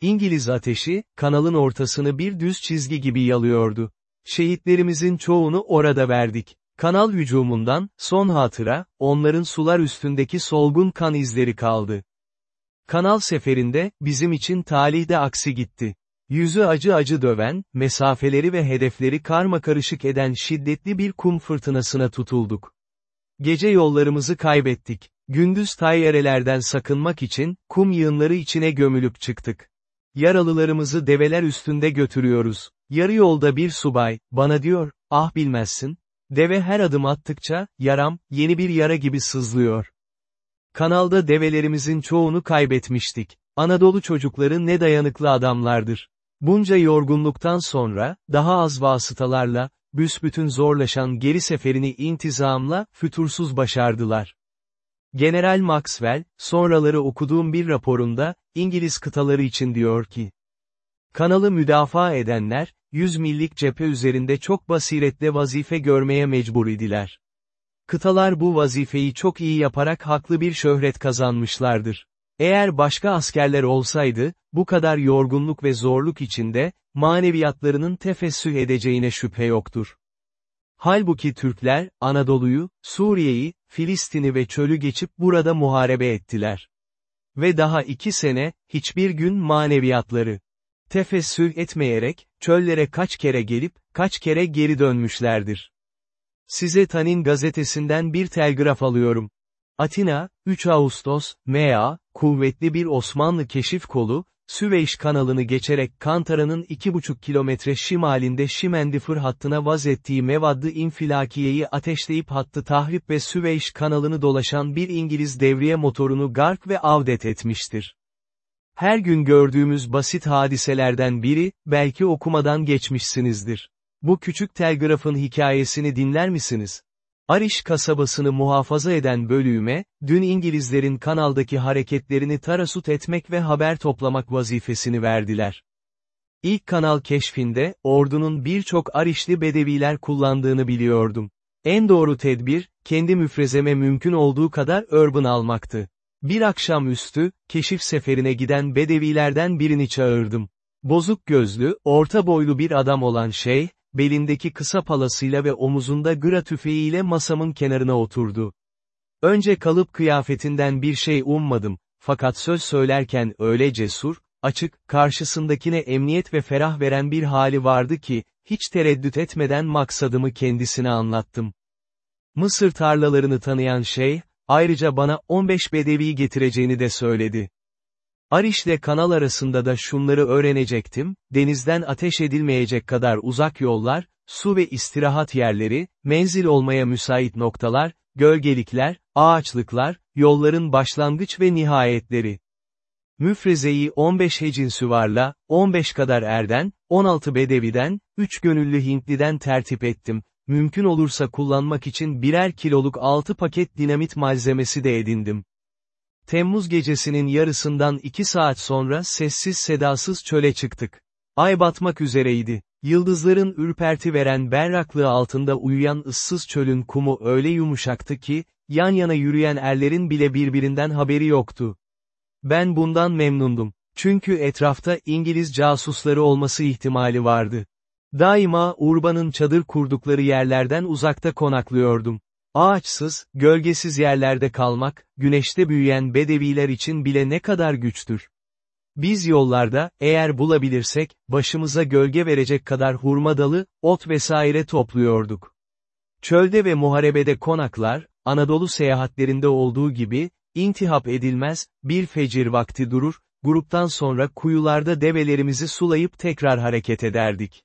İngiliz ateşi, kanalın ortasını bir düz çizgi gibi yalıyordu. Şehitlerimizin çoğunu orada verdik. Kanal hücumundan, son hatıra, onların sular üstündeki solgun kan izleri kaldı. Kanal seferinde, bizim için talih de aksi gitti. Yüzü acı acı döven, mesafeleri ve hedefleri karma karışık eden şiddetli bir kum fırtınasına tutulduk. Gece yollarımızı kaybettik. Gündüz tayyarelerden sakınmak için, kum yığınları içine gömülüp çıktık. Yaralılarımızı develer üstünde götürüyoruz. Yarı yolda bir subay, bana diyor, ah bilmezsin. Deve her adım attıkça, yaram, yeni bir yara gibi sızlıyor. Kanalda develerimizin çoğunu kaybetmiştik. Anadolu çocukları ne dayanıklı adamlardır. Bunca yorgunluktan sonra, daha az vasıtalarla, büsbütün zorlaşan geri seferini intizamla, fütursuz başardılar. General Maxwell, sonraları okuduğum bir raporunda, İngiliz kıtaları için diyor ki, Kanalı müdafaa edenler, 100 millik cephe üzerinde çok basiretle vazife görmeye mecbur idiler. Kıtalar bu vazifeyi çok iyi yaparak haklı bir şöhret kazanmışlardır. Eğer başka askerler olsaydı, bu kadar yorgunluk ve zorluk içinde, maneviyatlarının tefessüh edeceğine şüphe yoktur. Halbuki Türkler, Anadolu'yu, Suriye'yi, Filistin'i ve çölü geçip burada muharebe ettiler. Ve daha iki sene, hiçbir gün maneviyatları tefessüh etmeyerek, çöllere kaç kere gelip, kaç kere geri dönmüşlerdir. Size Tanin gazetesinden bir telgraf alıyorum. Atina, 3 Ağustos, M.A., kuvvetli bir Osmanlı keşif kolu, Süveyş kanalını geçerek Kantara'nın 2,5 kilometre şimalinde Şimendifır hattına vaz ettiği Mevaddı infilakiyeyi ateşleyip hattı tahrip ve Süveyş kanalını dolaşan bir İngiliz devriye motorunu gark ve avdet etmiştir. Her gün gördüğümüz basit hadiselerden biri, belki okumadan geçmişsinizdir. Bu küçük telgrafın hikayesini dinler misiniz? Ariş kasabasını muhafaza eden bölüğüme, dün İngilizlerin kanaldaki hareketlerini tarasut etmek ve haber toplamak vazifesini verdiler. İlk kanal keşfinde, ordunun birçok Arişli bedeviler kullandığını biliyordum. En doğru tedbir, kendi müfrezeme mümkün olduğu kadar urban almaktı. Bir akşam üstü, keşif seferine giden bedevilerden birini çağırdım. Bozuk gözlü, orta boylu bir adam olan şey, belindeki kısa palasıyla ve omuzunda gıra tüfeğiyle masamın kenarına oturdu. Önce kalıp kıyafetinden bir şey ummadım, fakat söz söylerken öyle cesur, açık, karşısındakine emniyet ve ferah veren bir hali vardı ki, hiç tereddüt etmeden maksadımı kendisine anlattım. Mısır tarlalarını tanıyan şey, ayrıca bana 15 bedevi getireceğini de söyledi. Ariş ile kanal arasında da şunları öğrenecektim, denizden ateş edilmeyecek kadar uzak yollar, su ve istirahat yerleri, menzil olmaya müsait noktalar, gölgelikler, ağaçlıklar, yolların başlangıç ve nihayetleri. Müfrezeyi 15 hecin süvarla, 15 kadar erden, 16 bedeviden, 3 gönüllü Hintliden tertip ettim, mümkün olursa kullanmak için birer kiloluk 6 paket dinamit malzemesi de edindim. Temmuz gecesinin yarısından iki saat sonra sessiz sedasız çöle çıktık. Ay batmak üzereydi. Yıldızların ürperti veren berraklığı altında uyuyan ıssız çölün kumu öyle yumuşaktı ki, yan yana yürüyen erlerin bile birbirinden haberi yoktu. Ben bundan memnundum. Çünkü etrafta İngiliz casusları olması ihtimali vardı. Daima Urban'ın çadır kurdukları yerlerden uzakta konaklıyordum. Ağaçsız, gölgesiz yerlerde kalmak, güneşte büyüyen bedeviler için bile ne kadar güçtür. Biz yollarda, eğer bulabilirsek, başımıza gölge verecek kadar hurma dalı, ot vesaire topluyorduk. Çölde ve muharebede konaklar, Anadolu seyahatlerinde olduğu gibi, intihap edilmez, bir fecir vakti durur, gruptan sonra kuyularda develerimizi sulayıp tekrar hareket ederdik.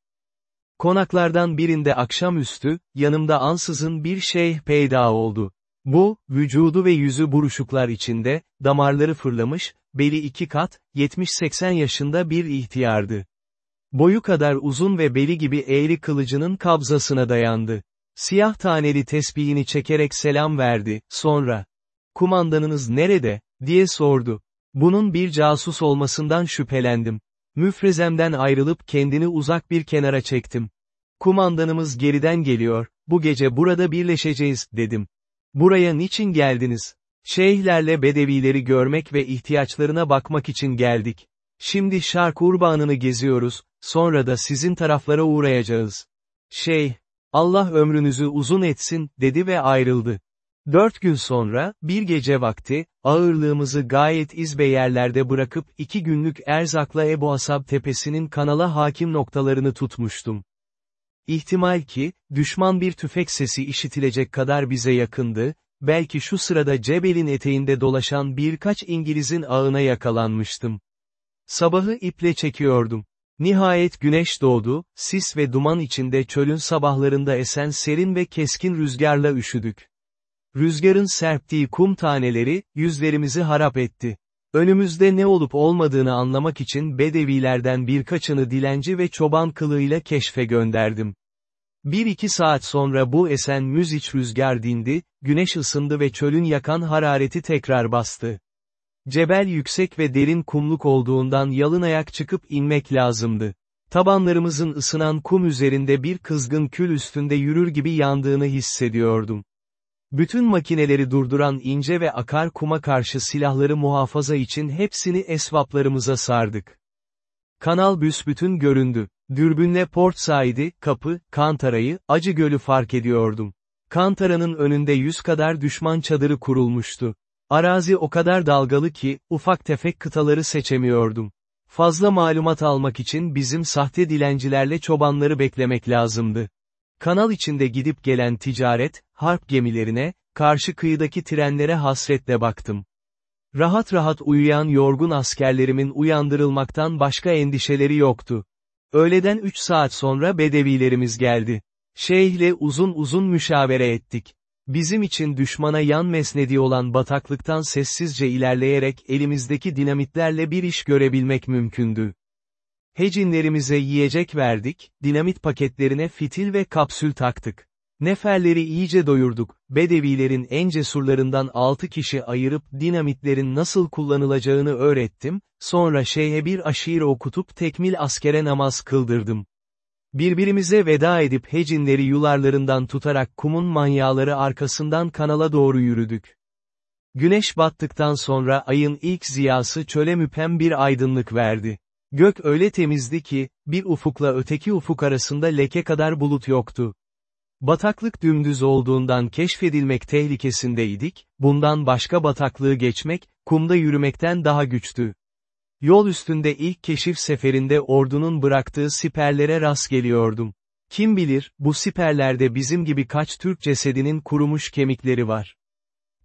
Konaklardan birinde akşamüstü, yanımda ansızın bir şey peyda oldu. Bu, vücudu ve yüzü buruşuklar içinde, damarları fırlamış, beli iki kat, 70-80 yaşında bir ihtiyardı. Boyu kadar uzun ve beli gibi eğri kılıcının kabzasına dayandı. Siyah taneli tesbihini çekerek selam verdi, sonra, kumandanınız nerede, diye sordu. Bunun bir casus olmasından şüphelendim. Müfrezemden ayrılıp kendini uzak bir kenara çektim. Kumandanımız geriden geliyor, bu gece burada birleşeceğiz, dedim. Buraya niçin geldiniz? Şeyhlerle bedevileri görmek ve ihtiyaçlarına bakmak için geldik. Şimdi Şark Urban'ını geziyoruz, sonra da sizin taraflara uğrayacağız. Şeyh, Allah ömrünüzü uzun etsin, dedi ve ayrıldı. Dört gün sonra, bir gece vakti, ağırlığımızı gayet izbe yerlerde bırakıp iki günlük erzakla Ebu Asab tepesinin kanala hakim noktalarını tutmuştum. İhtimal ki, düşman bir tüfek sesi işitilecek kadar bize yakındı, belki şu sırada Cebel'in eteğinde dolaşan birkaç İngiliz'in ağına yakalanmıştım. Sabahı iple çekiyordum. Nihayet güneş doğdu, sis ve duman içinde çölün sabahlarında esen serin ve keskin rüzgarla üşüdük. Rüzgarın serptiği kum taneleri, yüzlerimizi harap etti. Önümüzde ne olup olmadığını anlamak için bedevilerden birkaçını dilenci ve çoban kılığıyla keşfe gönderdim. Bir iki saat sonra bu esen müziç rüzgar dindi, güneş ısındı ve çölün yakan harareti tekrar bastı. Cebel yüksek ve derin kumluk olduğundan yalın ayak çıkıp inmek lazımdı. Tabanlarımızın ısınan kum üzerinde bir kızgın kül üstünde yürür gibi yandığını hissediyordum. Bütün makineleri durduran ince ve akar kuma karşı silahları muhafaza için hepsini esvaplarımıza sardık. Kanal büsbütün göründü. Dürbünle Port Said'i, kapı, Kantara'yı, Acı Gölü fark ediyordum. Kantara'nın önünde yüz kadar düşman çadırı kurulmuştu. Arazi o kadar dalgalı ki, ufak tefek kıtaları seçemiyordum. Fazla malumat almak için bizim sahte dilencilerle çobanları beklemek lazımdı. Kanal içinde gidip gelen ticaret, harp gemilerine, karşı kıyıdaki trenlere hasretle baktım. Rahat rahat uyuyan yorgun askerlerimin uyandırılmaktan başka endişeleri yoktu. Öğleden üç saat sonra bedevilerimiz geldi. Şeyhle uzun uzun müşavere ettik. Bizim için düşmana yan mesnedi olan bataklıktan sessizce ilerleyerek elimizdeki dinamitlerle bir iş görebilmek mümkündü. Hecinlerimize yiyecek verdik, dinamit paketlerine fitil ve kapsül taktık. Neferleri iyice doyurduk, Bedevilerin en cesurlarından altı kişi ayırıp dinamitlerin nasıl kullanılacağını öğrettim, sonra şeyhe bir aşire okutup tekmil askere namaz kıldırdım. Birbirimize veda edip hecinleri yularlarından tutarak kumun manyaları arkasından kanala doğru yürüdük. Güneş battıktan sonra ayın ilk ziyası çöle müpem bir aydınlık verdi. Gök öyle temizdi ki, bir ufukla öteki ufuk arasında leke kadar bulut yoktu. Bataklık dümdüz olduğundan keşfedilmek tehlikesindeydik, bundan başka bataklığı geçmek, kumda yürümekten daha güçtü. Yol üstünde ilk keşif seferinde ordunun bıraktığı siperlere rast geliyordum. Kim bilir, bu siperlerde bizim gibi kaç Türk cesedinin kurumuş kemikleri var.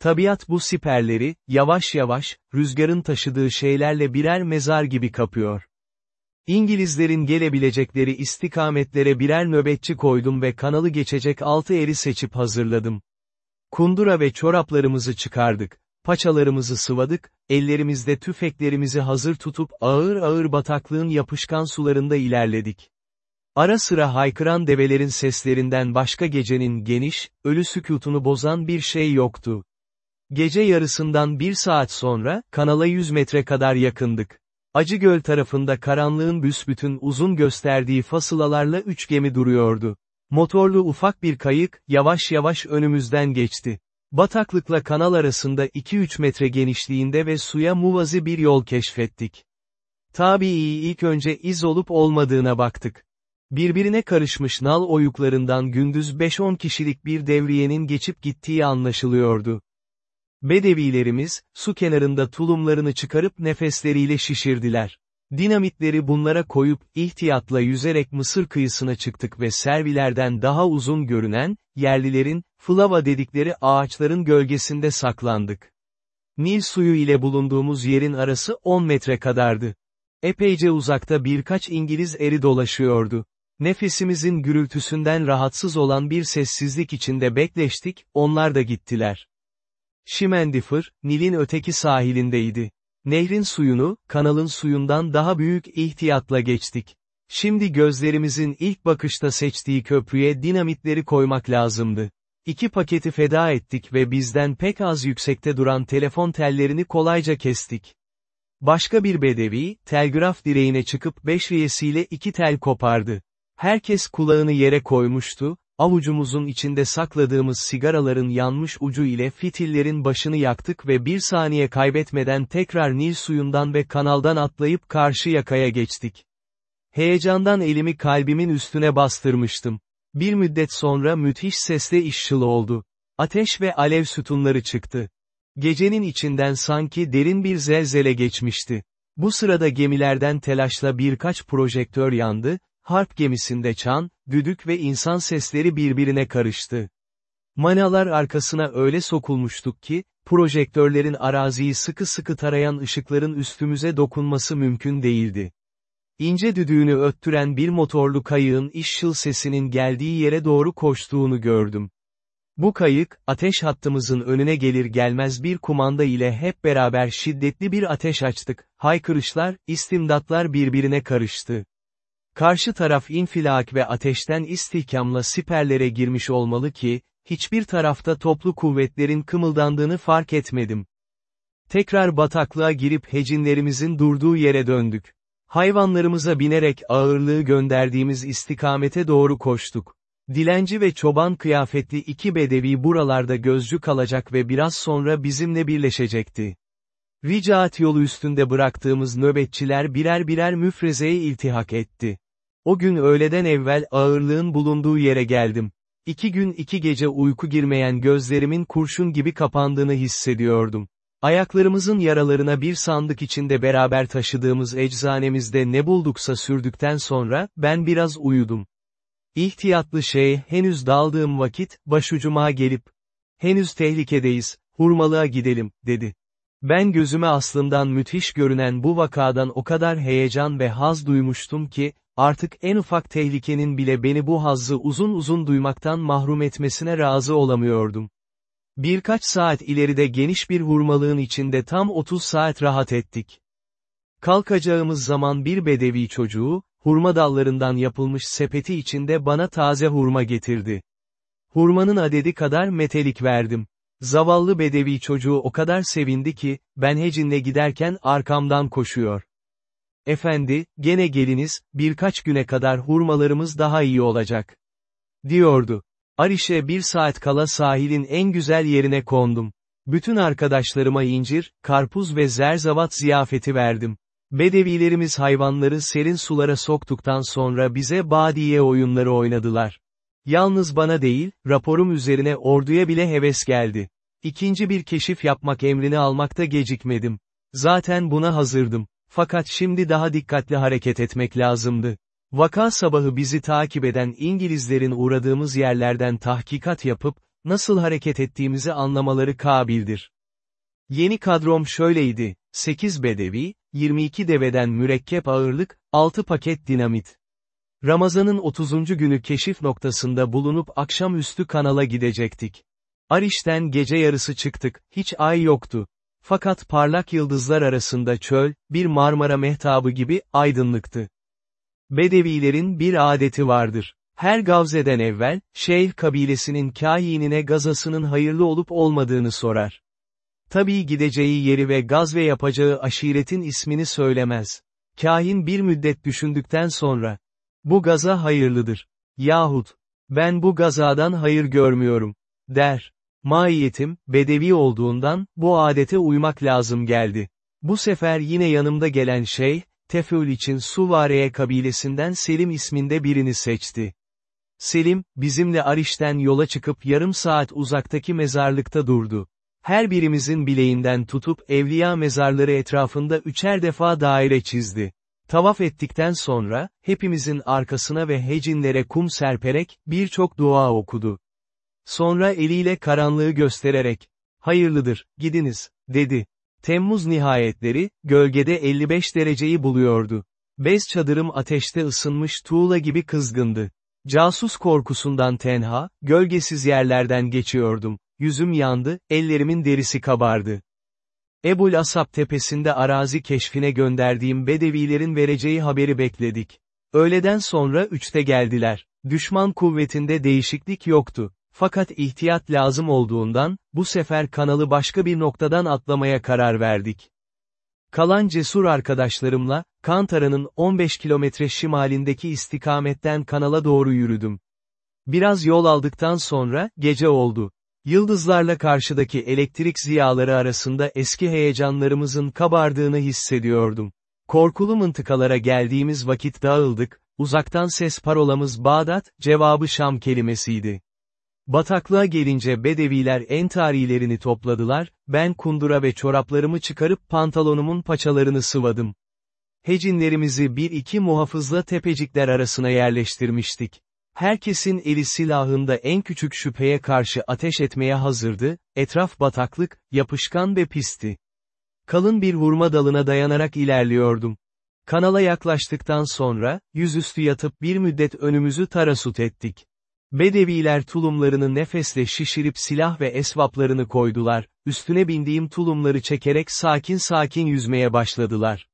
Tabiat bu siperleri, yavaş yavaş, rüzgarın taşıdığı şeylerle birer mezar gibi kapıyor. İngilizlerin gelebilecekleri istikametlere birer nöbetçi koydum ve kanalı geçecek altı eri seçip hazırladım. Kundura ve çoraplarımızı çıkardık, paçalarımızı sıvadık, ellerimizde tüfeklerimizi hazır tutup ağır ağır bataklığın yapışkan sularında ilerledik. Ara sıra haykıran develerin seslerinden başka gecenin geniş, ölü sükutunu bozan bir şey yoktu. Gece yarısından bir saat sonra, kanala 100 metre kadar yakındık. Acıgöl tarafında karanlığın büsbütün uzun gösterdiği fasılalarla üç gemi duruyordu. Motorlu ufak bir kayık, yavaş yavaş önümüzden geçti. Bataklıkla kanal arasında 2-3 metre genişliğinde ve suya muvazi bir yol keşfettik. Tabii ilk önce iz olup olmadığına baktık. Birbirine karışmış nal oyuklarından gündüz 5-10 kişilik bir devriyenin geçip gittiği anlaşılıyordu. Bedevilerimiz, su kenarında tulumlarını çıkarıp nefesleriyle şişirdiler. Dinamitleri bunlara koyup, ihtiyatla yüzerek Mısır kıyısına çıktık ve servilerden daha uzun görünen, yerlilerin, flava dedikleri ağaçların gölgesinde saklandık. Nil suyu ile bulunduğumuz yerin arası 10 metre kadardı. Epeyce uzakta birkaç İngiliz eri dolaşıyordu. Nefesimizin gürültüsünden rahatsız olan bir sessizlik içinde bekleştik, onlar da gittiler. Şimendifır, Nil'in öteki sahilindeydi. Nehrin suyunu, kanalın suyundan daha büyük ihtiyatla geçtik. Şimdi gözlerimizin ilk bakışta seçtiği köprüye dinamitleri koymak lazımdı. İki paketi feda ettik ve bizden pek az yüksekte duran telefon tellerini kolayca kestik. Başka bir bedevi, telgraf direğine çıkıp beş riyesiyle iki tel kopardı. Herkes kulağını yere koymuştu, avucumuzun içinde sakladığımız sigaraların yanmış ucu ile fitillerin başını yaktık ve bir saniye kaybetmeden tekrar Nil suyundan ve kanaldan atlayıp karşı yakaya geçtik. Heyecandan elimi kalbimin üstüne bastırmıştım. Bir müddet sonra müthiş sesle işşıl oldu. Ateş ve alev sütunları çıktı. Gecenin içinden sanki derin bir zelzele geçmişti. Bu sırada gemilerden telaşla birkaç projektör yandı, harp gemisinde çan, düdük ve insan sesleri birbirine karıştı. Manalar arkasına öyle sokulmuştuk ki, projektörlerin araziyi sıkı sıkı tarayan ışıkların üstümüze dokunması mümkün değildi. İnce düdüğünü öttüren bir motorlu kayığın işşıl sesinin geldiği yere doğru koştuğunu gördüm. Bu kayık, ateş hattımızın önüne gelir gelmez bir kumanda ile hep beraber şiddetli bir ateş açtık, haykırışlar, istimdatlar birbirine karıştı. Karşı taraf infilak ve ateşten istihkamla siperlere girmiş olmalı ki, hiçbir tarafta toplu kuvvetlerin kımıldandığını fark etmedim. Tekrar bataklığa girip hecinlerimizin durduğu yere döndük. Hayvanlarımıza binerek ağırlığı gönderdiğimiz istikamete doğru koştuk. Dilenci ve çoban kıyafetli iki bedevi buralarda gözcü kalacak ve biraz sonra bizimle birleşecekti. Ricaat yolu üstünde bıraktığımız nöbetçiler birer birer müfrezeye iltihak etti. O gün öğleden evvel ağırlığın bulunduğu yere geldim. İki gün iki gece uyku girmeyen gözlerimin kurşun gibi kapandığını hissediyordum. Ayaklarımızın yaralarına bir sandık içinde beraber taşıdığımız eczanemizde ne bulduksa sürdükten sonra, ben biraz uyudum. İhtiyatlı şey, henüz daldığım vakit, başucuma gelip, henüz tehlikedeyiz, hurmalığa gidelim, dedi. Ben gözüme aslından müthiş görünen bu vakadan o kadar heyecan ve haz duymuştum ki, artık en ufak tehlikenin bile beni bu hazzı uzun uzun duymaktan mahrum etmesine razı olamıyordum. Birkaç saat ileride geniş bir hurmalığın içinde tam 30 saat rahat ettik. Kalkacağımız zaman bir bedevi çocuğu, hurma dallarından yapılmış sepeti içinde bana taze hurma getirdi. Hurmanın adedi kadar metelik verdim. Zavallı bedevi çocuğu o kadar sevindi ki, ben hecinle giderken arkamdan koşuyor. Efendi, gene geliniz, birkaç güne kadar hurmalarımız daha iyi olacak. Diyordu. Ariş'e bir saat kala sahilin en güzel yerine kondum. Bütün arkadaşlarıma incir, karpuz ve zerzavat ziyafeti verdim. Bedevilerimiz hayvanları serin sulara soktuktan sonra bize badiye oyunları oynadılar. Yalnız bana değil, raporum üzerine orduya bile heves geldi. İkinci bir keşif yapmak emrini almakta gecikmedim. Zaten buna hazırdım. Fakat şimdi daha dikkatli hareket etmek lazımdı. Vaka sabahı bizi takip eden İngilizlerin uğradığımız yerlerden tahkikat yapıp, nasıl hareket ettiğimizi anlamaları kabildir. Yeni kadrom şöyleydi, 8 bedevi, 22 deveden mürekkep ağırlık, 6 paket dinamit. Ramazan'ın 30. günü keşif noktasında bulunup akşamüstü kanala gidecektik. Ariş'ten gece yarısı çıktık, hiç ay yoktu. Fakat parlak yıldızlar arasında çöl, bir Marmara mehtabı gibi, aydınlıktı. Bedevilerin bir adeti vardır. Her gavzeden evvel, şeyh kabilesinin kahinine gazasının hayırlı olup olmadığını sorar. Tabii gideceği yeri ve gaz ve yapacağı aşiretin ismini söylemez. Kahin bir müddet düşündükten sonra, bu gaza hayırlıdır. Yahut, ben bu gazadan hayır görmüyorum, der. Maiyetim, bedevi olduğundan, bu adete uymak lazım geldi. Bu sefer yine yanımda gelen şey, Tefül için Suvareye kabilesinden Selim isminde birini seçti. Selim, bizimle Ariş'ten yola çıkıp yarım saat uzaktaki mezarlıkta durdu. Her birimizin bileğinden tutup evliya mezarları etrafında üçer defa daire çizdi. Tavaf ettikten sonra, hepimizin arkasına ve hecinlere kum serperek, birçok dua okudu. Sonra eliyle karanlığı göstererek, hayırlıdır, gidiniz, dedi. Temmuz nihayetleri, gölgede 55 dereceyi buluyordu. Bez çadırım ateşte ısınmış tuğla gibi kızgındı. Casus korkusundan tenha, gölgesiz yerlerden geçiyordum. Yüzüm yandı, ellerimin derisi kabardı. Ebul Asap tepesinde arazi keşfine gönderdiğim bedevilerin vereceği haberi bekledik. Öğleden sonra üçte geldiler. Düşman kuvvetinde değişiklik yoktu. Fakat ihtiyat lazım olduğundan, bu sefer kanalı başka bir noktadan atlamaya karar verdik. Kalan cesur arkadaşlarımla, Kantara'nın 15 kilometre şimalindeki istikametten kanala doğru yürüdüm. Biraz yol aldıktan sonra, gece oldu. Yıldızlarla karşıdaki elektrik ziyaları arasında eski heyecanlarımızın kabardığını hissediyordum. Korkulu mıntıkalara geldiğimiz vakit dağıldık, uzaktan ses parolamız Bağdat, cevabı Şam kelimesiydi. Bataklığa gelince bedeviler entarilerini topladılar, ben kundura ve çoraplarımı çıkarıp pantalonumun paçalarını sıvadım. Hecinlerimizi bir iki muhafızla tepecikler arasına yerleştirmiştik. Herkesin eli silahında en küçük şüpheye karşı ateş etmeye hazırdı, etraf bataklık, yapışkan ve pisti. Kalın bir vurma dalına dayanarak ilerliyordum. Kanala yaklaştıktan sonra, yüzüstü yatıp bir müddet önümüzü tarasut ettik. Bedeviler tulumlarını nefesle şişirip silah ve esvaplarını koydular, üstüne bindiğim tulumları çekerek sakin sakin yüzmeye başladılar.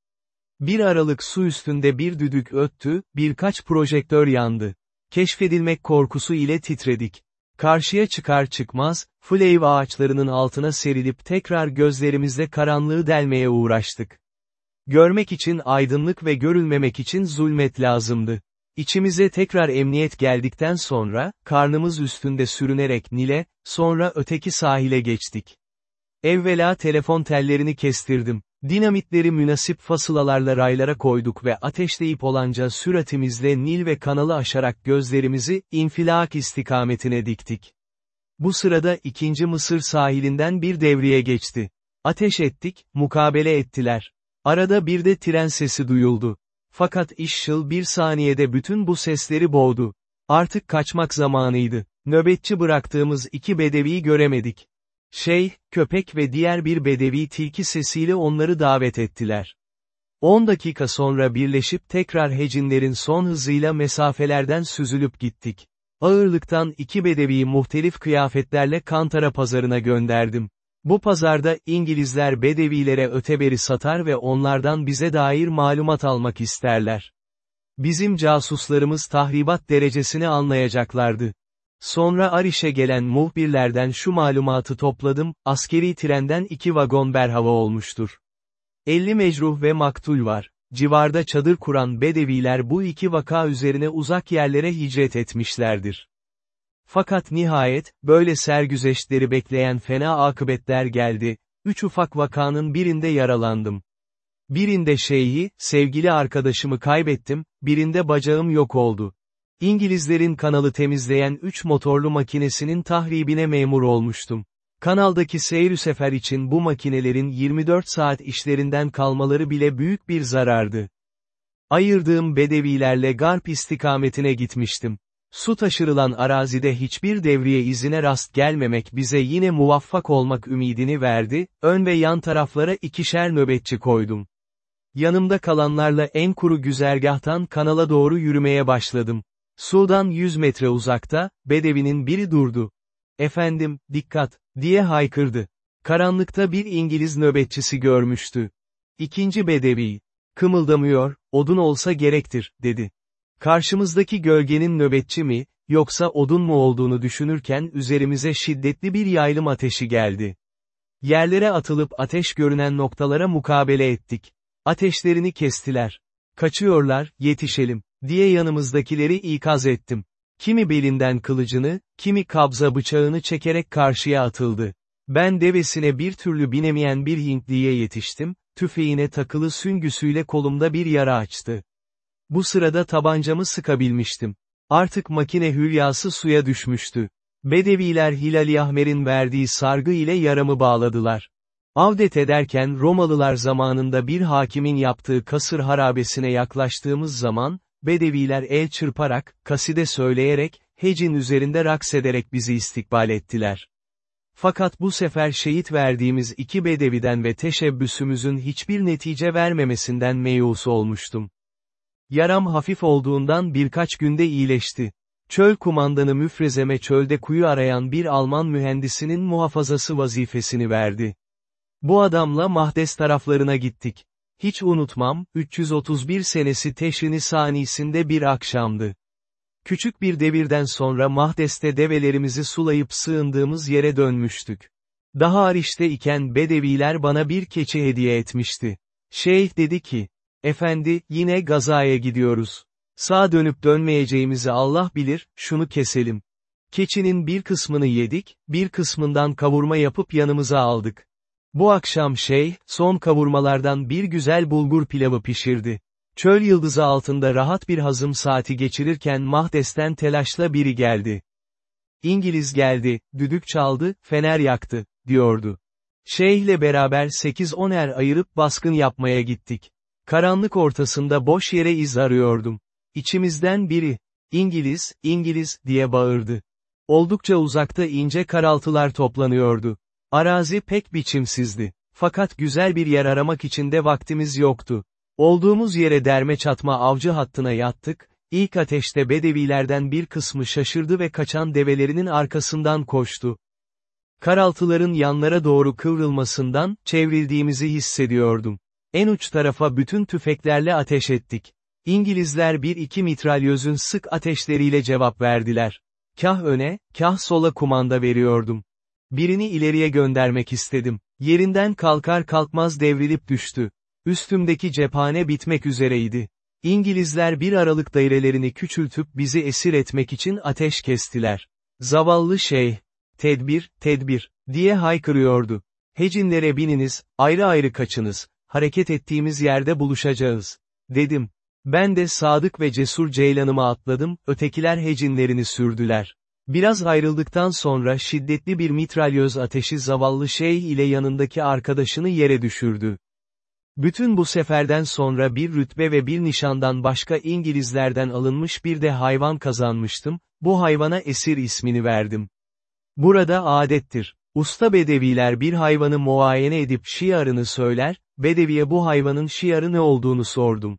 Bir aralık su üstünde bir düdük öttü, birkaç projektör yandı. Keşfedilmek korkusu ile titredik. Karşıya çıkar çıkmaz, flev ağaçlarının altına serilip tekrar gözlerimizle karanlığı delmeye uğraştık. Görmek için aydınlık ve görülmemek için zulmet lazımdı. İçimize tekrar emniyet geldikten sonra, karnımız üstünde sürünerek Nil'e, sonra öteki sahile geçtik. Evvela telefon tellerini kestirdim. Dinamitleri münasip fasılalarla raylara koyduk ve ateşleyip olanca süratimizle Nil ve kanalı aşarak gözlerimizi, infilak istikametine diktik. Bu sırada ikinci Mısır sahilinden bir devriye geçti. Ateş ettik, mukabele ettiler. Arada bir de tren sesi duyuldu. Fakat işşıl bir saniyede bütün bu sesleri boğdu. Artık kaçmak zamanıydı. Nöbetçi bıraktığımız iki bedeviyi göremedik. Şeyh, köpek ve diğer bir bedevi tilki sesiyle onları davet ettiler. 10 dakika sonra birleşip tekrar hecinlerin son hızıyla mesafelerden süzülüp gittik. Ağırlıktan iki bedeviyi muhtelif kıyafetlerle Kantara pazarına gönderdim. Bu pazarda İngilizler bedevilere öteberi satar ve onlardan bize dair malumat almak isterler. Bizim casuslarımız tahribat derecesini anlayacaklardı. Sonra Ariş'e gelen muhbirlerden şu malumatı topladım, askeri trenden iki vagon berhava olmuştur. 50 mecruh ve maktul var. Civarda çadır kuran Bedeviler bu iki vaka üzerine uzak yerlere hicret etmişlerdir. Fakat nihayet, böyle sergüzeştleri bekleyen fena akıbetler geldi, üç ufak vakanın birinde yaralandım. Birinde şeyhi, sevgili arkadaşımı kaybettim, birinde bacağım yok oldu. İngilizlerin kanalı temizleyen 3 motorlu makinesinin tahribine memur olmuştum. Kanaldaki seyir sefer için bu makinelerin 24 saat işlerinden kalmaları bile büyük bir zarardı. Ayırdığım bedevilerle Garp istikametine gitmiştim. Su taşırılan arazide hiçbir devriye izine rast gelmemek bize yine muvaffak olmak ümidini verdi, ön ve yan taraflara ikişer nöbetçi koydum. Yanımda kalanlarla en kuru güzergahtan kanala doğru yürümeye başladım. Sudan 100 metre uzakta, bedevinin biri durdu. Efendim, dikkat, diye haykırdı. Karanlıkta bir İngiliz nöbetçisi görmüştü. İkinci bedevi, kımıldamıyor, odun olsa gerektir, dedi. Karşımızdaki gölgenin nöbetçi mi, yoksa odun mu olduğunu düşünürken üzerimize şiddetli bir yaylım ateşi geldi. Yerlere atılıp ateş görünen noktalara mukabele ettik. Ateşlerini kestiler. Kaçıyorlar, yetişelim diye yanımızdakileri ikaz ettim. Kimi belinden kılıcını, kimi kabza bıçağını çekerek karşıya atıldı. Ben devesine bir türlü binemeyen bir Hintliye yetiştim, tüfeğine takılı süngüsüyle kolumda bir yara açtı. Bu sırada tabancamı sıkabilmiştim. Artık makine hülyası suya düşmüştü. Bedeviler Hilal Ahmer'in verdiği sargı ile yaramı bağladılar. Avdet ederken Romalılar zamanında bir hakimin yaptığı kasır harabesine yaklaştığımız zaman, Bedeviler el çırparak, kaside söyleyerek, hecin üzerinde raks ederek bizi istikbal ettiler. Fakat bu sefer şehit verdiğimiz iki bedeviden ve teşebbüsümüzün hiçbir netice vermemesinden meyus olmuştum. Yaram hafif olduğundan birkaç günde iyileşti. Çöl kumandanı müfrezeme çölde kuyu arayan bir Alman mühendisinin muhafazası vazifesini verdi. Bu adamla Mahdes taraflarına gittik. Hiç unutmam, 331 senesi Teşrini sanisinde bir akşamdı. Küçük bir devirden sonra Mahdes'te develerimizi sulayıp sığındığımız yere dönmüştük. Daha Ariş'te iken Bedeviler bana bir keçi hediye etmişti. Şeyh dedi ki, efendi, yine gazaya gidiyoruz. Sağ dönüp dönmeyeceğimizi Allah bilir, şunu keselim. Keçinin bir kısmını yedik, bir kısmından kavurma yapıp yanımıza aldık. Bu akşam şey, son kavurmalardan bir güzel bulgur pilavı pişirdi. Çöl yıldızı altında rahat bir hazım saati geçirirken Mahdes'ten telaşla biri geldi. İngiliz geldi, düdük çaldı, fener yaktı, diyordu. Şeyhle beraber 8-10 er ayırıp baskın yapmaya gittik. Karanlık ortasında boş yere iz arıyordum. İçimizden biri, İngiliz, İngiliz, diye bağırdı. Oldukça uzakta ince karaltılar toplanıyordu. Arazi pek biçimsizdi. Fakat güzel bir yer aramak için de vaktimiz yoktu. Olduğumuz yere derme çatma avcı hattına yattık, ilk ateşte bedevilerden bir kısmı şaşırdı ve kaçan develerinin arkasından koştu. Karaltıların yanlara doğru kıvrılmasından, çevrildiğimizi hissediyordum. En uç tarafa bütün tüfeklerle ateş ettik. İngilizler bir iki mitralyözün sık ateşleriyle cevap verdiler. Kah öne, kah sola kumanda veriyordum. Birini ileriye göndermek istedim. Yerinden kalkar kalkmaz devrilip düştü. Üstümdeki cephane bitmek üzereydi. İngilizler bir aralık dairelerini küçültüp bizi esir etmek için ateş kestiler. Zavallı şey, tedbir, tedbir, diye haykırıyordu. Hecinlere bininiz, ayrı ayrı kaçınız, hareket ettiğimiz yerde buluşacağız. Dedim. Ben de sadık ve cesur ceylanıma atladım, ötekiler hecinlerini sürdüler. Biraz ayrıldıktan sonra şiddetli bir mitralyöz ateşi zavallı şey ile yanındaki arkadaşını yere düşürdü. Bütün bu seferden sonra bir rütbe ve bir nişandan başka İngilizlerden alınmış bir de hayvan kazanmıştım, bu hayvana esir ismini verdim. Burada adettir. Usta bedeviler bir hayvanı muayene edip şiarını söyler, bedeviye bu hayvanın şiarı ne olduğunu sordum.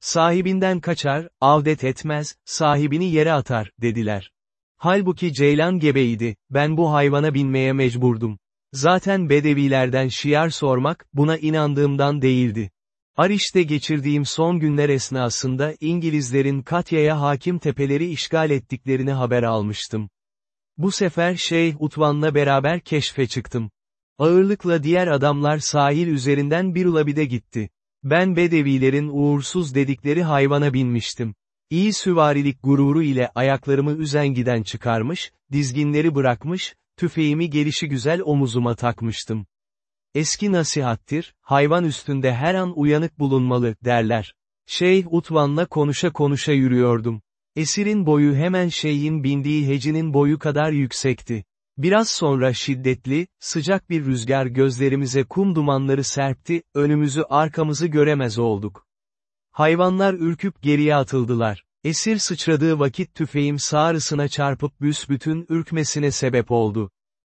Sahibinden kaçar, avdet etmez, sahibini yere atar, dediler. Halbuki ceylan gebeydi, ben bu hayvana binmeye mecburdum. Zaten bedevilerden şiar sormak, buna inandığımdan değildi. Ariş'te geçirdiğim son günler esnasında İngilizlerin Katya'ya hakim tepeleri işgal ettiklerini haber almıştım. Bu sefer Şeyh Utvan'la beraber keşfe çıktım. Ağırlıkla diğer adamlar sahil üzerinden bir ulabide gitti. Ben Bedevilerin uğursuz dedikleri hayvana binmiştim. İyi süvarilik gururu ile ayaklarımı üzengiden çıkarmış, dizginleri bırakmış, tüfeğimi gelişi güzel omuzuma takmıştım. Eski nasihattir, hayvan üstünde her an uyanık bulunmalı, derler. Şeyh Utvan'la konuşa konuşa yürüyordum. Esirin boyu hemen şeyin bindiği hecinin boyu kadar yüksekti. Biraz sonra şiddetli, sıcak bir rüzgar gözlerimize kum dumanları serpti, önümüzü arkamızı göremez olduk. Hayvanlar ürküp geriye atıldılar. Esir sıçradığı vakit tüfeğim sağrısına çarpıp büsbütün ürkmesine sebep oldu.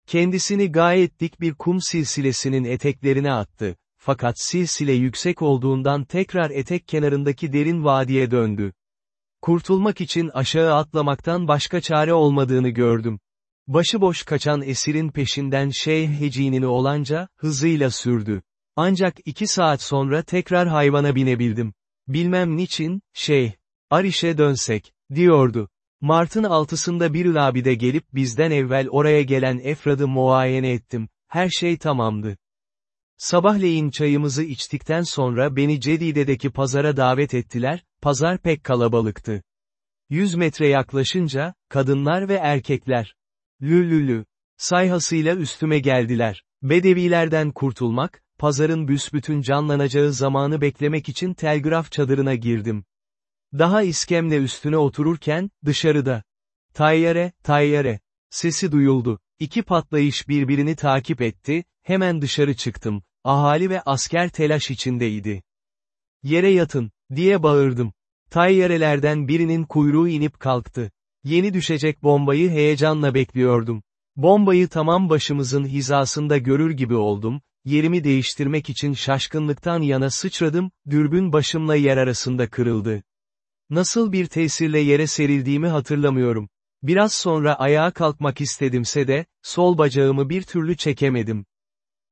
Kendisini gayet dik bir kum silsilesinin eteklerine attı. Fakat silsile yüksek olduğundan tekrar etek kenarındaki derin vadiye döndü. Kurtulmak için aşağı atlamaktan başka çare olmadığını gördüm. Başıboş kaçan esirin peşinden Şeyh Hecinini olanca, hızıyla sürdü. Ancak iki saat sonra tekrar hayvana binebildim. Bilmem niçin, şey, Ariş'e dönsek, diyordu. Mart'ın altısında bir labide gelip bizden evvel oraya gelen Efrad'ı muayene ettim, her şey tamamdı. Sabahleyin çayımızı içtikten sonra beni Cedide'deki pazara davet ettiler, pazar pek kalabalıktı. Yüz metre yaklaşınca, kadınlar ve erkekler, lülülü, sayhasıyla üstüme geldiler. Bedevilerden kurtulmak, pazarın büsbütün canlanacağı zamanı beklemek için telgraf çadırına girdim. Daha iskemle üstüne otururken, dışarıda. Tayyare, tayyare. Sesi duyuldu. İki patlayış birbirini takip etti, hemen dışarı çıktım. Ahali ve asker telaş içindeydi. Yere yatın, diye bağırdım. Tayyarelerden birinin kuyruğu inip kalktı. Yeni düşecek bombayı heyecanla bekliyordum. Bombayı tamam başımızın hizasında görür gibi oldum, yerimi değiştirmek için şaşkınlıktan yana sıçradım, dürbün başımla yer arasında kırıldı. Nasıl bir tesirle yere serildiğimi hatırlamıyorum. Biraz sonra ayağa kalkmak istedimse de, sol bacağımı bir türlü çekemedim.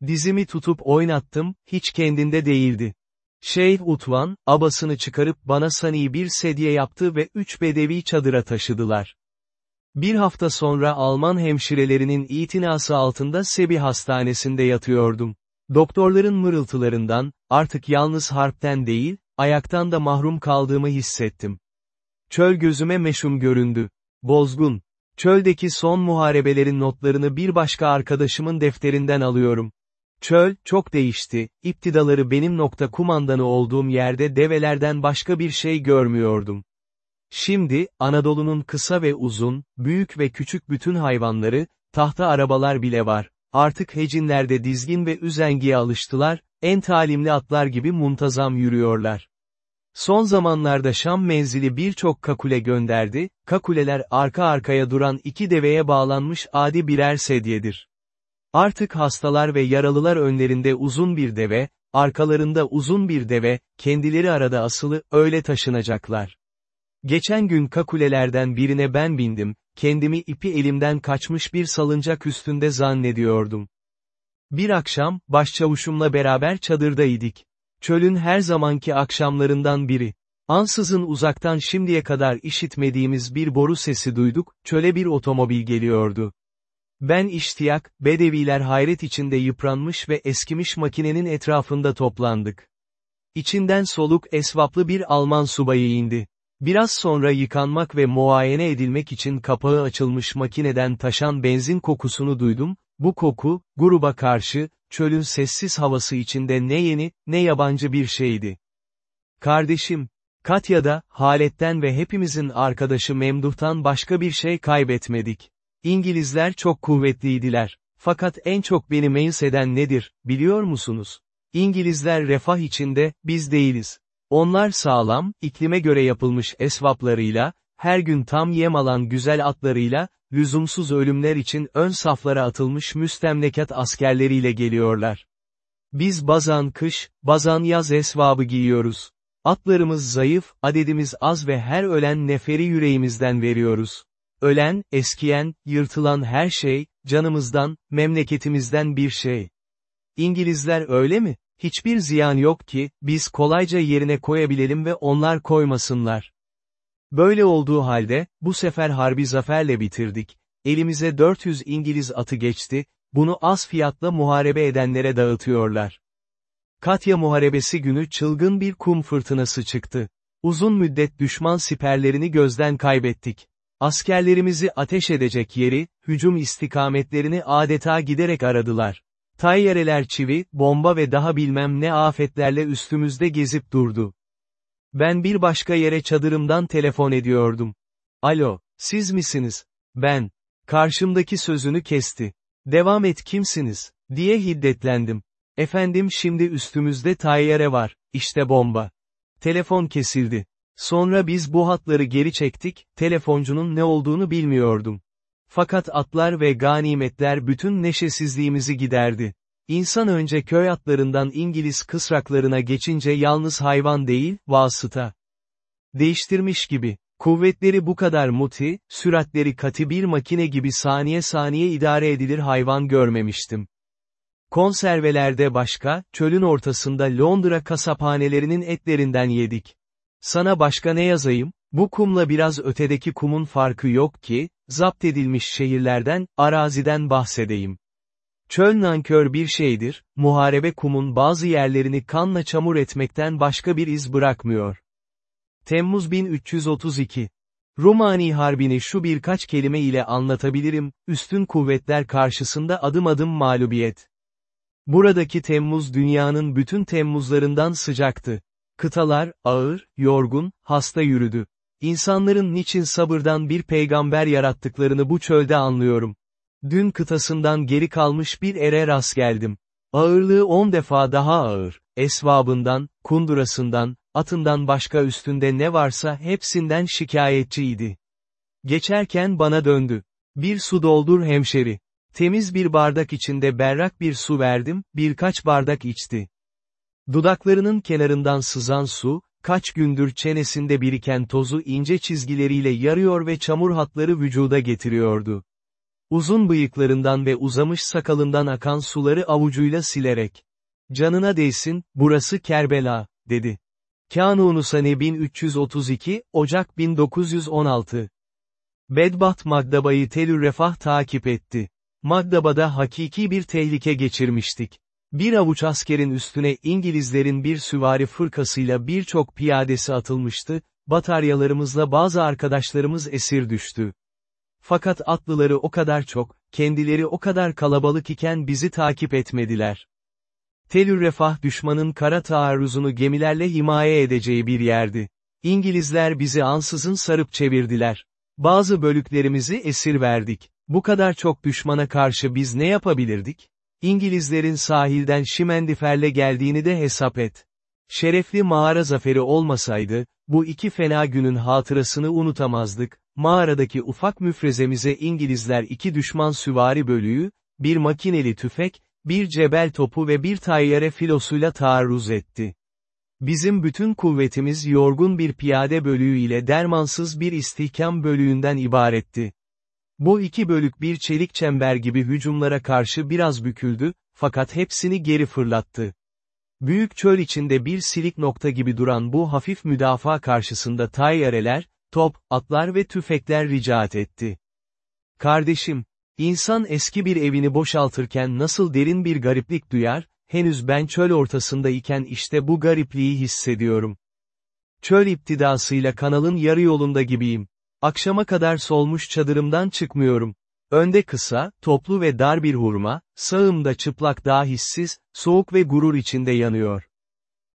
Dizimi tutup oynattım, hiç kendinde değildi. Şeyh Utvan, abasını çıkarıp bana sani bir sedye yaptı ve üç bedevi çadıra taşıdılar. Bir hafta sonra Alman hemşirelerinin itinası altında Sebi hastanesinde yatıyordum. Doktorların mırıltılarından, artık yalnız harpten değil, ayaktan da mahrum kaldığımı hissettim. Çöl gözüme meşhum göründü. Bozgun. Çöldeki son muharebelerin notlarını bir başka arkadaşımın defterinden alıyorum. Çöl, çok değişti, iptidaları benim nokta kumandanı olduğum yerde develerden başka bir şey görmüyordum. Şimdi, Anadolu'nun kısa ve uzun, büyük ve küçük bütün hayvanları, tahta arabalar bile var. Artık hecinlerde dizgin ve üzengiye alıştılar, en talimli atlar gibi muntazam yürüyorlar. Son zamanlarda Şam menzili birçok kakule gönderdi, kakuleler arka arkaya duran iki deveye bağlanmış adi birer sedyedir. Artık hastalar ve yaralılar önlerinde uzun bir deve, arkalarında uzun bir deve, kendileri arada asılı, öyle taşınacaklar. Geçen gün kakulelerden birine ben bindim, kendimi ipi elimden kaçmış bir salıncak üstünde zannediyordum. Bir akşam, başçavuşumla beraber çadırdaydık. Çölün her zamanki akşamlarından biri. Ansızın uzaktan şimdiye kadar işitmediğimiz bir boru sesi duyduk, çöle bir otomobil geliyordu. Ben iştiyak, bedeviler hayret içinde yıpranmış ve eskimiş makinenin etrafında toplandık. İçinden soluk esvaplı bir Alman subayı indi. Biraz sonra yıkanmak ve muayene edilmek için kapağı açılmış makineden taşan benzin kokusunu duydum, bu koku, gruba karşı, çölün sessiz havası içinde ne yeni, ne yabancı bir şeydi. Kardeşim, Katya'da, Halet'ten ve hepimizin arkadaşı Memduh'tan başka bir şey kaybetmedik. İngilizler çok kuvvetliydiler. Fakat en çok beni meyils eden nedir, biliyor musunuz? İngilizler refah içinde, biz değiliz. Onlar sağlam, iklime göre yapılmış esvaplarıyla, her gün tam yem alan güzel atlarıyla, lüzumsuz ölümler için ön saflara atılmış müstemlekat askerleriyle geliyorlar. Biz bazan kış, bazan yaz esvabı giyiyoruz. Atlarımız zayıf, adedimiz az ve her ölen neferi yüreğimizden veriyoruz. Ölen, eskiyen, yırtılan her şey, canımızdan, memleketimizden bir şey. İngilizler öyle mi? Hiçbir ziyan yok ki, biz kolayca yerine koyabilelim ve onlar koymasınlar. Böyle olduğu halde, bu sefer harbi zaferle bitirdik. Elimize 400 İngiliz atı geçti, bunu az fiyatla muharebe edenlere dağıtıyorlar. Katya muharebesi günü çılgın bir kum fırtınası çıktı. Uzun müddet düşman siperlerini gözden kaybettik. Askerlerimizi ateş edecek yeri, hücum istikametlerini adeta giderek aradılar. Tayyareler çivi, bomba ve daha bilmem ne afetlerle üstümüzde gezip durdu. Ben bir başka yere çadırımdan telefon ediyordum. Alo, siz misiniz? Ben. Karşımdaki sözünü kesti. Devam et kimsiniz? diye hiddetlendim. Efendim şimdi üstümüzde tayyare var, işte bomba. Telefon kesildi. Sonra biz bu hatları geri çektik, telefoncunun ne olduğunu bilmiyordum. Fakat atlar ve ganimetler bütün neşesizliğimizi giderdi. İnsan önce köy atlarından İngiliz kısraklarına geçince yalnız hayvan değil, vasıta. Değiştirmiş gibi. Kuvvetleri bu kadar muti, süratleri katı bir makine gibi saniye saniye idare edilir hayvan görmemiştim. Konservelerde başka, çölün ortasında Londra kasaphanelerinin etlerinden yedik. Sana başka ne yazayım? Bu kumla biraz ötedeki kumun farkı yok ki, zapt edilmiş şehirlerden, araziden bahsedeyim. Çöl nankör bir şeydir, muharebe kumun bazı yerlerini kanla çamur etmekten başka bir iz bırakmıyor. Temmuz 1332 Rumani Harbi'ni şu birkaç kelime ile anlatabilirim, üstün kuvvetler karşısında adım adım mağlubiyet. Buradaki Temmuz dünyanın bütün Temmuzlarından sıcaktı. Kıtalar, ağır, yorgun, hasta yürüdü. İnsanların niçin sabırdan bir peygamber yarattıklarını bu çölde anlıyorum. Dün kıtasından geri kalmış bir ere rast geldim. Ağırlığı on defa daha ağır, esvabından, kundurasından, atından başka üstünde ne varsa hepsinden şikayetçiydi. Geçerken bana döndü. Bir su doldur hemşeri. Temiz bir bardak içinde berrak bir su verdim, birkaç bardak içti. Dudaklarının kenarından sızan su, kaç gündür çenesinde biriken tozu ince çizgileriyle yarıyor ve çamur hatları vücuda getiriyordu. Uzun bıyıklarından ve uzamış sakalından akan suları avucuyla silerek. Canına değsin, burası Kerbela, dedi. Kanunu Sane 1332, Ocak 1916. Bedbaht Magdaba'yı Telür Refah takip etti. Magdaba'da hakiki bir tehlike geçirmiştik. Bir avuç askerin üstüne İngilizlerin bir süvari fırkasıyla birçok piyadesi atılmıştı, bataryalarımızla bazı arkadaşlarımız esir düştü. Fakat atlıları o kadar çok, kendileri o kadar kalabalık iken bizi takip etmediler. Telür Refah düşmanın kara taarruzunu gemilerle himaye edeceği bir yerdi. İngilizler bizi ansızın sarıp çevirdiler. Bazı bölüklerimizi esir verdik. Bu kadar çok düşmana karşı biz ne yapabilirdik? İngilizlerin sahilden Şimendifer'le geldiğini de hesap et. Şerefli mağara zaferi olmasaydı, bu iki fena günün hatırasını unutamazdık, mağaradaki ufak müfrezemize İngilizler iki düşman süvari bölüğü, bir makineli tüfek, bir cebel topu ve bir tayyare filosuyla taarruz etti. Bizim bütün kuvvetimiz yorgun bir piyade bölüğü ile dermansız bir istihkam bölüğünden ibaretti. Bu iki bölük bir çelik çember gibi hücumlara karşı biraz büküldü, fakat hepsini geri fırlattı. Büyük çöl içinde bir silik nokta gibi duran bu hafif müdafaa karşısında tayyareler, top, atlar ve tüfekler ricaet etti. Kardeşim, insan eski bir evini boşaltırken nasıl derin bir gariplik duyar, henüz ben çöl ortasındayken işte bu garipliği hissediyorum. Çöl iptidasıyla kanalın yarı yolunda gibiyim. Akşama kadar solmuş çadırımdan çıkmıyorum. Önde kısa, toplu ve dar bir hurma, sağımda çıplak daha hissiz, soğuk ve gurur içinde yanıyor.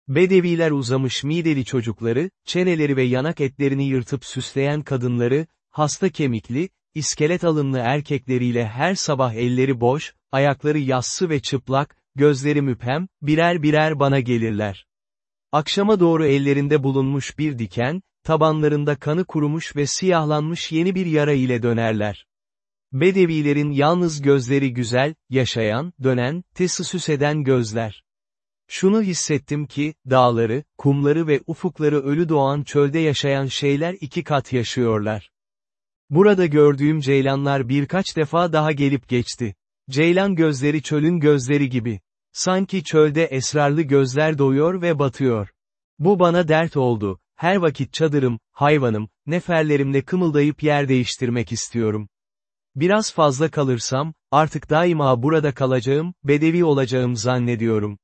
Bedeviler uzamış mideli çocukları, çeneleri ve yanak etlerini yırtıp süsleyen kadınları, hasta kemikli, iskelet alınlı erkekleriyle her sabah elleri boş, ayakları yassı ve çıplak, gözleri müphem, birer birer bana gelirler. Akşama doğru ellerinde bulunmuş bir diken, tabanlarında kanı kurumuş ve siyahlanmış yeni bir yara ile dönerler. Bedevilerin yalnız gözleri güzel, yaşayan, dönen, tesisüs eden gözler. Şunu hissettim ki, dağları, kumları ve ufukları ölü doğan çölde yaşayan şeyler iki kat yaşıyorlar. Burada gördüğüm ceylanlar birkaç defa daha gelip geçti. Ceylan gözleri çölün gözleri gibi. Sanki çölde esrarlı gözler doyuyor ve batıyor. Bu bana dert oldu, her vakit çadırım, hayvanım, neferlerimle kımıldayıp yer değiştirmek istiyorum. Biraz fazla kalırsam, artık daima burada kalacağım, bedevi olacağım zannediyorum.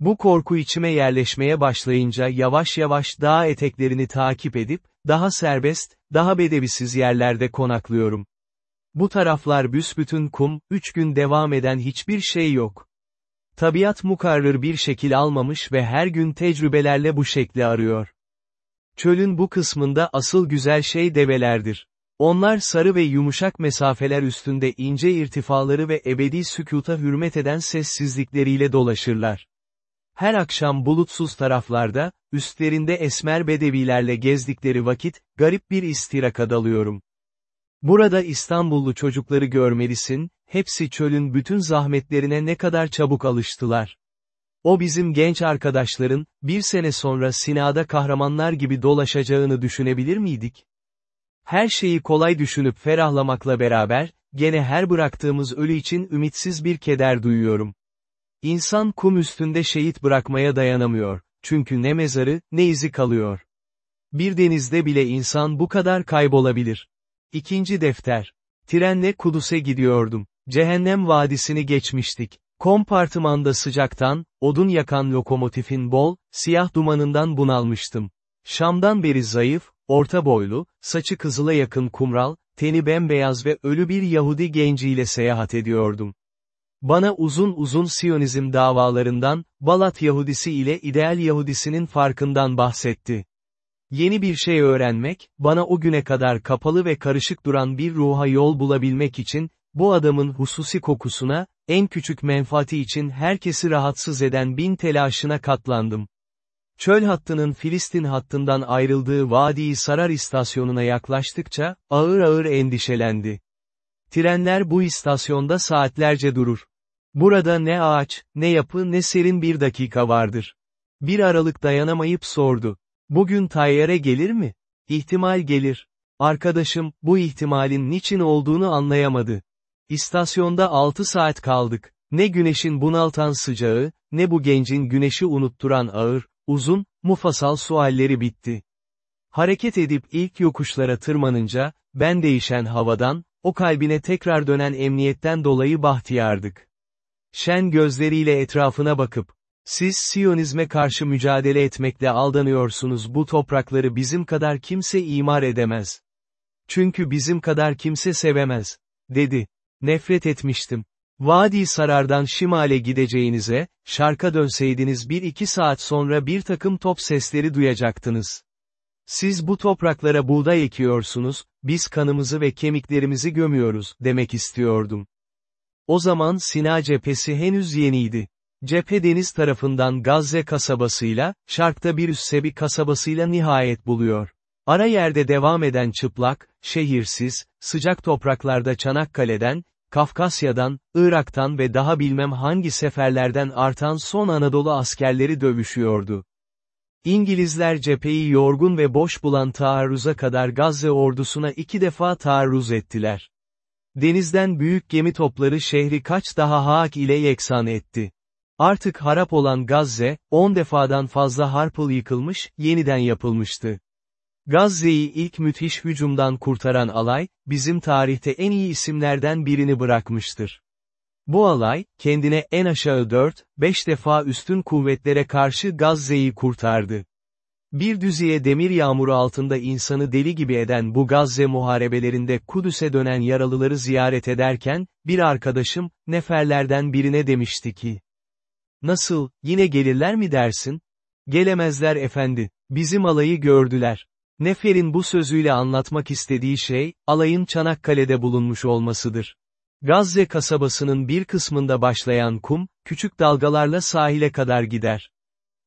Bu korku içime yerleşmeye başlayınca yavaş yavaş dağ eteklerini takip edip, daha serbest, daha bedevisiz yerlerde konaklıyorum. Bu taraflar büsbütün kum, üç gün devam eden hiçbir şey yok. Tabiat mukarrır bir şekil almamış ve her gün tecrübelerle bu şekli arıyor. Çölün bu kısmında asıl güzel şey develerdir. Onlar sarı ve yumuşak mesafeler üstünde ince irtifaları ve ebedi sükuta hürmet eden sessizlikleriyle dolaşırlar. Her akşam bulutsuz taraflarda, üstlerinde esmer bedevilerle gezdikleri vakit, garip bir istiraka dalıyorum. Burada İstanbullu çocukları görmelisin, hepsi çölün bütün zahmetlerine ne kadar çabuk alıştılar. O bizim genç arkadaşların, bir sene sonra Sina'da kahramanlar gibi dolaşacağını düşünebilir miydik? Her şeyi kolay düşünüp ferahlamakla beraber, gene her bıraktığımız ölü için ümitsiz bir keder duyuyorum. İnsan kum üstünde şehit bırakmaya dayanamıyor, çünkü ne mezarı, ne izi kalıyor. Bir denizde bile insan bu kadar kaybolabilir. İkinci defter. Trenle Kudüs'e gidiyordum. Cehennem Vadisi'ni geçmiştik. Kompartımanda sıcaktan, odun yakan lokomotifin bol, siyah dumanından bunalmıştım. Şam'dan beri zayıf, orta boylu, saçı kızıla yakın kumral, teni bembeyaz ve ölü bir Yahudi genciyle seyahat ediyordum. Bana uzun uzun Siyonizm davalarından, Balat Yahudisi ile ideal Yahudisinin farkından bahsetti. Yeni bir şey öğrenmek, bana o güne kadar kapalı ve karışık duran bir ruha yol bulabilmek için, bu adamın hususi kokusuna, en küçük menfaati için herkesi rahatsız eden bin telaşına katlandım. Çöl hattının Filistin hattından ayrıldığı Vadi Sarar istasyonuna yaklaştıkça, ağır ağır endişelendi. Trenler bu istasyonda saatlerce durur. Burada ne ağaç, ne yapı ne serin bir dakika vardır. Bir aralık dayanamayıp sordu. Bugün tayyare gelir mi? İhtimal gelir. Arkadaşım, bu ihtimalin niçin olduğunu anlayamadı. İstasyonda 6 saat kaldık. Ne güneşin bunaltan sıcağı, ne bu gencin güneşi unutturan ağır, uzun, mufasal sualleri bitti. Hareket edip ilk yokuşlara tırmanınca, ben değişen havadan, o kalbine tekrar dönen emniyetten dolayı bahtiyardık. Şen gözleriyle etrafına bakıp, siz Siyonizme karşı mücadele etmekle aldanıyorsunuz bu toprakları bizim kadar kimse imar edemez. Çünkü bizim kadar kimse sevemez, dedi. Nefret etmiştim. Vadi Sarar'dan Şimal'e gideceğinize, şarka dönseydiniz bir iki saat sonra bir takım top sesleri duyacaktınız. Siz bu topraklara buğday ekiyorsunuz, biz kanımızı ve kemiklerimizi gömüyoruz, demek istiyordum. O zaman Sina cephesi henüz yeniydi. Cephe deniz tarafından Gazze kasabasıyla, şarkta bir Üssebi kasabasıyla nihayet buluyor. Ara yerde devam eden çıplak, şehirsiz, sıcak topraklarda Çanakkale'den, Kafkasya'dan, Irak'tan ve daha bilmem hangi seferlerden artan son Anadolu askerleri dövüşüyordu. İngilizler cepheyi yorgun ve boş bulan taarruza kadar Gazze ordusuna iki defa taarruz ettiler. Denizden büyük gemi topları şehri kaç daha haak ile yeksan etti. Artık harap olan Gazze, on defadan fazla harpıl yıkılmış, yeniden yapılmıştı. Gazze'yi ilk müthiş hücumdan kurtaran alay, bizim tarihte en iyi isimlerden birini bırakmıştır. Bu alay, kendine en aşağı 4-5 defa üstün kuvvetlere karşı Gazze'yi kurtardı. Bir düziye demir yağmuru altında insanı deli gibi eden bu Gazze muharebelerinde Kudüs'e dönen yaralıları ziyaret ederken, bir arkadaşım, neferlerden birine demişti ki, Nasıl, yine gelirler mi dersin? Gelemezler efendi, bizim alayı gördüler. Nefer'in bu sözüyle anlatmak istediği şey, alayın Çanakkale'de bulunmuş olmasıdır. Gazze kasabasının bir kısmında başlayan kum, küçük dalgalarla sahile kadar gider.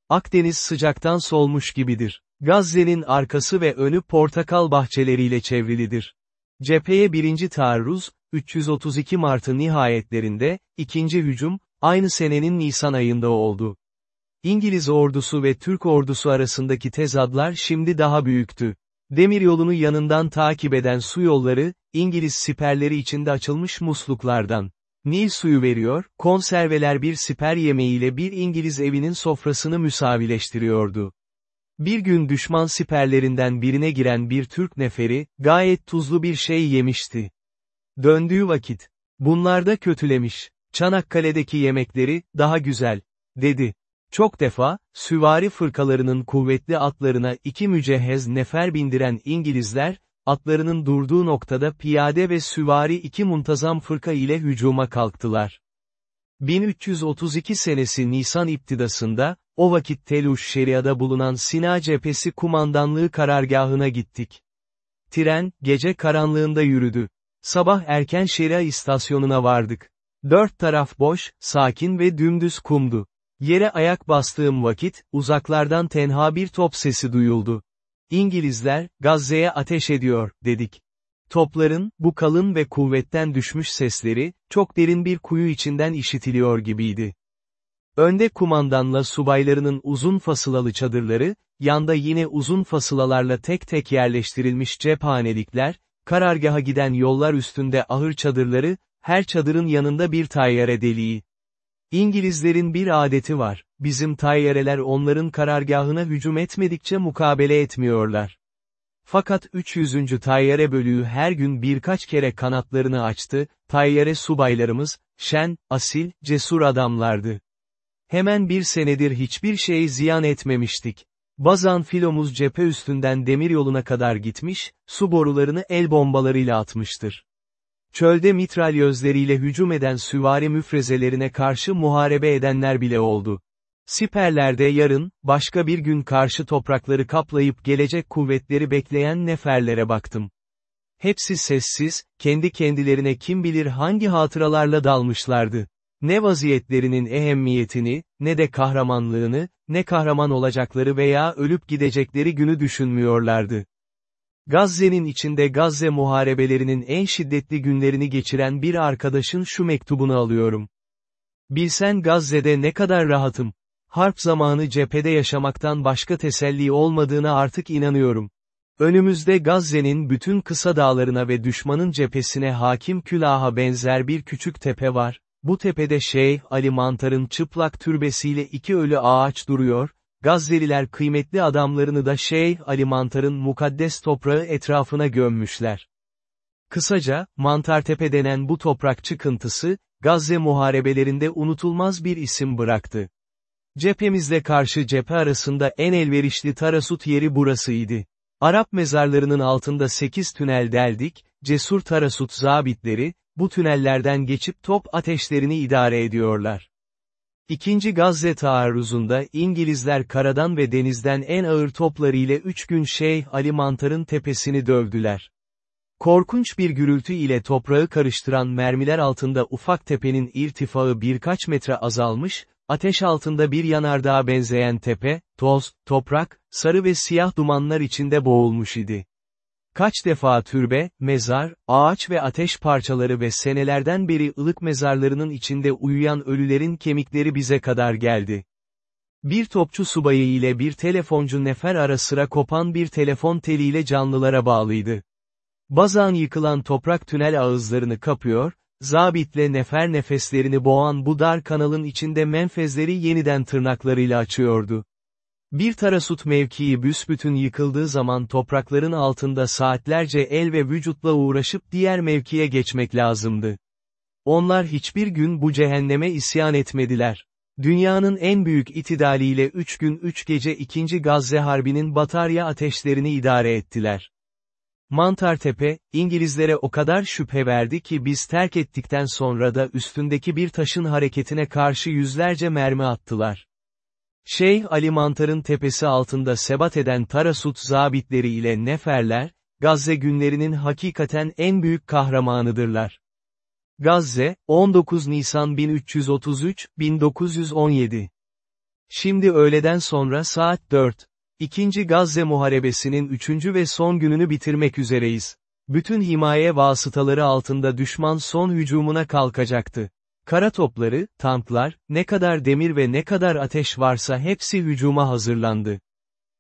Akdeniz sıcaktan solmuş gibidir. Gazze'nin arkası ve önü portakal bahçeleriyle çevrilidir. Cepheye birinci taarruz, 332 Mart'ın nihayetlerinde, ikinci hücum, aynı senenin Nisan ayında oldu. İngiliz ordusu ve Türk ordusu arasındaki tezadlar şimdi daha büyüktü. Demiryolunu yanından takip eden su yolları, İngiliz siperleri içinde açılmış musluklardan. Nil suyu veriyor, konserveler bir siper yemeğiyle bir İngiliz evinin sofrasını müsavileştiriyordu. Bir gün düşman siperlerinden birine giren bir Türk neferi, gayet tuzlu bir şey yemişti. Döndüğü vakit, bunlar da kötülemiş, Çanakkale'deki yemekleri, daha güzel, dedi. Çok defa, süvari fırkalarının kuvvetli atlarına iki mücehhez nefer bindiren İngilizler, atlarının durduğu noktada piyade ve süvari iki muntazam fırka ile hücuma kalktılar. 1332 senesi Nisan iptidasında, o vakit Teluş Şeria'da bulunan Sina cephesi kumandanlığı karargahına gittik. Tren, gece karanlığında yürüdü. Sabah erken Şeria istasyonuna vardık. Dört taraf boş, sakin ve dümdüz kumdu. Yere ayak bastığım vakit, uzaklardan tenha bir top sesi duyuldu. İngilizler, Gazze'ye ateş ediyor, dedik. Topların, bu kalın ve kuvvetten düşmüş sesleri, çok derin bir kuyu içinden işitiliyor gibiydi. Önde kumandanla subaylarının uzun fasılalı çadırları, yanda yine uzun fasılalarla tek tek yerleştirilmiş cephanelikler, karargaha giden yollar üstünde ahır çadırları, her çadırın yanında bir tayyare deliği. İngilizlerin bir adeti var, bizim tayyareler onların karargahına hücum etmedikçe mukabele etmiyorlar. Fakat 300. tayyare bölüğü her gün birkaç kere kanatlarını açtı, tayyare subaylarımız, şen, asil, cesur adamlardı. Hemen bir senedir hiçbir şey ziyan etmemiştik. Bazan filomuz cephe üstünden demiryoluna kadar gitmiş, su borularını el bombalarıyla atmıştır. Çölde mitralyözleriyle hücum eden süvari müfrezelerine karşı muharebe edenler bile oldu. Siperlerde yarın, başka bir gün karşı toprakları kaplayıp gelecek kuvvetleri bekleyen neferlere baktım. Hepsi sessiz, kendi kendilerine kim bilir hangi hatıralarla dalmışlardı. Ne vaziyetlerinin ehemmiyetini, ne de kahramanlığını, ne kahraman olacakları veya ölüp gidecekleri günü düşünmüyorlardı. Gazze'nin içinde Gazze muharebelerinin en şiddetli günlerini geçiren bir arkadaşın şu mektubunu alıyorum. Bilsen Gazze'de ne kadar rahatım. Harp zamanı cephede yaşamaktan başka teselli olmadığına artık inanıyorum. Önümüzde Gazze'nin bütün kısa dağlarına ve düşmanın cephesine hakim külaha benzer bir küçük tepe var. Bu tepede Şeyh Ali Mantar'ın çıplak türbesiyle iki ölü ağaç duruyor, Gazze'liler kıymetli adamlarını da Şeyh Ali Mantar'ın mukaddes toprağı etrafına gömmüşler. Kısaca, Mantartepe denen bu toprak çıkıntısı, Gazze muharebelerinde unutulmaz bir isim bıraktı. Cephemizle karşı cephe arasında en elverişli Tarasut yeri burasıydı. Arap mezarlarının altında 8 tünel deldik, cesur Tarasut zabitleri, bu tünellerden geçip top ateşlerini idare ediyorlar. İkinci Gazze taarruzunda İngilizler karadan ve denizden en ağır topları ile 3 gün Şeyh Ali Mantar'ın tepesini dövdüler. Korkunç bir gürültü ile toprağı karıştıran mermiler altında ufak tepenin irtifağı birkaç metre azalmış, ateş altında bir yanardağa benzeyen tepe, toz, toprak, sarı ve siyah dumanlar içinde boğulmuş idi. Kaç defa türbe, mezar, ağaç ve ateş parçaları ve senelerden beri ılık mezarlarının içinde uyuyan ölülerin kemikleri bize kadar geldi. Bir topçu subayı ile bir telefoncu nefer ara sıra kopan bir telefon teliyle canlılara bağlıydı. Bazan yıkılan toprak tünel ağızlarını kapıyor, zabitle nefer nefeslerini boğan bu dar kanalın içinde menfezleri yeniden tırnaklarıyla açıyordu. Bir tarasut mevkii büsbütün yıkıldığı zaman toprakların altında saatlerce el ve vücutla uğraşıp diğer mevkiye geçmek lazımdı. Onlar hiçbir gün bu cehenneme isyan etmediler. Dünyanın en büyük itidaliyle üç gün üç gece ikinci Gazze Harbi'nin batarya ateşlerini idare ettiler. Mantartepe, İngilizlere o kadar şüphe verdi ki biz terk ettikten sonra da üstündeki bir taşın hareketine karşı yüzlerce mermi attılar. Şeyh Ali Mantar'ın tepesi altında sebat eden Tarasut zabitleri ile Neferler, Gazze günlerinin hakikaten en büyük kahramanıdırlar. Gazze, 19 Nisan 1333, 1917. Şimdi öğleden sonra saat 4. İkinci Gazze Muharebesi'nin üçüncü ve son gününü bitirmek üzereyiz. Bütün himaye vasıtaları altında düşman son hücumuna kalkacaktı. Kara topları, tanklar, ne kadar demir ve ne kadar ateş varsa hepsi hücuma hazırlandı.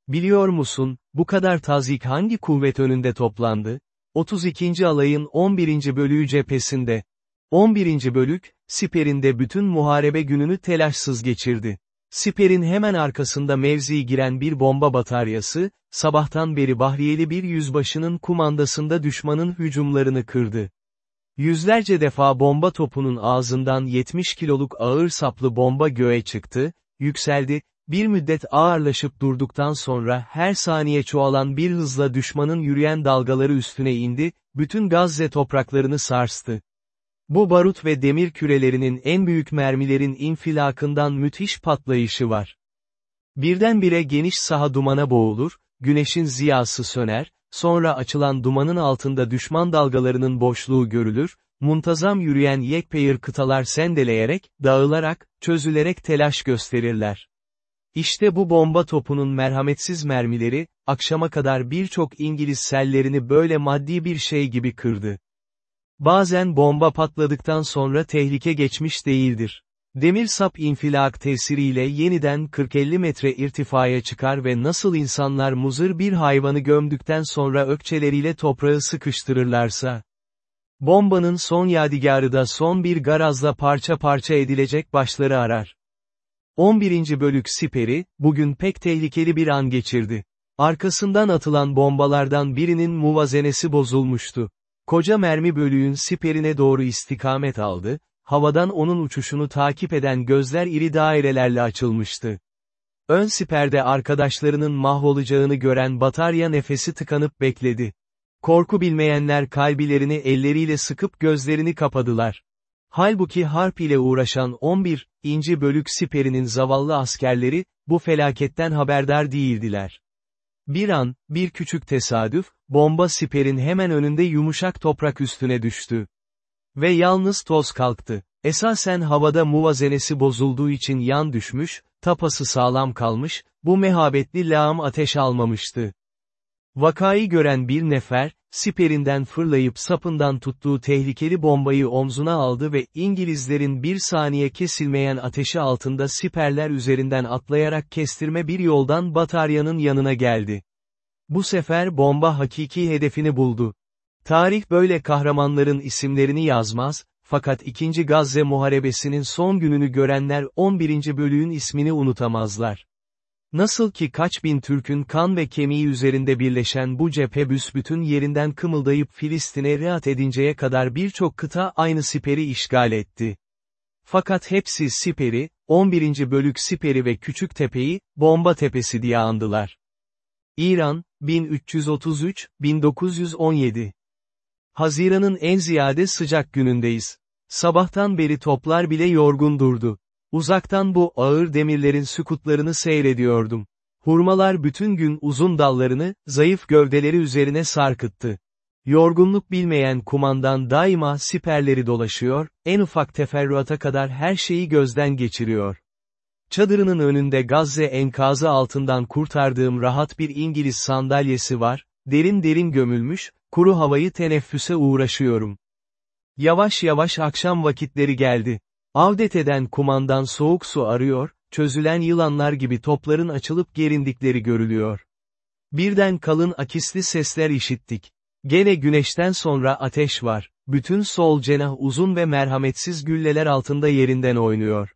Biliyor musun, bu kadar tazik hangi kuvvet önünde toplandı? 32. alayın 11. bölüğü cephesinde. 11. bölük, siperinde bütün muharebe gününü telaşsız geçirdi. Siper'in hemen arkasında mevziyi giren bir bomba bataryası, sabahtan beri Bahriyeli bir yüzbaşının kumandasında düşmanın hücumlarını kırdı. Yüzlerce defa bomba topunun ağzından 70 kiloluk ağır saplı bomba göğe çıktı, yükseldi, bir müddet ağırlaşıp durduktan sonra her saniye çoğalan bir hızla düşmanın yürüyen dalgaları üstüne indi, bütün Gazze topraklarını sarstı. Bu barut ve demir kürelerinin en büyük mermilerin infilakından müthiş patlayışı var. Birdenbire geniş saha dumana boğulur, güneşin ziyası söner, sonra açılan dumanın altında düşman dalgalarının boşluğu görülür, muntazam yürüyen yekpeyir kıtalar sendeleyerek, dağılarak, çözülerek telaş gösterirler. İşte bu bomba topunun merhametsiz mermileri, akşama kadar birçok İngiliz sellerini böyle maddi bir şey gibi kırdı. Bazen bomba patladıktan sonra tehlike geçmiş değildir. Demir sap infilak tesiriyle yeniden 40-50 metre irtifaya çıkar ve nasıl insanlar muzır bir hayvanı gömdükten sonra ökçeleriyle toprağı sıkıştırırlarsa. Bombanın son yadigarı da son bir garazla parça parça edilecek başları arar. 11. bölük siperi, bugün pek tehlikeli bir an geçirdi. Arkasından atılan bombalardan birinin muvazenesi bozulmuştu. Koca mermi bölüğün siperine doğru istikamet aldı, havadan onun uçuşunu takip eden gözler iri dairelerle açılmıştı. Ön siperde arkadaşlarının mahvolacağını gören batarya nefesi tıkanıp bekledi. Korku bilmeyenler kalbilerini elleriyle sıkıp gözlerini kapadılar. Halbuki harp ile uğraşan 11. inci bölük siperinin zavallı askerleri, bu felaketten haberdar değildiler. Bir an, bir küçük tesadüf, bomba siperin hemen önünde yumuşak toprak üstüne düştü. Ve yalnız toz kalktı. Esasen havada muvazenesi bozulduğu için yan düşmüş, tapası sağlam kalmış, bu mehabetli lağım ateş almamıştı. Vakayı gören bir nefer, siperinden fırlayıp sapından tuttuğu tehlikeli bombayı omzuna aldı ve İngilizlerin bir saniye kesilmeyen ateşi altında siperler üzerinden atlayarak kestirme bir yoldan bataryanın yanına geldi. Bu sefer bomba hakiki hedefini buldu. Tarih böyle kahramanların isimlerini yazmaz, fakat 2. Gazze Muharebesi'nin son gününü görenler 11. bölüğün ismini unutamazlar. Nasıl ki kaç bin Türk'ün kan ve kemiği üzerinde birleşen bu cephe büsbütün yerinden kımıldayıp Filistin'e riat edinceye kadar birçok kıta aynı siperi işgal etti. Fakat hepsi siperi, 11. bölük siperi ve Küçük Tepe'yi, Bomba Tepesi diye andılar. İran, 1333-1917 Haziran'ın en ziyade sıcak günündeyiz. Sabahtan beri toplar bile yorgun durdu. Uzaktan bu ağır demirlerin sükutlarını seyrediyordum. Hurmalar bütün gün uzun dallarını, zayıf gövdeleri üzerine sarkıttı. Yorgunluk bilmeyen kumandan daima siperleri dolaşıyor, en ufak teferruata kadar her şeyi gözden geçiriyor. Çadırının önünde Gazze enkazı altından kurtardığım rahat bir İngiliz sandalyesi var, derin derin gömülmüş, kuru havayı teneffüse uğraşıyorum. Yavaş yavaş akşam vakitleri geldi. Avdet eden kumandan soğuk su arıyor, çözülen yılanlar gibi topların açılıp gerindikleri görülüyor. Birden kalın akisli sesler işittik. Gene güneşten sonra ateş var, bütün sol cenah uzun ve merhametsiz gülleler altında yerinden oynuyor.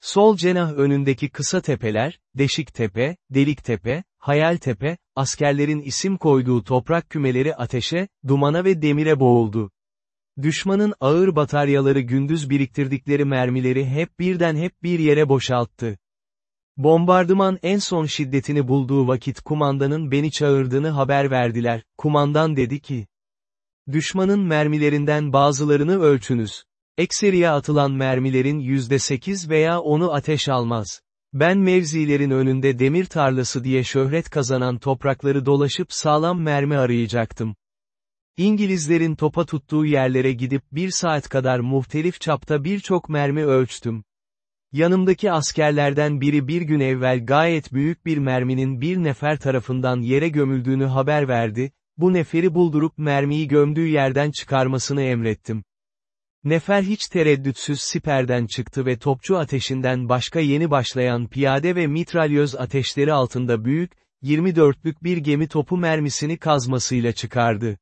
Sol cenah önündeki kısa tepeler, Deşik Tepe, Delik Tepe, Hayal Tepe, askerlerin isim koyduğu toprak kümeleri ateşe, dumana ve demire boğuldu. Düşmanın ağır bataryaları gündüz biriktirdikleri mermileri hep birden hep bir yere boşalttı. Bombardıman en son şiddetini bulduğu vakit kumandanın beni çağırdığını haber verdiler, kumandan dedi ki, Düşmanın mermilerinden bazılarını ölçünüz. Ekseriye atılan mermilerin %8 veya 10'u ateş almaz. Ben mevzilerin önünde demir tarlası diye şöhret kazanan toprakları dolaşıp sağlam mermi arayacaktım. İngilizlerin topa tuttuğu yerlere gidip bir saat kadar muhtelif çapta birçok mermi ölçtüm. Yanımdaki askerlerden biri bir gün evvel gayet büyük bir merminin bir nefer tarafından yere gömüldüğünü haber verdi, bu neferi buldurup mermiyi gömdüğü yerden çıkarmasını emrettim. Nefer hiç tereddütsüz siperden çıktı ve topçu ateşinden başka yeni başlayan piyade ve mitralyöz ateşleri altında büyük, 24'lük bir gemi topu mermisini kazmasıyla çıkardı.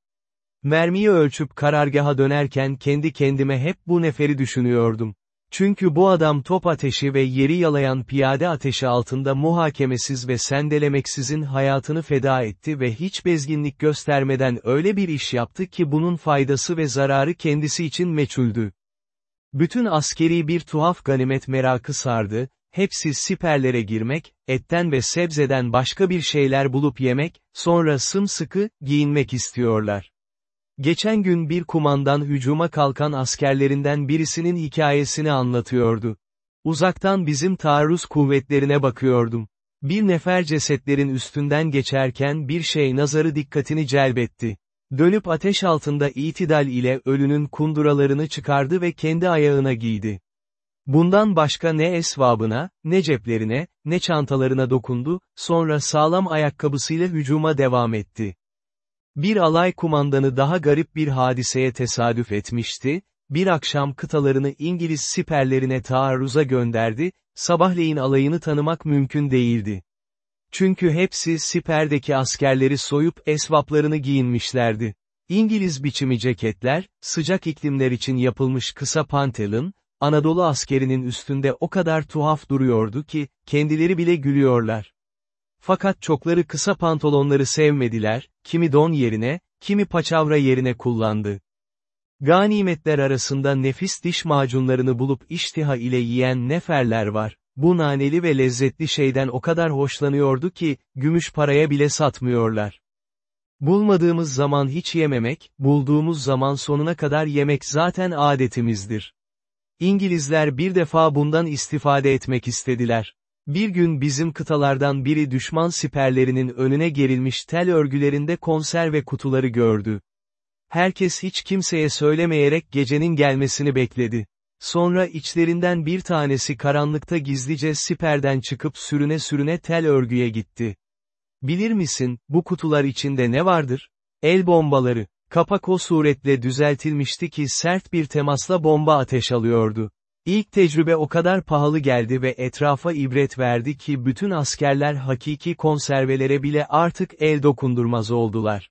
Mermiyi ölçüp karargaha dönerken kendi kendime hep bu neferi düşünüyordum. Çünkü bu adam top ateşi ve yeri yalayan piyade ateşi altında muhakemesiz ve sendelemeksizin hayatını feda etti ve hiç bezginlik göstermeden öyle bir iş yaptı ki bunun faydası ve zararı kendisi için meçhuldü. Bütün askeri bir tuhaf ganimet merakı sardı, hepsi siperlere girmek, etten ve sebzeden başka bir şeyler bulup yemek, sonra sımsıkı, giyinmek istiyorlar. Geçen gün bir kumandan hücuma kalkan askerlerinden birisinin hikayesini anlatıyordu. Uzaktan bizim taarruz kuvvetlerine bakıyordum. Bir nefer cesetlerin üstünden geçerken bir şey nazarı dikkatini celbetti. Dönüp ateş altında itidal ile ölünün kunduralarını çıkardı ve kendi ayağına giydi. Bundan başka ne esvabına, ne ceplerine, ne çantalarına dokundu, sonra sağlam ayakkabısıyla hücuma devam etti. Bir alay kumandanı daha garip bir hadiseye tesadüf etmişti, bir akşam kıtalarını İngiliz siperlerine taarruza gönderdi, sabahleyin alayını tanımak mümkün değildi. Çünkü hepsi siperdeki askerleri soyup esvaplarını giyinmişlerdi. İngiliz biçimi ceketler, sıcak iklimler için yapılmış kısa pantelon, Anadolu askerinin üstünde o kadar tuhaf duruyordu ki, kendileri bile gülüyorlar. Fakat çokları kısa pantolonları sevmediler, kimi don yerine, kimi paçavra yerine kullandı. Ganimetler arasında nefis diş macunlarını bulup iştiha ile yiyen neferler var. Bu naneli ve lezzetli şeyden o kadar hoşlanıyordu ki, gümüş paraya bile satmıyorlar. Bulmadığımız zaman hiç yememek, bulduğumuz zaman sonuna kadar yemek zaten adetimizdir. İngilizler bir defa bundan istifade etmek istediler. Bir gün bizim kıtalardan biri düşman siperlerinin önüne gerilmiş tel örgülerinde konserve kutuları gördü. Herkes hiç kimseye söylemeyerek gecenin gelmesini bekledi. Sonra içlerinden bir tanesi karanlıkta gizlice siperden çıkıp sürüne sürüne tel örgüye gitti. Bilir misin, bu kutular içinde ne vardır? El bombaları. Kapak o suretle düzeltilmişti ki sert bir temasla bomba ateş alıyordu. İlk tecrübe o kadar pahalı geldi ve etrafa ibret verdi ki bütün askerler hakiki konservelere bile artık el dokundurmaz oldular.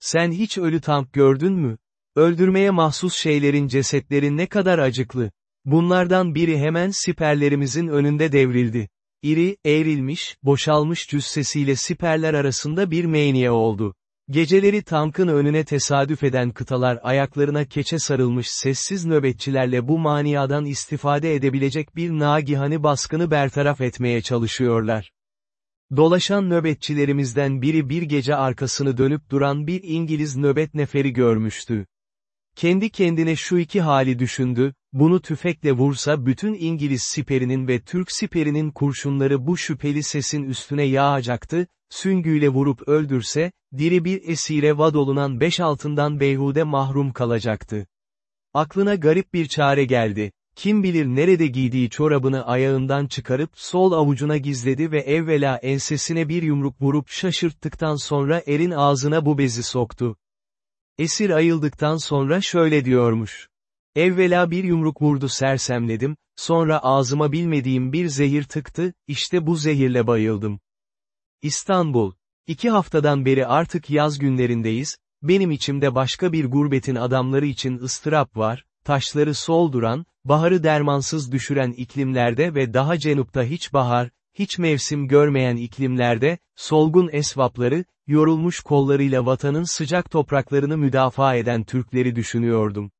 Sen hiç ölü tank gördün mü? Öldürmeye mahsus şeylerin cesetleri ne kadar acıklı. Bunlardan biri hemen siperlerimizin önünde devrildi. iri, eğrilmiş, boşalmış cüssesiyle siperler arasında bir meyniye oldu. Geceleri tankın önüne tesadüf eden kıtalar ayaklarına keçe sarılmış sessiz nöbetçilerle bu maniadan istifade edebilecek bir nagihani baskını bertaraf etmeye çalışıyorlar. Dolaşan nöbetçilerimizden biri bir gece arkasını dönüp duran bir İngiliz nöbet neferi görmüştü. Kendi kendine şu iki hali düşündü, bunu tüfekle vursa bütün İngiliz siperinin ve Türk siperinin kurşunları bu şüpheli sesin üstüne yağacaktı, süngüyle vurup öldürse, diri bir esire vadolunan beş altından beyhude mahrum kalacaktı. Aklına garip bir çare geldi. Kim bilir nerede giydiği çorabını ayağından çıkarıp sol avucuna gizledi ve evvela ensesine bir yumruk vurup şaşırttıktan sonra erin ağzına bu bezi soktu. Esir ayıldıktan sonra şöyle diyormuş. Evvela bir yumruk vurdu sersemledim, sonra ağzıma bilmediğim bir zehir tıktı, işte bu zehirle bayıldım. İstanbul. İki haftadan beri artık yaz günlerindeyiz, benim içimde başka bir gurbetin adamları için ıstırap var, taşları solduran, baharı dermansız düşüren iklimlerde ve daha cenupta hiç bahar, hiç mevsim görmeyen iklimlerde, solgun esvapları, yorulmuş kollarıyla vatanın sıcak topraklarını müdafaa eden Türkleri düşünüyordum.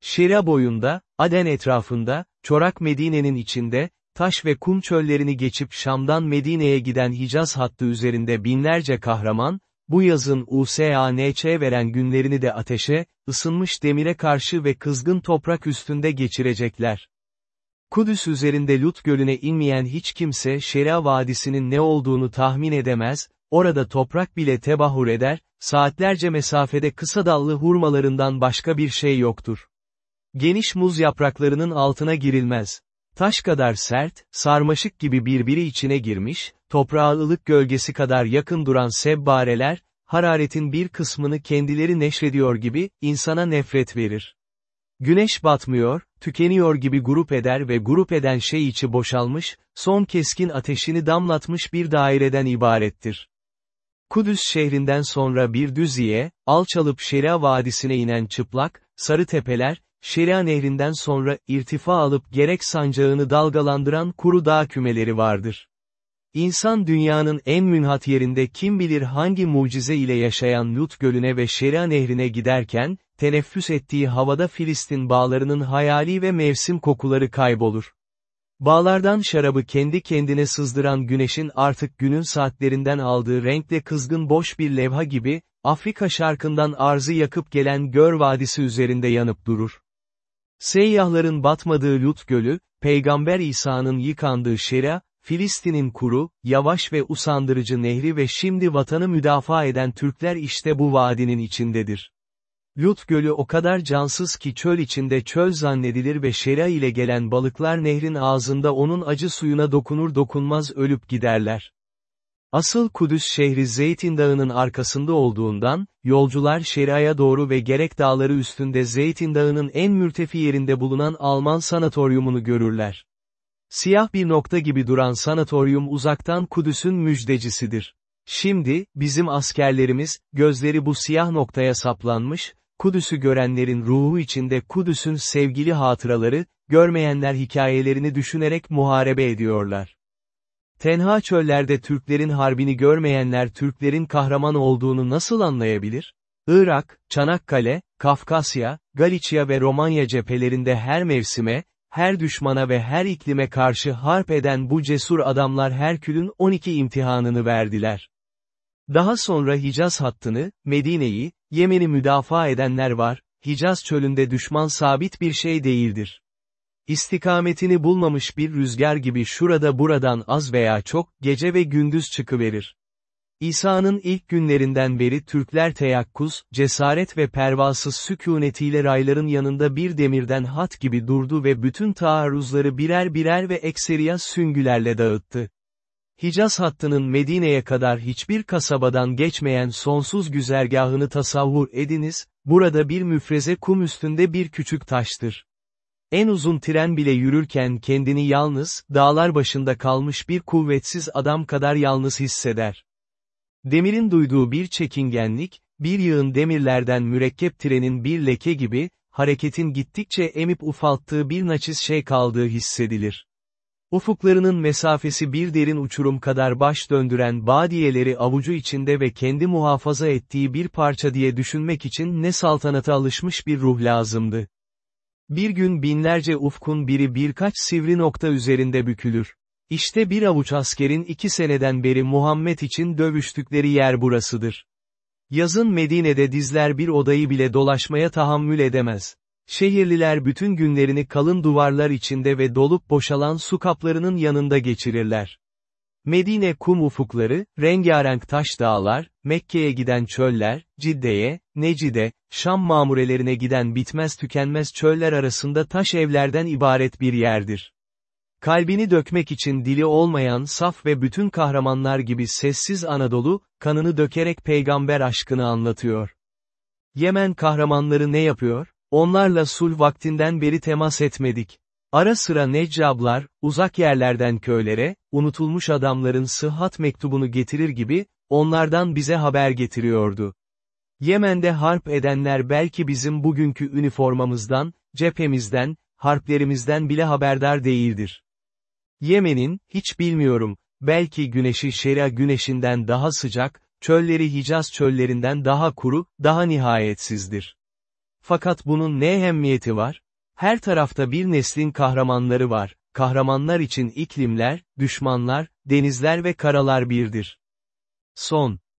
Şira boyunda, Aden etrafında, Çorak Medine'nin içinde, taş ve kum çöllerini geçip Şam'dan Medine'ye giden Hicaz hattı üzerinde binlerce kahraman, bu yazın USANÇ veren günlerini de ateşe, ısınmış demire karşı ve kızgın toprak üstünde geçirecekler. Kudüs üzerinde Lut Gölü'ne inmeyen hiç kimse Şeria Vadisi'nin ne olduğunu tahmin edemez, orada toprak bile tebahur eder, saatlerce mesafede kısa dallı hurmalarından başka bir şey yoktur. Geniş muz yapraklarının altına girilmez. Taş kadar sert, sarmaşık gibi birbiri içine girmiş, toprağa ılık gölgesi kadar yakın duran sebbareler, hararetin bir kısmını kendileri neşrediyor gibi, insana nefret verir. Güneş batmıyor, tükeniyor gibi grup eder ve grup eden şey içi boşalmış, son keskin ateşini damlatmış bir daireden ibarettir. Kudüs şehrinden sonra bir düziye, alçalıp Şeria Vadisi'ne inen çıplak, sarı tepeler, Şeria Nehri'nden sonra irtifa alıp gerek sancağını dalgalandıran kuru dağ kümeleri vardır. İnsan dünyanın en münhat yerinde kim bilir hangi mucize ile yaşayan Lut Gölü'ne ve Şeria Nehri'ne giderken, teneffüs ettiği havada Filistin bağlarının hayali ve mevsim kokuları kaybolur. Bağlardan şarabı kendi kendine sızdıran güneşin artık günün saatlerinden aldığı renkle kızgın boş bir levha gibi, Afrika şarkından arzı yakıp gelen Gör Vadisi üzerinde yanıp durur. Seyyahların batmadığı Lut Gölü, Peygamber İsa'nın yıkandığı Şera, Filistin'in kuru, yavaş ve usandırıcı nehri ve şimdi vatanı müdafaa eden Türkler işte bu vadinin içindedir. Lut Gölü o kadar cansız ki çöl içinde çöl zannedilir ve Şera ile gelen balıklar nehrin ağzında onun acı suyuna dokunur dokunmaz ölüp giderler. Asıl Kudüs şehri Zeytin Dağı'nın arkasında olduğundan, yolcular Şeria'ya doğru ve gerek dağları üstünde Zeytin Dağı'nın en mürtefi yerinde bulunan Alman sanatoryumunu görürler. Siyah bir nokta gibi duran sanatoryum uzaktan Kudüs'ün müjdecisidir. Şimdi, bizim askerlerimiz, gözleri bu siyah noktaya saplanmış, Kudüs'ü görenlerin ruhu içinde Kudüs'ün sevgili hatıraları, görmeyenler hikayelerini düşünerek muharebe ediyorlar. Tenha çöllerde Türklerin harbini görmeyenler Türklerin kahraman olduğunu nasıl anlayabilir? Irak, Çanakkale, Kafkasya, Galicia ve Romanya cephelerinde her mevsime, her düşmana ve her iklime karşı harp eden bu cesur adamlar Herkül'ün 12 imtihanını verdiler. Daha sonra Hicaz hattını, Medine'yi, Yemen'i müdafaa edenler var, Hicaz çölünde düşman sabit bir şey değildir. İstikametini bulmamış bir rüzgar gibi şurada buradan az veya çok, gece ve gündüz çıkıverir. İsa'nın ilk günlerinden beri Türkler teyakkuz, cesaret ve pervasız sükunetiyle rayların yanında bir demirden hat gibi durdu ve bütün taarruzları birer birer ve ekseriya süngülerle dağıttı. Hicaz hattının Medine'ye kadar hiçbir kasabadan geçmeyen sonsuz güzergahını tasavvur ediniz, burada bir müfreze kum üstünde bir küçük taştır. En uzun tren bile yürürken kendini yalnız, dağlar başında kalmış bir kuvvetsiz adam kadar yalnız hisseder. Demirin duyduğu bir çekingenlik, bir yığın demirlerden mürekkep trenin bir leke gibi, hareketin gittikçe emip ufalttığı bir naçiz şey kaldığı hissedilir. Ufuklarının mesafesi bir derin uçurum kadar baş döndüren badiyeleri avucu içinde ve kendi muhafaza ettiği bir parça diye düşünmek için ne saltanata alışmış bir ruh lazımdı. Bir gün binlerce ufkun biri birkaç sivri nokta üzerinde bükülür. İşte bir avuç askerin iki seneden beri Muhammed için dövüştükleri yer burasıdır. Yazın Medine'de dizler bir odayı bile dolaşmaya tahammül edemez. Şehirliler bütün günlerini kalın duvarlar içinde ve dolup boşalan su kaplarının yanında geçirirler. Medine kum ufukları, rengarenk taş dağlar, Mekke'ye giden çöller, Cidde'ye, Necide, Şam mamurelerine giden bitmez tükenmez çöller arasında taş evlerden ibaret bir yerdir. Kalbini dökmek için dili olmayan saf ve bütün kahramanlar gibi sessiz Anadolu, kanını dökerek peygamber aşkını anlatıyor. Yemen kahramanları ne yapıyor? Onlarla sulh vaktinden beri temas etmedik. Ara sıra neccablar, uzak yerlerden köylere, unutulmuş adamların sıhhat mektubunu getirir gibi, onlardan bize haber getiriyordu. Yemen'de harp edenler belki bizim bugünkü üniformamızdan, cephemizden, harplerimizden bile haberdar değildir. Yemen'in, hiç bilmiyorum, belki güneşi Şeria güneşinden daha sıcak, çölleri Hicaz çöllerinden daha kuru, daha nihayetsizdir. Fakat bunun ne ehemmiyeti var? Her tarafta bir neslin kahramanları var, kahramanlar için iklimler, düşmanlar, denizler ve karalar birdir. Son